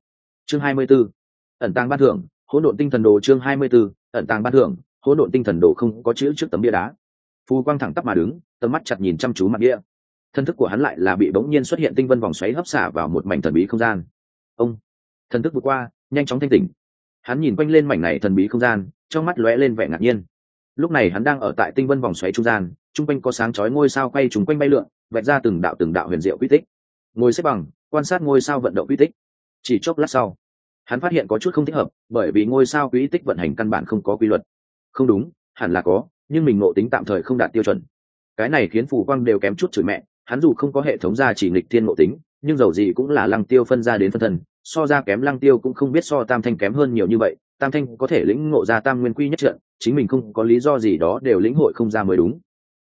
A: chương hai mươi 24. ẩn tàng ban thưởng, hỗn độn tinh thần đồ chương hai mươi 24. ẩn tàng ban thưởng, hỗn độn tinh thần đồ không có chữ trước tấm bia đá phù quang thẳng tắp mà đứng, tầm mắt chặt nhìn chăm chú mặt bia thân thức của hắn lại là bị bỗng nhiên xuất hiện tinh vân vòng xoáy hấp xả vào một mảnh thần bí không gian. Ông, thân thức vượt qua, nhanh chóng thanh tỉnh. Hắn nhìn quanh lên mảnh này thần bí không gian, trong mắt lóe lên vẻ ngạc nhiên. Lúc này hắn đang ở tại tinh vân vòng xoáy trung gian chung quanh có sáng chói ngôi sao quay trúng quanh bay lượn, vạch ra từng đạo từng đạo huyền diệu quy tích. Ngồi xếp bằng, quan sát ngôi sao vận động quy tích. Chỉ chốc lát sau, hắn phát hiện có chút không thích hợp, bởi vì ngôi sao quy tích vận hành căn bản không có quy luật. Không đúng, hẳn là có, nhưng mình ngộ tính tạm thời không đạt tiêu chuẩn. Cái này khiến phù quang đều kém chút chửi mẹ hắn dù không có hệ thống gia chỉ nghịch thiên ngộ tính, nhưng dầu gì cũng là lăng tiêu phân ra đến phân thần, so ra kém lăng tiêu cũng không biết so tam thanh kém hơn nhiều như vậy, tam thanh có thể lĩnh ngộ ra tam nguyên quy nhất trận, chính mình không có lý do gì đó đều lĩnh hội không ra mới đúng.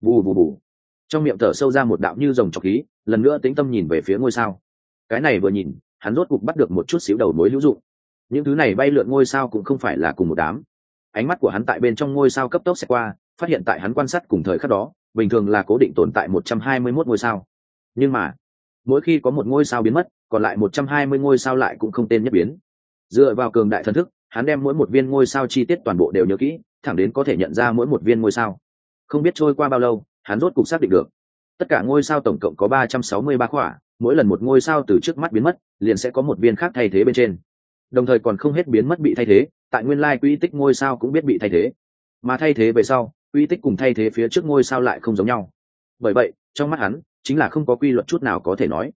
A: Bù bù bù. Trong miệng thở sâu ra một đạo như dòng trọc khí, lần nữa tĩnh tâm nhìn về phía ngôi sao. Cái này vừa nhìn, hắn rốt cục bắt được một chút xíu đầu mối hữu dụng. Những thứ này bay lượn ngôi sao cũng không phải là cùng một đám. Ánh mắt của hắn tại bên trong ngôi sao cấp tốc sẽ qua, phát hiện tại hắn quan sát cùng thời khắc đó bình thường là cố định tồn tại 121 ngôi sao. Nhưng mà, mỗi khi có một ngôi sao biến mất, còn lại một trăm hai mươi ngôi sao lại cũng không tên nhất biến. Dựa vào cường đại thần thức, hắn đem mỗi một viên ngôi sao chi tiết toàn bộ đều nhớ kỹ, thẳng đến có thể nhận ra mỗi một viên ngôi sao. Không biết trôi qua bao lâu, hắn rốt cục xác định được. Tất cả ngôi sao tổng cộng có ba trăm sáu mươi ba khỏa, mỗi lần một ngôi sao từ trước mắt biến mất, liền sẽ có một viên khác thay thế bên trên. Đồng thời còn không hết biến mất bị thay thế, tại nguyên lai quỹ tích ngôi sao cũng biết bị thay thế. Mà thay thế về sau uy tích cùng thay thế phía trước ngôi sao lại không giống nhau. Bởi vậy, trong mắt hắn, chính là không có quy luật chút nào có thể nói.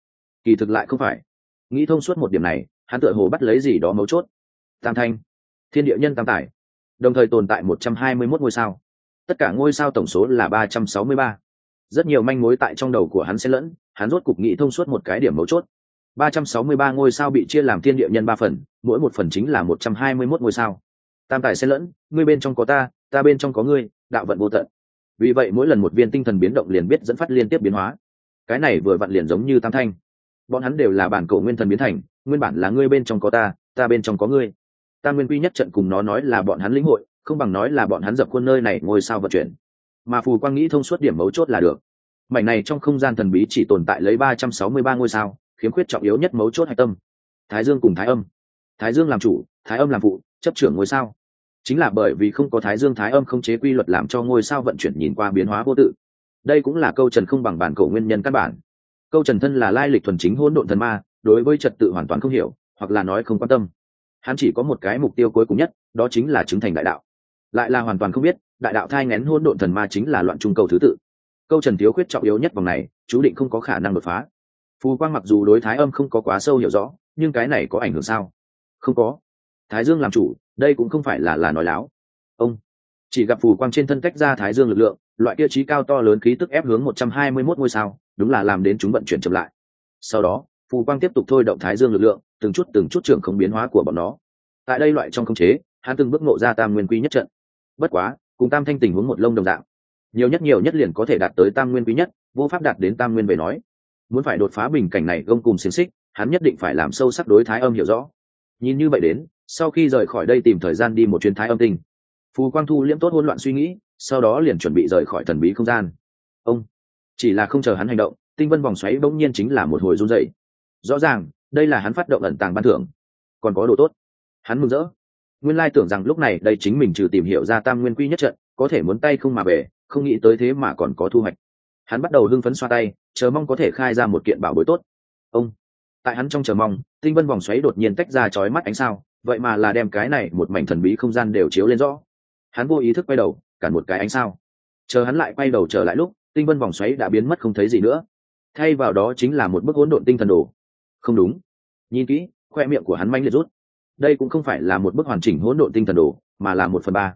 A: Kỳ thực lại không phải. Nghĩ thông suốt một điểm này, hắn tựa hồ bắt lấy gì đó mấu chốt. Tam thanh. Thiên địa nhân tam tải. đồng thời tồn tại một trăm hai mươi 121 ngôi sao. Tất cả ngôi sao tổng số là ba trăm sáu mươi ba. Rất nhiều manh mối tại trong đầu của hắn sẽ lẫn, hắn rốt cục nghĩ thông suốt một cái điểm mấu chốt. ba trăm sáu mươi ba ngôi sao bị chia làm thiên địa nhân ba phần, mỗi một phần chính là một trăm hai mươi 121 ngôi sao. Tam tài sẽ lẫn, ngươi bên trong có ta ta bên trong có ngươi đạo vận vô tận. Vì vậy mỗi lần một viên tinh thần biến động liền biết dẫn phát liên tiếp biến hóa. Cái này vừa vặn liền giống như tam thanh. Bọn hắn đều là bản cầu nguyên thần biến thành, nguyên bản là ngươi bên trong có ta ta bên trong có ngươi. Ta nguyên quy nhất trận cùng nó nói là bọn hắn lĩnh hội, không bằng nói là bọn hắn dập khuôn nơi này ngôi sao vận chuyển. Mà phù quang nghĩ thông suốt điểm mấu chốt là được. Mảnh này trong không gian thần bí chỉ tồn tại lấy ba trăm sáu mươi ba ngôi sao, khiếm khuyết trọng yếu nhất mấu chốt hạch tâm. Thái dương cùng thái âm. Thái dương làm chủ, thái âm làm phụ, chấp trưởng ngôi sao chính là bởi vì không có thái dương thái âm không chế quy luật làm cho ngôi sao vận chuyển nhìn qua biến hóa vô tự. Đây cũng là câu trần không bằng bản cổ nguyên nhân căn bản. Câu trần thân là lai lịch thuần chính hỗn độn thần ma, đối với trật tự hoàn toàn không hiểu, hoặc là nói không quan tâm. Hắn chỉ có một cái mục tiêu cuối cùng nhất, đó chính là chứng thành đại đạo. Lại là hoàn toàn không biết, đại đạo thai ngén hỗn độn thần ma chính là loạn trung cầu thứ tự. Câu trần thiếu khuyết trọng yếu nhất vòng này, chú định không có khả năng đột phá. Phù quang mặc dù đối thái âm không có quá sâu hiểu rõ, nhưng cái này có ảnh hưởng sao? Không có. Thái dương làm chủ đây cũng không phải là là nói láo. Ông chỉ gặp phù quang trên thân cách ra thái dương lực lượng, loại tiêu chí cao to lớn khí tức ép hướng một trăm hai mươi 121 ngôi sao, đúng là làm đến chúng vận chuyển chậm lại. Sau đó, phù quang tiếp tục thôi động thái dương lực lượng, từng chút từng chút trưởng không biến hóa của bọn nó. Tại đây loại trong khống chế, hắn từng bước nộ ra tam nguyên quy nhất trận. Bất quá, cùng tam thanh tình huống một lông đồng dạng, nhiều nhất nhiều nhất liền có thể đạt tới tam nguyên quý nhất, vô pháp đạt đến tam nguyên về nói. Muốn phải đột phá bình cảnh này gông cùng xiềng xích, hắn nhất định phải làm sâu sắc đối thái âm hiểu rõ. Nhìn như vậy đến sau khi rời khỏi đây tìm thời gian đi một chuyến thái âm tinh. Phù quang thu liễm tốt hỗn loạn suy nghĩ, sau đó liền chuẩn bị rời khỏi thần bí không gian. Ông, chỉ là không chờ hắn hành động, tinh vân vòng xoáy bỗng nhiên chính là một hồi run dậy rõ ràng, đây là hắn phát động ẩn tàng ban thưởng. Còn có đồ tốt. Hắn mừng rỡ. Nguyên lai tưởng rằng lúc này đây chính mình trừ tìm hiểu ra tam nguyên quy nhất trận, có thể muốn tay không mà về, không nghĩ tới thế mà còn có thu hoạch. Hắn bắt đầu hưng phấn xoa tay, chờ mong có thể khai ra một kiện bảo bối tốt. Ông, tại hắn trong chờ mong, tinh vân vòng xoáy đột nhiên tách ra chói mắt ánh sao vậy mà là đem cái này một mảnh thần bí không gian đều chiếu lên rõ. Hắn vô ý thức quay đầu cản một cái ánh sao. Chờ hắn lại quay đầu trở lại lúc, tinh vân vòng xoáy đã biến mất không thấy gì nữa. Thay vào đó chính là một bức hỗn độn tinh thần đồ. Không đúng. Nhìn kỹ, khoe miệng của hắn manh liệt rút. Đây cũng không phải là một bức hoàn chỉnh hỗn độn tinh thần đồ, mà là một phần ba.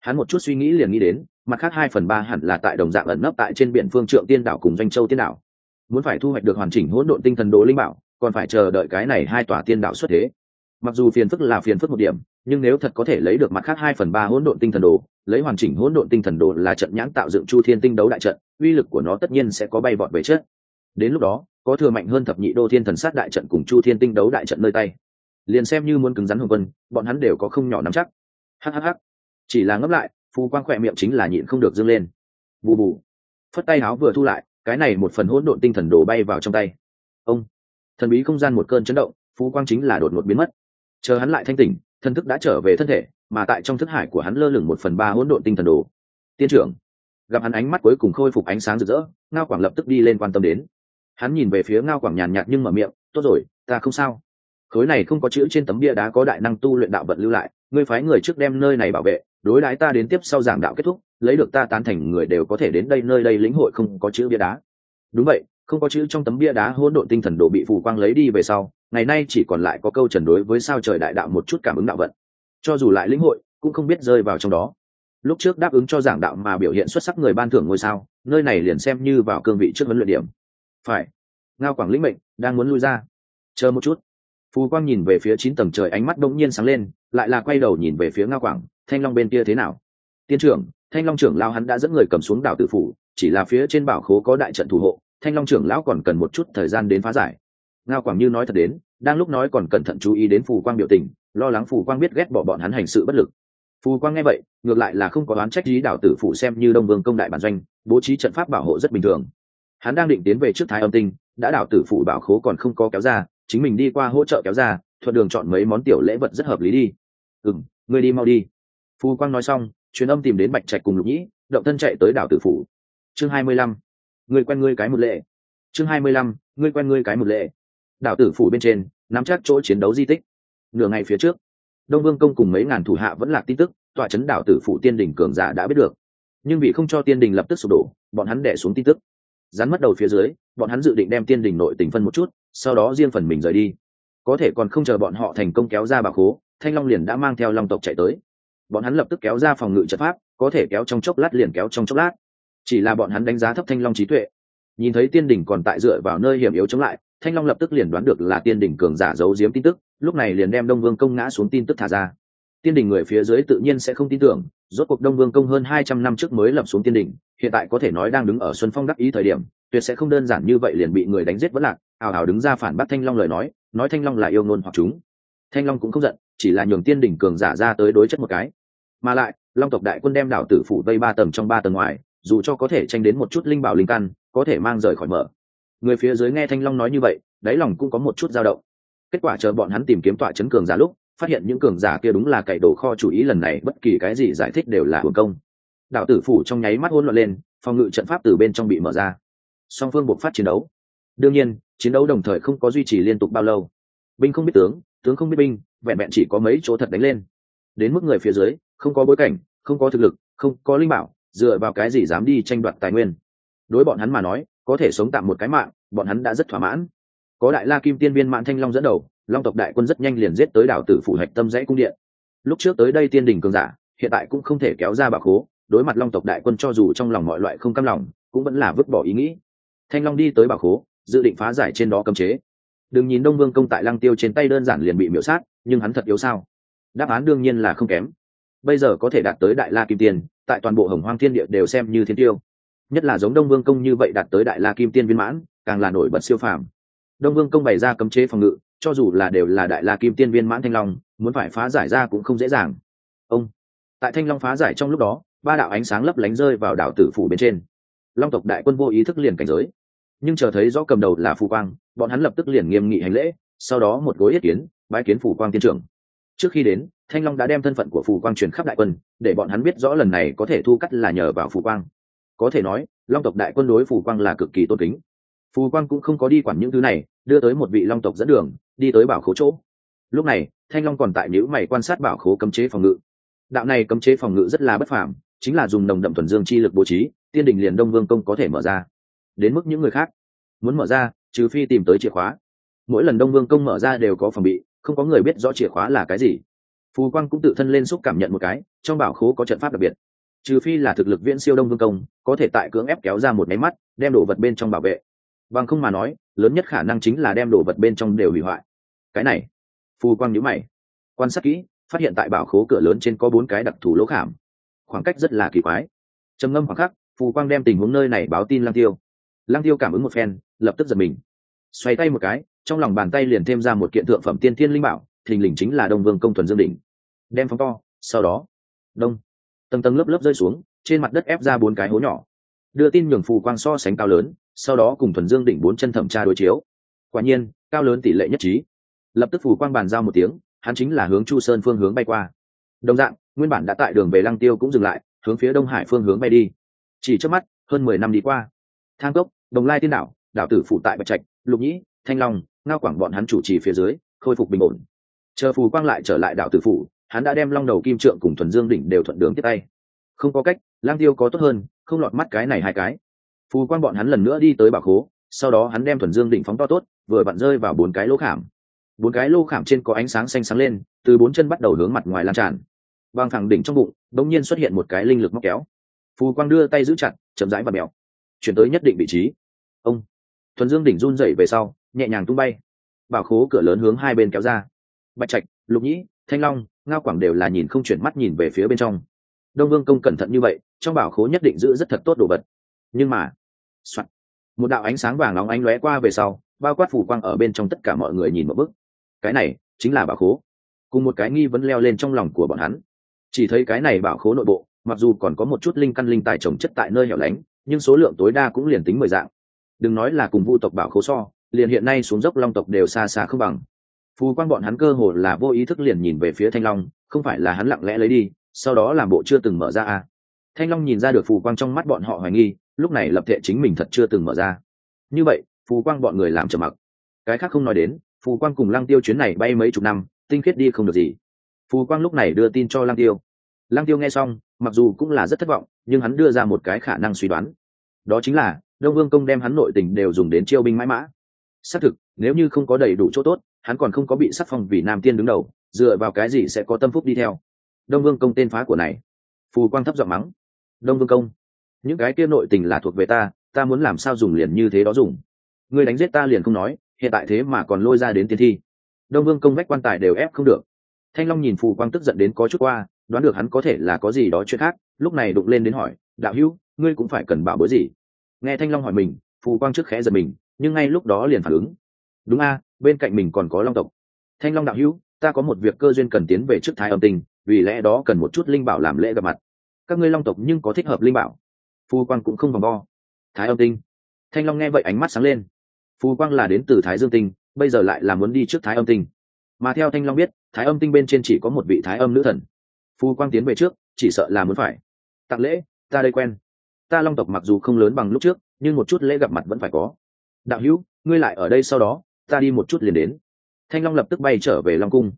A: Hắn một chút suy nghĩ liền nghĩ đến, mặt khác hai phần ba hẳn là tại đồng dạng ẩn nấp tại trên biển phương trượng tiên đảo cùng doanh châu tiên đảo. Muốn phải thu hoạch được hoàn chỉnh hỗn độn tinh thần đồ linh bảo, còn phải chờ đợi cái này hai tòa tiên đảo xuất thế mặc dù phiền phức là phiền phức một điểm, nhưng nếu thật có thể lấy được mặt khác hai phần ba hỗn độn tinh thần đồ, lấy hoàn chỉnh hỗn độn tinh thần đồ là trận nhãn tạo dựng chu thiên tinh đấu đại trận, uy lực của nó tất nhiên sẽ có bay vọt về chết đến lúc đó, có thừa mạnh hơn thập nhị đô thiên thần sát đại trận cùng chu thiên tinh đấu đại trận nơi tay. Liền xem như muốn cứng rắn hồng vân bọn hắn đều có không nhỏ nắm chắc. Hhh chỉ là ngấp lại, phù quang khỏe miệng chính là nhịn không được dâng lên. Bù bù. Phất tay áo vừa thu lại, cái này một phần hỗn độn tinh thần đồ bay vào trong tay. Ông. Thần bí không gian một cơn chấn động phú quang chính là đột ngột biến mất chờ hắn lại thanh tỉnh, thân thức đã trở về thân thể, mà tại trong thức hải của hắn lơ lửng một phần ba hỗn độn tinh thần đồ. Tiên trưởng, gặp hắn ánh mắt cuối cùng khôi phục ánh sáng rực rỡ, ngao quảng lập tức đi lên quan tâm đến. Hắn nhìn về phía ngao quảng nhàn nhạt nhưng mở miệng, tốt rồi, ta không sao. Khối này không có chữ trên tấm bia đá có đại năng tu luyện đạo vận lưu lại, ngươi phái người trước đem nơi này bảo vệ, đối đãi ta đến tiếp sau giảng đạo kết thúc, lấy được ta tán thành người đều có thể đến đây, nơi đây lĩnh hội không có chữ bia đá. Đúng vậy, không có chữ trong tấm bia đá hỗn độn tinh thần đồ bị phù quang lấy đi về sau ngày nay chỉ còn lại có câu trần đối với sao trời đại đạo một chút cảm ứng đạo vận. Cho dù lại lĩnh hội, cũng không biết rơi vào trong đó. Lúc trước đáp ứng cho giảng đạo mà biểu hiện xuất sắc người ban thưởng ngôi sao, nơi này liền xem như vào cương vị trước huấn luyện điểm. Phải. Ngao quảng lĩnh mệnh, đang muốn lui ra. Chờ một chút. Phù quang nhìn về phía chín tầng trời ánh mắt đông nhiên sáng lên, lại là quay đầu nhìn về phía ngao quảng, thanh long bên kia thế nào? Tiên trưởng, thanh long trưởng lao hắn đã dẫn người cầm xuống đảo tự phủ, chỉ là phía trên bảo khố có đại trận thủ hộ, thanh long trưởng lão còn cần một chút thời gian đến phá giải ngao quảng như nói thật đến, đang lúc nói còn cẩn thận chú ý đến phù quang biểu tình, lo lắng phù quang biết ghét bỏ bọn hắn hành sự bất lực. Phù quang nghe vậy, ngược lại là không có đoán trách lý đảo tử phụ xem như đông vương công đại bản doanh, bố trí trận pháp bảo hộ rất bình thường. Hắn đang định tiến về trước thái âm tinh, đã đảo tử phụ bảo khố còn không có kéo ra, chính mình đi qua hỗ trợ kéo ra, thuận đường chọn mấy món tiểu lễ vật rất hợp lý đi. Ừ m ngươi đi mau đi. Phù quang nói xong, truyền âm tìm đến bạch trạch cùng lục nhĩ, động thân chạy tới đảo tử phủ. Chương hai mươi lăm, ngươi quen ngươi cái một lệ. Chương hai mươi lăm, ngươi quen ngươi cái một lệ đảo tử phủ bên trên, nắm chắc chỗ chiến đấu di tích. Nửa ngày phía trước, đông vương công cùng mấy ngàn thủ hạ vẫn là tin tức, tọa chấn đảo tử phủ tiên đình cường giả đã biết được. Nhưng vì không cho tiên đình lập tức sụp đổ, bọn hắn đẻ xuống tin tức. Rắn mất đầu phía dưới, bọn hắn dự định đem tiên đình nội tình phân một chút, sau đó riêng phần mình rời đi. Có thể còn không chờ bọn họ thành công kéo ra bà khố, thanh long liền đã mang theo long tộc chạy tới. Bọn hắn lập tức kéo ra phòng ngự trận pháp, có thể kéo trong chốc lát liền kéo trong chốc lát. Chỉ là bọn hắn đánh giá thấp thanh long trí tuệ. Nhìn thấy tiên đình còn tại dựa vào nơi hiểm yếu chống lại thanh long lập tức liền đoán được là tiên đỉnh cường giả giấu giếm tin tức, lúc này liền đem đông vương công ngã xuống tin tức thả ra. Tiên đỉnh người phía dưới tự nhiên sẽ không tin tưởng, rốt cuộc đông vương công hơn hai trăm năm trước mới lập xuống tiên đỉnh, hiện tại có thể nói đang đứng ở xuân phong đắc ý thời điểm, tuyệt sẽ không đơn giản như vậy liền bị người đánh giết vẫn lạc. Ào ào đứng ra phản bác thanh long lời nói nói thanh long là yêu ngôn hoặc chúng. Thanh long cũng không giận, chỉ là nhường tiên đỉnh cường giả ra tới đối chất một cái. Mà lại, long tộc đại quân đem đảo tử phủ vây ba tầng trong ba tầng ngoài, dù cho có thể tranh đến một chút linh bảo linh căn, có thể mang rời khỏi mở người phía dưới nghe thanh long nói như vậy, đáy lòng cũng có một chút dao động. Kết quả chờ bọn hắn tìm kiếm tọa chấn cường giả lúc, phát hiện những cường giả kia đúng là cậy đồ kho chủ ý lần này, bất kỳ cái gì giải thích đều là hưởng công. Đạo tử phủ trong nháy mắt hỗn loạn lên, phòng ngự trận pháp từ bên trong bị mở ra. Song phương buộc phát chiến đấu. Đương nhiên, chiến đấu đồng thời không có duy trì liên tục bao lâu. Binh không biết tướng tướng không biết binh, vẹn vẹn chỉ có mấy chỗ thật đánh lên. Đến mức người phía dưới, không có bối cảnh, không có thực lực, không có linh bảo, dựa vào cái gì dám đi tranh đoạt tài nguyên. Đối bọn hắn mà nói có thể sống tạm một cái mạng, bọn hắn đã rất thỏa mãn. Có đại la kim tiên viên mãn thanh long dẫn đầu, long tộc đại quân rất nhanh liền giết tới đảo tử phủ hạch tâm rẽ cung điện. Lúc trước tới đây tiên đình cường giả, hiện tại cũng không thể kéo ra bạc hố đối mặt long tộc đại quân cho dù trong lòng mọi loại không cam lòng, cũng vẫn là vứt bỏ ý nghĩ. Thanh long đi tới bạc hố dự định phá giải trên đó cấm chế. Đừng nhìn đông vương công tại lăng tiêu trên tay đơn giản liền bị miễu sát, nhưng hắn thật yếu sao? Đáp án đương nhiên là không kém. Bây giờ có thể đạt tới đại la kim tiên, tại toàn bộ hồng hoang thiên địa đều xem như thiên tiêu nhất là giống đông vương công như vậy đạt tới đại la kim tiên viên mãn, càng là nổi bật siêu phàm. Đông vương công bày ra cấm chế phòng ngự, cho dù là đều là đại la kim tiên viên mãn thanh long, muốn phải phá giải ra cũng không dễ dàng. Ông, tại thanh long phá giải trong lúc đó, ba đạo ánh sáng lấp lánh rơi vào đảo tử phủ bên trên. Long tộc đại quân vô ý thức liền cảnh giới. Nhưng chờ thấy rõ cầm đầu là phù quang, bọn hắn lập tức liền nghiêm nghị hành lễ, sau đó một gối yết kiến, bái kiến phù quang tiên trưởng. Trước khi đến, thanh long đã đem thân phận của phù quang truyền khắp đại quân, để bọn hắn biết rõ lần này có thể thu cắt là nhờ vào phù quang có thể nói, long tộc đại quân đối phù quang là cực kỳ tôn kính. Phù quang cũng không có đi quản những thứ này, đưa tới một vị long tộc dẫn đường, đi tới bảo khố chỗ. Lúc này, thanh long còn tại nhữ mày quan sát bảo khố cấm chế phòng ngự. Đạo này cấm chế phòng ngự rất là bất phàm, chính là dùng nồng đậm thuần dương chi lực bố trí, tiên đình liền đông vương công có thể mở ra. Đến mức những người khác, muốn mở ra, trừ phi tìm tới chìa khóa. Mỗi lần đông vương công mở ra đều có phòng bị, không có người biết rõ chìa khóa là cái gì. Phù quang cũng tự thân lên xúc cảm nhận một cái, trong bảo khố có trận pháp đặc biệt trừ phi là thực lực viễn siêu đông vương công, có thể tại cưỡng ép kéo ra một máy mắt, đem đồ vật bên trong bảo vệ. Bằng không mà nói, lớn nhất khả năng chính là đem đồ vật bên trong đều hủy hoại. Cái này, phù quang nhữ mày. Quan sát kỹ, phát hiện tại bảo khố cửa lớn trên có bốn cái đặc thù lỗ khảm. Khoảng cách rất là kỳ quái. Trầm ngâm khoảng khắc, phù quang đem tình huống nơi này báo tin lang tiêu. Lang tiêu cảm ứng một phen, lập tức giật mình. Xoay tay một cái, trong lòng bàn tay liền thêm ra một kiện thượng phẩm tiên thiên linh bảo, thình lình chính là đông vương công thuần dương đỉnh. Đem phóng to, sau đó, đông tầng tầng lớp lớp rơi xuống, trên mặt đất ép ra bốn cái hố nhỏ. Đưa tin nhường phù quang so sánh cao lớn, sau đó cùng thuần dương đỉnh bốn chân thẩm tra đối chiếu. Quả nhiên, cao lớn tỷ lệ nhất trí. Lập tức phù quang bàn giao một tiếng, hắn chính là hướng chu sơn phương hướng bay qua. Đồng dạng, nguyên bản đã tại đường về lăng tiêu cũng dừng lại, hướng phía đông hải phương hướng bay đi. Chỉ trước mắt, hơn mười năm đi qua. Thang cốc, đồng lai tiên đảo đảo tử phụ tại bạch trạch, lục nhĩ, thanh long, ngao quảng bọn hắn chủ trì phía dưới, khôi phục bình ổn. Chờ phù quang lại trở lại đảo tử phủ hắn đã đem long đầu kim trượng cùng thuần dương đỉnh đều thuận đường tiếp tay. Không có cách, lang tiêu có tốt hơn, không lọt mắt cái này hai cái. Phù quang bọn hắn lần nữa đi tới bảo khố, sau đó hắn đem thuần dương đỉnh phóng to tốt, vừa vặn rơi vào bốn cái lỗ khảm. Bốn cái lô khảm trên có ánh sáng xanh sáng lên, từ bốn chân bắt đầu hướng mặt ngoài lan tràn. Bằng thẳng đỉnh trong bụng, bỗng nhiên xuất hiện một cái linh lực móc kéo. Phù quang đưa tay giữ chặt, chậm rãi và mèo. Chuyển tới nhất định vị trí. Ông. Thuần dương đỉnh run dậy về sau, nhẹ nhàng tung bay. Bảo khố cửa lớn hướng hai bên kéo ra. Bạch trạch, lục nhĩ, thanh long ngao quảng đều là nhìn không chuyển mắt nhìn về phía bên trong. Đông vương công cẩn thận như vậy, trong bảo khố nhất định giữ rất thật tốt đồ vật. Nhưng mà、Soạn. một đạo ánh sáng vàng nóng ánh lóe qua về sau, bao quát phủ quang ở bên trong tất cả mọi người nhìn một bức cái này chính là bảo khố. Cùng một cái nghi vấn leo lên trong lòng của bọn hắn. Chỉ thấy cái này bảo khố nội bộ, mặc dù còn có một chút linh căn linh tài trồng chất tại nơi hẻo lánh, nhưng số lượng tối đa cũng liền tính mười dạng. Đừng nói là cùng vu tộc bảo khố so, liền hiện nay xuống dốc long tộc đều xa xa không bằng phù quang bọn hắn cơ hồ là vô ý thức liền nhìn về phía thanh long, không phải là hắn lặng lẽ lấy đi, sau đó làm bộ chưa từng mở ra à. thanh long nhìn ra được phù quang trong mắt bọn họ hoài nghi, lúc này lập thể chính mình thật chưa từng mở ra. Như vậy, phù quang bọn người làm trầm mặc. Cái khác không nói đến, phù quang cùng lăng tiêu chuyến này bay mấy chục năm, tinh khiết đi không được gì. Phù quang lúc này đưa tin cho lăng tiêu. Lăng tiêu nghe xong, mặc dù cũng là rất thất vọng, nhưng hắn đưa ra một cái khả năng suy đoán. Đó chính là, đông vương công đem hắn nội tình đều dùng đến chiêu binh mãi mã. Xác thực, nếu như không có đầy đủ chỗ tốt hắn còn không có bị sắc phong vì nam tiên đứng đầu, dựa vào cái gì sẽ có tâm phúc đi theo? Đông vương công tên phá của này, phù quang thấp giọng mắng. Đông vương công, những cái kia nội tình là thuộc về ta ta muốn làm sao dùng liền như thế đó dùng. Người đánh giết ta liền không nói, hiện tại thế mà còn lôi ra đến tiên thi. Đông vương công vách quan tài đều ép không được. Thanh long nhìn phù quang tức giận đến có chút qua, đoán được hắn có thể là có gì đó chuyện khác, lúc này đụng lên đến hỏi, đạo hữu, ngươi cũng phải cần bảo bối gì? Nghe thanh long hỏi mình, phù quang trước khẽ giật mình, nhưng ngay lúc đó liền phản ứng. Đúng a bên cạnh mình còn có long tộc. Thanh long đạo hữu, ta có một việc cơ duyên cần tiến về trước thái âm tình vì lẽ đó cần một chút linh bảo làm lễ gặp mặt. Các ngươi long tộc nhưng có thích hợp linh bảo. Phù quang cũng không vòng vo. Thái âm tinh. Thanh long nghe vậy ánh mắt sáng lên. Phù quang là đến từ thái dương tinh, bây giờ lại là muốn đi trước thái âm tinh. Mà theo thanh long biết, thái âm tinh bên trên chỉ có một vị thái âm nữ thần. Phù quang tiến về trước, chỉ sợ là muốn phải. Tặng lễ, ta đây quen. Ta long tộc mặc dù không lớn bằng lúc trước, nhưng một chút lễ gặp mặt vẫn phải có. Đạo hữu, ngươi lại ở đây sau đó ta đi một chút liền đến. Thanh long lập tức bay trở về long cung.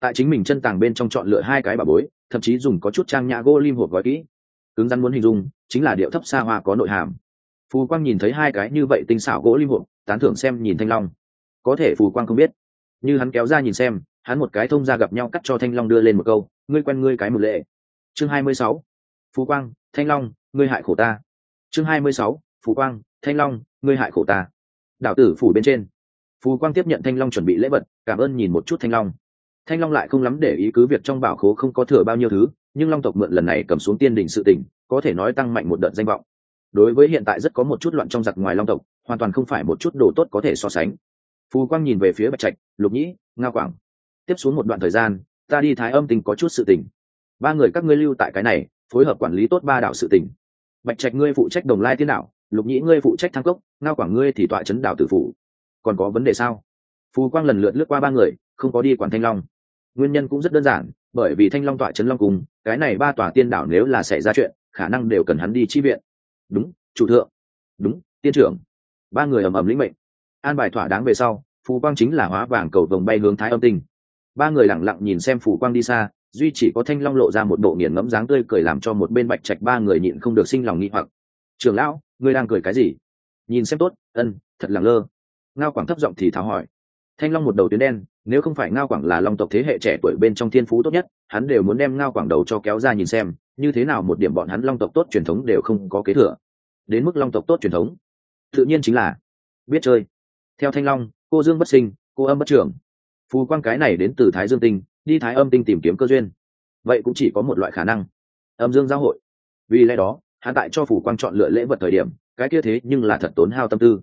A: Tại chính mình chân tàng bên trong chọn lựa hai cái bà bối, thậm chí dùng có chút trang nhã gỗ lim hộp gói kỹ. Cứng rắn muốn hình dung, chính là điệu thấp xa hoa có nội hàm. Phù quang nhìn thấy hai cái như vậy tinh xảo gỗ lim hộp, tán thưởng xem nhìn thanh long. Có thể phù quang không biết. Như hắn kéo ra nhìn xem, hắn một cái thông ra gặp nhau cắt cho thanh long đưa lên một câu, ngươi quen ngươi cái một lệ. Chương hai mươi sáu, phù quang, thanh long, ngươi hại khổ ta. Chương hai mươi sáu, phù quang, thanh long, ngươi hại khổ ta. Đạo tử phủ bên trên phù quang tiếp nhận thanh long chuẩn bị lễ vật cảm ơn nhìn một chút thanh long. Thanh long lại không lắm để ý cứ việc trong bảo khố không có thừa bao nhiêu thứ nhưng long tộc mượn lần này cầm xuống tiên đình sự tỉnh có thể nói tăng mạnh một đợt danh vọng. Đối với hiện tại rất có một chút loạn trong giặc ngoài long tộc hoàn toàn không phải một chút đồ tốt có thể so sánh. Phù quang nhìn về phía bạch trạch lục nhĩ nga quảng tiếp xuống một đoạn thời gian ta đi thái âm tình có chút sự tình. Ba người các ngươi lưu tại cái này phối hợp quản lý tốt ba đảo sự tình. Bạch trạch ngươi phụ trách đồng lai tiên đảo, lục nhĩ ngươi phụ trách thăng cốc ngao quảng ngươi thì tọa chấn đảo tử phủ còn có vấn đề sao? Phù quang lần lượt lướt qua ba người, không có đi quản thanh long. Nguyên nhân cũng rất đơn giản, bởi vì thanh long tọa chấn long cùng cái này ba tòa tiên đảo nếu là xảy ra chuyện, khả năng đều cần hắn đi chi viện. Đúng, chủ thượng. Đúng, tiên trưởng. Ba người ầm ầm lĩnh mệnh. An bài thỏa đáng về sau, phù quang chính là hóa vàng cầu vồng bay hướng thái âm tinh. Ba người lẳng lặng nhìn xem phù quang đi xa, duy chỉ có thanh long lộ ra một bộ nghiền ngẫm dáng tươi cười làm cho một bên bạch trạch ba người nhịn không được sinh lòng nghi hoặc. Trường lão, ngươi đang cười cái gì? Nhìn xem tốt, ân, thật lẳng lơ ngao quảng thấp giọng thì tháo hỏi. Thanh long một đầu tuyến đen, nếu không phải ngao quảng là long tộc thế hệ trẻ tuổi bên trong thiên phú tốt nhất, hắn đều muốn đem ngao quảng đầu cho kéo ra nhìn xem, như thế nào một điểm bọn hắn long tộc tốt truyền thống đều không có kế thừa. Đến mức long tộc tốt truyền thống, tự nhiên chính là biết chơi. Theo thanh long, cô dương bất sinh, cô âm bất trưởng, phù quang cái này đến từ thái dương tinh, đi thái âm tinh tìm kiếm cơ duyên. Vậy cũng chỉ có một loại khả năng, âm dương giao hội. Vì lẽ đó, hắn tại cho phù quang chọn lựa lễ vật thời điểm, cái kia thế nhưng là thật tốn hao tâm tư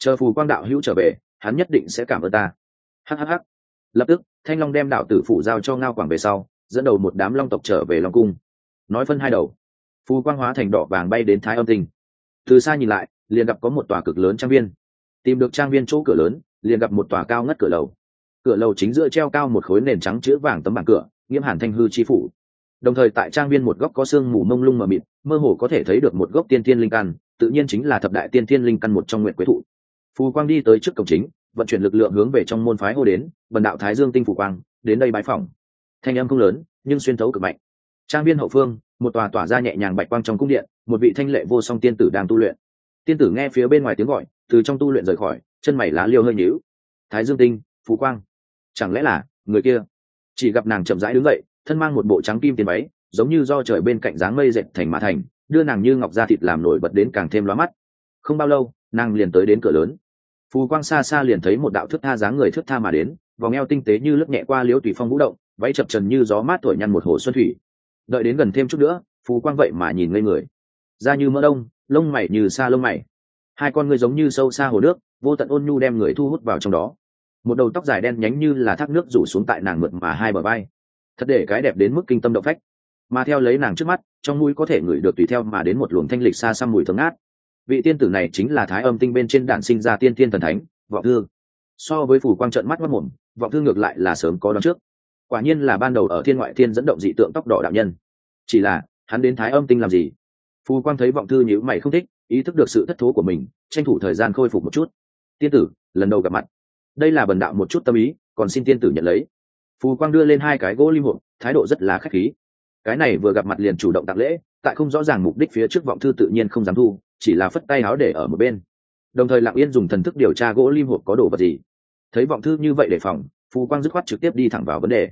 A: chờ phù quang đạo hữu trở về, hắn nhất định sẽ cảm ơn ta. Hhh lập tức, thanh long đem đạo tử phủ giao cho ngao quảng về sau, dẫn đầu một đám long tộc trở về long cung. Nói phân hai đầu. Phù quang hóa thành đỏ vàng bay đến thái âm tinh. Từ xa nhìn lại, liền gặp có một tòa cực lớn trang viên. Tìm được trang viên chỗ cửa lớn, liền gặp một tòa cao ngất cửa lầu. Cửa lầu chính giữa treo cao một khối nền trắng chữ vàng tấm bảng cửa nghiễm hàn thanh hư chi phủ. Đồng thời tại trang viên một góc có sương mù mông lung mờ mịt, mơ hồ có thể thấy được một gốc tiên thiên linh căn, tự nhiên chính là thập đại tiên thiên linh căn một trong nguyện quế thụ phù quang đi tới trước cổng chính, vận chuyển lực lượng hướng về trong môn phái hô đến, bần đạo thái dương tinh phù quang, đến đây bái phòng thanh âm không lớn, nhưng xuyên thấu cực mạnh. Trang viên hậu phương, một tòa tỏa ra nhẹ nhàng bạch quang trong cung điện, một vị thanh lệ vô song tiên tử đang tu luyện. Tiên tử nghe phía bên ngoài tiếng gọi, từ trong tu luyện rời khỏi, chân mày lá liêu hơi nhíu. Thái dương tinh phú quang, chẳng lẽ là người kia? Chỉ gặp nàng chậm rãi đứng dậy, thân mang một bộ trắng kim tiền váy, giống như do trời bên cạnh dáng mây dệt thành mã thành, đưa nàng như ngọc da thịt làm nổi bật đến càng thêm lóa mắt. Không bao lâu, nàng liền tới đến cửa lớn phù quang xa xa liền thấy một đạo thước tha dáng người thước tha mà đến, vòng eo tinh tế như lướt nhẹ qua liễu tùy phong vũ động, váy chập trần như gió mát thổi nhăn một hồ xuân thủy. Đợi đến gần thêm chút nữa, phù quang vậy mà nhìn ngây người. Da như mỡ đông, lông mày như xa lông mày. Hai con người giống như sâu xa hồ nước, vô tận ôn nhu đem người thu hút vào trong đó. Một đầu tóc dài đen nhánh như là thác nước rủ xuống tại nàng mượt mà hai bờ vai. Thật để cái đẹp đến mức kinh tâm động phách. Mà theo lấy nàng trước mắt, trong mũi có thể ngửi được tùy theo mà đến một luồng thanh lịch xa xăm mùi thơm ngát vị tiên tử này chính là thái âm tinh bên trên đản sinh ra tiên tiên thần thánh, vọng thư. So với phủ quang trận mắt mất mồm, vọng thư ngược lại là sớm có đón trước. Quả nhiên là ban đầu ở thiên ngoại thiên dẫn động dị tượng tóc đỏ đạo nhân. Chỉ là, hắn đến thái âm tinh làm gì? Phù quang thấy vọng thư nhữ mày không thích, ý thức được sự thất thố của mình, tranh thủ thời gian khôi phục một chút. Tiên tử, lần đầu gặp mặt. Đây là bần đạo một chút tâm ý, còn xin tiên tử nhận lấy. Phù quang đưa lên hai cái gỗ lim hộp, thái độ rất là khách khí. Cái này vừa gặp mặt liền chủ động tặng lễ, tại không rõ ràng mục đích phía trước vọng thư tự nhiên không dám thu chỉ là phất tay áo để ở một bên. Đồng thời lặng yên dùng thần thức điều tra gỗ lim hộp có đồ vật gì. Thấy vọng thư như vậy đề phòng phù quang dứt khoát trực tiếp đi thẳng vào vấn đề.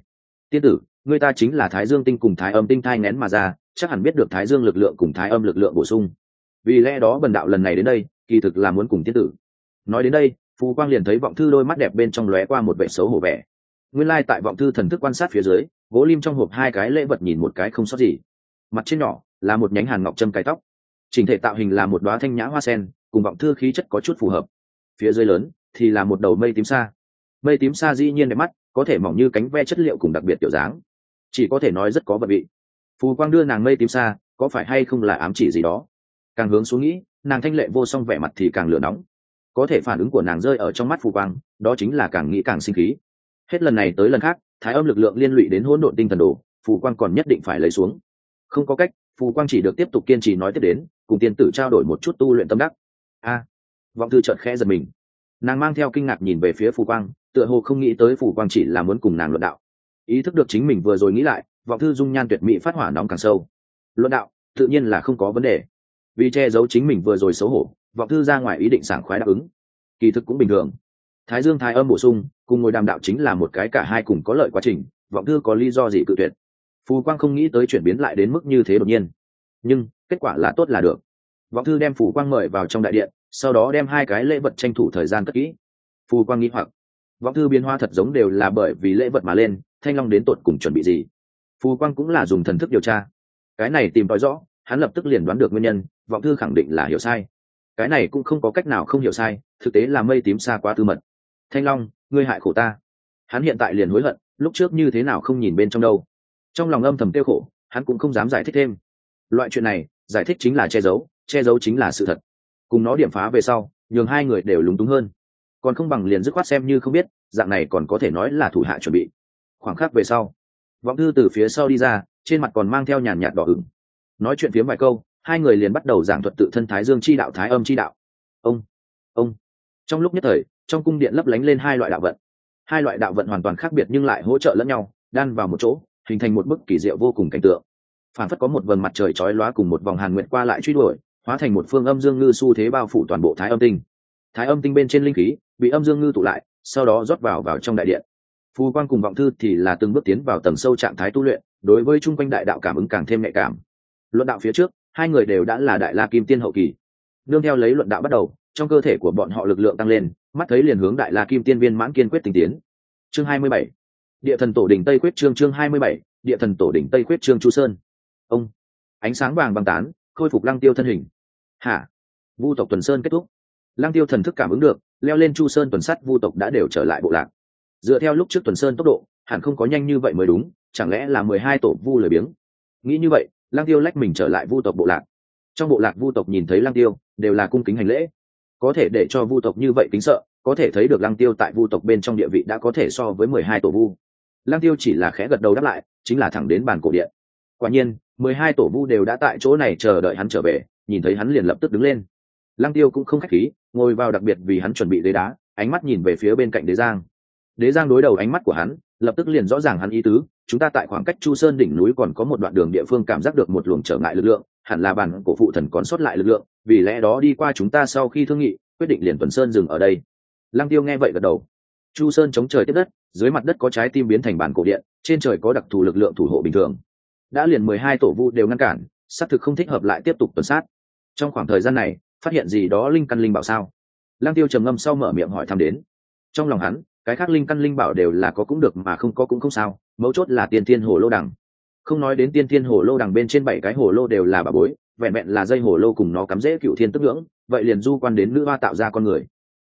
A: Tiên tử, người ta chính là thái dương tinh cùng thái âm tinh thai ngén mà ra, chắc hẳn biết được thái dương lực lượng cùng thái âm lực lượng bổ sung. Vì lẽ đó bần đạo lần này đến đây, kỳ thực là muốn cùng tiên tử. Nói đến đây phù quang liền thấy vọng thư đôi mắt đẹp bên trong lóe qua một vẻ xấu hổ vẻ. Nguyên lai tại vọng thư thần thức quan sát phía dưới, gỗ lim trong hộp hai cái lễ vật nhìn một cái không sót gì. Mặt trên nhỏ là một nhánh hàn ngọc trâm cài tóc chỉnh thể tạo hình là một đoá thanh nhã hoa sen, cùng vọng thư khí chất có chút phù hợp. Phía dưới lớn thì là một đầu mây tím xa mây tím xa dĩ nhiên đẹp mắt, có thể mỏng như cánh ve chất liệu cùng đặc biệt kiểu dáng. Chỉ có thể nói rất có vật vị. Phù quang đưa nàng mây tím xa có phải hay không là ám chỉ gì đó? Càng hướng xuống nghĩ, nàng thanh lệ vô song vẻ mặt thì càng lửa nóng. Có thể phản ứng của nàng rơi ở trong mắt phù quang, đó chính là càng nghĩ càng sinh khí. Hết lần này tới lần khác, thái âm lực lượng liên lụy đến hỗn độn tinh thần đồ, phù quang còn nhất định phải lấy xuống. Không có cách phù quang chỉ được tiếp tục kiên trì nói tiếp đến, cùng tiên tử trao đổi một chút tu luyện tâm đắc. A, vọng thư chợt khẽ giật mình. Nàng mang theo kinh ngạc nhìn về phía phù quang, tựa hồ không nghĩ tới phù quang chỉ là muốn cùng nàng luận đạo. Ý thức được chính mình vừa rồi nghĩ lại, vọng thư dung nhan tuyệt mỹ phát hỏa nóng càng sâu. Luận đạo, tự nhiên là không có vấn đề. Vì che giấu chính mình vừa rồi xấu hổ, vọng thư ra ngoài ý định sảng khoái đáp ứng. Kỳ thực cũng bình thường. Thái dương thái âm bổ sung, cùng ngồi đàm đạo chính là một cái cả hai cùng có lợi quá trình, vọng thư có lý do gì cự tuyệt phù quang không nghĩ tới chuyển biến lại đến mức như thế đột nhiên. Nhưng, kết quả là tốt là được. Vọng thư đem phù quang mời vào trong đại điện, sau đó đem hai cái lễ vật tranh thủ thời gian cất kỹ. Phù quang nghĩ hoặc, vọng thư biến hoa thật giống đều là bởi vì lễ vật mà lên, thanh long đến tột cùng chuẩn bị gì? Phù quang cũng là dùng thần thức điều tra. Cái này tìm tòi rõ, hắn lập tức liền đoán được nguyên nhân, vọng thư khẳng định là hiểu sai. Cái này cũng không có cách nào không hiểu sai, thực tế là mây tím xa quá tư mật. Thanh long, ngươi hại khổ ta. Hắn hiện tại liền hối hận, lúc trước như thế nào không nhìn bên trong đâu trong lòng âm thầm tiêu khổ, hắn cũng không dám giải thích thêm. Loại chuyện này, giải thích chính là che giấu che giấu chính là sự thật. Cùng nó điểm phá về sau, nhường hai người đều lúng túng hơn. Còn không bằng liền dứt khoát xem như không biết, dạng này còn có thể nói là thủ hạ chuẩn bị. Khoảng khắc về sau vọng thư từ phía sau đi ra, trên mặt còn mang theo nhàn nhạt đỏ ửng. Nói chuyện phiếm vài câu, hai người liền bắt đầu giảng thuật tự thân thái dương chi đạo, thái âm chi đạo. Ông ông. Trong lúc nhất thời, trong cung điện lấp lánh lên hai loại đạo vận. Hai loại đạo vận hoàn toàn khác biệt nhưng lại hỗ trợ lẫn nhau, đan vào một chỗ hình thành một bức kỳ diệu vô cùng cảnh tượng. Phản phất có một vầng mặt trời chói lóa cùng một vòng hàn nguyện qua lại truy đuổi, hóa thành một phương âm dương ngư xu thế bao phủ toàn bộ thái âm tinh. Thái âm tinh bên trên linh khí bị âm dương ngư tụ lại, sau đó rót vào vào trong đại điện. Phù quan cùng vọng thư thì là từng bước tiến vào tầng sâu trạng thái tu luyện, đối với chung quanh đại đạo cảm ứng càng thêm nhạy cảm. Luận đạo phía trước, hai người đều đã là đại la kim tiên hậu kỳ. Nương theo lấy luận đạo bắt đầu, trong cơ thể của bọn họ lực lượng tăng lên, mắt thấy liền hướng đại la kim tiên viên mãn kiên quyết tình tiến. Chương hai mươi bảy địa thần tổ đỉnh tây quyết trương chương hai mươi bảy, địa thần tổ đỉnh tây quyết trương chu sơn. Ông. Ánh sáng vàng băng tán, khôi phục lăng tiêu thân hình. Hả? Vu tộc tuần sơn kết thúc. Lăng tiêu thần thức cảm ứng được, leo lên chu sơn tuần sắt vu tộc đã đều trở lại bộ lạc. Dựa theo lúc trước tuần sơn tốc độ, hẳn không có nhanh như vậy mới đúng, chẳng lẽ là mười hai tổ vu lười biếng? Nghĩ như vậy, lăng tiêu lách mình trở lại vu tộc bộ lạc. Trong bộ lạc vu tộc nhìn thấy lăng tiêu, đều là cung kính hành lễ. Có thể để cho vu tộc như vậy kính sợ, có thể thấy được lăng tiêu tại vu tộc bên trong địa vị đã có thể so với mười hai tổ vu lăng tiêu chỉ là khẽ gật đầu đáp lại, chính là thẳng đến bàn cổ điện. Quả nhiên, mười hai tổ vu đều đã tại chỗ này chờ đợi hắn trở về, nhìn thấy hắn liền lập tức đứng lên. Lăng tiêu cũng không khách khí, ngồi vào đặc biệt vì hắn chuẩn bị đế đá, ánh mắt nhìn về phía bên cạnh đế giang. Đế giang đối đầu ánh mắt của hắn, lập tức liền rõ ràng hắn ý tứ, chúng ta tại khoảng cách chu sơn đỉnh núi còn có một đoạn đường địa phương cảm giác được một luồng trở ngại lực lượng, hẳn là bản cổ phụ thần còn sót lại lực lượng, vì lẽ đó đi qua chúng ta sau khi thương nghị, quyết định liền tuần sơn dừng ở đây. Lăng tiêu nghe vậy gật đầu. Chu sơn chống trời tiếp đất dưới mặt đất có trái tim biến thành bản cổ điện, trên trời có đặc thù lực lượng thủ hộ bình thường. Đã liền mười hai tổ vu đều ngăn cản, xác thực không thích hợp lại tiếp tục tuần sát. Trong khoảng thời gian này, phát hiện gì đó linh căn linh bảo sao? Lang tiêu trầm ngâm sau mở miệng hỏi thăm đến. Trong lòng hắn, cái khác linh căn linh bảo đều là có cũng được mà không có cũng không sao, mấu chốt là tiền thiên hồ lô đằng. Không nói đến tiên thiên hồ lô đằng bên trên bảy cái hồ lô đều là bà bối, vẹn vẹn là dây hồ lô cùng nó cắm dễ cựu thiên tức ngưỡng, vậy liền du quan đến nữ hoa tạo ra con người.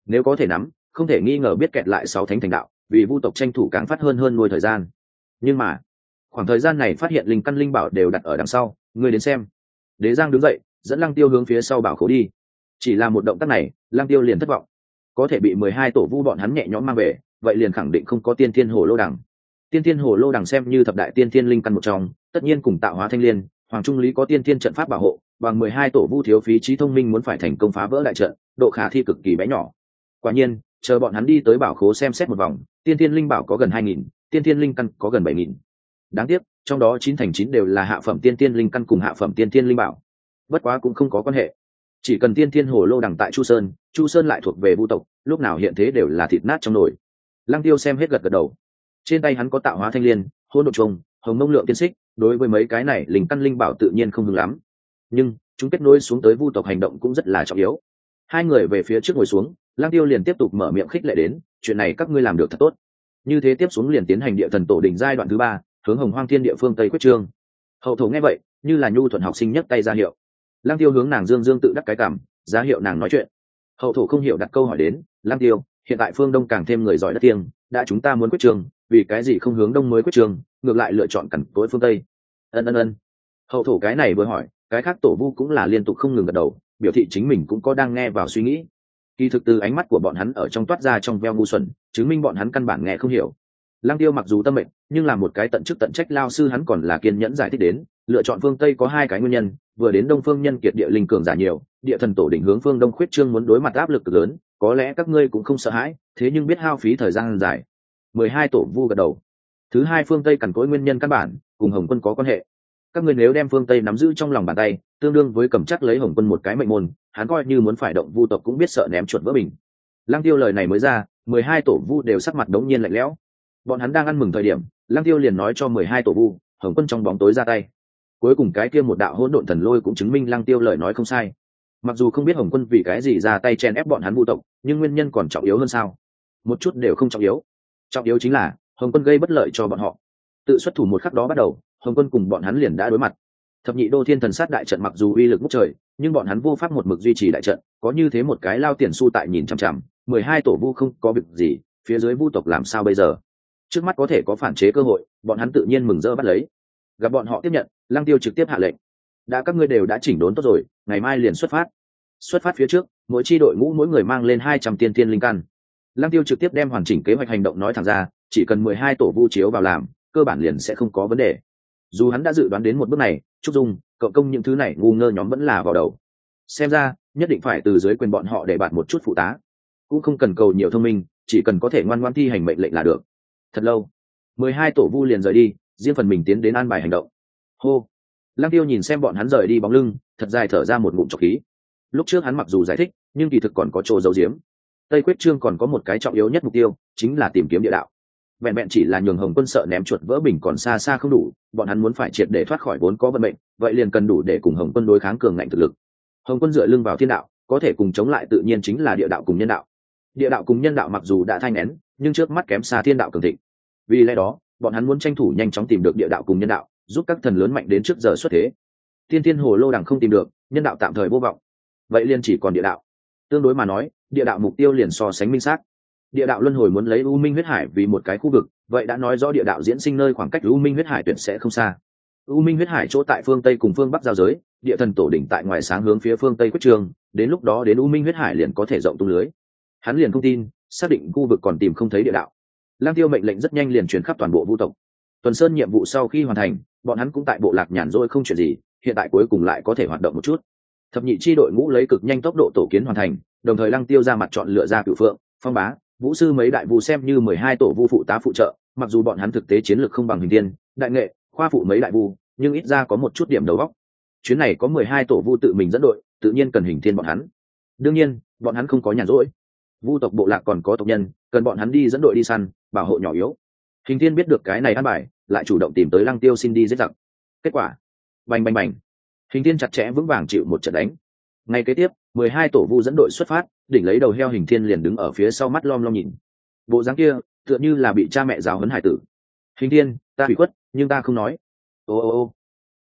A: Nếu có thể nắm, không thể nghi ngờ biết kẹt lại sáu thánh thành đạo vì vu tộc tranh thủ càng phát hơn hơn nuôi thời gian. Nhưng mà, khoảng thời gian này phát hiện linh căn linh bảo đều đặt ở đằng sau, ngươi đến xem. Đế giang đứng dậy, dẫn lăng tiêu hướng phía sau bảo khố đi. Chỉ là một động tác này, lăng tiêu liền thất vọng. Có thể bị mười hai tổ vu bọn hắn nhẹ nhõm mang về, vậy liền khẳng định không có tiên thiên hồ lô đằng. Tiên thiên hồ lô đằng xem như thập đại tiên thiên linh căn một trong, tất nhiên cùng tạo hóa thanh liên, hoàng trung lý có tiên thiên trận pháp bảo hộ bằng mười hai tổ vu thiếu phí trí thông minh muốn phải thành công phá vỡ đại trận, độ khả thi cực kỳ bé nhỏ. Quả nhiên chờ bọn hắn đi tới bảo khố xem xét một vòng, tiên thiên linh bảo có gần hai nghìn, tiên thiên linh căn có gần bảy nghìn. Đáng tiếc, trong đó chín thành chín đều là hạ phẩm tiên thiên linh căn cùng hạ phẩm tiên thiên linh bảo. Bất quá cũng không có quan hệ. Chỉ cần tiên thiên hồ lô đằng tại chu sơn chu sơn lại thuộc về vu tộc, lúc nào hiện thế đều là thịt nát trong nồi. Lăng tiêu xem hết gật gật đầu. Trên tay hắn có tạo hóa thanh liên hôn đ ộ trùng, hồng mông lượng tiên xích, đối với mấy cái này linh căn linh bảo tự nhiên không hứng lắm. Nhưng, chúng kết nối xuống tới vu tộc hành động cũng rất là trọng yếu. Hai người về phía trước ngồi xuống lang tiêu liền tiếp tục mở miệng khích lệ đến, chuyện này các ngươi làm được thật tốt. Như thế tiếp xuống liền tiến hành địa thần tổ đỉnh giai đoạn thứ ba, hướng hồng hoang thiên địa phương tây quyết trương. Hậu thổ nghe vậy, như là nhu thuận học sinh nhấc tay ra hiệu. Lang tiêu hướng nàng dương dương tự đắc cái cảm, ra hiệu nàng nói chuyện. Hậu thổ không hiểu đặt câu hỏi đến lang tiêu, hiện tại phương đông càng thêm người giỏi đất tiêng đã chúng ta muốn quyết trường vì cái gì không hướng đông mới quyết trường ngược lại lựa chọn cẩn tối phương tây? Ân ân ân. Hậu thổ cái này vừa hỏi, cái khác tổ vu cũng là liên tục không ngừng gật đầu, biểu thị chính mình cũng có đang nghe vào suy nghĩ kỳ thực từ ánh mắt của bọn hắn ở trong toát ra trong veo ngu xuẩn, chứng minh bọn hắn căn bản nghe không hiểu. Lăng tiêu mặc dù tâm mệnh, nhưng là một cái tận chức tận trách lao sư hắn còn là kiên nhẫn giải thích đến, lựa chọn phương tây có hai cái nguyên nhân, vừa đến đông phương nhân kiệt địa linh cường giả nhiều, địa thần tổ định hướng phương đông khuyết trương muốn đối mặt áp lực cực lớn, có lẽ các ngươi cũng không sợ hãi, thế nhưng biết hao phí thời gian dài. Mười hai tổ vu gật đầu. Thứ hai phương tây cằn cỗi nguyên nhân căn bản, cùng hồng quân có quan hệ các ngươi nếu đem phương tây nắm giữ trong lòng bàn tay, tương đương với cầm chắc lấy hồng quân một cái mệnh môn, hắn coi như muốn phải động vu tộc cũng biết sợ ném chuột vỡ bình. Lăng tiêu lời này mới ra, mười hai tổ vu đều sắc mặt đống nhiên lạnh lẽo. Bọn hắn đang ăn mừng thời điểm, lăng tiêu liền nói cho mười hai tổ vu, hồng quân trong bóng tối ra tay. Cuối cùng cái kia một đạo hỗn độn thần lôi cũng chứng minh lăng tiêu lời nói không sai. Mặc dù không biết hồng quân vì cái gì ra tay chen ép bọn hắn vu tộc, nhưng nguyên nhân còn trọng yếu hơn sao? Một chút đều không trọng yếu. Trọng yếu chính là, hồng quân gây bất lợi cho bọn họ. Tự xuất thủ một khắc đó bắt đầu hồng quân cùng bọn hắn liền đã đối mặt. Thập nhị đô thiên thần sát đại trận mặc dù uy lực ngút trời, nhưng bọn hắn vô pháp một mực duy trì đại trận, có như thế một cái lao tiền su tại nhìn chằm chằm, mười hai tổ vu không có việc gì, phía dưới vu tộc làm sao bây giờ? Trước mắt có thể có phản chế cơ hội, bọn hắn tự nhiên mừng rỡ bắt lấy. Gặp bọn họ tiếp nhận, lăng tiêu trực tiếp hạ lệnh. Đã các ngươi đều đã chỉnh đốn tốt rồi, ngày mai liền xuất phát. Xuất phát phía trước, mỗi chi đội ngũ mỗi người mang lên hai trăm tiên tiên linh căn. Lăng tiêu trực tiếp đem hoàn chỉnh kế hoạch hành động nói thẳng ra, chỉ cần mười hai tổ vu chiếu vào làm, cơ bản liền sẽ không có vấn đề dù hắn đã dự đoán đến một bước này, trúc dung, cộng công những thứ này ngu ngơ nhóm vẫn là vào đầu. Xem ra, nhất định phải từ dưới quyền bọn họ để bạt một chút phụ tá. Cũng không cần cầu nhiều thông minh, chỉ cần có thể ngoan ngoan thi hành mệnh lệnh là được. Thật lâu, mười hai tổ vu liền rời đi, riêng phần mình tiến đến an bài hành động. Hô. Lăng tiêu nhìn xem bọn hắn rời đi bóng lưng, thật dài thở ra một ngụm trọc khí. Lúc trước hắn mặc dù giải thích, nhưng kỳ thực còn có chỗ giấu giếm. Tây quyết trương còn có một cái trọng yếu nhất mục tiêu, chính là tìm kiếm địa đạo vẹn vẹn chỉ là nhường hồng quân sợ ném chuột vỡ bình còn xa xa không đủ, bọn hắn muốn phải triệt để thoát khỏi vốn có vận mệnh, vậy liền cần đủ để cùng hồng quân đối kháng cường ngạnh thực lực. Hồng quân dựa lưng vào thiên đạo, có thể cùng chống lại tự nhiên chính là địa đạo cùng nhân đạo. Địa đạo cùng nhân đạo mặc dù đã thay nén, nhưng trước mắt kém xa thiên đạo cường thịnh. Vì lẽ đó, bọn hắn muốn tranh thủ nhanh chóng tìm được địa đạo cùng nhân đạo, giúp các thần lớn mạnh đến trước giờ xuất thế. Thiên thiên hồ lô đằng không tìm được, nhân đạo tạm thời vô vọng. Vậy liền chỉ còn địa đạo. Tương đối mà nói, địa đạo mục tiêu liền so sánh minh xác địa đạo luân hồi muốn lấy u minh huyết hải vì một cái khu vực, vậy đã nói rõ địa đạo diễn sinh nơi khoảng cách u minh huyết hải tuyệt sẽ không xa. U minh huyết hải chỗ tại phương tây cùng phương bắc giao giới, địa thần tổ đỉnh tại ngoài sáng hướng phía phương tây quyết trường, đến lúc đó đến u minh huyết hải liền có thể rộng tung lưới. Hắn liền không tin, xác định khu vực còn tìm không thấy địa đạo. Lang tiêu mệnh lệnh rất nhanh liền truyền khắp toàn bộ vũ tộc. Tuần sơn nhiệm vụ sau khi hoàn thành, bọn hắn cũng tại bộ lạc nhàn rỗi không chuyện gì, hiện tại cuối cùng lại có thể hoạt động một chút. Thập nhị chi đội ngũ lấy cực nhanh tốc độ tổ kiến hoàn thành, đồng thời lăng tiêu ra mặt chọn lựa ra cựu phượng, phong bá vũ sư mấy đại vu xem như mười hai tổ vu phụ tá phụ trợ, mặc dù bọn hắn thực tế chiến lược không bằng hình tiên, đại nghệ, khoa phụ mấy đại vu, nhưng ít ra có một chút điểm đầu góc chuyến này có mười hai tổ vu tự mình dẫn đội, tự nhiên cần hình thiên bọn hắn. Đương nhiên, bọn hắn không có nhàn rỗi. Vu tộc bộ lạc còn có tộc nhân, cần bọn hắn đi dẫn đội đi săn, bảo hộ nhỏ yếu. Hình thiên biết được cái này ăn bài, lại chủ động tìm tới lăng tiêu xin đi giết giặc. Kết quả, bành bành bành. Hình thiên chặt chẽ vững vàng chịu một trận đánh. Ngay kế tiếp, mười hai tổ vu dẫn đội xuất phát đỉnh lấy đầu heo hình thiên liền đứng ở phía sau mắt lom lom nhìn. Bộ dáng kia, tựa như là bị cha mẹ giáo huấn hải tử. Hình thiên, ta bị khuất, nhưng ta không nói. Ô ô ô